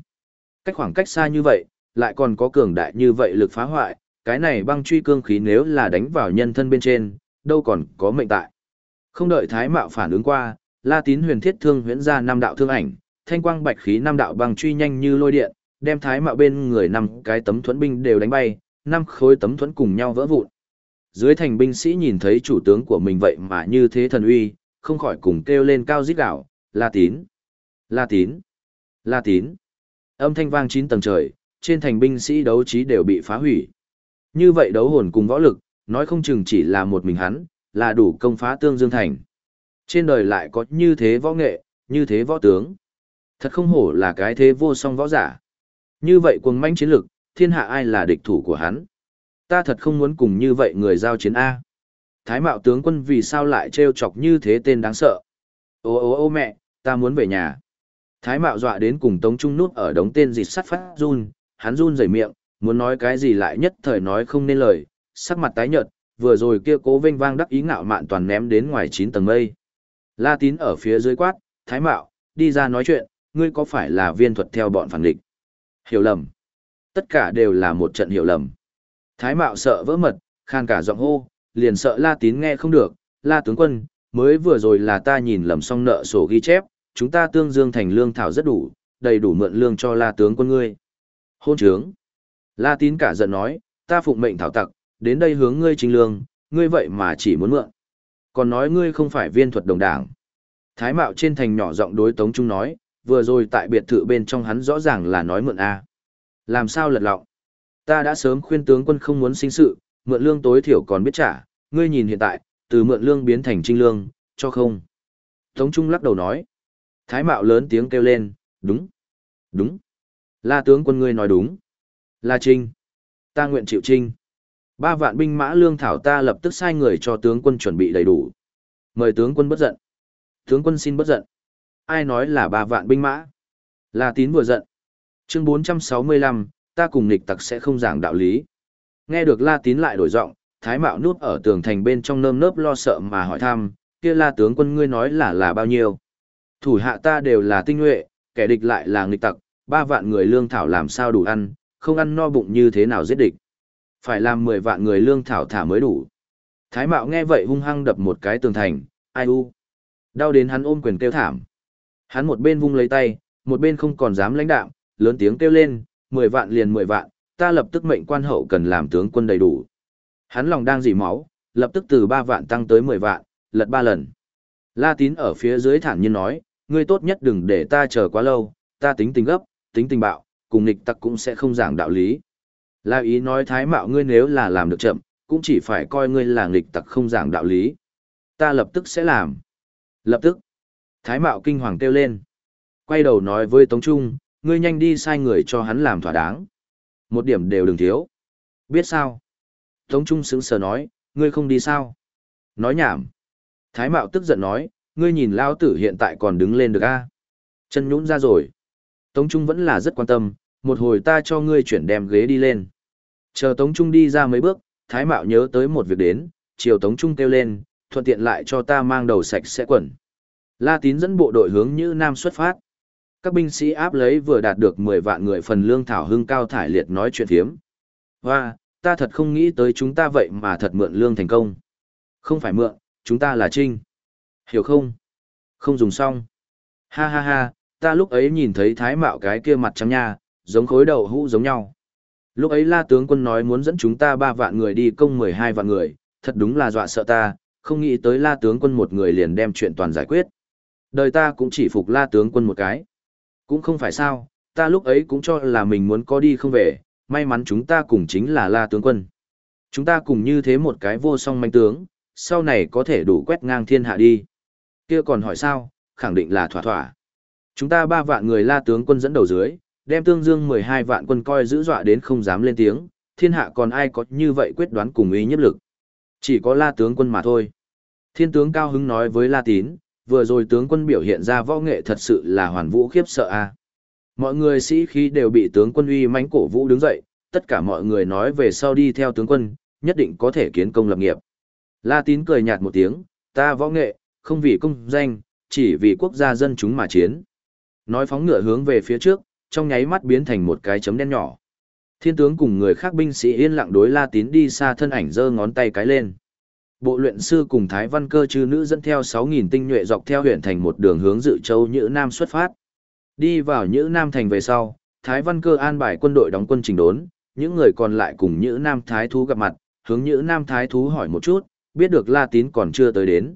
Cách khoảng cách xa như vậy, lại còn có cường đại như vậy lực phá hoại, cái này băng truy cương khí nếu là đánh vào nhân thân bên trên, đâu còn có mệnh tại. Không đợi Thái Mạo phản ứng qua, La Tín huyền thiết thương huyễn ra năm đạo thương ảnh, thanh quang bạch khí năm đạo băng truy nhanh như lôi điện, đem Thái Mạo bên người năm cái tấm thuẫn binh đều đánh bay, năm khối tấm thuẫn cùng nhau vỡ vụn. Dưới thành binh sĩ nhìn thấy chủ tướng của mình vậy mà như thế thần uy, không khỏi cùng kêu lên cao rít gạo, La Tín, La Tín, La Tín. Âm thanh vang chín tầng trời, trên thành binh sĩ đấu trí đều bị phá hủy. Như vậy đấu hồn cùng võ lực, nói không chừng chỉ là một mình hắn, là đủ công phá tương dương thành. Trên đời lại có như thế võ nghệ, như thế võ tướng. Thật không hổ là cái thế vô song võ giả. Như vậy cuồng manh chiến lực, thiên hạ ai là địch thủ của hắn. Ta thật không muốn cùng như vậy người giao chiến A. Thái mạo tướng quân vì sao lại trêu chọc như thế tên đáng sợ. Ô ô ô mẹ, ta muốn về nhà. Thái mạo dọa đến cùng tống trung nút ở đống tên dịt sắt phát run, hắn run rẩy miệng, muốn nói cái gì lại nhất thời nói không nên lời, sắc mặt tái nhợt, vừa rồi kia cố vênh vang đắc ý ngạo mạn toàn ném đến ngoài chín tầng mây. La tín ở phía dưới quát, thái mạo, đi ra nói chuyện, ngươi có phải là viên thuật theo bọn phản địch? Hiểu lầm. Tất cả đều là một trận hiểu lầm. Thái mạo sợ vỡ mật, khan cả giọng hô, liền sợ la tín nghe không được, la tướng quân, mới vừa rồi là ta nhìn lầm xong nợ sổ ghi chép, chúng ta tương dương thành lương thảo rất đủ, đầy đủ mượn lương cho la tướng quân ngươi. Hôn trướng. La tín cả giận nói, ta phụng mệnh thảo tặc, đến đây hướng ngươi trình lương, ngươi vậy mà chỉ muốn mượn. Còn nói ngươi không phải viên thuật đồng đảng. Thái mạo trên thành nhỏ giọng đối Tống Trung nói, vừa rồi tại biệt thự bên trong hắn rõ ràng là nói mượn A. Làm sao lật lọng? Ta đã sớm khuyên tướng quân không muốn sinh sự, mượn lương tối thiểu còn biết trả, ngươi nhìn hiện tại, từ mượn lương biến thành trinh lương, cho không. Tống Trung lắc đầu nói. Thái mạo lớn tiếng kêu lên, đúng, đúng. La tướng quân ngươi nói đúng. La trinh. Ta nguyện chịu trinh. Ba vạn binh mã lương thảo ta lập tức sai người cho tướng quân chuẩn bị đầy đủ. Mời tướng quân bất giận. Tướng quân xin bất giận. Ai nói là ba vạn binh mã? La tín vừa giận. Chương 465, ta cùng nghịch tặc sẽ không giảng đạo lý. Nghe được La tín lại đổi giọng, Thái Mạo núp ở tường thành bên trong nơm nớp lo sợ mà hỏi thăm, kia La tướng quân ngươi nói là là bao nhiêu? Thủ hạ ta đều là tinh nhuệ, kẻ địch lại là nghịch tặc, ba vạn người lương thảo làm sao đủ ăn, không ăn no bụng như thế nào giết địch. Phải làm mười vạn người lương thảo thả mới đủ. Thái Mạo nghe vậy hung hăng đập một cái tường thành, ai u. Đau đến hắn ôm quyền kêu thảm. Hắn một bên vung lấy tay, một bên không còn dám lãnh đạm, lớn tiếng kêu lên, mười vạn liền mười vạn, ta lập tức mệnh quan hậu cần làm tướng quân đầy đủ. Hắn lòng đang dỉ máu, lập tức từ ba vạn tăng tới mười vạn, lật ba lần. La tín ở phía dưới thản nhiên nói, ngươi tốt nhất đừng để ta chờ quá lâu, ta tính tình gấp, tính tình bạo, cùng nghịch tặc cũng sẽ không giảng đạo lý. La ý nói thái mạo ngươi nếu là làm được chậm, cũng chỉ phải coi ngươi là nghịch tặc không giảng đạo lý. Ta lập tức sẽ làm. Lập tức. Thái mạo kinh hoàng kêu lên. Quay đầu nói với Tống Trung, ngươi nhanh đi sai người cho hắn làm thỏa đáng. Một điểm đều đừng thiếu. Biết sao? Tống Trung sững sờ nói, ngươi không đi sao? Nói nhảm. Thái mạo tức giận nói, ngươi nhìn lao tử hiện tại còn đứng lên được a Chân nhũn ra rồi. Tống Trung vẫn là rất quan tâm, một hồi ta cho ngươi chuyển đem ghế đi lên. Chờ Tống Trung đi ra mấy bước, Thái Mạo nhớ tới một việc đến, chiều Tống Trung kêu lên, thuận tiện lại cho ta mang đầu sạch sẽ quẩn. La Tín dẫn bộ đội hướng Như Nam xuất phát. Các binh sĩ áp lấy vừa đạt được 10 vạn người phần lương thảo hưng cao thải liệt nói chuyện phiếm Và, ta thật không nghĩ tới chúng ta vậy mà thật mượn lương thành công. Không phải mượn, chúng ta là trinh. Hiểu không? Không dùng xong. Ha ha ha, ta lúc ấy nhìn thấy thái mạo cái kia mặt trắng nha, giống khối đầu hũ giống nhau. Lúc ấy la tướng quân nói muốn dẫn chúng ta ba vạn người đi công 12 vạn người, thật đúng là dọa sợ ta, không nghĩ tới la tướng quân một người liền đem chuyện toàn giải quyết. Đời ta cũng chỉ phục la tướng quân một cái. Cũng không phải sao, ta lúc ấy cũng cho là mình muốn có đi không về, may mắn chúng ta cùng chính là la tướng quân. Chúng ta cùng như thế một cái vô song manh tướng, sau này có thể đủ quét ngang thiên hạ đi kia còn hỏi sao, khẳng định là thỏa thỏa. Chúng ta ba vạn người la tướng quân dẫn đầu dưới, đem tương dương 12 vạn quân coi giữ dọa đến không dám lên tiếng, thiên hạ còn ai có như vậy quyết đoán cùng ý nhất lực. Chỉ có la tướng quân mà thôi. Thiên tướng cao hứng nói với la tín, vừa rồi tướng quân biểu hiện ra võ nghệ thật sự là hoàn vũ khiếp sợ a. Mọi người sĩ khí đều bị tướng quân uy mãnh cổ vũ đứng dậy, tất cả mọi người nói về sau đi theo tướng quân, nhất định có thể kiến công lập nghiệp. La tín cười nhạt một tiếng, ta võ nghệ, không vì công danh, chỉ vì quốc gia dân chúng mà chiến. Nói phóng ngựa hướng về phía trước, trong nháy mắt biến thành một cái chấm đen nhỏ. Thiên tướng cùng người khác binh sĩ yên lặng đối La Tín đi xa thân ảnh giơ ngón tay cái lên. Bộ luyện sư cùng Thái Văn Cơ chư nữ dẫn theo 6000 tinh nhuệ dọc theo huyện thành một đường hướng Dự Châu Nhữ Nam xuất phát. Đi vào Nhữ Nam thành về sau, Thái Văn Cơ an bài quân đội đóng quân trình đốn, những người còn lại cùng Nhữ Nam Thái thú gặp mặt, hướng Nhữ Nam Thái thú hỏi một chút, biết được La Tín còn chưa tới đến.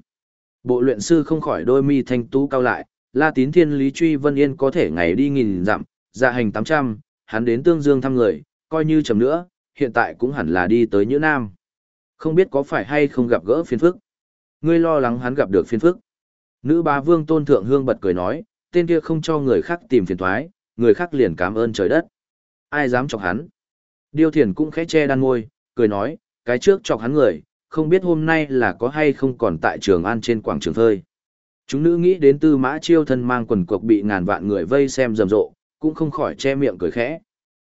Bộ luyện sư không khỏi đôi mi thanh tú cao lại, La Tín Thiên Lý Truy Vân Yên có thể ngày đi nghìn dặm, dạ hành 800, hắn đến Tương Dương thăm người, coi như chầm nữa, hiện tại cũng hẳn là đi tới Nhữ Nam. Không biết có phải hay không gặp gỡ phiền phức. Ngươi lo lắng hắn gặp được phiền phức. Nữ bá vương tôn thượng hương bật cười nói, tên kia không cho người khác tìm phiền thoái, người khác liền cảm ơn trời đất. Ai dám chọc hắn? Điêu thiền cũng khẽ che đan ngôi, cười nói, cái trước chọc hắn người, không biết hôm nay là có hay không còn tại trường an trên quảng trường phơi. Chúng nữ nghĩ đến tư mã chiêu thân mang quần cuộc bị ngàn vạn người vây xem rầm rộ, cũng không khỏi che miệng cười khẽ.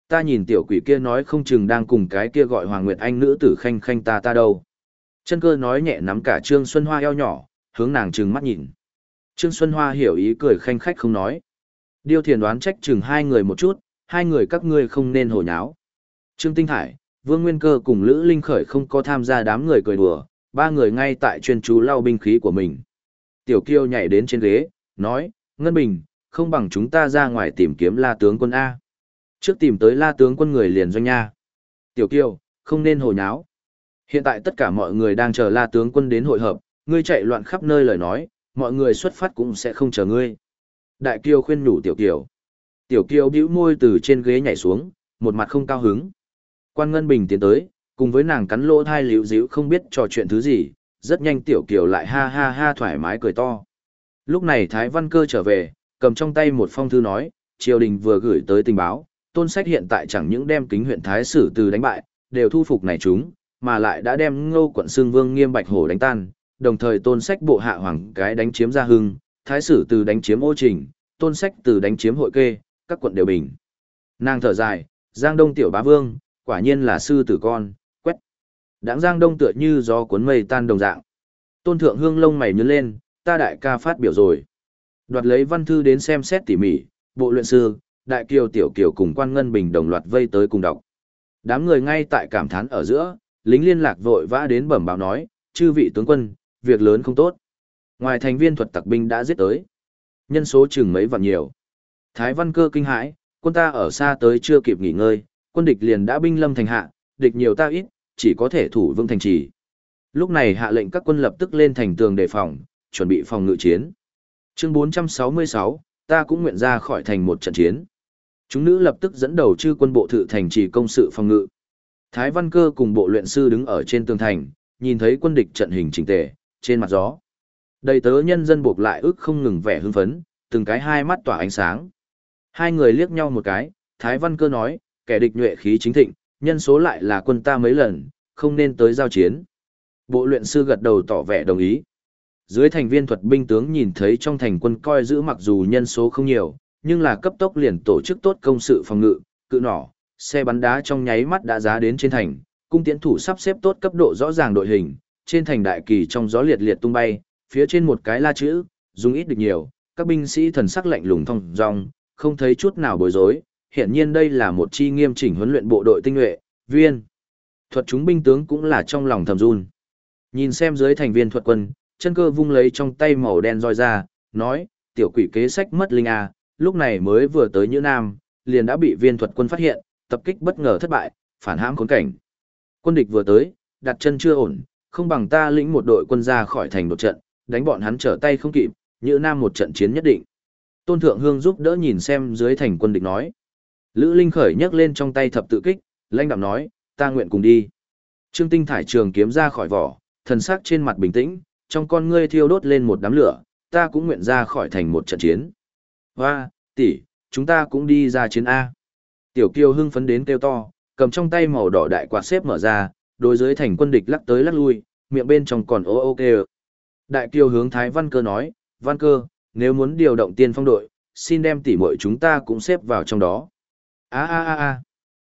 Ta nhìn tiểu quỷ kia nói không chừng đang cùng cái kia gọi Hoàng Nguyệt Anh nữ tử khanh khanh ta ta đâu. Chân cơ nói nhẹ nắm cả Trương Xuân Hoa eo nhỏ, hướng nàng trừng mắt nhìn. Trương Xuân Hoa hiểu ý cười khanh khách không nói. Điêu thiền đoán trách chừng hai người một chút, hai người các ngươi không nên hồ nháo. Trương Tinh Hải, Vương Nguyên Cơ cùng Lữ Linh Khởi không có tham gia đám người cười đùa, ba người ngay tại chuyên chú lau binh khí của mình. Tiểu Kiêu nhảy đến trên ghế, nói, Ngân Bình, không bằng chúng ta ra ngoài tìm kiếm la tướng quân A. Trước tìm tới la tướng quân người liền doanh nha. Tiểu Kiêu, không nên hồ nháo. Hiện tại tất cả mọi người đang chờ la tướng quân đến hội hợp, ngươi chạy loạn khắp nơi lời nói, mọi người xuất phát cũng sẽ không chờ ngươi. Đại Kiêu khuyên nhủ Tiểu Kiều. Tiểu Kiều bĩu môi từ trên ghế nhảy xuống, một mặt không cao hứng. Quan Ngân Bình tiến tới, cùng với nàng cắn lỗ thai liễu díu không biết trò chuyện thứ gì, rất nhanh Tiểu Kiều lại ha ha ha thoải mái cười to. Lúc này Thái Văn Cơ trở về, cầm trong tay một phong thư nói, triều đình vừa gửi tới tình báo, tôn sách hiện tại chẳng những đem kính huyện Thái Sử từ đánh bại, đều thu phục này chúng, mà lại đã đem ngô quận xương vương nghiêm bạch hổ đánh tan, đồng thời tôn sách bộ hạ hoàng cái đánh chiếm gia hưng, Thái Sử từ đánh chiếm ô trình, tôn sách từ đánh chiếm hội kê, các quận đều bình. Nàng thở dài, Giang Đông tiểu bá vương, quả nhiên là sư tử con, quét. Đãng Giang Đông tựa như gió cuốn mây tan đồng dạng. Tôn thượng hương lông mày nhướng lên, ta đại ca phát biểu rồi. Đoạt lấy văn thư đến xem xét tỉ mỉ, bộ luyện sư, đại kiều tiểu kiều cùng quan ngân bình đồng loạt vây tới cùng đọc. Đám người ngay tại cảm thán ở giữa, lính liên lạc vội vã đến bẩm báo nói, chư vị tướng quân, việc lớn không tốt. Ngoài thành viên thuật tặc binh đã giết tới. Nhân số chừng mấy vạn nhiều. Thái văn cơ kinh hãi, quân ta ở xa tới chưa kịp nghỉ ngơi, quân địch liền đã binh lâm thành hạ, địch nhiều ta ít, chỉ có thể thủ vương thành trì. Lúc này hạ lệnh các quân lập tức lên thành tường đề phòng, chuẩn bị phòng ngự chiến. Chương 466, ta cũng nguyện ra khỏi thành một trận chiến. Chúng nữ lập tức dẫn đầu chư quân bộ thự thành trì công sự phòng ngự. Thái Văn Cơ cùng bộ luyện sư đứng ở trên tường thành, nhìn thấy quân địch trận hình chỉnh tề, trên mặt gió. Đầy tớ nhân dân buộc lại ức không ngừng vẻ hưng phấn, từng cái hai mắt tỏa ánh sáng. Hai người liếc nhau một cái, Thái Văn Cơ nói, kẻ địch nhuệ khí chính thịnh, nhân số lại là quân ta mấy lần, không nên tới giao chiến. Bộ luyện sư gật đầu tỏ vẻ đồng ý. Dưới thành viên thuật binh tướng nhìn thấy trong thành quân coi giữ mặc dù nhân số không nhiều, nhưng là cấp tốc liền tổ chức tốt công sự phòng ngự, cự nỏ, xe bắn đá trong nháy mắt đã giá đến trên thành, cung tiễn thủ sắp xếp tốt cấp độ rõ ràng đội hình, trên thành đại kỳ trong gió liệt liệt tung bay, phía trên một cái la chữ, dùng ít được nhiều, các binh sĩ thần sắc lạnh lùng thông dong, không thấy chút nào bối rối, hiện nhiên đây là một chi nghiêm chỉnh huấn luyện bộ đội tinh nhuệ, viên. Thuật chúng binh tướng cũng là trong lòng thầm run. Nhìn xem dưới thành viên thuật quân, chân cơ vung lấy trong tay màu đen roi ra, nói, tiểu quỷ kế sách mất linh a, lúc này mới vừa tới Như Nam, liền đã bị viên thuật quân phát hiện, tập kích bất ngờ thất bại, phản hãm khốn cảnh. Quân địch vừa tới, đặt chân chưa ổn, không bằng ta lĩnh một đội quân ra khỏi thành đột trận, đánh bọn hắn trở tay không kịp, Như Nam một trận chiến nhất định. Tôn Thượng Hương giúp đỡ nhìn xem dưới thành quân địch nói. Lữ Linh khởi nhấc lên trong tay thập tự kích, lãnh đạm nói, ta nguyện cùng đi. Trương Tinh thải trường kiếm ra khỏi vỏ, thần sắc trên mặt bình tĩnh, trong con ngươi thiêu đốt lên một đám lửa, ta cũng nguyện ra khỏi thành một trận chiến. Hoa, tỷ, chúng ta cũng đi ra chiến A. Tiểu Kiều hưng phấn đến kêu to, cầm trong tay màu đỏ đại quạt xếp mở ra, đối dưới thành quân địch lắc tới lắc lui, miệng bên trong còn ô ô kêu. Đại Kiều hướng Thái Văn Cơ nói, Văn Cơ, nếu muốn điều động tiên phong đội, xin đem tỷ muội chúng ta cũng xếp vào trong đó. A a a a.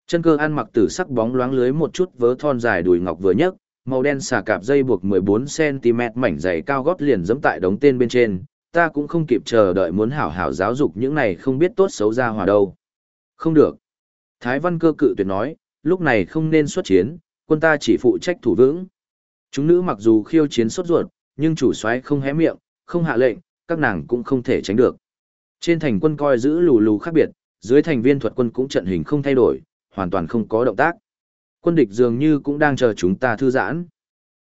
Chân cơ ăn mặc tử sắc bóng loáng lưới một chút vớ thon dài đùi ngọc vừa nhấc, màu đen xà cạp dây buộc 14cm mảnh dày cao gót liền dẫm tại đống tên bên trên, ta cũng không kịp chờ đợi muốn hảo hảo giáo dục những này không biết tốt xấu ra hòa đâu. Không được. Thái văn cơ cự tuyệt nói, lúc này không nên xuất chiến, quân ta chỉ phụ trách thủ vững. Chúng nữ mặc dù khiêu chiến sốt ruột, nhưng chủ soái không hé miệng, không hạ lệnh, các nàng cũng không thể tránh được. Trên thành quân coi giữ lù lù khác biệt, dưới thành viên thuật quân cũng trận hình không thay đổi, hoàn toàn không có động tác. Quân địch dường như cũng đang chờ chúng ta thư giãn.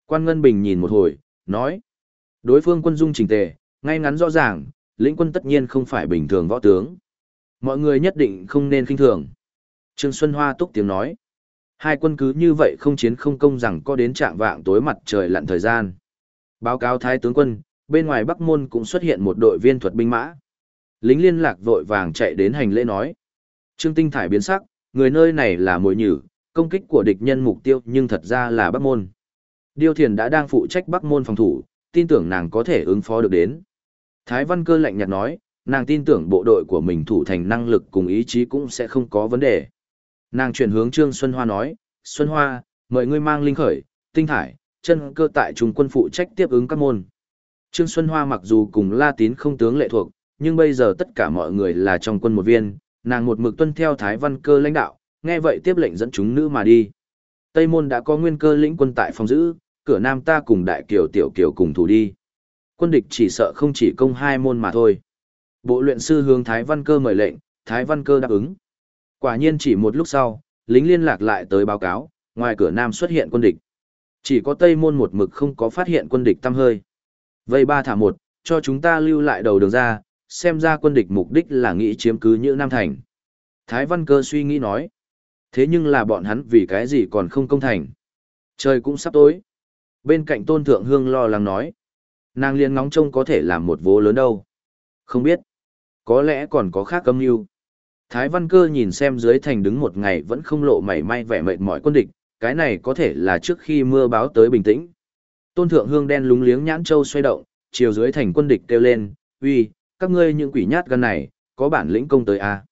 Quan Ngân Bình nhìn một hồi, nói. Đối phương quân dung chỉnh tề, ngay ngắn rõ ràng, lĩnh quân tất nhiên không phải bình thường võ tướng. Mọi người nhất định không nên kinh thường. Trương Xuân Hoa túc tiếng nói. Hai quân cứ như vậy không chiến không công rằng có đến trạng vạng tối mặt trời lặn thời gian. Báo cáo Thái tướng quân, bên ngoài Bắc Môn cũng xuất hiện một đội viên thuật binh mã. Lính liên lạc vội vàng chạy đến hành lễ nói. Trương Tinh Thải biến sắc, người nơi này là mồi nhử, công kích của địch nhân mục tiêu nhưng thật ra là Bắc Môn. Điêu Thiền đã đang phụ trách Bắc Môn phòng thủ, tin tưởng nàng có thể ứng phó được đến. Thái Văn Cơ lạnh nhạt nói, nàng tin tưởng bộ đội của mình thủ thành năng lực cùng ý chí cũng sẽ không có vấn đề. Nàng chuyển hướng Trương Xuân Hoa nói, Xuân Hoa, mời ngươi mang linh khởi, tinh thải, chân cơ tại trung quân phụ trách tiếp ứng các môn. Trương Xuân Hoa mặc dù cùng La Tín không tướng lệ thuộc, nhưng bây giờ tất cả mọi người là trong quân một viên, nàng một mực tuân theo Thái Văn Cơ lãnh đạo, nghe vậy tiếp lệnh dẫn chúng nữ mà đi. Tây môn đã có nguyên cơ lĩnh quân tại phòng giữ, cửa nam ta cùng đại kiều tiểu kiều cùng thủ đi. Quân địch chỉ sợ không chỉ công hai môn mà thôi. Bộ luyện sư hướng Thái Văn Cơ mời lệnh, Thái Văn Cơ đáp ứng. Quả nhiên chỉ một lúc sau, lính liên lạc lại tới báo cáo, ngoài cửa nam xuất hiện quân địch. Chỉ có Tây môn một mực không có phát hiện quân địch tăm hơi. Vây ba thả một, cho chúng ta lưu lại đầu đường ra, xem ra quân địch mục đích là nghĩ chiếm cứ như Nam Thành. Thái Văn Cơ suy nghĩ nói. Thế nhưng là bọn hắn vì cái gì còn không công thành. Trời cũng sắp tối. Bên cạnh Tôn Thượng Hương lo lắng nói. Nàng liền ngóng trông có thể làm một vố lớn đâu. Không biết. Có lẽ còn có khác âm mưu. Thái Văn Cơ nhìn xem dưới thành đứng một ngày vẫn không lộ mảy may vẻ mệt mỏi quân địch, cái này có thể là trước khi mưa báo tới bình tĩnh. Tôn Thượng Hương đen lúng liếng nhãn châu xoay động, chiều dưới thành quân địch kêu lên, uy, các ngươi những quỷ nhát gan này, có bản lĩnh công tới à?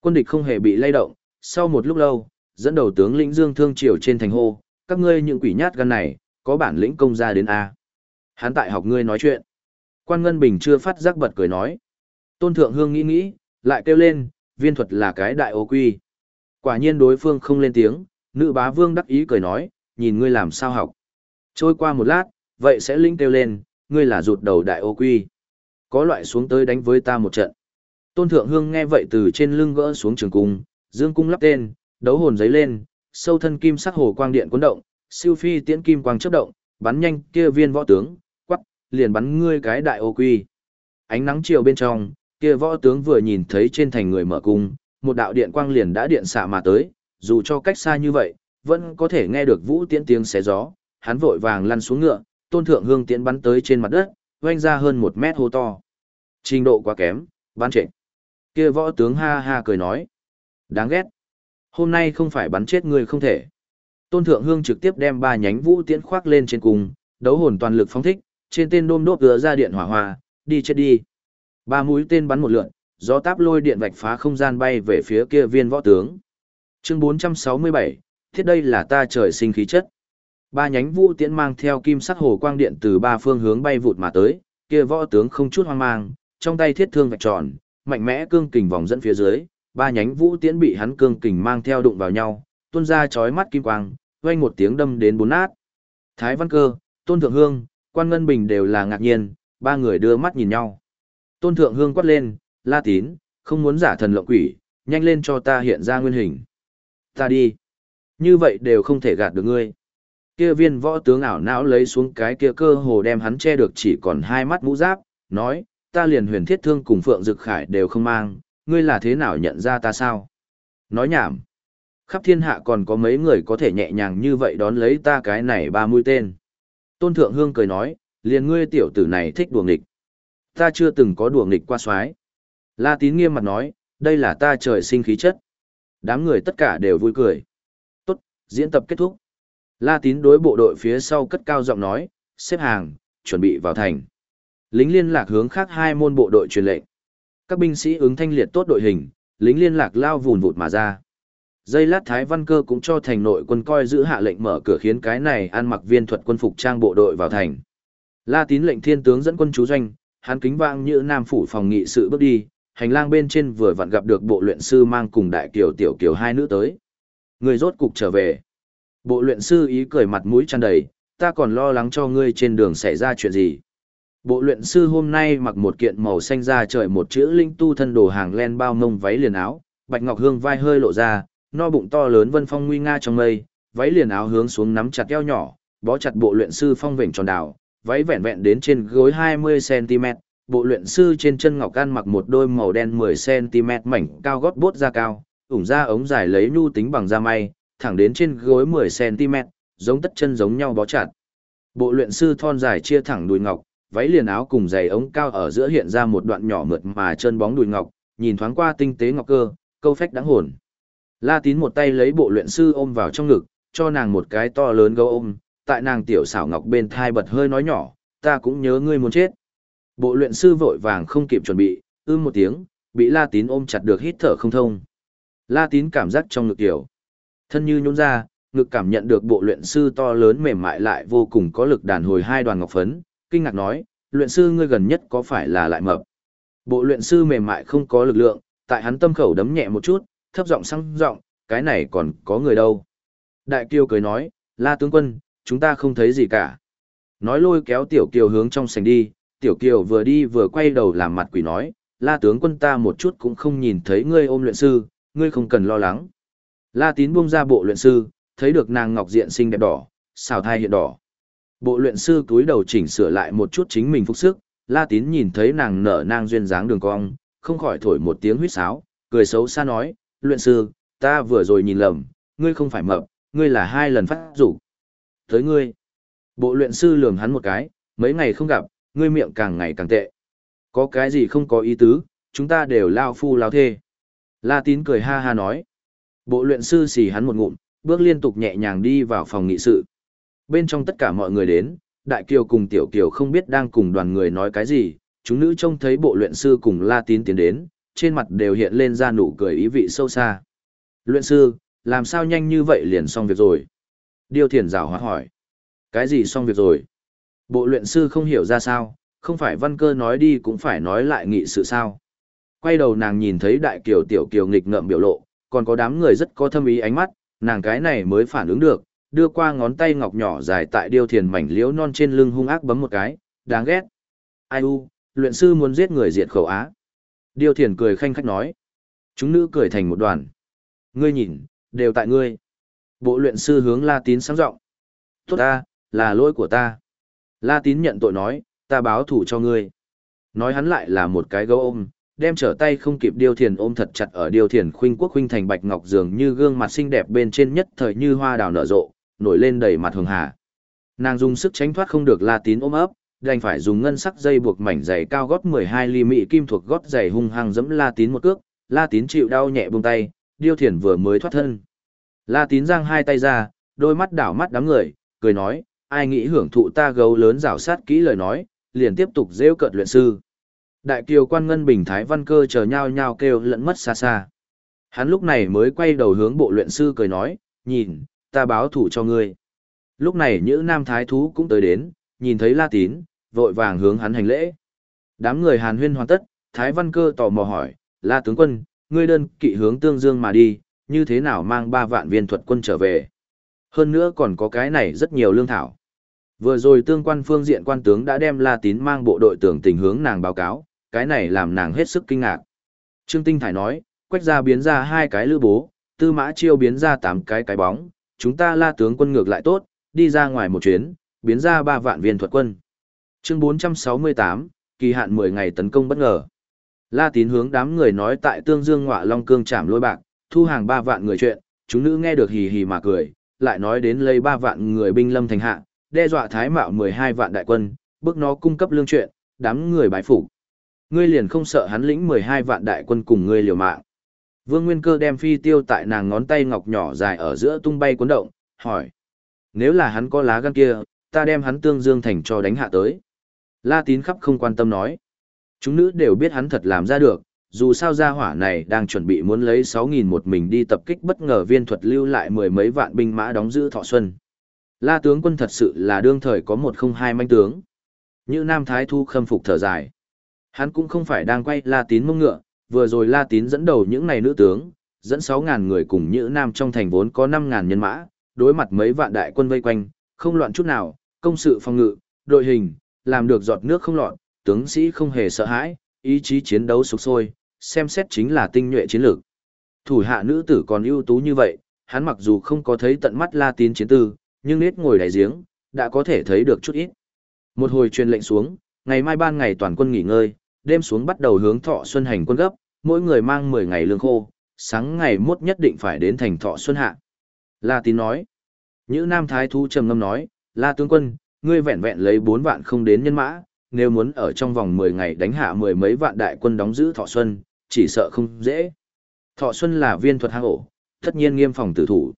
Quân địch không hề bị lay động, sau một lúc lâu, dẫn đầu tướng lĩnh Dương Thương Triều trên thành hô, các ngươi những quỷ nhát gan này, có bản lĩnh công ra đến à? Hắn tại học ngươi nói chuyện. Quan Ngân Bình chưa phát giác bật cười nói. Tôn Thượng Hương nghĩ nghĩ, lại kêu lên, viên thuật là cái đại ô quy. Quả nhiên đối phương không lên tiếng, nữ bá vương đắc ý cười nói, nhìn ngươi làm sao học. Trôi qua một lát, vậy sẽ linh kêu lên, ngươi là rụt đầu đại ô quy. Có loại xuống tới đánh với ta một trận. Tôn Thượng Hương nghe vậy từ trên lưng gỡ xuống trường cung, dương cung lắp tên, đấu hồn giấy lên, sâu thân kim sắc hồ quang điện cuốn động, siêu phi tiễn kim quang chớp động, bắn nhanh kia viên võ tướng, quắc, liền bắn ngươi cái đại ô quy. Ánh nắng chiều bên trong, kia võ tướng vừa nhìn thấy trên thành người mở cung, một đạo điện quang liền đã điện xạ mà tới, dù cho cách xa như vậy, vẫn có thể nghe được vũ tiễn tiếng xé gió, hắn vội vàng lăn xuống ngựa, tôn thượng hương tiễn bắn tới trên mặt đất, oanh ra hơn một mét hô to. Trình độ quá kém, bắn trệ. Kia võ tướng ha ha cười nói. Đáng ghét. Hôm nay không phải bắn chết người không thể. Tôn thượng hương trực tiếp đem ba nhánh vũ tiễn khoác lên trên cùng, đấu hồn toàn lực phóng thích, trên tên đôm đốt gỡ ra điện hỏa hoa, đi chết đi. Ba mũi tên bắn một lượn, gió táp lôi điện vạch phá không gian bay về phía kia viên võ tướng. Chương 467, thiết đây là ta trời sinh khí chất. Ba nhánh vũ tiễn mang theo kim sắc hồ quang điện từ ba phương hướng bay vụt mà tới, kia võ tướng không chút hoang mang, trong tay thiết thương vạch tròn, mạnh mẽ cương kình vòng dẫn phía dưới, ba nhánh vũ tiễn bị hắn cương kình mang theo đụng vào nhau, tuôn ra chói mắt kim quang, vang một tiếng đâm đến bốn nát. Thái Văn Cơ, Tôn Thượng Hương, Quan Ngân Bình đều là ngạc nhiên, ba người đưa mắt nhìn nhau. Tôn Thượng Hương quát lên, La Tín, không muốn giả thần lộng quỷ, nhanh lên cho ta hiện ra nguyên hình. Ta đi. Như vậy đều không thể gạt được ngươi. Kia viên võ tướng ảo não lấy xuống cái kia cơ hồ đem hắn che được chỉ còn hai mắt mũ giáp, nói, ta liền huyền thiết thương cùng Phượng Dực Khải đều không mang, ngươi là thế nào nhận ra ta sao? Nói nhảm. Khắp thiên hạ còn có mấy người có thể nhẹ nhàng như vậy đón lấy ta cái này ba mũi tên. Tôn Thượng Hương cười nói, liền ngươi tiểu tử này thích đùa nghịch. Ta chưa từng có đùa nghịch qua soái. La Tín nghiêm mặt nói, đây là ta trời sinh khí chất. Đám người tất cả đều vui cười. Tốt, diễn tập kết thúc. La Tín đối bộ đội phía sau cất cao giọng nói, xếp hàng, chuẩn bị vào thành. Lính liên lạc hướng khác hai môn bộ đội truyền lệnh. Các binh sĩ ứng thanh liệt tốt đội hình, lính liên lạc lao vùn vụt mà ra. Dây lát Thái Văn Cơ cũng cho thành nội quân coi giữ hạ lệnh mở cửa khiến cái này ăn mặc viên thuật quân phục trang bộ đội vào thành. La Tín lệnh thiên tướng dẫn quân chú doanh, hắn kính vang như nam phủ phòng nghị sự bước đi, hành lang bên trên vừa vặn gặp được bộ luyện sư mang cùng đại kiều tiểu kiều hai nữ tới. Người rốt cục trở về. Bộ luyện sư ý cười mặt mũi tràn đầy, ta còn lo lắng cho ngươi trên đường xảy ra chuyện gì. Bộ luyện sư hôm nay mặc một kiện màu xanh da trời một chữ linh tu thân đồ hàng len bao mông váy liền áo, bạch ngọc hương vai hơi lộ ra, no bụng to lớn vân phong nguy nga trong mây, váy liền áo hướng xuống nắm chặt eo nhỏ, bó chặt bộ luyện sư phong vểnh tròn đảo, váy vẹn vẹn đến trên gối 20cm, bộ luyện sư trên chân ngọc gan mặc một đôi màu đen 10cm mảnh cao gót bốt da cao, ủng da ống dài lấy nhu tính bằng da may, thẳng đến trên gối 10cm, giống tất chân giống nhau bó chặt. Bộ luyện sư thon dài chia thẳng đùi ngọc, váy liền áo cùng giày ống cao ở giữa hiện ra một đoạn nhỏ mượt mà chân bóng đùi ngọc, nhìn thoáng qua tinh tế ngọc cơ, câu phách đáng hồn. La Tín một tay lấy bộ luyện sư ôm vào trong ngực, cho nàng một cái to lớn gấu ôm, tại nàng tiểu xảo ngọc bên thai bật hơi nói nhỏ, ta cũng nhớ ngươi muốn chết. Bộ luyện sư vội vàng không kịp chuẩn bị, ưm một tiếng, bị La Tín ôm chặt được hít thở không thông. La Tín cảm giác trong ngực tiểu. Thân như nhún ra, ngực cảm nhận được bộ luyện sư to lớn mềm mại lại vô cùng có lực đàn hồi hai đoàn ngọc phấn, kinh ngạc nói, luyện sư ngươi gần nhất có phải là lại mập? Bộ luyện sư mềm mại không có lực lượng, tại hắn tâm khẩu đấm nhẹ một chút, thấp giọng sang giọng, cái này còn có người đâu. Đại kiều cười nói, la tướng quân, chúng ta không thấy gì cả. Nói lôi kéo tiểu kiều hướng trong sành đi, tiểu kiều vừa đi vừa quay đầu làm mặt quỷ nói, la tướng quân ta một chút cũng không nhìn thấy ngươi ôm luyện sư, ngươi không cần lo lắng. La tín buông ra bộ luyện sư, thấy được nàng ngọc diện xinh đẹp đỏ, xào thai hiện đỏ. Bộ luyện sư túi đầu chỉnh sửa lại một chút chính mình phúc sức, la tín nhìn thấy nàng nở nang duyên dáng đường cong, không khỏi thổi một tiếng huýt sáo, cười xấu xa nói, luyện sư, ta vừa rồi nhìn lầm, ngươi không phải mập, ngươi là hai lần phát rủ. Tới ngươi, bộ luyện sư lường hắn một cái, mấy ngày không gặp, ngươi miệng càng ngày càng tệ. Có cái gì không có ý tứ, chúng ta đều lao phu lao thê. La tín cười ha ha nói. Bộ luyện sư xì hắn một ngụm, bước liên tục nhẹ nhàng đi vào phòng nghị sự. Bên trong tất cả mọi người đến, Đại Kiều cùng Tiểu Kiều không biết đang cùng đoàn người nói cái gì, chúng nữ trông thấy bộ luyện sư cùng La Tín tiến đến, trên mặt đều hiện lên ra nụ cười ý vị sâu xa. Luyện sư, làm sao nhanh như vậy liền xong việc rồi? Điêu thiền rào hóa hỏi. Cái gì xong việc rồi? Bộ luyện sư không hiểu ra sao, không phải văn cơ nói đi cũng phải nói lại nghị sự sao. Quay đầu nàng nhìn thấy đại kiều tiểu kiều nghịch ngợm biểu lộ, còn có đám người rất có thâm ý ánh mắt, nàng cái này mới phản ứng được, đưa qua ngón tay ngọc nhỏ dài tại điêu thiền mảnh liễu non trên lưng hung ác bấm một cái, đáng ghét. Ai u, luyện sư muốn giết người diệt khẩu á. Điêu thiền cười khanh khách nói. Chúng nữ cười thành một đoàn. Ngươi nhìn, đều tại ngươi. Bộ luyện sư hướng La Tín sáng rộng Tốt ta, là lỗi của ta. La Tín nhận tội nói, ta báo thủ cho ngươi. Nói hắn lại là một cái gấu ôm, đem trở tay không kịp điêu thiền ôm thật chặt ở điêu thiền khuynh quốc khuynh thành bạch ngọc dường như gương mặt xinh đẹp bên trên nhất thời như hoa đào nở rộ, nổi lên đầy mặt hường hà. Nàng dùng sức tránh thoát không được La Tín ôm ấp, đành phải dùng ngân sắc dây buộc mảnh giày cao gót 12 ly mỹ kim thuộc gót giày hung hăng giẫm La Tín một cước, La Tín chịu đau nhẹ buông tay, Điêu thiển vừa mới thoát thân. La Tín giang hai tay ra, đôi mắt đảo mắt đám người, cười nói, ai nghĩ hưởng thụ ta gấu lớn rảo sát kỹ lời nói, liền tiếp tục rêu cợt luyện sư. Đại kiều quan ngân bình thái văn cơ chờ nhau nhau kêu lẫn mất xa xa. Hắn lúc này mới quay đầu hướng bộ luyện sư cười nói, nhìn, ta báo thủ cho ngươi. Lúc này những nam thái thú cũng tới đến, nhìn thấy la tín, vội vàng hướng hắn hành lễ. Đám người hàn huyên hoàn tất, thái văn cơ tò mò hỏi, la tướng quân, ngươi đơn kỵ hướng tương dương mà đi, như thế nào mang ba vạn viên thuật quân trở về. Hơn nữa còn có cái này rất nhiều lương thảo. Vừa rồi tương quan phương diện quan tướng đã đem La Tín mang bộ đội tưởng tình hướng nàng báo cáo, cái này làm nàng hết sức kinh ngạc. Trương Tinh Thải nói, quách ra biến ra hai cái lữ bố, tư mã chiêu biến ra tám cái cái bóng, chúng ta la tướng quân ngược lại tốt, đi ra ngoài một chuyến, biến ra ba vạn viên thuật quân. Chương 468, kỳ hạn 10 ngày tấn công bất ngờ. La Tín hướng đám người nói tại Tương Dương Ngọa Long Cương chạm lôi bạc, thu hàng ba vạn người chuyện, chúng nữ nghe được hì hì mà cười, lại nói đến lấy ba vạn người binh lâm thành hạ, đe dọa thái mạo 12 vạn đại quân, bước nó cung cấp lương chuyện, đám người bái phục. Ngươi liền không sợ hắn lĩnh 12 vạn đại quân cùng ngươi liều mạng. Vương Nguyên Cơ đem phi tiêu tại nàng ngón tay ngọc nhỏ dài ở giữa tung bay cuốn động, hỏi. Nếu là hắn có lá gan kia, ta đem hắn tương dương thành cho đánh hạ tới. La tín khắp không quan tâm nói. Chúng nữ đều biết hắn thật làm ra được, dù sao gia hỏa này đang chuẩn bị muốn lấy 6.000 một mình đi tập kích bất ngờ viên thuật lưu lại mười mấy vạn binh mã đóng giữ thọ xuân. La tướng quân thật sự là đương thời có một không hai manh tướng. Như Nam Thái Thu khâm phục thở dài. Hắn cũng không phải đang quay La Tín mông ngựa, vừa rồi La Tín dẫn đầu những này nữ tướng, dẫn 6.000 người cùng nhữ Nam trong thành vốn có 5.000 nhân mã, đối mặt mấy vạn đại quân vây quanh, không loạn chút nào, công sự phòng ngự, đội hình, làm được giọt nước không lọt, tướng sĩ không hề sợ hãi, ý chí chiến đấu sục sôi, xem xét chính là tinh nhuệ chiến lược. Thủ hạ nữ tử còn ưu tú như vậy, hắn mặc dù không có thấy tận mắt La Tín chiến tư, nhưng nết ngồi đáy giếng, đã có thể thấy được chút ít. Một hồi truyền lệnh xuống, ngày mai ban ngày toàn quân nghỉ ngơi, đêm xuống bắt đầu hướng Thọ Xuân hành quân gấp, mỗi người mang 10 ngày lương khô, sáng ngày mốt nhất định phải đến thành Thọ Xuân hạ. La Tín nói. Nhữ Nam Thái Thu trầm ngâm nói, La tướng quân, ngươi vẹn vẹn lấy 4 vạn không đến nhân mã, nếu muốn ở trong vòng 10 ngày đánh hạ mười mấy vạn đại quân đóng giữ Thọ Xuân, chỉ sợ không dễ. Thọ Xuân là viên thuật hang ổ, tất nhiên nghiêm phòng tử thủ.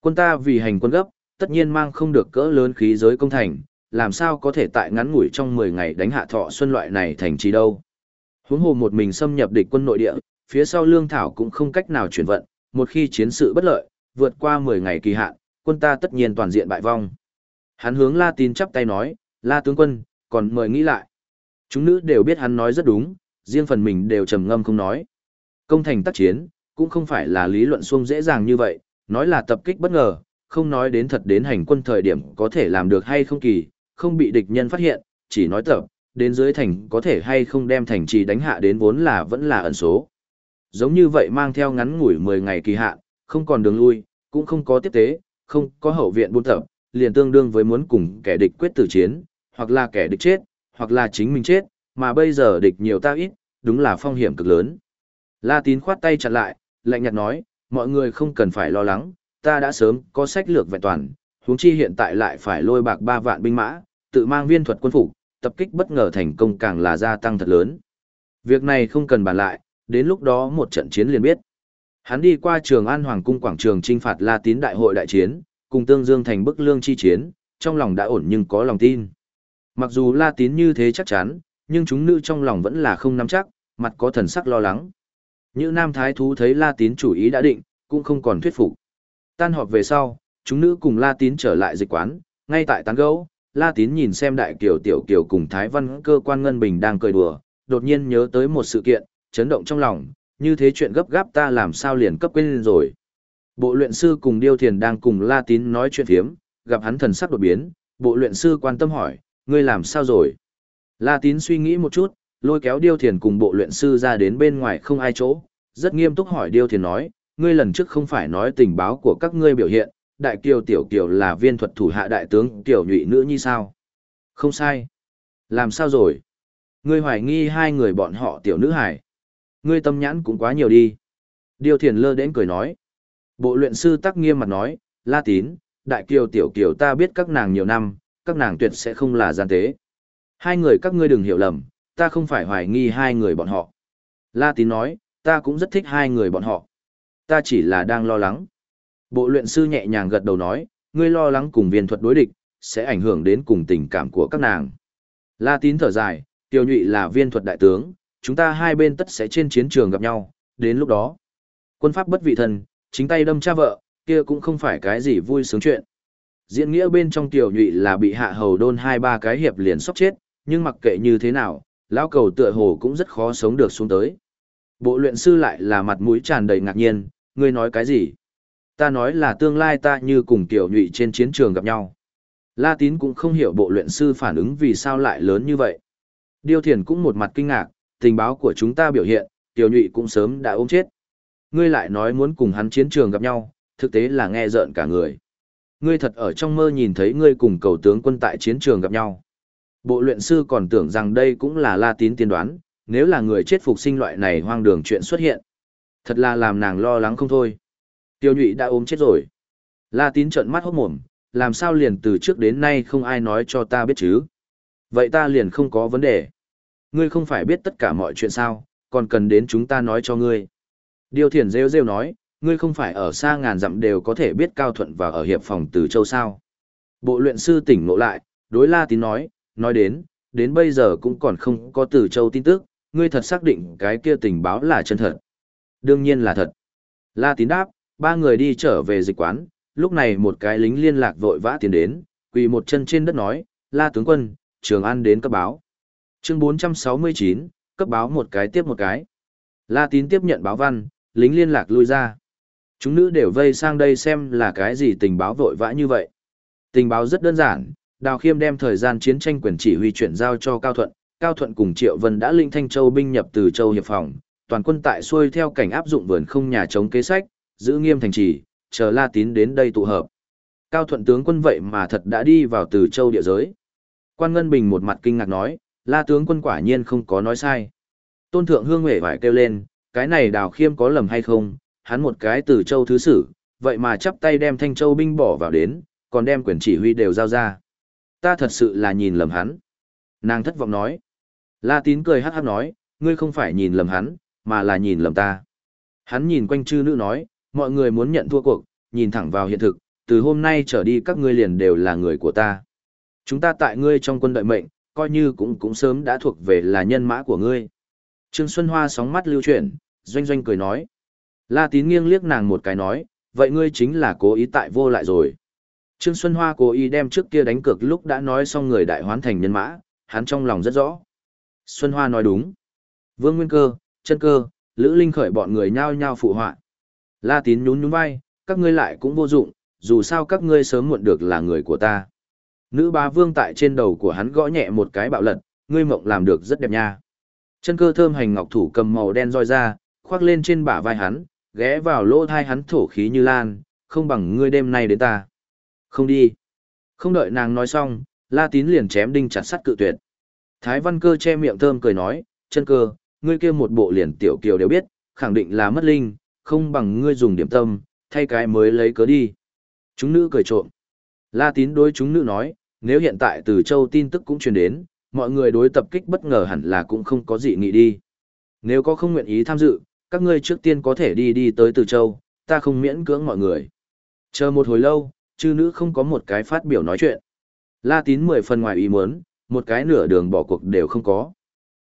Quân ta vì hành quân gấp, tất nhiên mang không được cỡ lớn khí giới công thành, làm sao có thể tại ngắn ngủi trong 10 ngày đánh hạ Thọ Xuân loại này thành trì đâu. Huống hồ một mình xâm nhập địch quân nội địa, phía sau lương thảo cũng không cách nào chuyển vận, một khi chiến sự bất lợi, vượt qua 10 ngày kỳ hạn, quân ta tất nhiên toàn diện bại vong. Hắn hướng La Tín chắp tay nói, La tướng quân, còn mời nghĩ lại. Chúng nữ đều biết hắn nói rất đúng, riêng phần mình đều trầm ngâm không nói. Công thành tác chiến, cũng không phải là lý luận xuông dễ dàng như vậy, nói là tập kích bất ngờ, không nói đến thật đến hành quân thời điểm có thể làm được hay không kỳ, không bị địch nhân phát hiện, chỉ nói tập, đến dưới thành có thể hay không đem thành trì đánh hạ đến vốn là vẫn là ẩn số. Giống như vậy mang theo ngắn ngủi 10 ngày kỳ hạn, không còn đường lui, cũng không có tiếp tế, không có hậu viện buôn tập, liền tương đương với muốn cùng kẻ địch quyết tử chiến, hoặc là kẻ địch chết, hoặc là chính mình chết, mà bây giờ địch nhiều ta ít, đúng là phong hiểm cực lớn. La tín khoát tay chặt lại, lạnh nhạt nói, mọi người không cần phải lo lắng, ta đã sớm có sách lược vẹn toàn, huống chi hiện tại lại phải lôi bạc ba vạn binh mã, tự mang viên thuật quân phục, tập kích bất ngờ thành công càng là gia tăng thật lớn. Việc này không cần bàn lại, đến lúc đó một trận chiến liền biết. Hắn đi qua trường An Hoàng cung quảng trường trinh phạt La Tín đại hội đại chiến, cùng Tương Dương thành bức lương chi chiến, trong lòng đã ổn nhưng có lòng tin. Mặc dù La Tín như thế chắc chắn, nhưng chúng nữ trong lòng vẫn là không nắm chắc, mặt có thần sắc lo lắng. Như nam thái thú thấy La Tín chủ ý đã định, cũng không còn thuyết phục. Tan họp về sau, chúng nữ cùng La Tín trở lại dịch quán, ngay tại tán gấu, La Tín nhìn xem đại kiều tiểu kiều cùng Thái Văn cơ quan Ngân Bình đang cười đùa, đột nhiên nhớ tới một sự kiện, chấn động trong lòng, như thế chuyện gấp gáp ta làm sao liền cấp quên rồi. Bộ luyện sư cùng Điêu Thiền đang cùng La Tín nói chuyện thiếm, gặp hắn thần sắc đột biến, bộ luyện sư quan tâm hỏi, ngươi làm sao rồi? La Tín suy nghĩ một chút, lôi kéo Điêu Thiền cùng bộ luyện sư ra đến bên ngoài không ai chỗ, rất nghiêm túc hỏi Điêu Thiền nói, ngươi lần trước không phải nói tình báo của các ngươi biểu hiện, đại kiều tiểu kiều là viên thuật thủ hạ đại tướng tiểu nhụy nữ như sao? Không sai. Làm sao rồi? Ngươi hoài nghi hai người bọn họ tiểu nữ hải. Ngươi tâm nhãn cũng quá nhiều đi. Điêu Thiền lơ đến cười nói. Bộ luyện sư tắc nghiêm mặt nói, La Tín, đại kiều tiểu kiều ta biết các nàng nhiều năm, các nàng tuyệt sẽ không là gian tế. Hai người các ngươi đừng hiểu lầm, ta không phải hoài nghi hai người bọn họ. La Tín nói, ta cũng rất thích hai người bọn họ. Ta chỉ là đang lo lắng. Bộ luyện sư nhẹ nhàng gật đầu nói, ngươi lo lắng cùng viên thuật đối địch, sẽ ảnh hưởng đến cùng tình cảm của các nàng. La tín thở dài, tiêu nhụy là viên thuật đại tướng, chúng ta hai bên tất sẽ trên chiến trường gặp nhau, đến lúc đó. Quân pháp bất vị thần, chính tay đâm cha vợ, kia cũng không phải cái gì vui sướng chuyện. Diễn nghĩa bên trong tiểu nhụy là bị hạ hầu đôn hai ba cái hiệp liền sốc chết, nhưng mặc kệ như thế nào, lão cầu tựa hồ cũng rất khó sống được xuống tới. Bộ luyện sư lại là mặt mũi tràn đầy ngạc nhiên, ngươi nói cái gì? Ta nói là tương lai ta như cùng tiểu nhụy trên chiến trường gặp nhau. La tín cũng không hiểu bộ luyện sư phản ứng vì sao lại lớn như vậy. Điêu thiền cũng một mặt kinh ngạc, tình báo của chúng ta biểu hiện, tiểu nhụy cũng sớm đã ôm chết. Ngươi lại nói muốn cùng hắn chiến trường gặp nhau, thực tế là nghe rợn cả người. Ngươi thật ở trong mơ nhìn thấy ngươi cùng cầu tướng quân tại chiến trường gặp nhau. Bộ luyện sư còn tưởng rằng đây cũng là la tín tiên đoán, nếu là người chết phục sinh loại này hoang đường chuyện xuất hiện. Thật là làm nàng lo lắng không thôi. Tiêu nhụy đã ốm chết rồi. La tín trợn mắt hốt mồm, làm sao liền từ trước đến nay không ai nói cho ta biết chứ. Vậy ta liền không có vấn đề. Ngươi không phải biết tất cả mọi chuyện sao, còn cần đến chúng ta nói cho ngươi. Điều thiền rêu rêu nói, ngươi không phải ở xa ngàn dặm đều có thể biết cao thuận và ở hiệp phòng từ châu sao. Bộ luyện sư tỉnh ngộ lại, đối la tín nói, nói đến, đến bây giờ cũng còn không có từ châu tin tức, ngươi thật xác định cái kia tình báo là chân thật. Đương nhiên là thật. La tín đáp, ba người đi trở về dịch quán, lúc này một cái lính liên lạc vội vã tiến đến, quỳ một chân trên đất nói, la tướng quân, trường an đến cấp báo. Chương 469, cấp báo một cái tiếp một cái. La tín tiếp nhận báo văn, lính liên lạc lui ra. Chúng nữ đều vây sang đây xem là cái gì tình báo vội vã như vậy. Tình báo rất đơn giản, Đào Khiêm đem thời gian chiến tranh quyền chỉ huy chuyển giao cho Cao Thuận, Cao Thuận cùng Triệu Vân đã linh Thanh Châu binh nhập từ Châu hiệp phòng, toàn quân tại xuôi theo cảnh áp dụng vườn không nhà chống kế sách, giữ nghiêm thành trì, chờ La Tín đến đây tụ hợp. Cao Thuận tướng quân vậy mà thật đã đi vào từ Châu địa giới. Quan Ngân Bình một mặt kinh ngạc nói, La tướng quân quả nhiên không có nói sai. Tôn Thượng Hương Huệ phải kêu lên, cái này Đào Khiêm có lầm hay không, hắn một cái từ Châu thứ sử, vậy mà chắp tay đem Thanh Châu binh bỏ vào đến, còn đem quyền chỉ huy đều giao ra. Ta thật sự là nhìn lầm hắn. Nàng thất vọng nói. La tín cười hát hát nói, ngươi không phải nhìn lầm hắn, mà là nhìn lầm ta. Hắn nhìn quanh chư nữ nói, mọi người muốn nhận thua cuộc, nhìn thẳng vào hiện thực, từ hôm nay trở đi các ngươi liền đều là người của ta. Chúng ta tại ngươi trong quân đợi mệnh, coi như cũng cũng sớm đã thuộc về là nhân mã của ngươi. Trương Xuân Hoa sóng mắt lưu chuyển, doanh doanh cười nói. La tín nghiêng liếc nàng một cái nói, vậy ngươi chính là cố ý tại vô lại rồi. Trương Xuân Hoa cố ý đem trước kia đánh cược lúc đã nói xong người đại hoán thành nhân mã, hắn trong lòng rất rõ. Xuân Hoa nói đúng. Vương Nguyên Cơ, chân cơ, Lữ Linh khởi bọn người nhao nhao phụ họa. La Tín nhún nhún vai, các ngươi lại cũng vô dụng, dù sao các ngươi sớm muộn được là người của ta. Nữ bá vương tại trên đầu của hắn gõ nhẹ một cái bạo lật, ngươi mộng làm được rất đẹp nha. Chân cơ thơm hành ngọc thủ cầm màu đen roi ra, khoác lên trên bả vai hắn, ghé vào lỗ thai hắn thổ khí như lan, không bằng ngươi đêm nay đến ta. Không đi. Không đợi nàng nói xong, La Tín liền chém đinh chặt sắt cự tuyệt. Thái Văn Cơ che miệng thơm cười nói, chân cơ, ngươi kia một bộ liền tiểu kiều đều biết, khẳng định là mất linh, không bằng ngươi dùng điểm tâm, thay cái mới lấy cớ đi. Chúng nữ cười trộm. La Tín đối chúng nữ nói, nếu hiện tại từ châu tin tức cũng truyền đến, mọi người đối tập kích bất ngờ hẳn là cũng không có gì nghĩ đi. Nếu có không nguyện ý tham dự, các ngươi trước tiên có thể đi đi tới từ châu, ta không miễn cưỡng mọi người. Chờ một hồi lâu, chư nữ không có một cái phát biểu nói chuyện. La tín mười phần ngoài ý muốn, một cái nửa đường bỏ cuộc đều không có.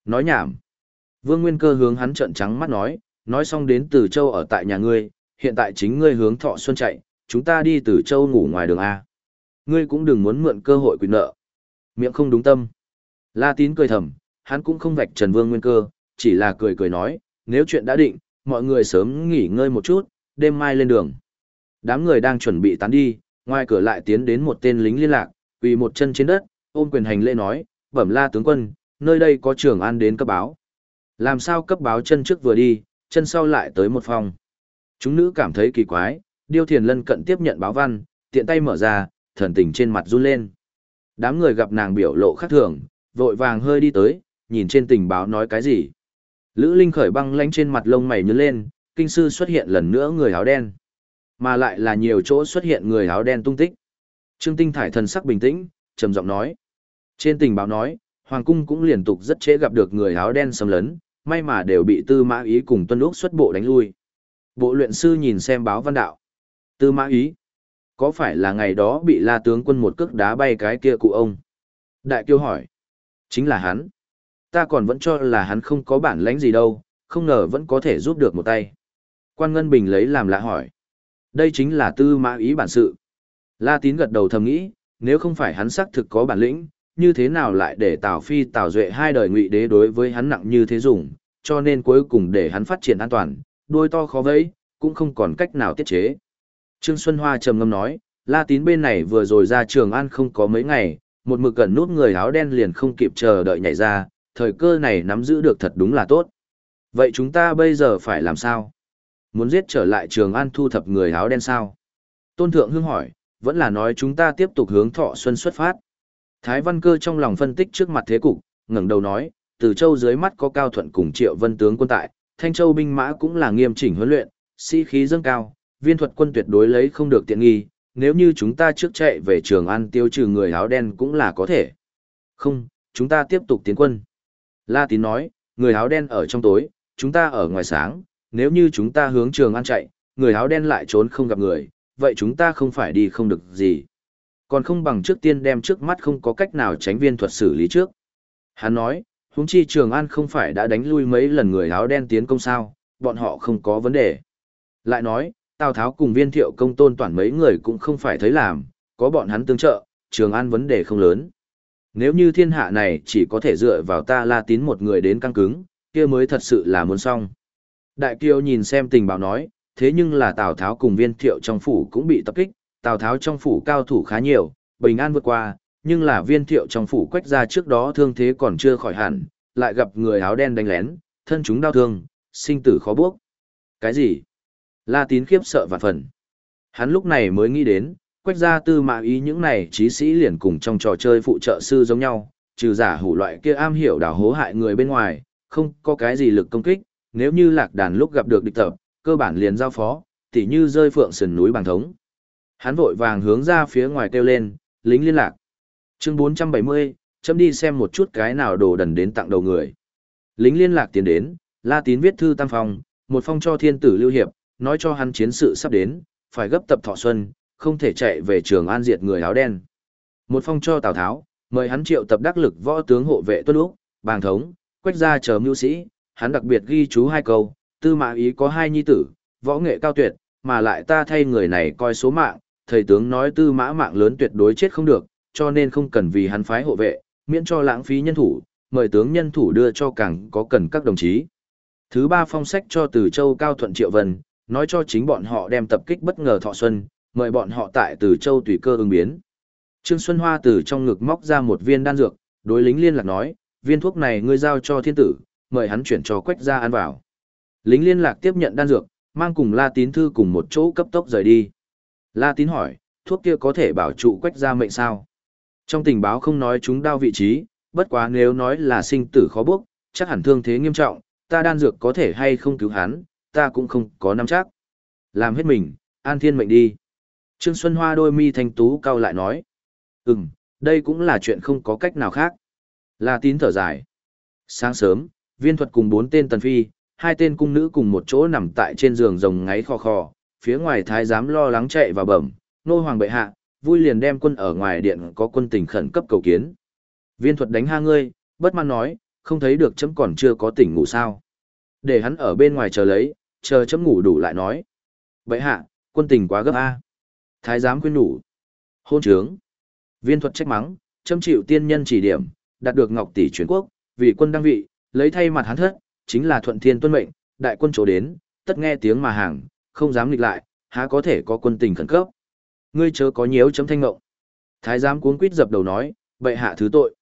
Nói nhảm. Vương Nguyên Cơ hướng hắn trợn trắng mắt nói, nói xong đến từ châu ở tại nhà ngươi, hiện tại chính ngươi hướng thọ xuân chạy, chúng ta đi từ châu ngủ ngoài đường A. Ngươi cũng đừng muốn mượn cơ hội quyền nợ. Miệng không đúng tâm. La tín cười thầm, hắn cũng không vạch trần Vương Nguyên Cơ, chỉ là cười cười nói, nếu chuyện đã định, mọi người sớm nghỉ ngơi một chút, đêm mai lên đường. Đám người đang chuẩn bị tán đi, Ngoài cửa lại tiến đến một tên lính liên lạc, quỳ một chân trên đất, ôm quyền hành lễ nói, bẩm la tướng quân, nơi đây có trưởng an đến cấp báo. Làm sao cấp báo chân trước vừa đi, chân sau lại tới một phòng. Chúng nữ cảm thấy kỳ quái, điêu thiền lân cận tiếp nhận báo văn, tiện tay mở ra, thần tình trên mặt run lên. Đám người gặp nàng biểu lộ khác thường, vội vàng hơi đi tới, nhìn trên tình báo nói cái gì. Lữ Linh khởi băng lánh trên mặt lông mày nhớ lên, kinh sư xuất hiện lần nữa người áo đen. Mà lại là nhiều chỗ xuất hiện người áo đen tung tích. Trương Tinh Thải thần sắc bình tĩnh, trầm giọng nói. Trên tình báo nói, Hoàng cung cũng liên tục rất chế gặp được người áo đen xâm lấn, may mà đều bị Tư Mã Ý cùng Tuân lúc xuất bộ đánh lui. Bộ luyện sư nhìn xem báo văn đạo. Tư Mã Ý. Có phải là ngày đó bị la tướng quân một cước đá bay cái kia cụ ông? Đại kiêu hỏi. Chính là hắn. Ta còn vẫn cho là hắn không có bản lãnh gì đâu, không ngờ vẫn có thể giúp được một tay. Quan Ngân Bình lấy làm lạ hỏi. Đây chính là tư mã ý bản sự. La tín gật đầu thầm nghĩ, nếu không phải hắn xác thực có bản lĩnh, như thế nào lại để Tào Phi Tào Duệ hai đời ngụy đế đối với hắn nặng như thế dùng, cho nên cuối cùng để hắn phát triển an toàn, đuôi to khó vẫy, cũng không còn cách nào tiết chế. Trương Xuân Hoa trầm ngâm nói, La Tín bên này vừa rồi ra trường an không có mấy ngày, một mực cẩn nút người áo đen liền không kịp chờ đợi nhảy ra, thời cơ này nắm giữ được thật đúng là tốt. Vậy chúng ta bây giờ phải làm sao? Muốn giết trở lại trường an thu thập người áo đen sao? Tôn Thượng Hưng hỏi, vẫn là nói chúng ta tiếp tục hướng thọ xuân xuất phát. Thái Văn Cơ trong lòng phân tích trước mặt thế cục, ngẩng đầu nói, từ châu dưới mắt có cao thuận cùng triệu vân tướng quân tại, thanh châu binh mã cũng là nghiêm chỉnh huấn luyện, sĩ khí dâng cao, viên thuật quân tuyệt đối lấy không được tiện nghi, nếu như chúng ta trước chạy về trường an tiêu trừ người áo đen cũng là có thể. Không, chúng ta tiếp tục tiến quân. La Tín nói, người áo đen ở trong tối, chúng ta ở ngoài sáng, nếu như chúng ta hướng trường an chạy, người áo đen lại trốn không gặp người, vậy chúng ta không phải đi không được gì. Còn không bằng trước tiên đem trước mắt không có cách nào tránh viên thuật xử lý trước. Hắn nói, huống chi Trường An không phải đã đánh lui mấy lần người áo đen tiến công sao, bọn họ không có vấn đề. Lại nói, Tào Tháo cùng viên thiệu công tôn toàn mấy người cũng không phải thấy làm, có bọn hắn tương trợ, Trường An vấn đề không lớn. Nếu như thiên hạ này chỉ có thể dựa vào ta la tín một người đến căng cứng, kia mới thật sự là muốn xong. Đại Kiều nhìn xem tình báo nói, thế nhưng là Tào Tháo cùng viên thiệu trong phủ cũng bị tập kích, Tào Tháo trong phủ cao thủ khá nhiều, bình an vượt qua, nhưng là viên thiệu trong phủ quách ra trước đó thương thế còn chưa khỏi hẳn, lại gặp người áo đen đánh lén, thân chúng đau thương, sinh tử khó bước. Cái gì? La tín khiếp sợ vạn phần. Hắn lúc này mới nghĩ đến, quách ra tư mã ý những này trí sĩ liền cùng trong trò chơi phụ trợ sư giống nhau, trừ giả hủ loại kia am hiểu đảo hố hại người bên ngoài, không có cái gì lực công kích, nếu như lạc đàn lúc gặp được địch tập, cơ bản liền giao phó, tỉ như rơi phượng sườn núi bằng thống. Hắn vội vàng hướng ra phía ngoài kêu lên, lính liên lạc. Chương 470, chấm đi xem một chút cái nào đồ đần đến tặng đầu người. Lính liên lạc tiến đến, La Tín viết thư tam phong, một phong cho thiên tử lưu hiệp, nói cho hắn chiến sự sắp đến, phải gấp tập thọ xuân, không thể chạy về trường an diệt người áo đen. Một phong cho Tào Tháo, mời hắn triệu tập đắc lực võ tướng hộ vệ tuân lúc, bàng thống, quách gia chờ mưu sĩ, hắn đặc biệt ghi chú hai câu, tư mã ý có hai nhi tử, võ nghệ cao tuyệt, mà lại ta thay người này coi số mạng, thầy tướng nói tư mã mạng lớn tuyệt đối chết không được, cho nên không cần vì hắn phái hộ vệ, miễn cho lãng phí nhân thủ, mời tướng nhân thủ đưa cho càng có cần các đồng chí. Thứ ba phong sách cho từ châu Cao Thuận Triệu Vân, nói cho chính bọn họ đem tập kích bất ngờ thọ xuân, mời bọn họ tại từ châu tùy cơ ứng biến. Trương Xuân Hoa từ trong ngực móc ra một viên đan dược, đối lính liên lạc nói, viên thuốc này ngươi giao cho thiên tử, mời hắn chuyển cho quách ra ăn vào. Lính liên lạc tiếp nhận đan dược, mang cùng La Tín Thư cùng một chỗ cấp tốc rời đi. La Tín hỏi, thuốc kia có thể bảo trụ quách ra mệnh sao? Trong tình báo không nói chúng đau vị trí, bất quá nếu nói là sinh tử khó bước, chắc hẳn thương thế nghiêm trọng, ta đan dược có thể hay không cứu hắn, ta cũng không có nắm chắc. Làm hết mình, an thiên mệnh đi. Trương Xuân Hoa đôi mi thanh tú cao lại nói. Ừm, đây cũng là chuyện không có cách nào khác. La tín thở dài. Sáng sớm, viên thuật cùng bốn tên tần phi, hai tên cung nữ cùng một chỗ nằm tại trên giường rồng ngáy khò khò, phía ngoài thái giám lo lắng chạy vào bẩm, nô hoàng bệ hạ, vui liền đem quân ở ngoài điện có quân tình khẩn cấp cầu kiến. Viên thuật đánh ha ngươi, bất mãn nói, không thấy được chấm còn chưa có tỉnh ngủ sao. Để hắn ở bên ngoài chờ lấy, chờ chấm ngủ đủ lại nói. Bệ hạ, quân tình quá gấp A. Thái giám khuyên đủ. Hôn trướng. Viên thuật trách mắng, châm chịu tiên nhân chỉ điểm, đạt được ngọc tỷ chuyển quốc, vì quân đăng vị, lấy thay mặt hắn thất, chính là thuận thiên tuân mệnh, đại quân chỗ đến, tất nghe tiếng mà hàng, không dám nghịch lại, há có thể có quân tình khẩn cấp. Ngươi chớ có nhiễu chấm thanh ngộng. Thái giám cuốn quýt dập đầu nói, bệ hạ thứ tội.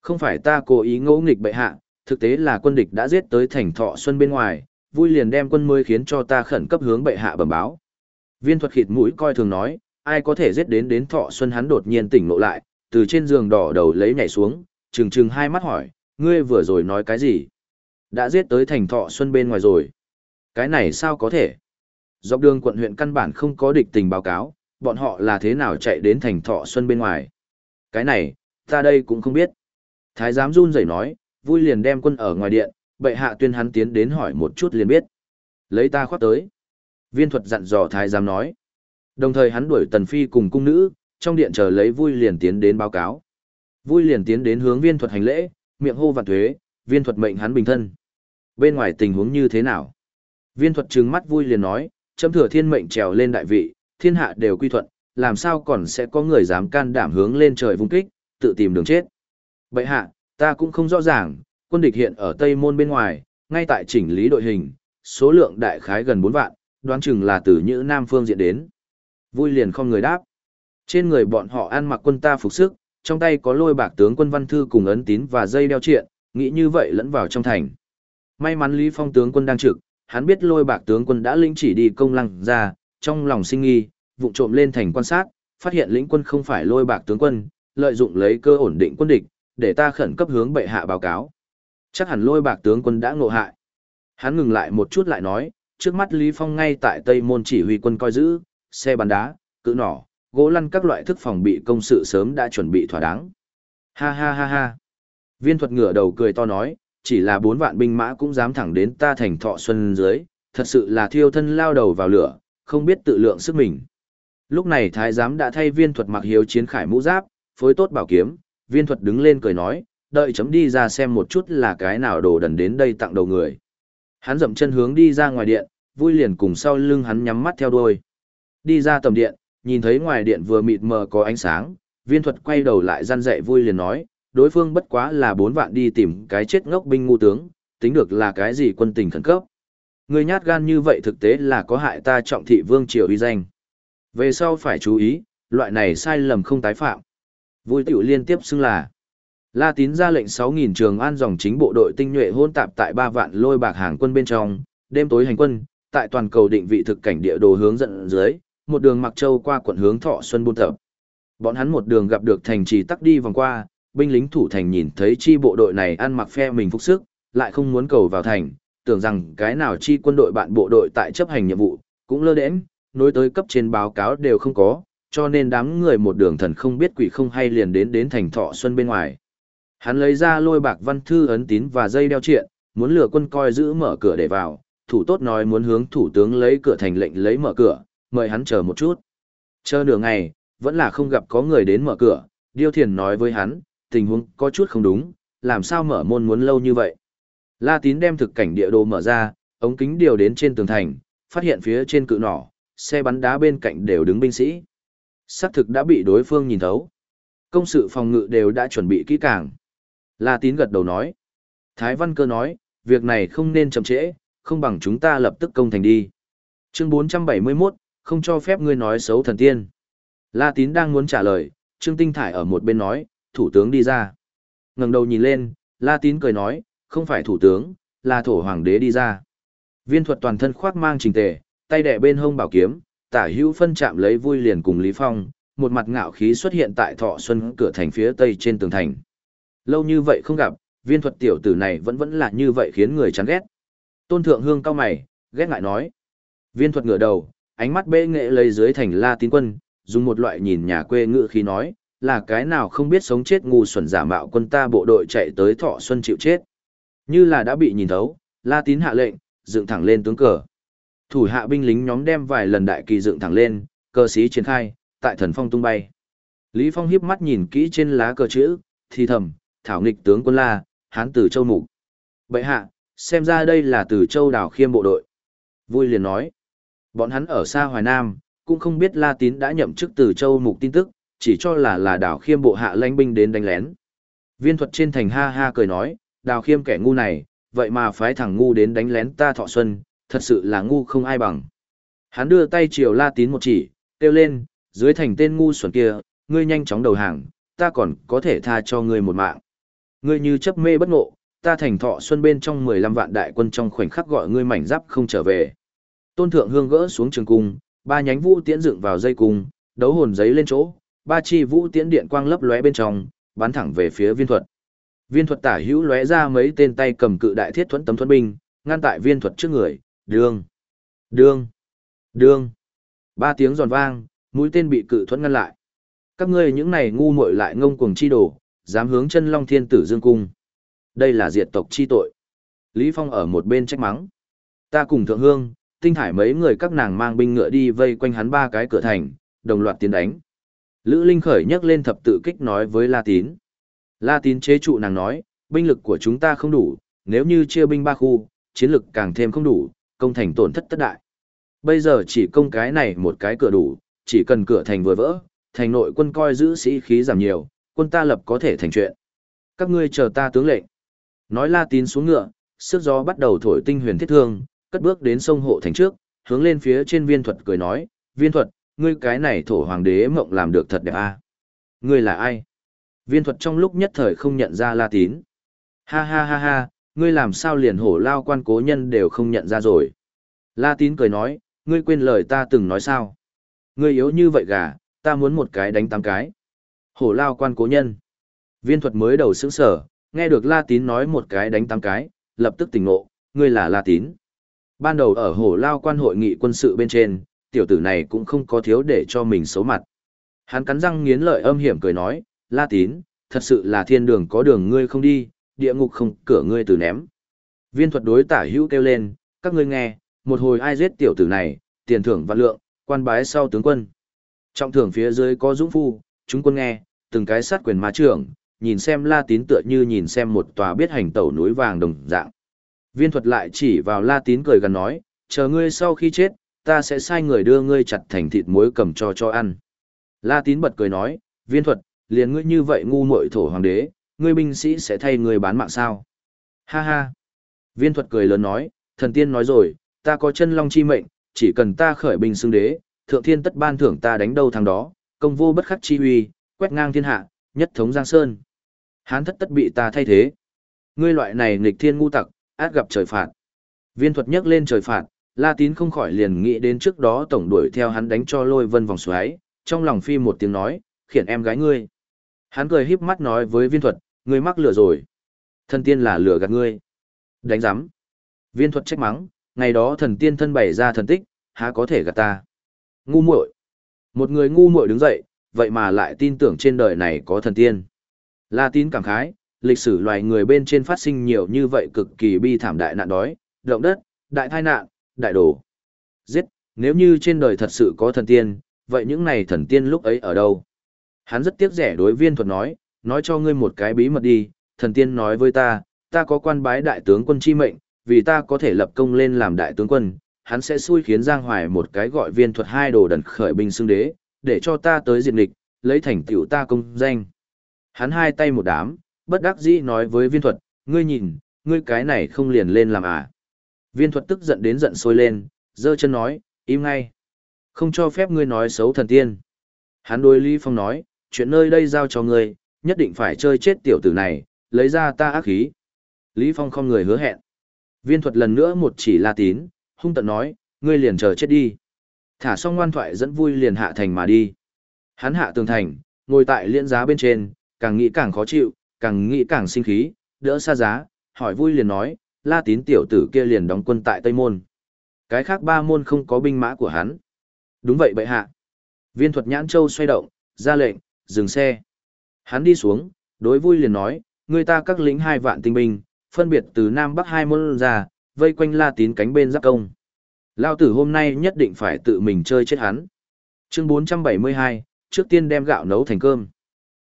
Không phải ta cố ý ngỗ nghịch bệ hạ, thực tế là quân địch đã giết tới thành thọ xuân bên ngoài, vui liền đem quân mới khiến cho ta khẩn cấp hướng bệ hạ bẩm báo. Viên thuật khịt mũi coi thường nói, ai có thể giết đến đến thọ xuân hắn đột nhiên tỉnh ngộ lại, từ trên giường đỏ đầu lấy nhảy xuống, trừng trừng hai mắt hỏi, ngươi vừa rồi nói cái gì? Đã giết tới thành thọ xuân bên ngoài rồi. Cái này sao có thể? Dọc đường quận huyện căn bản không có địch tình báo cáo, bọn họ là thế nào chạy đến thành thọ xuân bên ngoài. Cái này, ta đây cũng không biết. Thái giám run rẩy nói, vui liền đem quân ở ngoài điện, bệ hạ tuyên hắn tiến đến hỏi một chút liền biết. Lấy ta khoác tới. Viên thuật dặn dò thái giám nói. Đồng thời hắn đuổi Tần Phi cùng cung nữ, trong điện chờ lấy vui liền tiến đến báo cáo. Vui liền tiến đến hướng viên thuật hành lễ, miệng hô vạn thuế, viên thuật mệnh hắn bình thân. Bên ngoài tình huống như thế nào? Viên thuật trừng mắt vui liền nói, chấm thừa thiên mệnh trèo lên đại vị, thiên hạ đều quy thuận, làm sao còn sẽ có người dám can đảm hướng lên trời vung kích, tự tìm đường chết. Bệ hạ, ta cũng không rõ ràng, quân địch hiện ở Tây Môn bên ngoài, ngay tại chỉnh lý đội hình, số lượng đại khái gần 4 vạn, đoán chừng là từ Nhữ Nam Phương diện đến. Vui liền không người đáp. Trên người bọn họ ăn mặc quân ta phục sức, trong tay có lôi bạc tướng quân văn thư cùng ấn tín và dây đeo triện, nghĩ như vậy lẫn vào trong thành. May mắn Lý Phong tướng quân đang trực, hắn biết lôi bạc tướng quân đã lĩnh chỉ đi công lăng ra, trong lòng sinh nghi, vụng trộm lên thành quan sát, phát hiện lĩnh quân không phải lôi bạc tướng quân, lợi dụng lấy cơ ổn định quân địch, để ta khẩn cấp hướng bệ hạ báo cáo. Chắc hẳn lôi bạc tướng quân đã ngộ hại. Hắn ngừng lại một chút lại nói, trước mắt Lý Phong ngay tại Tây Môn chỉ huy quân coi giữ, xe bắn đá, cự nỏ, gỗ lăn các loại thức phòng bị công sự sớm đã chuẩn bị thỏa đáng. Ha ha ha ha. Viên thuật ngửa đầu cười to nói, chỉ là bốn vạn binh mã cũng dám thẳng đến ta thành thọ xuân dưới, thật sự là thiêu thân lao đầu vào lửa, không biết tự lượng sức mình. Lúc này thái giám đã thay viên thuật mặc hiếu chiến khải mũ giáp, phối tốt bảo kiếm, viên thuật đứng lên cười nói, đợi chấm đi ra xem một chút là cái nào đồ đần đến đây tặng đầu người. Hắn dậm chân hướng đi ra ngoài điện, vui liền cùng sau lưng hắn nhắm mắt theo đuôi. Đi ra tầm điện, nhìn thấy ngoài điện vừa mịt mờ có ánh sáng, viên thuật quay đầu lại gian dạy vui liền nói, đối phương bất quá là bốn vạn đi tìm cái chết ngốc binh ngu tướng, tính được là cái gì quân tình khẩn cấp. Người nhát gan như vậy thực tế là có hại ta trọng thị vương triều uy danh. Về sau phải chú ý, loại này sai lầm không tái phạm. Vui tiểu liên tiếp xưng là La Tín ra lệnh 6.000 trường an dòng chính bộ đội tinh nhuệ hôn tạp tại ba vạn lôi bạc hàng quân bên trong, đêm tối hành quân, tại toàn cầu định vị thực cảnh địa đồ hướng dẫn dưới, một đường mặc châu qua quận hướng thọ xuân buôn tập. Bọn hắn một đường gặp được thành trì tắc đi vòng qua, binh lính thủ thành nhìn thấy chi bộ đội này ăn mặc phe mình phục sức, lại không muốn cầu vào thành, tưởng rằng cái nào chi quân đội bạn bộ đội tại chấp hành nhiệm vụ, cũng lơ đễnh, nối tới cấp trên báo cáo đều không có, cho nên đám người một đường thần không biết quỷ không hay liền đến đến thành thọ xuân bên ngoài. Hắn lấy ra lôi bạc văn thư ấn tín và dây đeo triện, muốn lừa quân coi giữ mở cửa để vào, thủ tốt nói muốn hướng thủ tướng lấy cửa thành lệnh lấy mở cửa, mời hắn chờ một chút. Chờ nửa ngày, vẫn là không gặp có người đến mở cửa, Điêu Thiền nói với hắn, tình huống có chút không đúng, làm sao mở môn muốn lâu như vậy. La Tín đem thực cảnh địa đồ mở ra, ống kính điều đến trên tường thành, phát hiện phía trên cự nỏ, xe bắn đá bên cạnh đều đứng binh sĩ. Xác thực đã bị đối phương nhìn thấu. Công sự phòng ngự đều đã chuẩn bị kỹ càng. La Tín gật đầu nói. Thái Văn Cơ nói, việc này không nên chậm trễ, không bằng chúng ta lập tức công thành đi. Chương 471, không cho phép ngươi nói xấu thần tiên. La Tín đang muốn trả lời, Trương Tinh Thải ở một bên nói, thủ tướng đi ra. ngẩng đầu nhìn lên, La Tín cười nói, không phải thủ tướng, là thổ hoàng đế đi ra. Viên thuật toàn thân khoác mang trình tề, tay đẻ bên hông bảo kiếm, tả hữu phân chạm lấy vui liền cùng Lý Phong, một mặt ngạo khí xuất hiện tại thọ xuân cửa thành phía tây trên tường thành. Lâu như vậy không gặp, viên thuật tiểu tử này vẫn vẫn là như vậy khiến người chán ghét. Tôn thượng hương cao mày, ghét ngại nói. Viên thuật ngửa đầu, ánh mắt bệ nghệ lấy dưới thành la tín quân, dùng một loại nhìn nhà quê ngự khí nói, là cái nào không biết sống chết ngu xuẩn giả mạo quân ta bộ đội chạy tới thọ xuân chịu chết. Như là đã bị nhìn thấu, la tín hạ lệnh, dựng thẳng lên tướng cờ. Thủ hạ binh lính nhóm đem vài lần đại kỳ dựng thẳng lên, cờ sĩ triển khai, tại thần phong tung bay. Lý Phong hiếp mắt nhìn kỹ trên lá cờ chữ, thì thầm, thảo nghịch tướng quân la, hán tử châu mục. Bệ hạ, xem ra đây là từ châu đảo khiêm bộ đội. Vui liền nói, bọn hắn ở xa Hoài Nam, cũng không biết La Tín đã nhậm chức từ châu mục tin tức, chỉ cho là là đào khiêm bộ hạ lãnh binh đến đánh lén. Viên thuật trên thành ha ha cười nói, đào khiêm kẻ ngu này, vậy mà phái thằng ngu đến đánh lén ta thọ xuân, thật sự là ngu không ai bằng. Hắn đưa tay chiều La Tín một chỉ, kêu lên, dưới thành tên ngu xuẩn kia, ngươi nhanh chóng đầu hàng, ta còn có thể tha cho ngươi một mạng. Ngươi như chấp mê bất ngộ, ta thành thọ xuân bên trong 15 vạn đại quân trong khoảnh khắc gọi ngươi mảnh giáp không trở về. Tôn thượng hương gỡ xuống trường cung, ba nhánh vũ tiễn dựng vào dây cung, đấu hồn giấy lên chỗ, ba chi vũ tiễn điện quang lấp lóe bên trong, bắn thẳng về phía viên thuật. Viên thuật tả hữu lóe ra mấy tên tay cầm cự đại thiết thuẫn tấm thuẫn binh, ngăn tại viên thuật trước người, đương, đương, đương. Ba tiếng giòn vang, mũi tên bị cự thuẫn ngăn lại. Các ngươi những này ngu muội lại ngông cuồng chi đồ, dám hướng chân long thiên tử dương cung. Đây là diệt tộc chi tội. Lý Phong ở một bên trách mắng. Ta cùng thượng hương, tinh thải mấy người các nàng mang binh ngựa đi vây quanh hắn ba cái cửa thành, đồng loạt tiến đánh. Lữ Linh khởi nhấc lên thập tự kích nói với La Tín. La Tín chế trụ nàng nói, binh lực của chúng ta không đủ, nếu như chia binh ba khu, chiến lực càng thêm không đủ, công thành tổn thất tất đại. Bây giờ chỉ công cái này một cái cửa đủ, chỉ cần cửa thành vừa vỡ, thành nội quân coi giữ sĩ khí giảm nhiều, quân ta lập có thể thành chuyện. Các ngươi chờ ta tướng lệnh. Nói La Tín xuống ngựa, sức gió bắt đầu thổi tinh huyền thiết thương, cất bước đến sông hộ thành trước, hướng lên phía trên viên thuật cười nói, viên thuật, ngươi cái này thổ hoàng đế mộng làm được thật đẹp à? Ngươi là ai? Viên thuật trong lúc nhất thời không nhận ra La Tín. Ha ha ha ha, ngươi làm sao liền hổ lao quan cố nhân đều không nhận ra rồi. La Tín cười nói, ngươi quên lời ta từng nói sao. Ngươi yếu như vậy gà, ta muốn một cái đánh tám cái. Hổ lao quan cố nhân. Viên thuật mới đầu sững sở, nghe được La Tín nói một cái đánh tám cái, lập tức tỉnh ngộ, ngươi là La Tín. Ban đầu ở hổ lao quan hội nghị quân sự bên trên, tiểu tử này cũng không có thiếu để cho mình xấu mặt. Hắn cắn răng nghiến lợi âm hiểm cười nói, La Tín, thật sự là thiên đường có đường ngươi không đi, địa ngục không cửa ngươi từ ném. Viên thuật đối tả hữu kêu lên, các ngươi nghe, một hồi ai giết tiểu tử này, tiền thưởng vạn lượng, quan bái sau tướng quân. Trọng thưởng phía dưới có dũng phu, chúng quân nghe, từng cái sát quyền ma trưởng, nhìn xem La Tín tựa như nhìn xem một tòa biết hành tẩu núi vàng đồng dạng. Viên thuật lại chỉ vào La Tín cười gần nói, chờ ngươi sau khi chết, ta sẽ sai người đưa ngươi chặt thành thịt muối cầm cho cho ăn. La Tín bật cười nói, viên thuật, liền ngươi như vậy ngu muội thổ hoàng đế, ngươi binh sĩ sẽ thay ngươi bán mạng sao? Ha ha. Viên thuật cười lớn nói, thần tiên nói rồi, ta có chân long chi mệnh, chỉ cần ta khởi binh xưng đế, thượng thiên tất ban thưởng ta đánh đâu thằng đó, công vô bất khắc chi uy, quét ngang thiên hạ, nhất thống giang sơn. Hán thất tất bị ta thay thế. Ngươi loại này nghịch thiên ngu tặc, át gặp trời phạt. Viên thuật nhấc lên trời phạt, La Tín không khỏi liền nghĩ đến trước đó tổng đuổi theo hắn đánh cho lôi vân vòng xoáy, trong lòng phi một tiếng nói, khiển em gái ngươi. Hắn cười híp mắt nói với viên thuật, ngươi mắc lửa rồi. Thần tiên là lửa gạt ngươi. Đánh giám. Viên thuật trách mắng, ngày đó thần tiên thân bày ra thần tích, há có thể gạt ta. Ngu muội. Một người ngu muội đứng dậy, vậy mà lại tin tưởng trên đời này có thần tiên. La tín cảm khái, lịch sử loài người bên trên phát sinh nhiều như vậy cực kỳ bi thảm đại nạn đói, động đất, đại tai nạn, đại đồ. Giết, nếu như trên đời thật sự có thần tiên, vậy những này thần tiên lúc ấy ở đâu? Hắn rất tiếc rẻ đối viên thuật nói, nói cho ngươi một cái bí mật đi, thần tiên nói với ta, ta có quan bái đại tướng quân chi mệnh, vì ta có thể lập công lên làm đại tướng quân, hắn sẽ xui khiến Giang Hoài một cái gọi viên thuật hai đồ đần khởi binh xưng đế, để cho ta tới diệt địch, lấy thành tựu ta công danh. Hắn hai tay một đám, bất đắc dĩ nói với viên thuật, ngươi nhìn, ngươi cái này không liền lên làm à. Viên thuật tức giận đến giận sôi lên, giơ chân nói, im ngay. Không cho phép ngươi nói xấu thần tiên. Hắn đối Lý Phong nói, chuyện nơi đây giao cho ngươi, nhất định phải chơi chết tiểu tử này, lấy ra ta ác khí. Lý Phong không người hứa hẹn. Viên thuật lần nữa một chỉ la tín, hung tận nói, ngươi liền chờ chết đi. Thả xong ngoan thoại dẫn vui liền hạ thành mà đi. Hắn hạ tường thành, ngồi tại liên giá bên trên, càng nghĩ càng khó chịu, càng nghĩ càng sinh khí, đỡ xa giá, hỏi vui liền nói, la tín tiểu tử kia liền đóng quân tại Tây Môn. Cái khác ba môn không có binh mã của hắn. Đúng vậy bệ hạ. Viên thuật nhãn châu xoay động, ra lệnh, dừng xe. Hắn đi xuống, đối vui liền nói, người ta các lính hai vạn tinh binh, phân biệt từ Nam Bắc hai môn ra, vây quanh la tín cánh bên giáp công. Lao tử hôm nay nhất định phải tự mình chơi chết hắn. Chương 472, trước tiên đem gạo nấu thành cơm.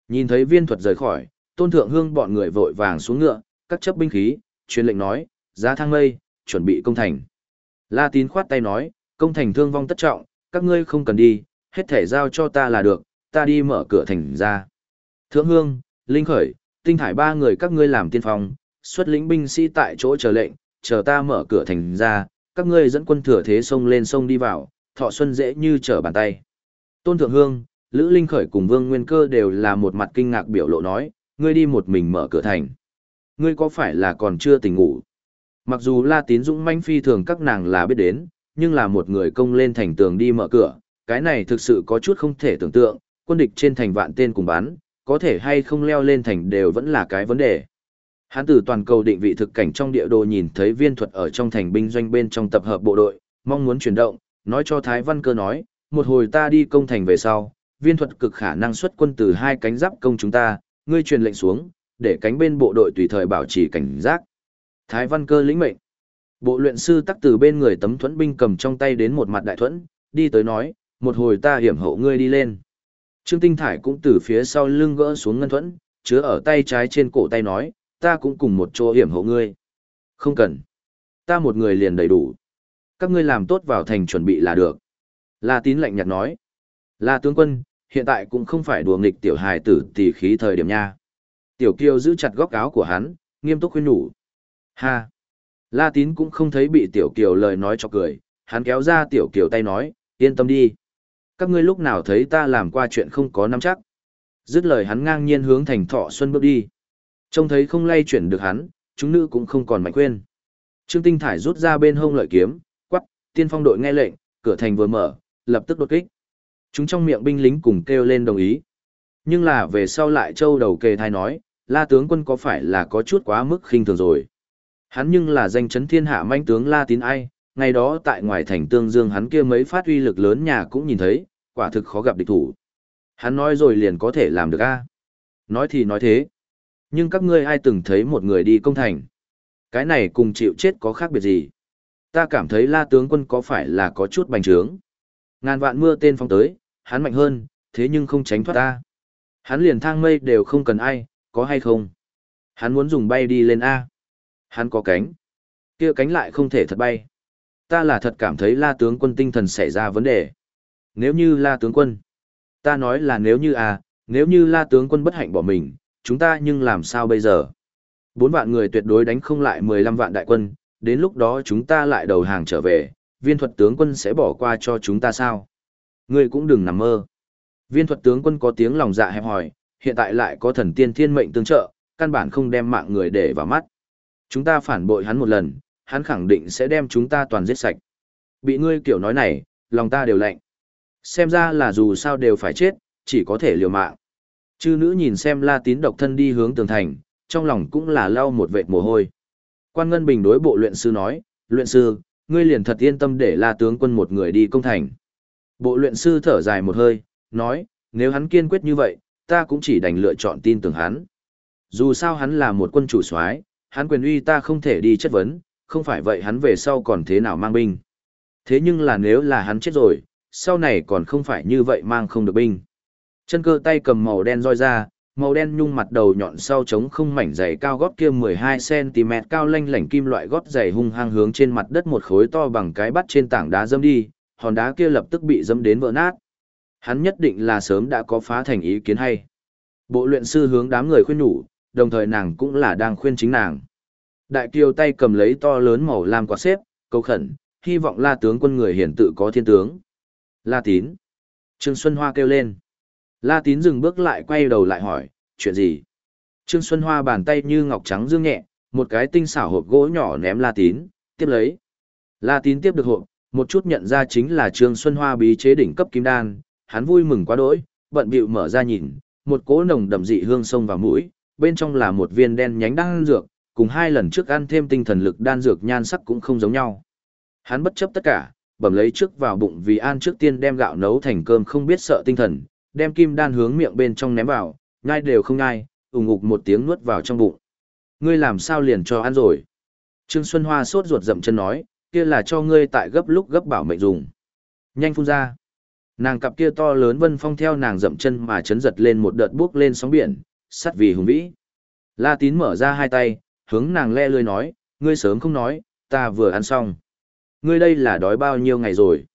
Nhìn thấy viên thuật rời khỏi, tôn thượng hương bọn người vội vàng xuống ngựa, cắt chấp binh khí, truyền lệnh nói, giá thang mây, chuẩn bị công thành. La tín khoát tay nói, công thành thương vong tất trọng, các ngươi không cần đi, hết thể giao cho ta là được, ta đi mở cửa thành ra. Thượng hương, linh khởi, tinh thải ba người các ngươi làm tiên phong, xuất lĩnh binh sĩ tại chỗ chờ lệnh, chờ ta mở cửa thành ra, các ngươi dẫn quân thừa thế sông lên sông đi vào, thọ xuân dễ như trở bàn tay. Tôn Thượng Hương, Lữ Linh Khởi cùng Vương Nguyên Cơ đều là một mặt kinh ngạc biểu lộ nói, ngươi đi một mình mở cửa thành. Ngươi có phải là còn chưa tỉnh ngủ? Mặc dù La Tín Dũng manh phi thường các nàng là biết đến, nhưng là một người công lên thành tường đi mở cửa, cái này thực sự có chút không thể tưởng tượng, quân địch trên thành vạn tên cùng bắn, có thể hay không leo lên thành đều vẫn là cái vấn đề. Hán tử toàn cầu định vị thực cảnh trong địa đồ nhìn thấy viên thuật ở trong thành binh doanh bên trong tập hợp bộ đội, mong muốn chuyển động, nói cho Thái Văn Cơ nói, một hồi ta đi công thành về sau, viên thuật cực khả năng xuất quân từ hai cánh giáp công chúng ta, ngươi truyền lệnh xuống, để cánh bên bộ đội tùy thời bảo trì cảnh giác. Thái Văn Cơ lĩnh mệnh. Bộ luyện sư tắc từ bên người tấm thuẫn binh cầm trong tay đến một mặt đại thuẫn, đi tới nói, một hồi ta hiểm hậu ngươi đi lên. Trương Tinh Thải cũng từ phía sau lưng gỡ xuống ngân thuẫn, chứa ở tay trái trên cổ tay nói, ta cũng cùng một chỗ hiểm hậu ngươi. Không cần. Ta một người liền đầy đủ. Các ngươi làm tốt vào thành chuẩn bị là được. La tín lạnh nhạt nói. La tướng quân, hiện tại cũng không phải đùa nghịch tiểu hài tử tỷ khí thời điểm nha. Tiểu Kiều giữ chặt góc áo của hắn, nghiêm túc khuyên nhủ. Ha! La tín cũng không thấy bị tiểu kiều lời nói cho cười, hắn kéo ra tiểu kiều tay nói, yên tâm đi. Các ngươi lúc nào thấy ta làm qua chuyện không có nắm chắc. Dứt lời hắn ngang nhiên hướng thành thọ xuân bước đi. Trông thấy không lay chuyển được hắn, chúng nữ cũng không còn mạnh khuyên. Trương Tinh Thải rút ra bên hông lợi kiếm, quắc, tiên phong đội nghe lệnh, cửa thành vừa mở, lập tức đột kích. Chúng trong miệng binh lính cùng kêu lên đồng ý. Nhưng là về sau lại châu đầu kề thai nói, la tướng quân có phải là có chút quá mức khinh thường rồi. Hắn nhưng là danh chấn thiên hạ manh tướng la tín ai, ngày đó tại ngoài thành tương dương hắn kia mấy phát uy lực lớn nhà cũng nhìn thấy, quả thực khó gặp địch thủ. Hắn nói rồi liền có thể làm được a Nói thì nói thế. Nhưng các ngươi ai từng thấy một người đi công thành? Cái này cùng chịu chết có khác biệt gì? Ta cảm thấy la tướng quân có phải là có chút bành trướng. Ngàn vạn mưa tên phong tới, hắn mạnh hơn, thế nhưng không tránh thoát ta. Hắn liền thang mây đều không cần ai, có hay không? Hắn muốn dùng bay đi lên A. Hắn có cánh. kia cánh lại không thể thật bay. Ta là thật cảm thấy la tướng quân tinh thần xảy ra vấn đề. Nếu như la tướng quân. Ta nói là nếu như a nếu như la tướng quân bất hạnh bỏ mình, chúng ta nhưng làm sao bây giờ? Bốn vạn người tuyệt đối đánh không lại 15 vạn đại quân, đến lúc đó chúng ta lại đầu hàng trở về, viên thuật tướng quân sẽ bỏ qua cho chúng ta sao? Ngươi cũng đừng nằm mơ. Viên thuật tướng quân có tiếng lòng dạ hẹp hòi, hiện tại lại có thần tiên thiên mệnh tương trợ, căn bản không đem mạng người để vào mắt. Chúng ta phản bội hắn một lần, hắn khẳng định sẽ đem chúng ta toàn giết sạch. Bị ngươi kiểu nói này, lòng ta đều lạnh. Xem ra là dù sao đều phải chết, chỉ có thể liều mạng. Chư nữ nhìn xem la tín độc thân đi hướng tường thành, trong lòng cũng là lau một vệt mồ hôi. Quan Ngân Bình đối bộ luyện sư nói, luyện sư, ngươi liền thật yên tâm để la tướng quân một người đi công thành. Bộ luyện sư thở dài một hơi, nói, nếu hắn kiên quyết như vậy, ta cũng chỉ đành lựa chọn tin tưởng hắn. Dù sao hắn là một quân chủ soái, hắn quyền uy ta không thể đi chất vấn, không phải vậy hắn về sau còn thế nào mang binh. Thế nhưng là nếu là hắn chết rồi, sau này còn không phải như vậy mang không được binh. Chân cơ tay cầm màu đen roi ra, màu đen nhung mặt đầu nhọn sau trống không mảnh dày cao gót kia 12cm cao lanh lảnh kim loại gót dày hung hăng hướng trên mặt đất một khối to bằng cái bắt trên tảng đá dâm đi, hòn đá kia lập tức bị dâm đến vỡ nát. Hắn nhất định là sớm đã có phá thành ý kiến hay. Bộ luyện sư hướng đám người khuyên nhủ, đồng thời nàng cũng là đang khuyên chính nàng. Đại kiều tay cầm lấy to lớn màu lam quạt xếp, cầu khẩn, hy vọng la tướng quân người hiển tự có thiên tướng. La tín. Trương Xuân Hoa kêu lên. La tín dừng bước lại quay đầu lại hỏi, chuyện gì? Trương Xuân Hoa bàn tay như ngọc trắng dương nhẹ, một cái tinh xảo hộp gỗ nhỏ ném La tín, tiếp lấy. La tín tiếp được hộp, một chút nhận ra chính là Trương Xuân Hoa bí chế đỉnh cấp kim đan, hắn vui mừng quá đỗi, bận bịu mở ra nhìn, một cỗ nồng đậm dị hương sông vào mũi, bên trong là một viên đen nhánh đan dược, cùng hai lần trước ăn thêm tinh thần lực đan dược nhan sắc cũng không giống nhau. Hắn bất chấp tất cả, bẩm lấy trước vào bụng vì an trước tiên đem gạo nấu thành cơm không biết sợ tinh thần, đem kim đan hướng miệng bên trong ném vào, nhai đều không nhai, ủng ngục một tiếng nuốt vào trong bụng. Ngươi làm sao liền cho ăn rồi? Trương Xuân Hoa sốt ruột dậm chân nói, kia là cho ngươi tại gấp lúc gấp bảo mệnh dùng. Nhanh phun ra. Nàng cặp kia to lớn vân phong theo nàng dậm chân mà chấn giật lên một đợt bước lên sóng biển, sắt vì hùng vĩ. La tín mở ra hai tay, hướng nàng le lươi nói, ngươi sớm không nói, ta vừa ăn xong. Ngươi đây là đói bao nhiêu ngày rồi?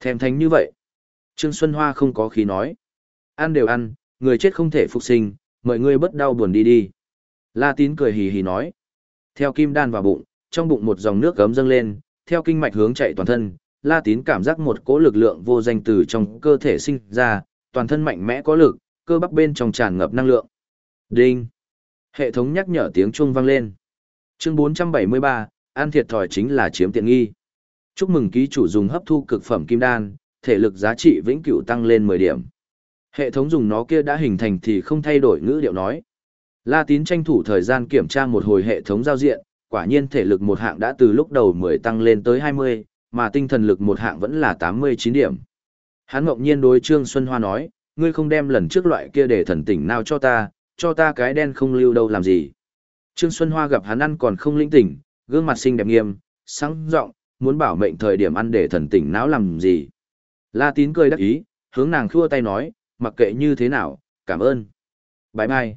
Thèm thánh như vậy. Trương Xuân Hoa không có khí nói. Ăn đều ăn, người chết không thể phục sinh, mọi người bất đau buồn đi đi. La tín cười hì hì nói. Theo kim đan vào bụng, trong bụng một dòng nước gấm dâng lên, theo kinh mạch hướng chạy toàn thân, La tín cảm giác một cỗ lực lượng vô danh từ trong cơ thể sinh ra, toàn thân mạnh mẽ có lực, cơ bắp bên trong tràn ngập năng lượng. Đinh! Hệ thống nhắc nhở tiếng chuông vang lên. Chương 473, ăn thiệt thòi chính là chiếm tiện nghi. Chúc mừng ký chủ dùng hấp thu cực phẩm kim đan, thể lực giá trị vĩnh cửu tăng lên 10 điểm. Hệ thống dùng nó kia đã hình thành thì không thay đổi ngữ điệu nói. La Tín tranh thủ thời gian kiểm tra một hồi hệ thống giao diện, quả nhiên thể lực một hạng đã từ lúc đầu 10 tăng lên tới 20, mà tinh thần lực một hạng vẫn là 89 điểm. Hắn ngọc nhiên đối Trương Xuân Hoa nói, ngươi không đem lần trước loại kia để thần tỉnh nào cho ta, cho ta cái đen không lưu đâu làm gì. Trương Xuân Hoa gặp hắn ăn còn không linh tỉnh, gương mặt xinh đẹp nghiêm, sáng giọng muốn bảo mệnh thời điểm ăn để thần tỉnh não làm gì. La tín cười đắc ý, hướng nàng khua tay nói, mặc kệ như thế nào, cảm ơn. Bye bye.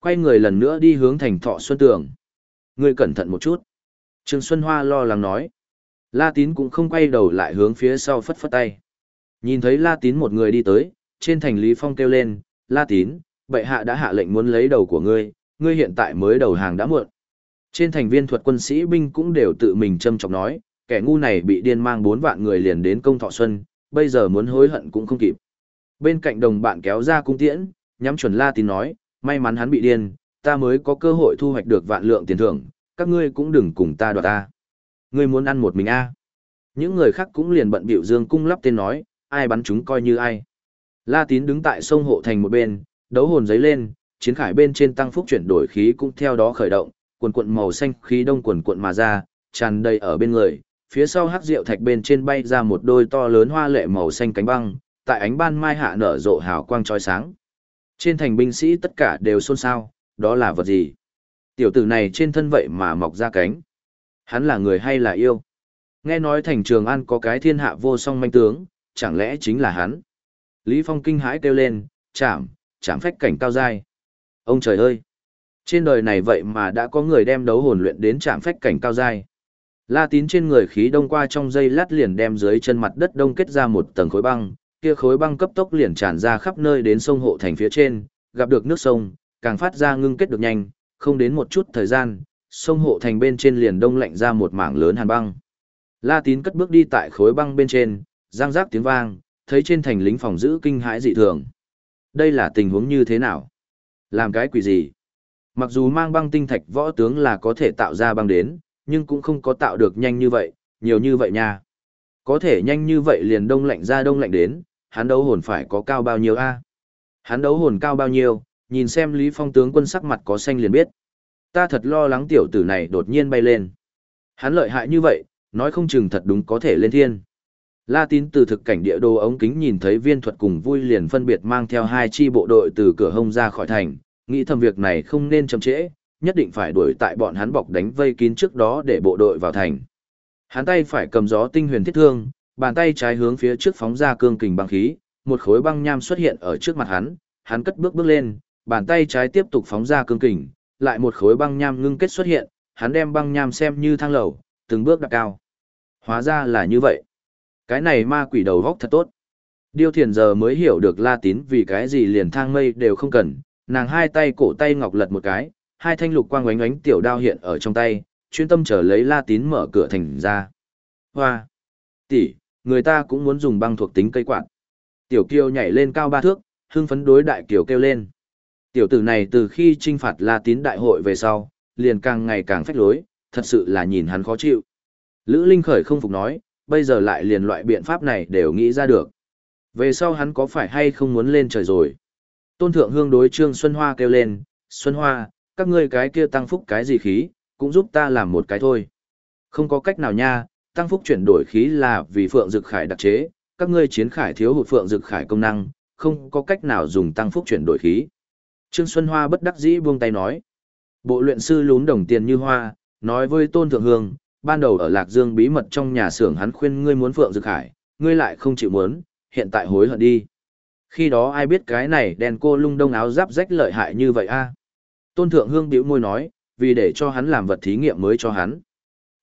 Quay người lần nữa đi hướng thành thọ Xuân Tường. Ngươi cẩn thận một chút. Trương Xuân Hoa lo lắng nói. La tín cũng không quay đầu lại hướng phía sau phất phất tay. Nhìn thấy La tín một người đi tới, trên thành Lý Phong kêu lên, La tín, bệ hạ đã hạ lệnh muốn lấy đầu của ngươi, ngươi hiện tại mới đầu hàng đã muộn. Trên thành viên thuật quân sĩ binh cũng đều tự mình châm chọc nói, kẻ ngu này bị điên mang bốn vạn người liền đến công thọ xuân, bây giờ muốn hối hận cũng không kịp. Bên cạnh đồng bạn kéo ra cung tiễn, nhắm chuẩn La Tín nói, may mắn hắn bị điên, ta mới có cơ hội thu hoạch được vạn lượng tiền thưởng, các ngươi cũng đừng cùng ta đoạt ta. Ngươi muốn ăn một mình a? Những người khác cũng liền bận biểu dương cung lắp tên nói, ai bắn chúng coi như ai. La Tín đứng tại sông hộ thành một bên, đấu hồn giấy lên, chiến khải bên trên tăng phúc chuyển đổi khí cũng theo đó khởi động, quần cuộn màu xanh khí đông quần cuộn mà ra, tràn đầy ở bên người, phía sau hắc rượu thạch bên trên bay ra một đôi to lớn hoa lệ màu xanh cánh băng, tại ánh ban mai hạ nở rộ hào quang chói sáng. Trên thành binh sĩ tất cả đều xôn xao, đó là vật gì? Tiểu tử này trên thân vậy mà mọc ra cánh. Hắn là người hay là yêu? Nghe nói thành trường an có cái thiên hạ vô song manh tướng, chẳng lẽ chính là hắn? Lý Phong kinh hãi kêu lên, chạm, chạm phách cảnh cao dai. Ông trời ơi! Trên đời này vậy mà đã có người đem đấu hồn luyện đến chạm phách cảnh cao dai. La tín trên người khí đông qua trong dây lát liền đem dưới chân mặt đất đông kết ra một tầng khối băng, kia khối băng cấp tốc liền tràn ra khắp nơi đến sông hộ thành phía trên, gặp được nước sông, càng phát ra ngưng kết được nhanh, không đến một chút thời gian, sông hộ thành bên trên liền đông lạnh ra một mảng lớn hàn băng. La tín cất bước đi tại khối băng bên trên, giang giác tiếng vang, thấy trên thành lính phòng giữ kinh hãi dị thường. Đây là tình huống như thế nào? Làm cái quỷ gì? Mặc dù mang băng tinh thạch võ tướng là có thể tạo ra băng đến, nhưng cũng không có tạo được nhanh như vậy, nhiều như vậy nha. Có thể nhanh như vậy liền đông lạnh ra đông lạnh đến, hắn đấu hồn phải có cao bao nhiêu a? Hắn đấu hồn cao bao nhiêu, nhìn xem Lý Phong tướng quân sắc mặt có xanh liền biết. Ta thật lo lắng tiểu tử này đột nhiên bay lên. Hắn lợi hại như vậy, nói không chừng thật đúng có thể lên thiên. La tín từ thực cảnh địa đồ ống kính nhìn thấy viên thuật cùng vui liền phân biệt mang theo hai chi bộ đội từ cửa hông ra khỏi thành, nghĩ thầm việc này không nên chậm trễ, nhất định phải đuổi tại bọn hắn bọc đánh vây kín trước đó để bộ đội vào thành. Hắn tay phải cầm gió tinh huyền thiết thương, bàn tay trái hướng phía trước phóng ra cương kình băng khí, một khối băng nham xuất hiện ở trước mặt hắn, hắn cất bước bước lên, bàn tay trái tiếp tục phóng ra cương kình, lại một khối băng nham ngưng kết xuất hiện, hắn đem băng nham xem như thang lầu, từng bước đặt cao. Hóa ra là như vậy. Cái này ma quỷ đầu góc thật tốt. Điêu thiền giờ mới hiểu được la tín vì cái gì liền thang mây đều không cần, nàng hai tay cổ tay ngọc lật một cái, hai thanh lục quang oánh oánh tiểu đao hiện ở trong tay, chuyên tâm chờ lấy la tín mở cửa thành ra. Hoa! tỷ, người ta cũng muốn dùng băng thuộc tính cây quạt. Tiểu kiều nhảy lên cao ba thước, hưng phấn đối đại kiều kêu lên. Tiểu tử này từ khi trinh phạt la tín đại hội về sau, liền càng ngày càng phách lối, thật sự là nhìn hắn khó chịu. Lữ Linh Khởi không phục nói, bây giờ lại liền loại biện pháp này đều nghĩ ra được. Về sau hắn có phải hay không muốn lên trời rồi? Tôn Thượng Hương đối Trương Xuân Hoa kêu lên, Xuân Hoa, các ngươi cái kia tăng phúc cái gì khí, cũng giúp ta làm một cái thôi. Không có cách nào nha, tăng phúc chuyển đổi khí là vì Phượng Dực Khải đặc chế, các ngươi chiến khải thiếu hụt Phượng Dực Khải công năng, không có cách nào dùng tăng phúc chuyển đổi khí. Trương Xuân Hoa bất đắc dĩ buông tay nói. Bộ luyện sư lún đồng tiền như hoa, nói với Tôn Thượng Hương, ban đầu ở Lạc Dương bí mật trong nhà xưởng hắn khuyên ngươi muốn Phượng Dực hải, ngươi lại không chịu muốn, hiện tại hối hận đi. Khi đó ai biết cái này đèn cô lung đông áo giáp rách lợi hại như vậy a? Tôn Thượng Hương bĩu môi nói, vì để cho hắn làm vật thí nghiệm mới cho hắn.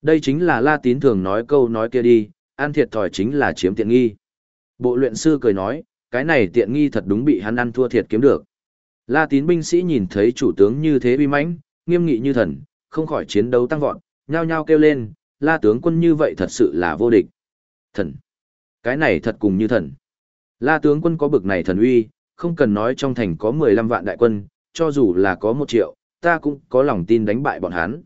Đây chính là La Tín thường nói câu nói kia đi, ăn thiệt thòi chính là chiếm tiện nghi. Bộ luyện sư cười nói, cái này tiện nghi thật đúng bị hắn ăn thua thiệt kiếm được. La Tín binh sĩ nhìn thấy chủ tướng như thế uy mãnh, nghiêm nghị như thần, không khỏi chiến đấu tăng vọt, nhao nhao kêu lên, La tướng quân như vậy thật sự là vô địch. Thần. Cái này thật cùng như thần. La tướng quân có bực này thần uy, không cần nói trong thành có 15 vạn đại quân, cho dù là có một triệu, ta cũng có lòng tin đánh bại bọn hắn.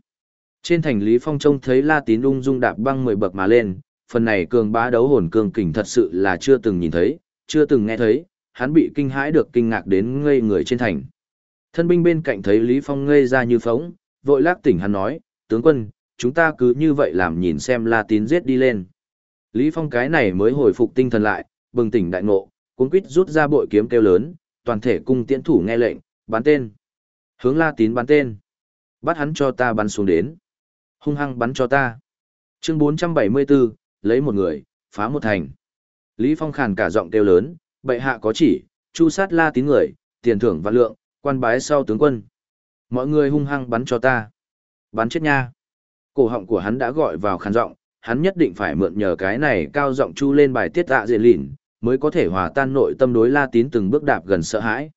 Trên thành Lý Phong trông thấy La Tín ung dung đạp băng 10 bậc mà lên, phần này cường bá đấu hồn cường kình thật sự là chưa từng nhìn thấy, chưa từng nghe thấy, hắn bị kinh hãi được kinh ngạc đến ngây người trên thành. Thân binh bên cạnh thấy Lý Phong ngây ra như phóng, vội lắc tỉnh hắn nói, tướng quân, chúng ta cứ như vậy làm nhìn xem La Tín giết đi lên. Lý Phong cái này mới hồi phục tinh thần lại, bừng tỉnh đại ngộ, cuống quýt rút ra bội kiếm kêu lớn, toàn thể cung tiễn thủ nghe lệnh, bắn tên. Hướng La Tín bắn tên. Bắt hắn cho ta bắn xuống đến. Hung hăng bắn cho ta. Chương 474, lấy một người, phá một thành. Lý Phong khàn cả giọng kêu lớn, bệ hạ có chỉ, chu sát la tín người, tiền thưởng và lượng, quan bái sau tướng quân. Mọi người hung hăng bắn cho ta. Bắn chết nha. Cổ họng của hắn đã gọi vào khán giọng, hắn nhất định phải mượn nhờ cái này cao giọng chu lên bài tiết tạ diện lỉn, mới có thể hòa tan nội tâm đối la tín từng bước đạp gần sợ hãi.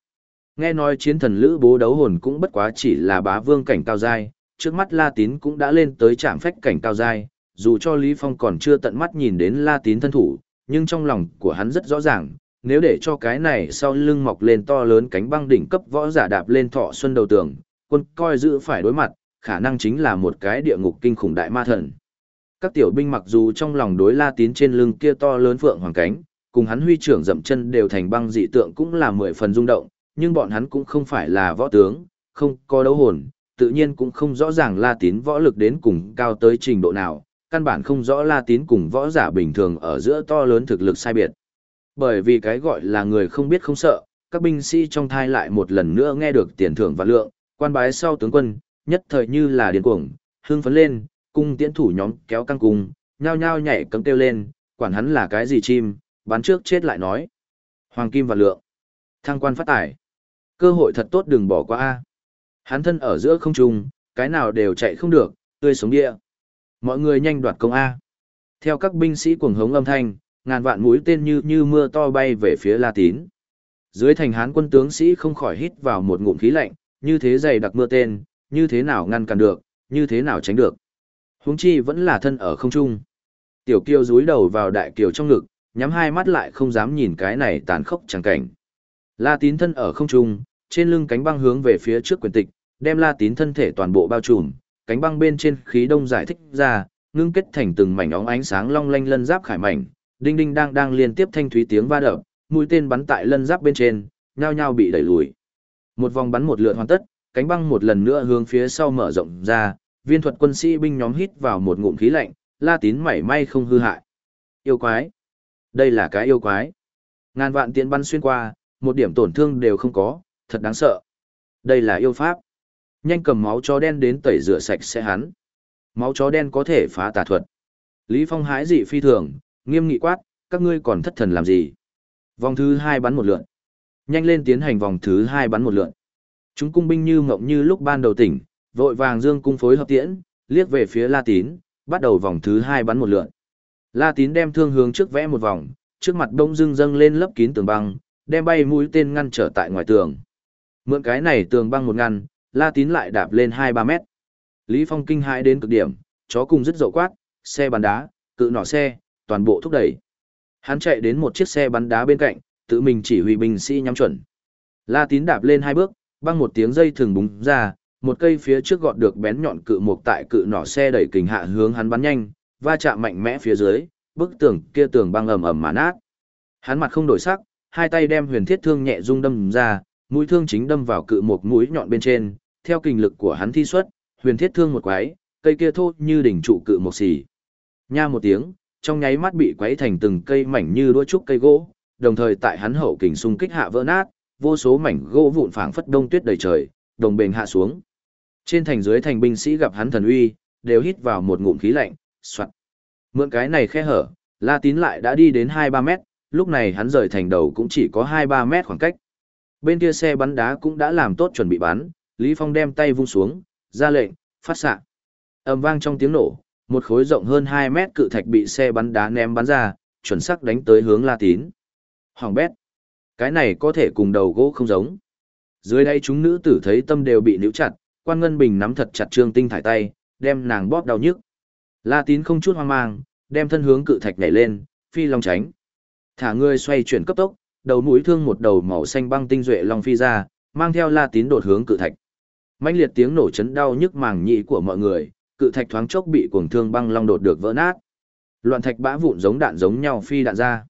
Nghe nói chiến thần lữ bố đấu hồn cũng bất quá chỉ là bá vương cảnh cao giai, trước mắt la tín cũng đã lên tới trạm phách cảnh cao giai, dù cho Lý Phong còn chưa tận mắt nhìn đến la tín thân thủ, nhưng trong lòng của hắn rất rõ ràng, nếu để cho cái này sau lưng mọc lên to lớn cánh băng đỉnh cấp võ giả đạp lên thọ xuân đầu tường, quân coi giữ phải đối mặt, khả năng chính là một cái địa ngục kinh khủng đại ma thần. Các tiểu binh mặc dù trong lòng đối la tín trên lưng kia to lớn phượng hoàng cánh, cùng hắn huy trưởng dậm chân đều thành băng dị tượng cũng là mười phần rung động, nhưng bọn hắn cũng không phải là võ tướng, không có đấu hồn, tự nhiên cũng không rõ ràng la tín võ lực đến cùng cao tới trình độ nào, căn bản không rõ la tín cùng võ giả bình thường ở giữa to lớn thực lực sai biệt. Bởi vì cái gọi là người không biết không sợ, các binh sĩ trong thai lại một lần nữa nghe được tiền thưởng và lượng, quan bái sau tướng quân, nhất thời như là điên cuồng, hương phấn lên, cung tiễn thủ nhóm kéo căng cung, nhao nhao nhảy cấm kêu lên, quản hắn là cái gì chim, bắn trước chết lại nói. Hoàng kim và lượng, thăng quan phát tải. Cơ hội thật tốt đừng bỏ qua a. Hắn thân ở giữa không trung, cái nào đều chạy không được, tươi sống địa. Mọi người nhanh đoạt công a. Theo các binh sĩ cuồng hống âm thanh, ngàn vạn mũi tên như như mưa to bay về phía La Tín. Dưới thành hán quân tướng sĩ không khỏi hít vào một ngụm khí lạnh, như thế dày đặc mưa tên, như thế nào ngăn cản được, như thế nào tránh được. Huống chi vẫn là thân ở không trung. Tiểu Kiều rúi đầu vào đại kiều trong ngực, nhắm hai mắt lại không dám nhìn cái này tàn khốc chẳng cảnh. La Tín thân ở không trung, trên lưng cánh băng hướng về phía trước quyền tịch, đem La Tín thân thể toàn bộ bao trùm, cánh băng bên trên khí đông giải thích ra, ngưng kết thành từng mảnh óng ánh sáng long lanh lân giáp khải mảnh, đinh đinh đang đang liên tiếp thanh thúy tiếng va đập, mũi tên bắn tại lân giáp bên trên, nhao nhao bị đẩy lùi. Một vòng bắn một lượt hoàn tất, cánh băng một lần nữa hướng phía sau mở rộng ra, viên thuật quân sĩ binh nhóm hít vào một ngụm khí lạnh, La Tín mảy may không hư hại. Yêu quái. Đây là cái yêu quái. Ngàn vạn tiễn bắn xuyên qua, một điểm tổn thương đều không có, thật đáng sợ. Đây là yêu pháp. Nhanh cầm máu chó đen đến tẩy rửa sạch sẽ hắn. Máu chó đen có thể phá tà thuật. Lý Phong hái dị phi thường, nghiêm nghị quát, các ngươi còn thất thần làm gì? Vòng thứ hai bắn một lượn. Nhanh lên tiến hành vòng thứ hai bắn một lượn. Chúng cung binh như ngộng như lúc ban đầu tỉnh, vội vàng dương cung phối hợp tiễn, liếc về phía La Tín, bắt đầu vòng thứ hai bắn một lượn. La Tín đem thương hướng trước vẽ một vòng, trước mặt đông dưng dâng lên lớp kín tường băng, đem bay mũi tên ngăn trở tại ngoài tường. Mượn cái này tường băng một ngăn, La Tín lại đạp lên 2-3 mét. Lý Phong kinh hãi đến cực điểm, chó cùng rất dậu quát, xe bắn đá, cự nỏ xe, toàn bộ thúc đẩy. Hắn chạy đến một chiếc xe bắn đá bên cạnh, tự mình chỉ huy binh sĩ nhắm chuẩn. La Tín đạp lên hai bước, băng một tiếng dây thường búng ra, một cây phía trước gọt được bén nhọn cự mục tại cự nỏ xe đẩy kình hạ hướng hắn bắn nhanh, va chạm mạnh mẽ phía dưới, bức tường kia tường băng ầm ầm mà nát. Hắn mặt không đổi sắc, hai tay đem huyền thiết thương nhẹ rung đâm ra, mũi thương chính đâm vào cự mục mũi nhọn bên trên, theo kinh lực của hắn thi xuất, huyền thiết thương một quái, cây kia thô như đỉnh trụ cự mục xì. Nha một tiếng, trong nháy mắt bị quấy thành từng cây mảnh như đuôi trúc cây gỗ, đồng thời tại hắn hậu kình xung kích hạ vỡ nát, vô số mảnh gỗ vụn phảng phất đông tuyết đầy trời, đồng bền hạ xuống. Trên thành dưới thành binh sĩ gặp hắn thần uy, đều hít vào một ngụm khí lạnh, soạt. Mượn cái này khe hở, La Tín lại đã đi đến 2-3 mét, lúc này hắn rời thành đầu cũng chỉ có 2-3 mét khoảng cách. Bên kia xe bắn đá cũng đã làm tốt chuẩn bị bắn, Lý Phong đem tay vung xuống, ra lệnh, phát xạ. Âm vang trong tiếng nổ, một khối rộng hơn 2 mét cự thạch bị xe bắn đá ném bắn ra, chuẩn xác đánh tới hướng La Tín. Hoàng bét. Cái này có thể cùng đầu gỗ không giống. Dưới đây chúng nữ tử thấy tâm đều bị níu chặt, quan ngân bình nắm thật chặt trương tinh thải tay, đem nàng bóp đau nhức. La Tín không chút hoang mang, đem thân hướng cự thạch nhảy lên, phi long tránh. Thả người xoay chuyển cấp tốc, đầu mũi thương một đầu màu xanh băng tinh duệ long phi ra, mang theo La Tín đột hướng cự thạch. Mãnh liệt tiếng nổ chấn đau nhức màng nhĩ của mọi người, cự thạch thoáng chốc bị cuồng thương băng long đột được vỡ nát. Loạn thạch bã vụn giống đạn giống nhau phi đạn ra.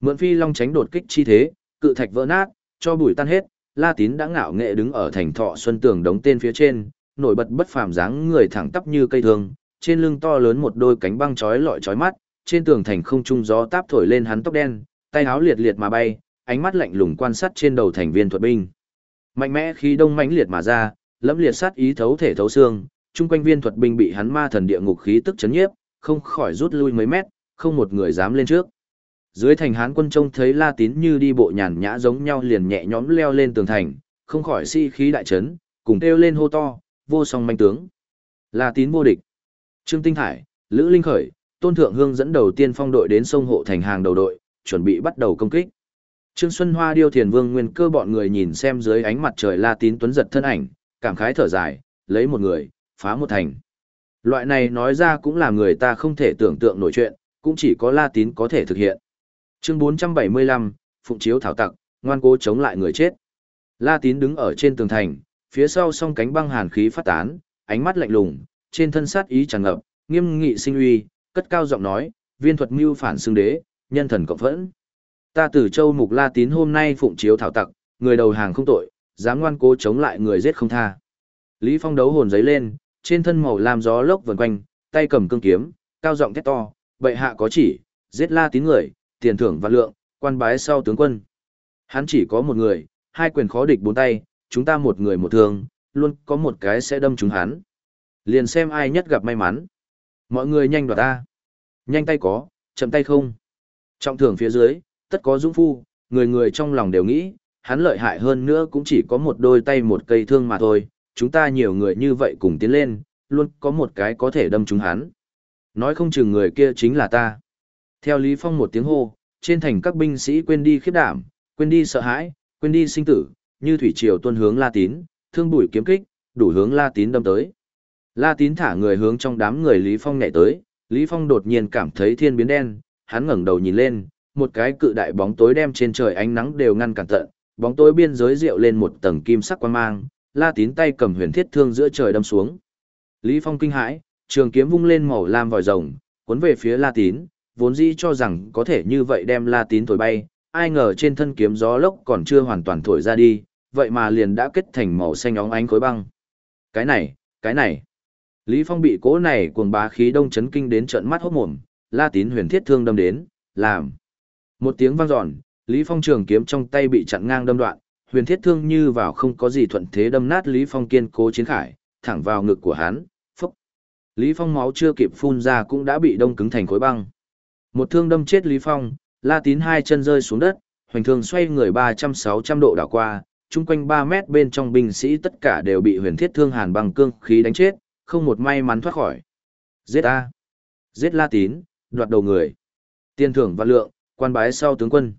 Mượn phi long tránh đột kích chi thế, cự thạch vỡ nát, cho bụi tan hết, La Tín đã ngạo nghệ đứng ở thành thọ xuân tường đống tên phía trên, nổi bật bất phàm dáng người thẳng tắp như cây thương, trên lưng to lớn một đôi cánh băng chói lọi chói mắt, trên tường thành không trung gió táp thổi lên hắn tóc đen, tay áo liệt liệt mà bay, ánh mắt lạnh lùng quan sát trên đầu thành viên thuật binh. Mạnh mẽ khí đông mãnh liệt mà ra, lẫm liệt sát ý thấu thể thấu xương, chung quanh viên thuật binh bị hắn ma thần địa ngục khí tức chấn nhiếp, không khỏi rút lui mấy mét, không một người dám lên trước. Dưới thành hán quân trông thấy La Tín như đi bộ nhàn nhã giống nhau liền nhẹ nhõm leo lên tường thành, không khỏi si khí đại chấn, cùng kêu lên hô to, vô song manh tướng. La Tín vô địch. Trương Tinh Thải, Lữ Linh Khởi, Tôn Thượng Hương dẫn đầu tiên phong đội đến sông hộ thành hàng đầu đội, chuẩn bị bắt đầu công kích. Trương Xuân Hoa điêu thiền vương nguyên cơ bọn người nhìn xem dưới ánh mặt trời La Tín tuấn giật thân ảnh, cảm khái thở dài, lấy một người, phá một thành. Loại này nói ra cũng là người ta không thể tưởng tượng nổi chuyện, cũng chỉ có La Tín có thể thực hiện. Chương 475, Phụng Chiếu Thảo Tặc, ngoan cố chống lại người chết. La Tín đứng ở trên tường thành, phía sau song cánh băng hàn khí phát tán, ánh mắt lạnh lùng, trên thân sát ý tràn ngập, nghiêm nghị sinh uy, cất cao giọng nói, viên thuật mưu phản xương đế, nhân thần cộng phẫn. Ta tử châu mục La Tín hôm nay phụng chiếu thảo tặc, người đầu hàng không tội, dám ngoan cố chống lại người giết không tha. Lý Phong đấu hồn giấy lên, trên thân màu lam gió lốc vần quanh, tay cầm cương kiếm, cao giọng thét to, bệ hạ có chỉ, giết La Tín người, tiền thưởng và lượng, quan bái sau tướng quân. Hắn chỉ có một người, hai quyền khó địch bốn tay, chúng ta một người một thương, luôn có một cái sẽ đâm chúng hắn. Liền xem ai nhất gặp may mắn. Mọi người nhanh đoạt ta. Nhanh tay có, chậm tay không. Trọng thưởng phía dưới, tất có dũng phu, người người trong lòng đều nghĩ, hắn lợi hại hơn nữa cũng chỉ có một đôi tay một cây thương mà thôi, chúng ta nhiều người như vậy cùng tiến lên, luôn có một cái có thể đâm chúng hắn. Nói không chừng người kia chính là ta. Theo Lý Phong một tiếng hô, trên thành các binh sĩ quên đi khiếp đảm, quên đi sợ hãi, quên đi sinh tử, như thủy triều tuân hướng La Tín, thương bùi kiếm kích, đủ hướng La Tín đâm tới. La Tín thả người hướng trong đám người Lý Phong nhảy tới, Lý Phong đột nhiên cảm thấy thiên biến đen, hắn ngẩng đầu nhìn lên, một cái cự đại bóng tối đem trên trời ánh nắng đều ngăn cản tận, bóng tối biên giới rượu lên một tầng kim sắc quang mang, La Tín tay cầm huyền thiết thương giữa trời đâm xuống. Lý Phong kinh hãi, trường kiếm vung lên màu lam vòi rồng, cuốn về phía La Tín, vốn dĩ cho rằng có thể như vậy đem La Tín thổi bay, ai ngờ trên thân kiếm gió lốc còn chưa hoàn toàn thổi ra đi, vậy mà liền đã kết thành màu xanh óng ánh khối băng. Cái này, cái này. Lý Phong bị cỗ này cuồng bá khí đông chấn kinh đến trợn mắt hốt mồm, La Tín huyền thiết thương đâm đến, làm. Một tiếng vang dọn, Lý Phong trường kiếm trong tay bị chặn ngang đâm đoạn, huyền thiết thương như vào không có gì thuận thế đâm nát Lý Phong kiên cố chiến khải, thẳng vào ngực của hắn, phốc. Lý Phong máu chưa kịp phun ra cũng đã bị đông cứng thành khối băng. Một thương đâm chết Lý Phong, La Tín hai chân rơi xuống đất, hoành thương xoay người 300-600 độ đảo qua, chung quanh ba mét bên trong binh sĩ tất cả đều bị huyền thiết thương hàn bằng cương khí đánh chết, không một may mắn thoát khỏi. Giết A. Giết La Tín, đoạt đầu người. Tiền thưởng và lượng, quan bái sau tướng quân.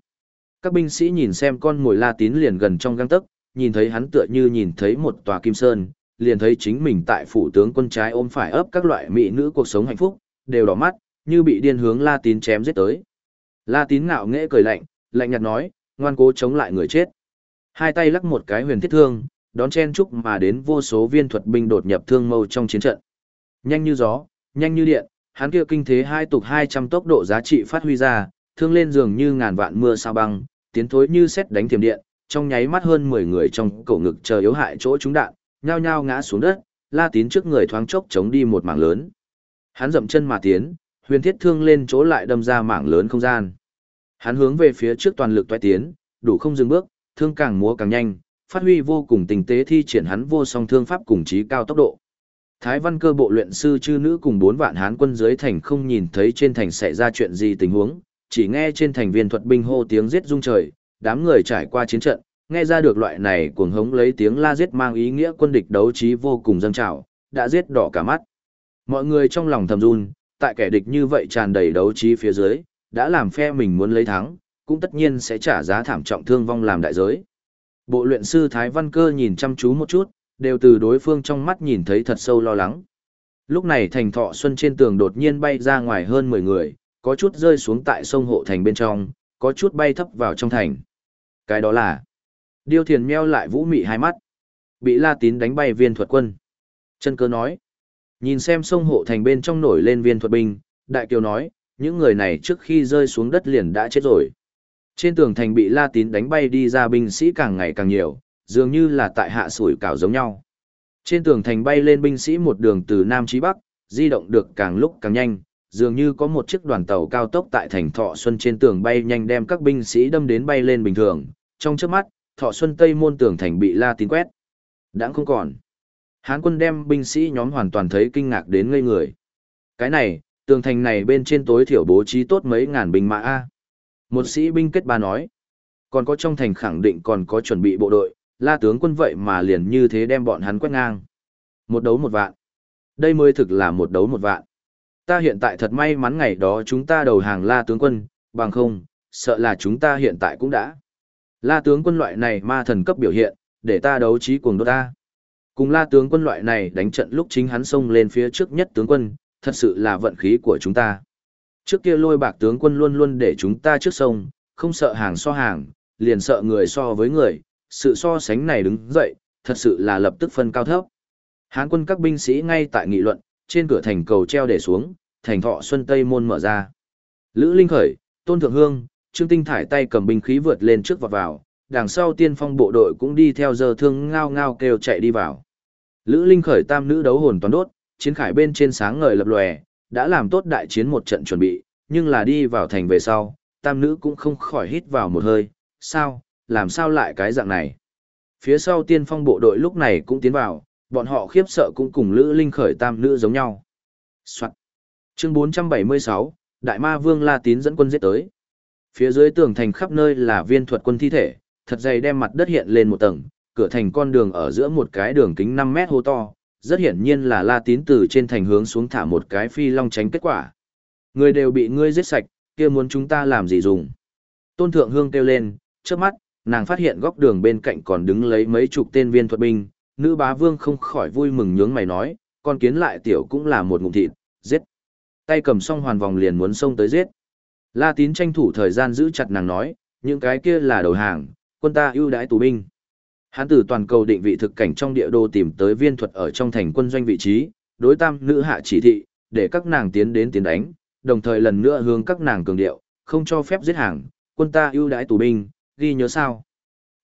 Các binh sĩ nhìn xem con mồi La Tín liền gần trong găng tấc, nhìn thấy hắn tựa như nhìn thấy một tòa kim sơn, liền thấy chính mình tại phủ tướng quân trái ôm phải ấp các loại mỹ nữ cuộc sống hạnh phúc, đều đỏ mắt, như bị điên hướng La Tín chém giết tới. La Tín ngạo nghễ cười lạnh, lạnh nhạt nói, ngoan cố chống lại người chết. Hai tay lắc một cái huyền thiết thương, đón chen chúc mà đến vô số viên thuật binh đột nhập thương mâu trong chiến trận. Nhanh như gió, nhanh như điện, hắn kia kinh thế hai tục 200 tốc độ giá trị phát huy ra, thương lên giường như ngàn vạn mưa sao băng, tiến thối như xét đánh thiểm điện, trong nháy mắt hơn 10 người trong cổ ngực chờ yếu hại chỗ trúng đạn, nhao nhao ngã xuống đất, La Tín trước người thoáng chốc chống đi một mảng lớn. Hắn dậm chân mà tiến, huyền thiết thương lên chỗ lại đâm ra mảng lớn không gian. Hắn hướng về phía trước toàn lực toái tiến, đủ không dừng bước, thương càng múa càng nhanh, phát huy vô cùng tình tế thi triển hắn vô song thương pháp cùng trí cao tốc độ. Thái văn cơ bộ luyện sư chư nữ cùng bốn vạn hán quân dưới thành không nhìn thấy trên thành xảy ra chuyện gì tình huống, chỉ nghe trên thành viên thuật binh hô tiếng giết rung trời, đám người trải qua chiến trận, nghe ra được loại này cuồng hống lấy tiếng la giết mang ý nghĩa quân địch đấu trí vô cùng dâng trào, đã giết đỏ cả mắt. Mọi người trong lòng thầm run, tại kẻ địch như vậy tràn đầy đấu trí phía dưới, đã làm phe mình muốn lấy thắng, cũng tất nhiên sẽ trả giá thảm trọng thương vong làm đại giới. Bộ luyện sư Thái Văn Cơ nhìn chăm chú một chút, đều từ đối phương trong mắt nhìn thấy thật sâu lo lắng. Lúc này thành thọ xuân trên tường đột nhiên bay ra ngoài hơn 10 người, có chút rơi xuống tại sông hộ thành bên trong, có chút bay thấp vào trong thành. Cái đó là Điêu thiền meo lại vũ mị hai mắt. Bị La Tín đánh bay viên thuật quân. Chân cơ nói. Nhìn xem sông hộ thành bên trong nổi lên viên thuật binh, Đại Kiều nói, những người này trước khi rơi xuống đất liền đã chết rồi. Trên tường thành bị La Tín đánh bay đi ra binh sĩ càng ngày càng nhiều, dường như là tại hạ sủi cảo giống nhau. Trên tường thành bay lên binh sĩ một đường từ Nam chí Bắc, di động được càng lúc càng nhanh, dường như có một chiếc đoàn tàu cao tốc tại thành Thọ Xuân trên tường bay nhanh đem các binh sĩ đâm đến bay lên bình thường. Trong trước mắt, Thọ Xuân Tây môn tường thành bị La Tín quét. Đã không còn. Hán quân đem binh sĩ nhóm hoàn toàn thấy kinh ngạc đến ngây người. Cái này, tường thành này bên trên tối thiểu bố trí tốt mấy ngàn binh mã A. Một sĩ binh kết ba nói, còn có trong thành khẳng định còn có chuẩn bị bộ đội, la tướng quân vậy mà liền như thế đem bọn hắn quét ngang. Một đấu một vạn. Đây mới thực là một đấu một vạn. Ta hiện tại thật may mắn ngày đó chúng ta đầu hàng la tướng quân, bằng không, sợ là chúng ta hiện tại cũng đã. La tướng quân loại này ma thần cấp biểu hiện, để ta đấu trí cuồng đô ta. Cùng la tướng quân loại này đánh trận lúc chính hắn xông lên phía trước nhất tướng quân, thật sự là vận khí của chúng ta. Trước kia lôi bạc tướng quân luôn luôn để chúng ta trước sông, không sợ hàng so hàng, liền sợ người so với người, sự so sánh này đứng dậy, thật sự là lập tức phân cao thấp. Hán quân các binh sĩ ngay tại nghị luận, trên cửa thành cầu treo để xuống, thành thọ xuân tây môn mở ra. Lữ Linh khởi, Tôn Thượng Hương, Trương Tinh thải tay cầm binh khí vượt lên trước vọt vào, đằng sau tiên phong bộ đội cũng đi theo giờ thương ngao ngao kêu chạy đi vào. Lữ Linh khởi tam nữ đấu hồn toàn đốt, chiến khải bên trên sáng ngời lập lòe, đã làm tốt đại chiến một trận chuẩn bị, nhưng là đi vào thành về sau, tam nữ cũng không khỏi hít vào một hơi, sao, làm sao lại cái dạng này. Phía sau tiên phong bộ đội lúc này cũng tiến vào, bọn họ khiếp sợ cũng cùng Lữ Linh khởi tam nữ giống nhau. Soạn. Chương 476, Đại Ma Vương La Tín dẫn quân giết tới. Phía dưới tường thành khắp nơi là viên thuật quân thi thể, thật dày đem mặt đất hiện lên một tầng, cửa thành con đường ở giữa một cái đường kính 5 mét hô to, rất hiển nhiên là La Tín từ trên thành hướng xuống thả một cái phi long tránh kết quả. Người đều bị ngươi giết sạch, kia muốn chúng ta làm gì dùng. Tôn Thượng Hương kêu lên, trước mắt, nàng phát hiện góc đường bên cạnh còn đứng lấy mấy chục tên viên thuật binh, nữ bá vương không khỏi vui mừng nhướng mày nói, con kiến lại tiểu cũng là một ngụm thịt, giết. Tay cầm xong hoàn vòng liền muốn xông tới giết. La Tín tranh thủ thời gian giữ chặt nàng nói, những cái kia là đầu hàng, quân ta ưu đãi tù binh. Hắn từ toàn cầu định vị thực cảnh trong địa đô tìm tới viên thuật ở trong thành quân doanh vị trí, đối tam nữ hạ chỉ thị, để các nàng tiến đến tiến đánh, đồng thời lần nữa hướng các nàng cường điệu, không cho phép giết hàng, quân ta ưu đãi tù binh, ghi nhớ sao.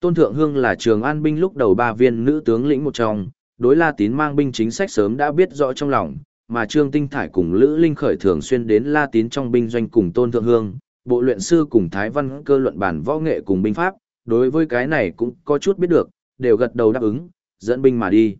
Tôn Thượng Hương là trường an binh lúc đầu ba viên nữ tướng lĩnh một trong, đối La Tín mang binh chính sách sớm đã biết rõ trong lòng, mà Trương Tinh Thải cùng Lữ Linh Khởi thường xuyên đến La Tín trong binh doanh cùng Tôn Thượng Hương, bộ luyện sư cùng Thái Văn cơ luận bản võ nghệ cùng binh pháp, đối với cái này cũng có chút biết được, đều gật đầu đáp ứng, dẫn binh mà đi.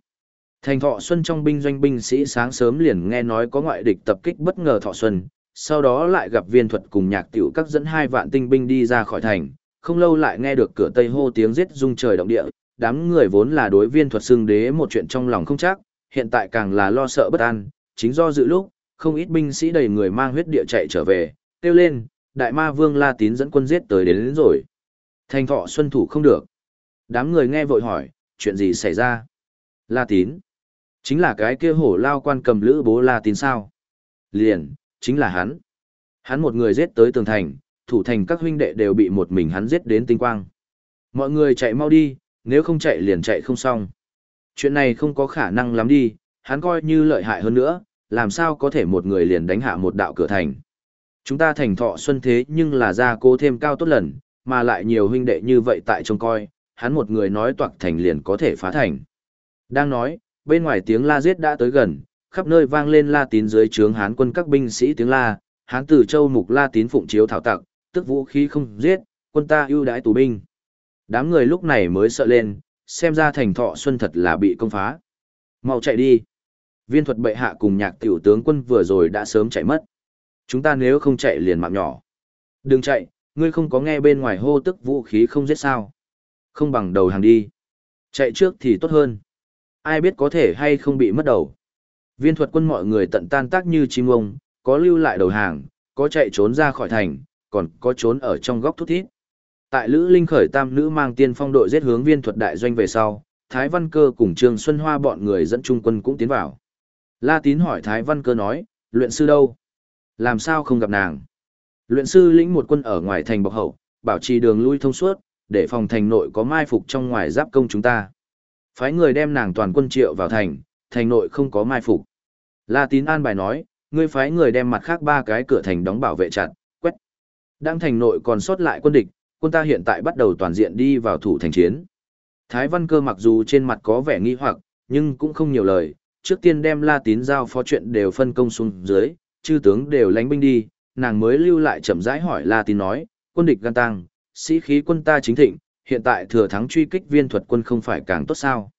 Thành Thọ Xuân trong binh doanh binh sĩ sáng sớm liền nghe nói có ngoại địch tập kích bất ngờ Thọ Xuân, sau đó lại gặp viên thuật cùng nhạc tiểu các dẫn hai vạn tinh binh đi ra khỏi thành, không lâu lại nghe được cửa tây hô tiếng giết rung trời động địa, đám người vốn là đối viên thuật xưng đế một chuyện trong lòng không chắc, hiện tại càng là lo sợ bất an, chính do dự lúc, không ít binh sĩ đầy người mang huyết địa chạy trở về, kêu lên, đại ma vương La Tín dẫn quân giết tới đến, đến rồi. Thành thọ xuân thủ không được. Đám người nghe vội hỏi, chuyện gì xảy ra? La Tín. Chính là cái kia hổ lao quan cầm lữ bố La Tín sao? Liền, chính là hắn. Hắn một người giết tới tường thành, thủ thành các huynh đệ đều bị một mình hắn giết đến tinh quang. Mọi người chạy mau đi, nếu không chạy liền chạy không xong. Chuyện này không có khả năng lắm đi, hắn coi như lợi hại hơn nữa, làm sao có thể một người liền đánh hạ một đạo cửa thành. Chúng ta thành thọ xuân thế nhưng là ra cố thêm cao tốt lần, mà lại nhiều huynh đệ như vậy tại trông coi, hắn một người nói toạc thành liền có thể phá thành. Đang nói, bên ngoài tiếng la giết đã tới gần, khắp nơi vang lên la tín dưới trướng hán quân các binh sĩ tiếng la, hán tử châu mục la tín phụng chiếu thảo tặc, tức vũ khí không giết, quân ta ưu đãi tù binh. Đám người lúc này mới sợ lên, xem ra thành thọ xuân thật là bị công phá. Mau chạy đi. Viên thuật bệ hạ cùng nhạc tiểu tướng quân vừa rồi đã sớm chạy mất. Chúng ta nếu không chạy liền mạng nhỏ. Đừng chạy, ngươi không có nghe bên ngoài hô tức vũ khí không giết sao. Không bằng đầu hàng đi. Chạy trước thì tốt hơn. Ai biết có thể hay không bị mất đầu. Viên thuật quân mọi người tận tan tác như chim ông, có lưu lại đầu hàng, có chạy trốn ra khỏi thành, còn có trốn ở trong góc thút thít. Tại Lữ Linh khởi tam nữ mang tiên phong đội giết hướng viên thuật đại doanh về sau, Thái Văn Cơ cùng Trương Xuân Hoa bọn người dẫn trung quân cũng tiến vào. La Tín hỏi Thái Văn Cơ nói, luyện sư đâu? Làm sao không gặp nàng? Luyện sư lĩnh một quân ở ngoài thành bọc hậu, bảo trì đường lui thông suốt, để phòng thành nội có mai phục trong ngoài giáp công chúng ta. Phái người đem nàng toàn quân triệu vào thành, thành nội không có mai phục. La Tín an bài nói, ngươi phái người đem mặt khác ba cái cửa thành đóng bảo vệ chặt. Đang thành nội còn sót lại quân địch, quân ta hiện tại bắt đầu toàn diện đi vào thủ thành chiến. Thái Văn Cơ mặc dù trên mặt có vẻ nghi hoặc, nhưng cũng không nhiều lời, trước tiên đem La Tín giao phó chuyện đều phân công xuống dưới, chư tướng đều lánh binh đi, nàng mới lưu lại chậm rãi hỏi La Tín nói, quân địch gan tăng, sĩ khí quân ta chính thịnh, hiện tại thừa thắng truy kích viên thuật quân không phải càng tốt sao.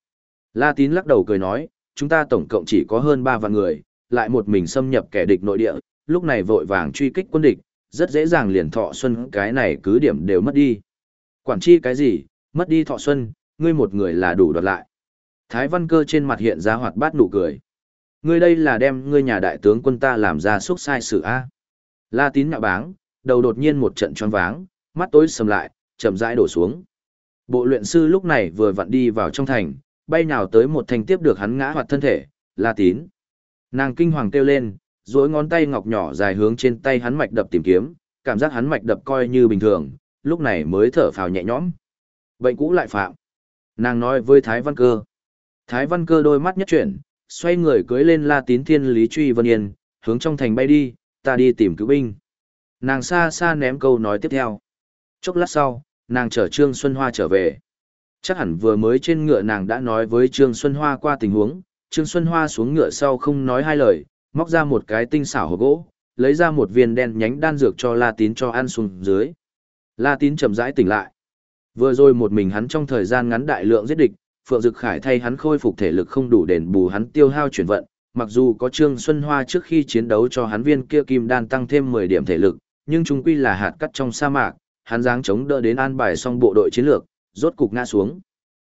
La Tín lắc đầu cười nói, chúng ta tổng cộng chỉ có hơn 3 vạn người, lại một mình xâm nhập kẻ địch nội địa, lúc này vội vàng truy kích quân địch, rất dễ dàng liền thọ xuân cái này cứ điểm đều mất đi. Quản chi cái gì, mất đi thọ xuân, ngươi một người là đủ đoạt lại. Thái văn cơ trên mặt hiện ra hoạt bát nụ cười. Ngươi đây là đem ngươi nhà đại tướng quân ta làm ra xúc sai sự A. La tín nhạo báng, đầu đột nhiên một trận choáng váng, mắt tối sầm lại, chậm rãi đổ xuống. Bộ luyện sư lúc này vừa vặn đi vào trong thành, bay nhào tới một thanh tiếp được hắn ngã hoạt thân thể, La tín. Nàng kinh hoàng kêu lên, duỗi ngón tay ngọc nhỏ dài hướng trên tay hắn mạch đập tìm kiếm, cảm giác hắn mạch đập coi như bình thường, lúc này mới thở phào nhẹ nhõm. Bệnh cũ lại phạm. Nàng nói với Thái Văn Cơ. Thái Văn Cơ đôi mắt nhất chuyển, xoay người cưới lên La Tín Thiên Lý Truy Vân Yên, hướng trong thành bay đi, ta đi tìm cứu binh. Nàng xa xa ném câu nói tiếp theo. Chốc lát sau, nàng chở Trương Xuân Hoa trở về. Chắc hẳn vừa mới trên ngựa nàng đã nói với Trương Xuân Hoa qua tình huống, Trương Xuân Hoa xuống ngựa sau không nói hai lời, móc ra một cái tinh xảo hộp gỗ, lấy ra một viên đen nhánh đan dược cho La Tín cho ăn xuống dưới. La Tín chậm rãi tỉnh lại. Vừa rồi một mình hắn trong thời gian ngắn đại lượng giết địch, Phượng Dực Khải thay hắn khôi phục thể lực không đủ đền bù hắn tiêu hao chuyển vận, mặc dù có Trương Xuân Hoa trước khi chiến đấu cho hắn viên kia kim đan tăng thêm 10 điểm thể lực, nhưng chúng quy là hạt cắt trong sa mạc, hắn dáng chống đỡ đến an bài xong bộ đội chiến lược, rốt cục ngã xuống.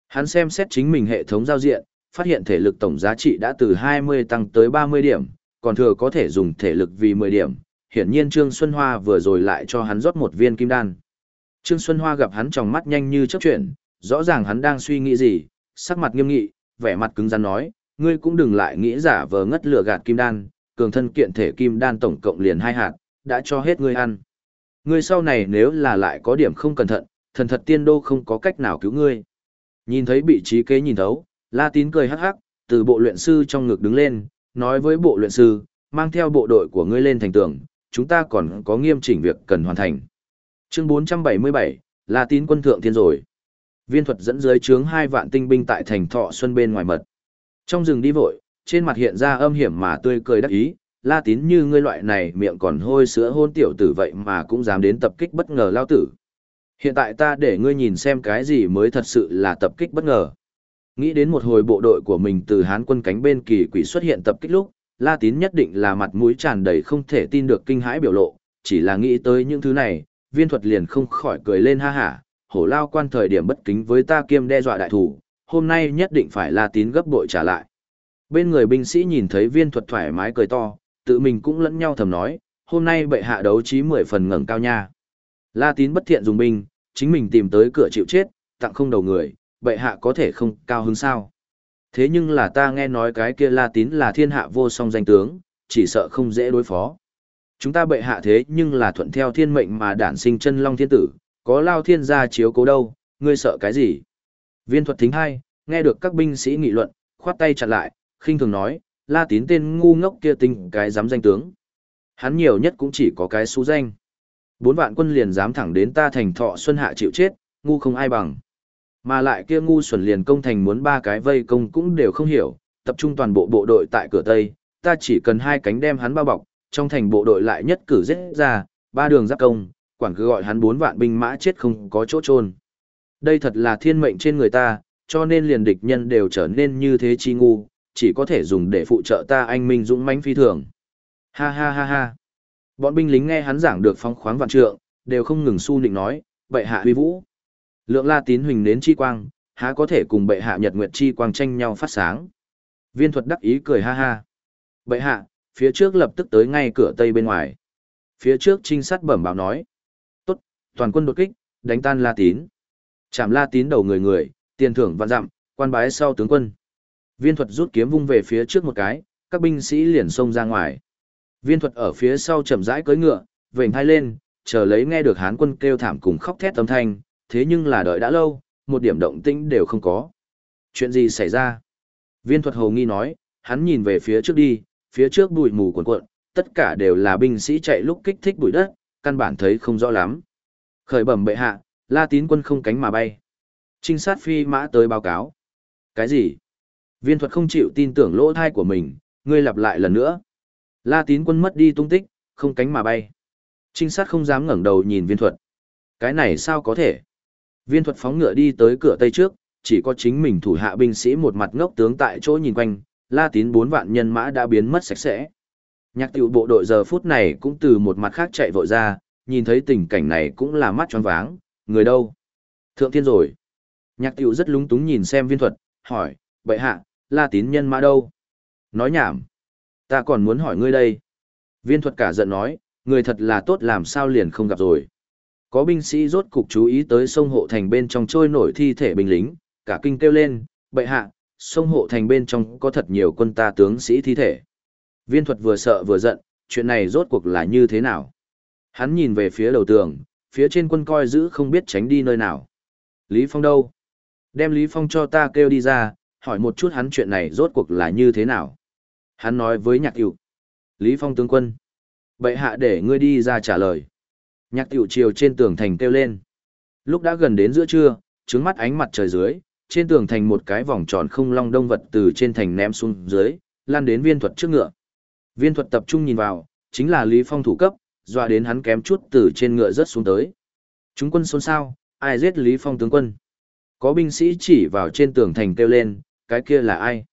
Hắn xem xét chính mình hệ thống giao diện, phát hiện thể lực tổng giá trị đã từ 20 tăng tới 30 điểm, còn thừa có thể dùng thể lực vì 10 điểm. Hiển nhiên Trương Xuân Hoa vừa rồi lại cho hắn rót một viên kim đan. Trương Xuân Hoa gặp hắn trong mắt nhanh như chớp chuyển, rõ ràng hắn đang suy nghĩ gì, sắc mặt nghiêm nghị, vẻ mặt cứng rắn nói, ngươi cũng đừng lại nghĩ giả vờ ngất lửa gạt kim đan, cường thân kiện thể kim đan tổng cộng liền hai hạt, đã cho hết ngươi ăn. Ngươi sau này nếu là lại có điểm không cẩn thận, thần thật tiên đô không có cách nào cứu ngươi. Nhìn thấy bị trí kế nhìn thấu, La Tín cười hắc hắc, từ bộ luyện sư trong ngực đứng lên, nói với bộ luyện sư, mang theo bộ đội của ngươi lên thành tường, chúng ta còn có nghiêm chỉnh việc cần hoàn thành. Chương 477, là Tín quân thượng thiên rồi. Viên thuật dẫn dưới trướng hai vạn tinh binh tại thành Thọ Xuân bên ngoài mật. Trong rừng đi vội, trên mặt hiện ra âm hiểm mà tươi cười đắc ý, La Tín như ngươi loại này miệng còn hôi sữa hôn tiểu tử vậy mà cũng dám đến tập kích bất ngờ lao tử. Hiện tại ta để ngươi nhìn xem cái gì mới thật sự là tập kích bất ngờ. Nghĩ đến một hồi bộ đội của mình từ Hán quân cánh bên kỳ quỷ xuất hiện tập kích lúc, La Tín nhất định là mặt mũi tràn đầy không thể tin được kinh hãi biểu lộ, chỉ là nghĩ tới những thứ này, viên thuật liền không khỏi cười lên ha hả, hổ lao quan thời điểm bất kính với ta kiêm đe dọa đại thủ, hôm nay nhất định phải La Tín gấp bội trả lại. Bên người binh sĩ nhìn thấy viên thuật thoải mái cười to, tự mình cũng lẫn nhau thầm nói, hôm nay bệ hạ đấu trí mười phần ngẩng cao nha. La Tín bất thiện dùng binh, chính mình tìm tới cửa chịu chết, tặng không đầu người, bệ hạ có thể không cao hứng sao. Thế nhưng là ta nghe nói cái kia La Tín là thiên hạ vô song danh tướng, chỉ sợ không dễ đối phó. Chúng ta bệ hạ thế nhưng là thuận theo thiên mệnh mà đản sinh chân long thiên tử, có lao thiên gia chiếu cố đâu, ngươi sợ cái gì? Viên thuật thính hai, nghe được các binh sĩ nghị luận, khoát tay chặn lại, khinh thường nói, la tín tên ngu ngốc kia tinh cái dám danh tướng. Hắn nhiều nhất cũng chỉ có cái số danh. Bốn vạn quân liền dám thẳng đến ta thành thọ xuân hạ chịu chết, ngu không ai bằng. Mà lại kia ngu xuẩn liền công thành muốn ba cái vây công cũng đều không hiểu, tập trung toàn bộ bộ đội tại cửa Tây, ta chỉ cần hai cánh đem hắn bao bọc, trong thành bộ đội lại nhất cử giết ra, ba đường giáp công, quản cứ gọi hắn bốn vạn binh mã chết không có chỗ trôn. Đây thật là thiên mệnh trên người ta, cho nên liền địch nhân đều trở nên như thế chi ngu, chỉ có thể dùng để phụ trợ ta anh minh dũng mãnh phi thường. Ha ha ha ha. Bọn binh lính nghe hắn giảng được phong khoáng vạn trượng, đều không ngừng su nịnh nói, vậy hạ huy vũ. Lượng la tín huỳnh nến chi quang, há có thể cùng bệ hạ nhật nguyệt chi quang tranh nhau phát sáng. Viên thuật đắc ý cười ha ha. Bệ hạ, phía trước lập tức tới ngay cửa tây bên ngoài. Phía trước trinh sát bẩm báo nói. Tốt, toàn quân đột kích, đánh tan la tín. Chạm la tín đầu người người, tiền thưởng vạn dặm, quan bái sau tướng quân. Viên thuật rút kiếm vung về phía trước một cái, các binh sĩ liền xông ra ngoài. Viên thuật ở phía sau chậm rãi cưỡi ngựa, vểnh hai lên, chờ lấy nghe được hán quân kêu thảm cùng khóc thét âm thanh, thế nhưng là đợi đã lâu, một điểm động tĩnh đều không có. Chuyện gì xảy ra? Viên thuật hồ nghi nói, hắn nhìn về phía trước đi, phía trước bụi mù cuộn cuộn, tất cả đều là binh sĩ chạy lúc kích thích bụi đất, căn bản thấy không rõ lắm. Khởi bẩm bệ hạ, La Tín quân không cánh mà bay. Trinh sát phi mã tới báo cáo. Cái gì? Viên thuật không chịu tin tưởng lỗ thai của mình, ngươi lặp lại lần nữa. La Tín quân mất đi tung tích, không cánh mà bay. Trinh sát không dám ngẩng đầu nhìn viên thuật. Cái này sao có thể? Viên thuật phóng ngựa đi tới cửa tây trước, chỉ có chính mình thủ hạ binh sĩ một mặt ngốc tướng tại chỗ nhìn quanh, La Tín bốn vạn nhân mã đã biến mất sạch sẽ. Nhạc tiểu bộ đội giờ phút này cũng từ một mặt khác chạy vội ra, nhìn thấy tình cảnh này cũng là mắt tròn váng, người đâu? Thượng thiên rồi. Nhạc tiểu rất lúng túng nhìn xem viên thuật, hỏi, bệ hạ, la tín nhân mã đâu? Nói nhảm. Ta còn muốn hỏi ngươi đây. Viên thuật cả giận nói, người thật là tốt làm sao liền không gặp rồi. Có binh sĩ rốt cục chú ý tới sông hộ thành bên trong trôi nổi thi thể binh lính, cả kinh kêu lên, bệ hạ, sông hộ thành bên trong có thật nhiều quân ta tướng sĩ thi thể. Viên thuật vừa sợ vừa giận, chuyện này rốt cuộc là như thế nào? Hắn nhìn về phía đầu tường, phía trên quân coi giữ không biết tránh đi nơi nào. Lý Phong đâu? Đem Lý Phong cho ta kêu đi ra, hỏi một chút hắn chuyện này rốt cuộc là như thế nào? Hắn nói với nhạc hữu Lý Phong tướng quân. Bệ hạ để ngươi đi ra trả lời. Nhạc tiểu chiều trên tường thành kêu lên. Lúc đã gần đến giữa trưa, trứng mắt ánh mặt trời dưới, trên tường thành một cái vòng tròn không long đông vật từ trên thành ném xuống dưới, lan đến viên thuật trước ngựa. Viên thuật tập trung nhìn vào, chính là Lý Phong thủ cấp, dọa đến hắn kém chút từ trên ngựa rớt xuống tới. Chúng quân xôn xao, ai giết Lý Phong tướng quân? Có binh sĩ chỉ vào trên tường thành kêu lên, cái kia là ai?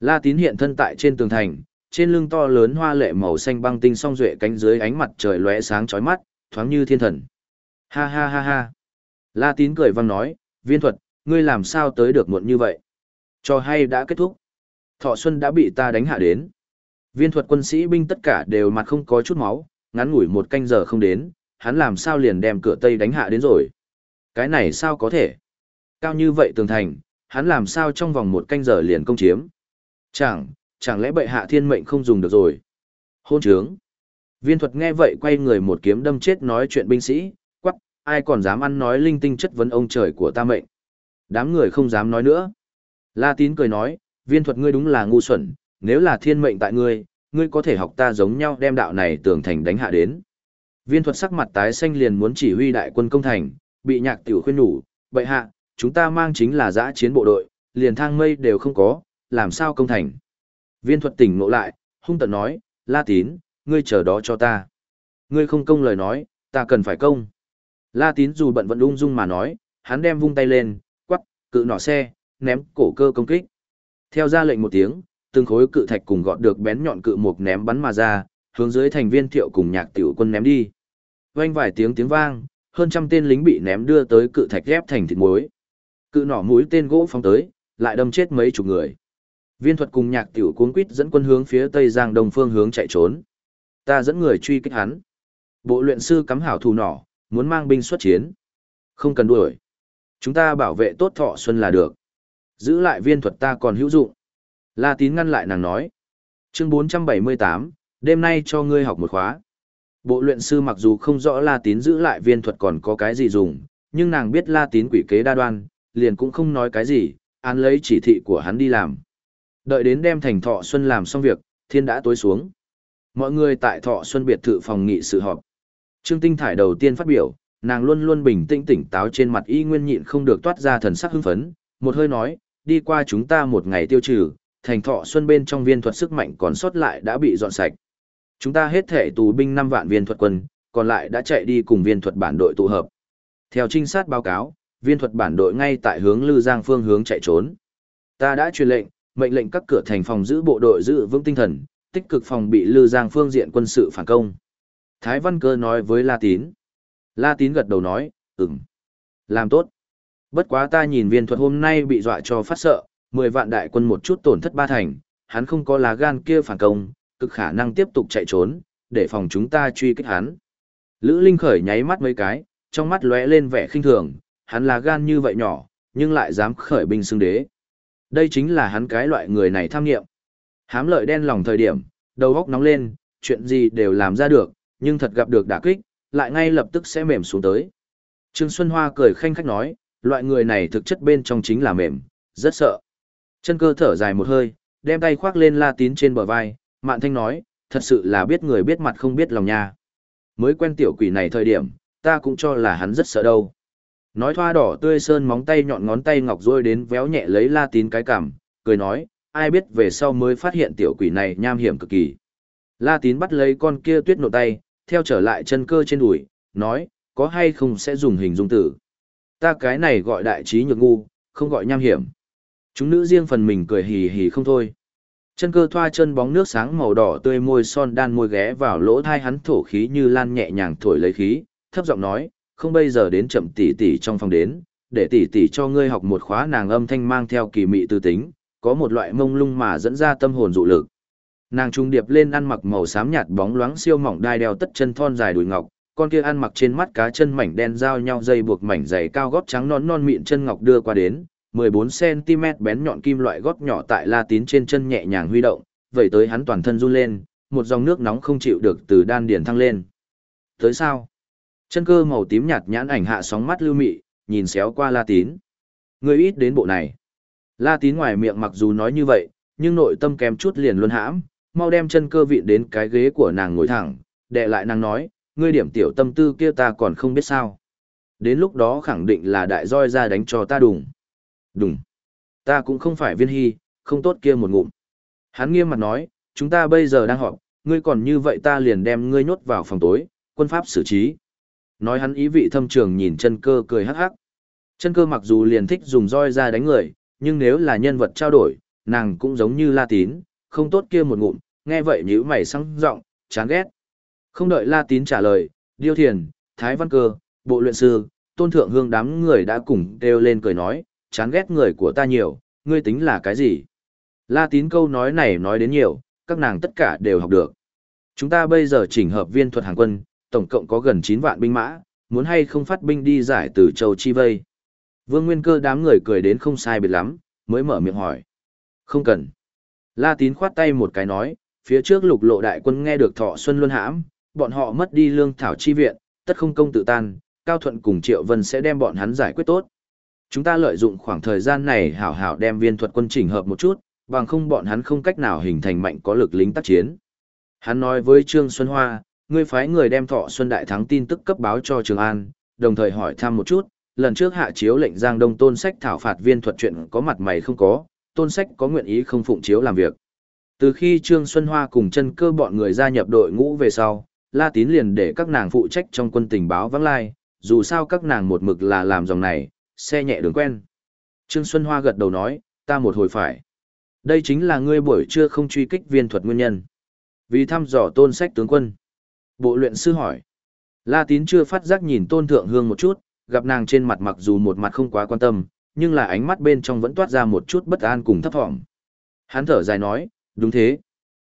La tín hiện thân tại trên tường thành, trên lưng to lớn hoa lệ màu xanh băng tinh song duệ cánh dưới ánh mặt trời lóe sáng chói mắt, thoáng như thiên thần. Ha ha ha ha. La tín cười vang nói, viên thuật, ngươi làm sao tới được muộn như vậy? Cho hay đã kết thúc. Thọ Xuân đã bị ta đánh hạ đến. Viên thuật quân sĩ binh tất cả đều mặt không có chút máu, ngắn ngủi một canh giờ không đến, hắn làm sao liền đem cửa Tây đánh hạ đến rồi. Cái này sao có thể? Cao như vậy tường thành, hắn làm sao trong vòng một canh giờ liền công chiếm? Chẳng, chẳng lẽ bệ hạ thiên mệnh không dùng được rồi? Hôn trướng. Viên thuật nghe vậy quay người một kiếm đâm chết nói chuyện binh sĩ, quắc, ai còn dám ăn nói linh tinh chất vấn ông trời của ta mệnh. Đám người không dám nói nữa. La tín cười nói, viên thuật ngươi đúng là ngu xuẩn, nếu là thiên mệnh tại ngươi, ngươi có thể học ta giống nhau đem đạo này tưởng thành đánh hạ đến. Viên thuật sắc mặt tái xanh liền muốn chỉ huy đại quân công thành, bị nhạc tiểu khuyên nhủ, bệ hạ, chúng ta mang chính là giã chiến bộ đội, liền thang mây đều không có, làm sao công thành. Viên thuật tỉnh ngộ lại, hung tận nói, La tín, ngươi chờ đó cho ta. Ngươi không công lời nói, ta cần phải công. La tín dù bận vẫn ung dung mà nói, hắn đem vung tay lên, quắc, cự nỏ xe, ném cổ cơ công kích. Theo ra lệnh một tiếng, từng khối cự thạch cùng gọt được bén nhọn cự mục ném bắn mà ra, hướng dưới thành viên thiệu cùng nhạc tiểu quân ném đi. Vang vài tiếng tiếng vang, hơn trăm tên lính bị ném đưa tới cự thạch ghép thành thịt muối. Cự nỏ mũi tên gỗ phóng tới, lại đâm chết mấy chục người. Viên thuật cùng nhạc tiểu cuốn quýt dẫn quân hướng phía tây giang đông phương hướng chạy trốn. Ta dẫn người truy kích hắn. Bộ luyện sư cắm hảo thù nỏ, muốn mang binh xuất chiến. Không cần đuổi. Chúng ta bảo vệ tốt thọ xuân là được. Giữ lại viên thuật ta còn hữu dụng. La tín ngăn lại nàng nói. Chương 478, đêm nay cho ngươi học một khóa. Bộ luyện sư mặc dù không rõ La tín giữ lại viên thuật còn có cái gì dùng, nhưng nàng biết La tín quỷ kế đa đoan, liền cũng không nói cái gì, án lấy chỉ thị của hắn đi làm. Đợi đến đêm thành thọ xuân làm xong việc, thiên đã tối xuống. Mọi người tại thọ xuân biệt thự phòng nghị sự họp. Trương Tinh Thải đầu tiên phát biểu, nàng luôn luôn bình tĩnh tỉnh táo trên mặt y nguyên nhịn không được toát ra thần sắc hưng phấn, một hơi nói, đi qua chúng ta một ngày tiêu trừ, thành thọ xuân bên trong viên thuật sức mạnh còn sót lại đã bị dọn sạch. Chúng ta hết thể tù binh 5 vạn viên thuật quân, còn lại đã chạy đi cùng viên thuật bản đội tụ hợp. Theo trinh sát báo cáo, viên thuật bản đội ngay tại hướng Lư Giang phương hướng chạy trốn. Ta đã truyền lệnh, mệnh lệnh các cửa thành phòng giữ bộ đội giữ vững tinh thần, tích cực phòng bị Lư Giang phương diện quân sự phản công. Thái Văn Cơ nói với La Tín. La Tín gật đầu nói, ừm, làm tốt. Bất quá ta nhìn viên thuật hôm nay bị dọa cho phát sợ, 10 vạn đại quân một chút tổn thất ba thành, hắn không có lá gan kia phản công, cực khả năng tiếp tục chạy trốn, để phòng chúng ta truy kích hắn. Lữ Linh khởi nháy mắt mấy cái, trong mắt lóe lên vẻ khinh thường, hắn là gan như vậy nhỏ, nhưng lại dám khởi binh xưng đế. Đây chính là hắn cái loại người này tham nghiệm. Hám lợi đen lòng thời điểm, đầu góc nóng lên, chuyện gì đều làm ra được, nhưng thật gặp được đả kích, lại ngay lập tức sẽ mềm xuống tới. Trương Xuân Hoa cười khanh khách nói, loại người này thực chất bên trong chính là mềm, rất sợ. Chân cơ thở dài một hơi, đem tay khoác lên la tín trên bờ vai, mạn thanh nói, thật sự là biết người biết mặt không biết lòng nha. Mới quen tiểu quỷ này thời điểm, ta cũng cho là hắn rất sợ đâu. Nói thoa đỏ tươi sơn móng tay nhọn ngón tay ngọc rôi đến véo nhẹ lấy la tín cái cảm, cười nói, ai biết về sau mới phát hiện tiểu quỷ này nham hiểm cực kỳ. La tín bắt lấy con kia tuyết nộ tay, theo trở lại chân cơ trên đùi, nói, có hay không sẽ dùng hình dung tử. Ta cái này gọi đại trí nhược ngu, không gọi nham hiểm. Chúng nữ riêng phần mình cười hì hì không thôi. Chân cơ thoa chân bóng nước sáng màu đỏ tươi môi son đan môi ghé vào lỗ thai hắn thổ khí như lan nhẹ nhàng thổi lấy khí, thấp giọng nói, không bây giờ đến chậm tỉ tỉ trong phòng đến, để tỉ tỉ cho ngươi học một khóa nàng âm thanh mang theo kỳ mị tư tính, có một loại mông lung mà dẫn ra tâm hồn dụ lực. Nàng trung điệp lên ăn mặc màu xám nhạt bóng loáng siêu mỏng đai đeo tất chân thon dài đùi ngọc, con kia ăn mặc trên mắt cá chân mảnh đen giao nhau dây buộc mảnh dày cao gót trắng non non mịn chân ngọc đưa qua đến, 14cm bén nhọn kim loại gót nhỏ tại la tín trên chân nhẹ nhàng huy động, vậy tới hắn toàn thân run lên, một dòng nước nóng không chịu được từ đan điền thăng lên. Tới sao? Chân cơ màu tím nhạt nhãn ảnh hạ sóng mắt lưu mị, nhìn xéo qua la tín. Người ít đến bộ này. La tín ngoài miệng mặc dù nói như vậy, nhưng nội tâm kém chút liền luôn hãm, mau đem chân cơ vị đến cái ghế của nàng ngồi thẳng, đệ lại nàng nói, ngươi điểm tiểu tâm tư kia ta còn không biết sao. Đến lúc đó khẳng định là đại roi ra đánh cho ta đùng. Đùng. Ta cũng không phải viên hy, không tốt kia một ngụm. Hắn nghiêm mặt nói, chúng ta bây giờ đang họp, ngươi còn như vậy ta liền đem ngươi nhốt vào phòng tối, quân pháp xử trí. Nói hắn ý vị thâm trường nhìn chân cơ cười hắc hắc. Chân cơ mặc dù liền thích dùng roi ra đánh người, nhưng nếu là nhân vật trao đổi, nàng cũng giống như la tín, không tốt kia một ngụm, nghe vậy nhíu mày sang giọng chán ghét. Không đợi la tín trả lời, điêu thiền, thái văn cơ, bộ luyện sư, tôn thượng hương đám người đã cùng đều lên cười nói, chán ghét người của ta nhiều, ngươi tính là cái gì? La tín câu nói này nói đến nhiều, các nàng tất cả đều học được. Chúng ta bây giờ chỉnh hợp viên thuật hàng quân, tổng cộng có gần 9 vạn binh mã, muốn hay không phát binh đi giải từ châu Chi Vây. Vương Nguyên Cơ đám người cười đến không sai biệt lắm, mới mở miệng hỏi. Không cần. La tín khoát tay một cái nói, phía trước lục lộ đại quân nghe được thọ xuân luân hãm, bọn họ mất đi lương thảo chi viện, tất không công tự tan, Cao Thuận cùng Triệu Vân sẽ đem bọn hắn giải quyết tốt. Chúng ta lợi dụng khoảng thời gian này hảo hảo đem viên thuật quân chỉnh hợp một chút, bằng không bọn hắn không cách nào hình thành mạnh có lực lính tác chiến. Hắn nói với Trương Xuân Hoa, ngươi phái người đem thọ Xuân Đại Thắng tin tức cấp báo cho Trường An, đồng thời hỏi thăm một chút, lần trước hạ chiếu lệnh Giang Đông Tôn Sách thảo phạt viên thuật chuyện có mặt mày không có, Tôn Sách có nguyện ý không phụng chiếu làm việc. Từ khi Trương Xuân Hoa cùng chân cơ bọn người gia nhập đội ngũ về sau, La Tín liền để các nàng phụ trách trong quân tình báo vắng lai, dù sao các nàng một mực là làm dòng này, xe nhẹ đường quen. Trương Xuân Hoa gật đầu nói, ta một hồi phải. Đây chính là ngươi buổi trưa không truy kích viên thuật nguyên nhân. Vì thăm dò tôn sách tướng quân. Bộ luyện sư hỏi. La Tín chưa phát giác nhìn tôn thượng hương một chút, gặp nàng trên mặt mặc dù một mặt không quá quan tâm, nhưng là ánh mắt bên trong vẫn toát ra một chút bất an cùng thấp thỏm. Hắn thở dài nói, đúng thế.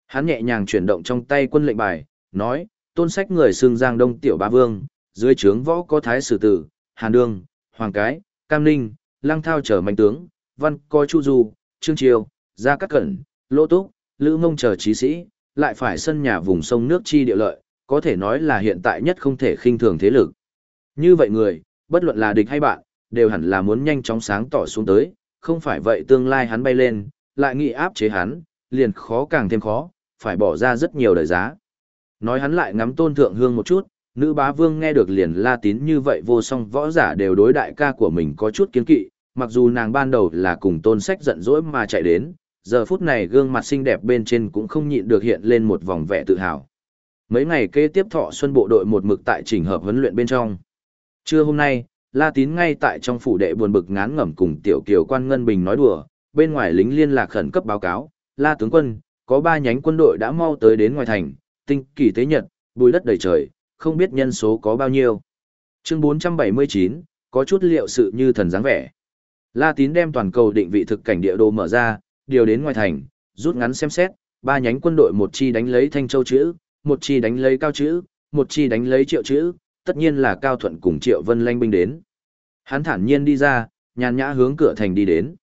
Hắn nhẹ nhàng chuyển động trong tay quân lệnh bài, nói, tôn sách người xương giang đông tiểu ba vương, dưới trướng võ có thái sử tử, hàn đương, hoàng cái, cam ninh, lăng thao trở mạnh tướng, văn coi chu du, trương triều, gia cát cẩn, lỗ túc, lữ mông chờ trí sĩ, lại phải sân nhà vùng sông nước chi địa lợi, có thể nói là hiện tại nhất không thể khinh thường thế lực. Như vậy người, bất luận là địch hay bạn, đều hẳn là muốn nhanh chóng sáng tỏ xuống tới, không phải vậy tương lai hắn bay lên, lại nghị áp chế hắn, liền khó càng thêm khó, phải bỏ ra rất nhiều đời giá. Nói hắn lại ngắm tôn thượng hương một chút, nữ bá vương nghe được liền la tín như vậy vô song võ giả đều đối đại ca của mình có chút kiến kỵ, mặc dù nàng ban đầu là cùng tôn sách giận dỗi mà chạy đến, giờ phút này gương mặt xinh đẹp bên trên cũng không nhịn được hiện lên một vòng vẻ tự hào. Mấy ngày kế tiếp thọ xuân bộ đội một mực tại chỉnh hợp huấn luyện bên trong. Trưa hôm nay, La Tín ngay tại trong phủ đệ buồn bực ngán ngẩm cùng tiểu kiều quan Ngân Bình nói đùa, bên ngoài lính liên lạc khẩn cấp báo cáo, La tướng quân, có ba nhánh quân đội đã mau tới đến ngoài thành, tinh kỳ tế nhật, bùi đất đầy trời, không biết nhân số có bao nhiêu. Chương 479, có chút liệu sự như thần dáng vẻ. La Tín đem toàn cầu định vị thực cảnh địa đồ mở ra, điều đến ngoài thành, rút ngắn xem xét, ba nhánh quân đội một chi đánh lấy Thanh Châu chữ, một chi đánh lấy Cao chữ, một chi đánh lấy Triệu chữ, tất nhiên là Cao Thuận cùng Triệu Vân Lanh binh đến. Hắn thản nhiên đi ra, nhàn nhã hướng cửa thành đi đến.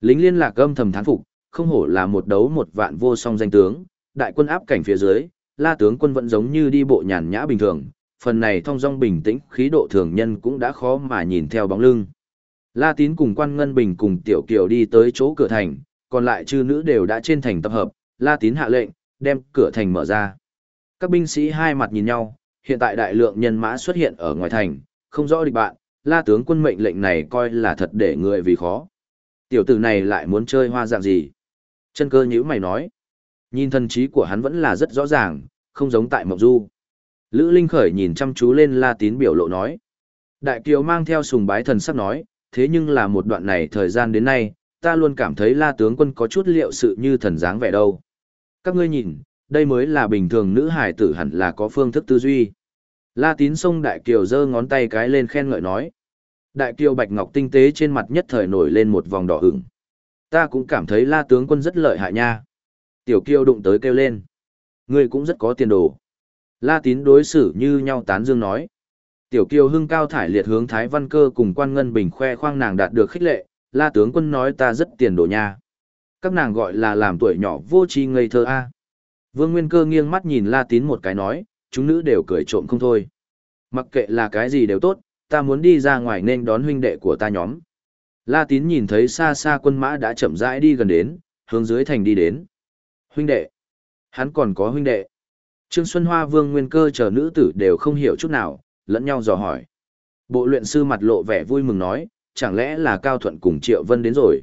Lính liên lạc âm thầm thán phục, không hổ là một đấu một vạn vô song danh tướng, đại quân áp cảnh phía dưới, la tướng quân vẫn giống như đi bộ nhàn nhã bình thường, phần này thong dong bình tĩnh, khí độ thường nhân cũng đã khó mà nhìn theo bóng lưng. La tín cùng quan ngân bình cùng tiểu kiều đi tới chỗ cửa thành, còn lại chư nữ đều đã trên thành tập hợp, la tín hạ lệnh, đem cửa thành mở ra. Các binh sĩ hai mặt nhìn nhau, hiện tại đại lượng nhân mã xuất hiện ở ngoài thành, không rõ địch bạn, la tướng quân mệnh lệnh này coi là thật để người vì khó. Tiểu tử này lại muốn chơi hoa dạng gì? Chân cơ nhữ mày nói. Nhìn thần trí của hắn vẫn là rất rõ ràng, không giống tại Mộng Du. Lữ Linh Khởi nhìn chăm chú lên La Tín biểu lộ nói. Đại Kiều mang theo sùng bái thần sắc nói, thế nhưng là một đoạn này thời gian đến nay, ta luôn cảm thấy la tướng quân có chút liệu sự như thần dáng vẻ đâu. Các ngươi nhìn, đây mới là bình thường nữ hải tử hẳn là có phương thức tư duy. La tín sông Đại Kiều giơ ngón tay cái lên khen ngợi nói. Đại Kiều Bạch Ngọc tinh tế trên mặt nhất thời nổi lên một vòng đỏ ửng. Ta cũng cảm thấy la tướng quân rất lợi hại nha. Tiểu Kiều đụng tới kêu lên. Ngươi cũng rất có tiền đồ. La tín đối xử như nhau tán dương nói. Tiểu Kiều hưng cao thải liệt hướng Thái Văn Cơ cùng quan ngân bình khoe khoang nàng đạt được khích lệ, la tướng quân nói ta rất tiền đồ nha. Các nàng gọi là làm tuổi nhỏ vô tri ngây thơ a. Vương Nguyên Cơ nghiêng mắt nhìn La Tín một cái nói, chúng nữ đều cười trộm không thôi. Mặc kệ là cái gì đều tốt, ta muốn đi ra ngoài nên đón huynh đệ của ta nhóm. La Tín nhìn thấy xa xa quân mã đã chậm rãi đi gần đến, hướng dưới thành đi đến. Huynh đệ. Hắn còn có huynh đệ. Trương Xuân Hoa Vương Nguyên Cơ chờ nữ tử đều không hiểu chút nào, lẫn nhau dò hỏi. Bộ luyện sư mặt lộ vẻ vui mừng nói, chẳng lẽ là Cao Thuận cùng Triệu Vân đến rồi.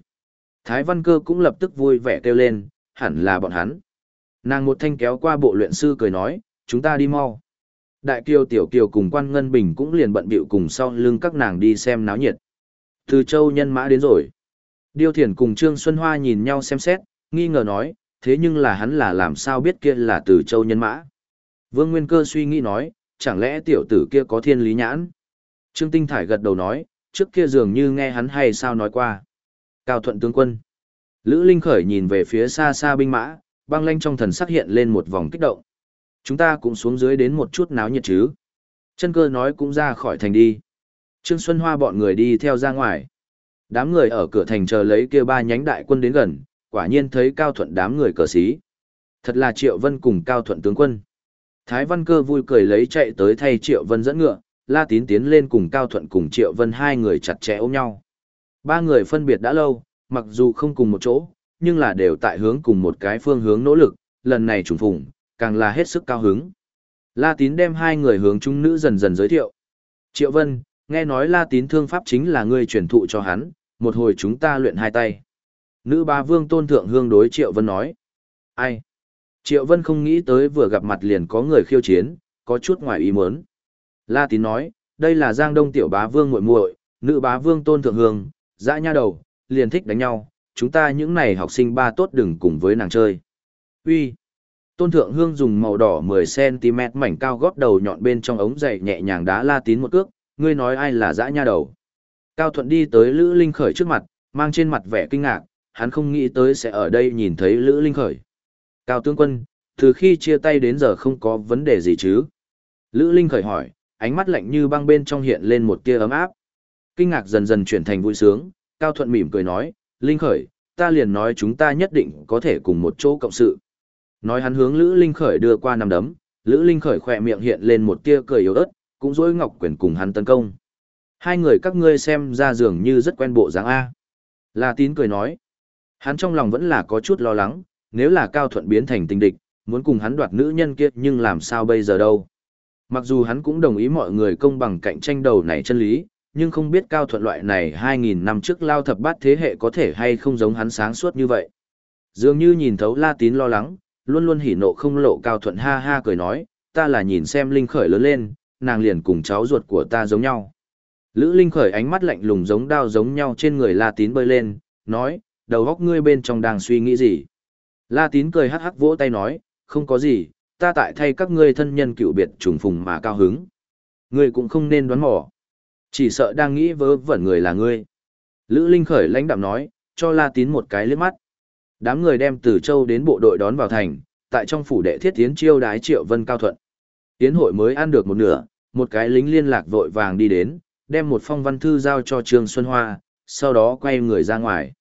Thái Văn Cơ cũng lập tức vui vẻ kêu lên, hẳn là bọn hắn. Nàng một thanh kéo qua bộ luyện sư cười nói, chúng ta đi mau. Đại kiều tiểu kiều cùng quan ngân bình cũng liền bận bịu cùng sau lưng các nàng đi xem náo nhiệt. Từ châu nhân mã đến rồi. Điêu thiền cùng Trương Xuân Hoa nhìn nhau xem xét, nghi ngờ nói, thế nhưng là hắn là làm sao biết kia là từ châu nhân mã. Vương Nguyên Cơ suy nghĩ nói, chẳng lẽ tiểu tử kia có thiên lý nhãn? Trương Tinh Thải gật đầu nói, trước kia dường như nghe hắn hay sao nói qua. Cao thuận tướng quân. Lữ Linh Khởi nhìn về phía xa xa binh mã, băng lanh trong thần sắc hiện lên một vòng kích động. Chúng ta cũng xuống dưới đến một chút náo nhiệt chứ. Chân cơ nói cũng ra khỏi thành đi. Trương Xuân Hoa bọn người đi theo ra ngoài. Đám người ở cửa thành chờ lấy kia ba nhánh đại quân đến gần, quả nhiên thấy Cao Thuận đám người cờ xí. Thật là Triệu Vân cùng Cao Thuận tướng quân. Thái Văn Cơ vui cười lấy chạy tới thay Triệu Vân dẫn ngựa, La Tín tiến lên cùng Cao Thuận cùng Triệu Vân hai người chặt chẽ ôm nhau. Ba người phân biệt đã lâu, mặc dù không cùng một chỗ, nhưng là đều tại hướng cùng một cái phương hướng nỗ lực, lần này trùng phùng, càng là hết sức cao hứng. La Tín đem hai người hướng trung nữ dần dần giới thiệu. Triệu Vân, nghe nói La Tín thương pháp chính là ngươi truyền thụ cho hắn, một hồi chúng ta luyện hai tay. Nữ ba vương tôn thượng hương đối Triệu Vân nói. Ai? Triệu Vân không nghĩ tới vừa gặp mặt liền có người khiêu chiến, có chút ngoài ý muốn. La Tín nói, đây là Giang Đông tiểu bá vương muội muội, nữ bá vương tôn thượng hương, dã nha đầu, liền thích đánh nhau, chúng ta những này học sinh ba tốt đừng cùng với nàng chơi. Uy. Tôn Thượng Hương dùng màu đỏ 10cm mảnh cao gót đầu nhọn bên trong ống dày nhẹ nhàng đá la tín một cước, ngươi nói ai là dã nha đầu. Cao Thuận đi tới Lữ Linh Khởi trước mặt, mang trên mặt vẻ kinh ngạc, hắn không nghĩ tới sẽ ở đây nhìn thấy Lữ Linh Khởi. Cao Tướng Quân, từ khi chia tay đến giờ không có vấn đề gì chứ? Lữ Linh Khởi hỏi, ánh mắt lạnh như băng bên trong hiện lên một tia ấm áp. Kinh ngạc dần dần chuyển thành vui sướng, Cao Thuận mỉm cười nói, Linh Khởi, ta liền nói chúng ta nhất định có thể cùng một chỗ cộng sự. Nói hắn hướng Lữ Linh Khởi đưa qua năm đấm, Lữ Linh Khởi khỏe miệng hiện lên một tia cười yếu ớt, cũng dối ngọc quyền cùng hắn tấn công. Hai người các ngươi xem ra dường như rất quen bộ dáng A. La tín cười nói. Hắn trong lòng vẫn là có chút lo lắng, nếu là Cao Thuận biến thành tình địch, muốn cùng hắn đoạt nữ nhân kia nhưng làm sao bây giờ đâu. Mặc dù hắn cũng đồng ý mọi người công bằng cạnh tranh đầu này chân lý, nhưng không biết cao thuận loại này 2.000 năm trước lao thập bát thế hệ có thể hay không giống hắn sáng suốt như vậy. Dường như nhìn thấu la tín lo lắng, luôn luôn hỉ nộ không lộ cao thuận ha ha cười nói, ta là nhìn xem Linh Khởi lớn lên, nàng liền cùng cháu ruột của ta giống nhau. Lữ Linh Khởi ánh mắt lạnh lùng giống đao giống nhau trên người La Tín bơi lên, nói, đầu góc ngươi bên trong đang suy nghĩ gì. La Tín cười hắc hắc vỗ tay nói, không có gì, ta tại thay các ngươi thân nhân cựu biệt trùng phùng mà cao hứng. Ngươi cũng không nên đoán mò. Chỉ sợ đang nghĩ vớ vẩn người là ngươi. Lữ Linh khởi lãnh đạm nói, cho La Tín một cái liếc mắt. Đám người đem từ châu đến bộ đội đón vào thành, tại trong phủ đệ thiết tiến chiêu đái triệu vân cao thuận. Tiến hội mới ăn được một nửa, một cái lính liên lạc vội vàng đi đến, đem một phong văn thư giao cho Trương Xuân Hoa, sau đó quay người ra ngoài.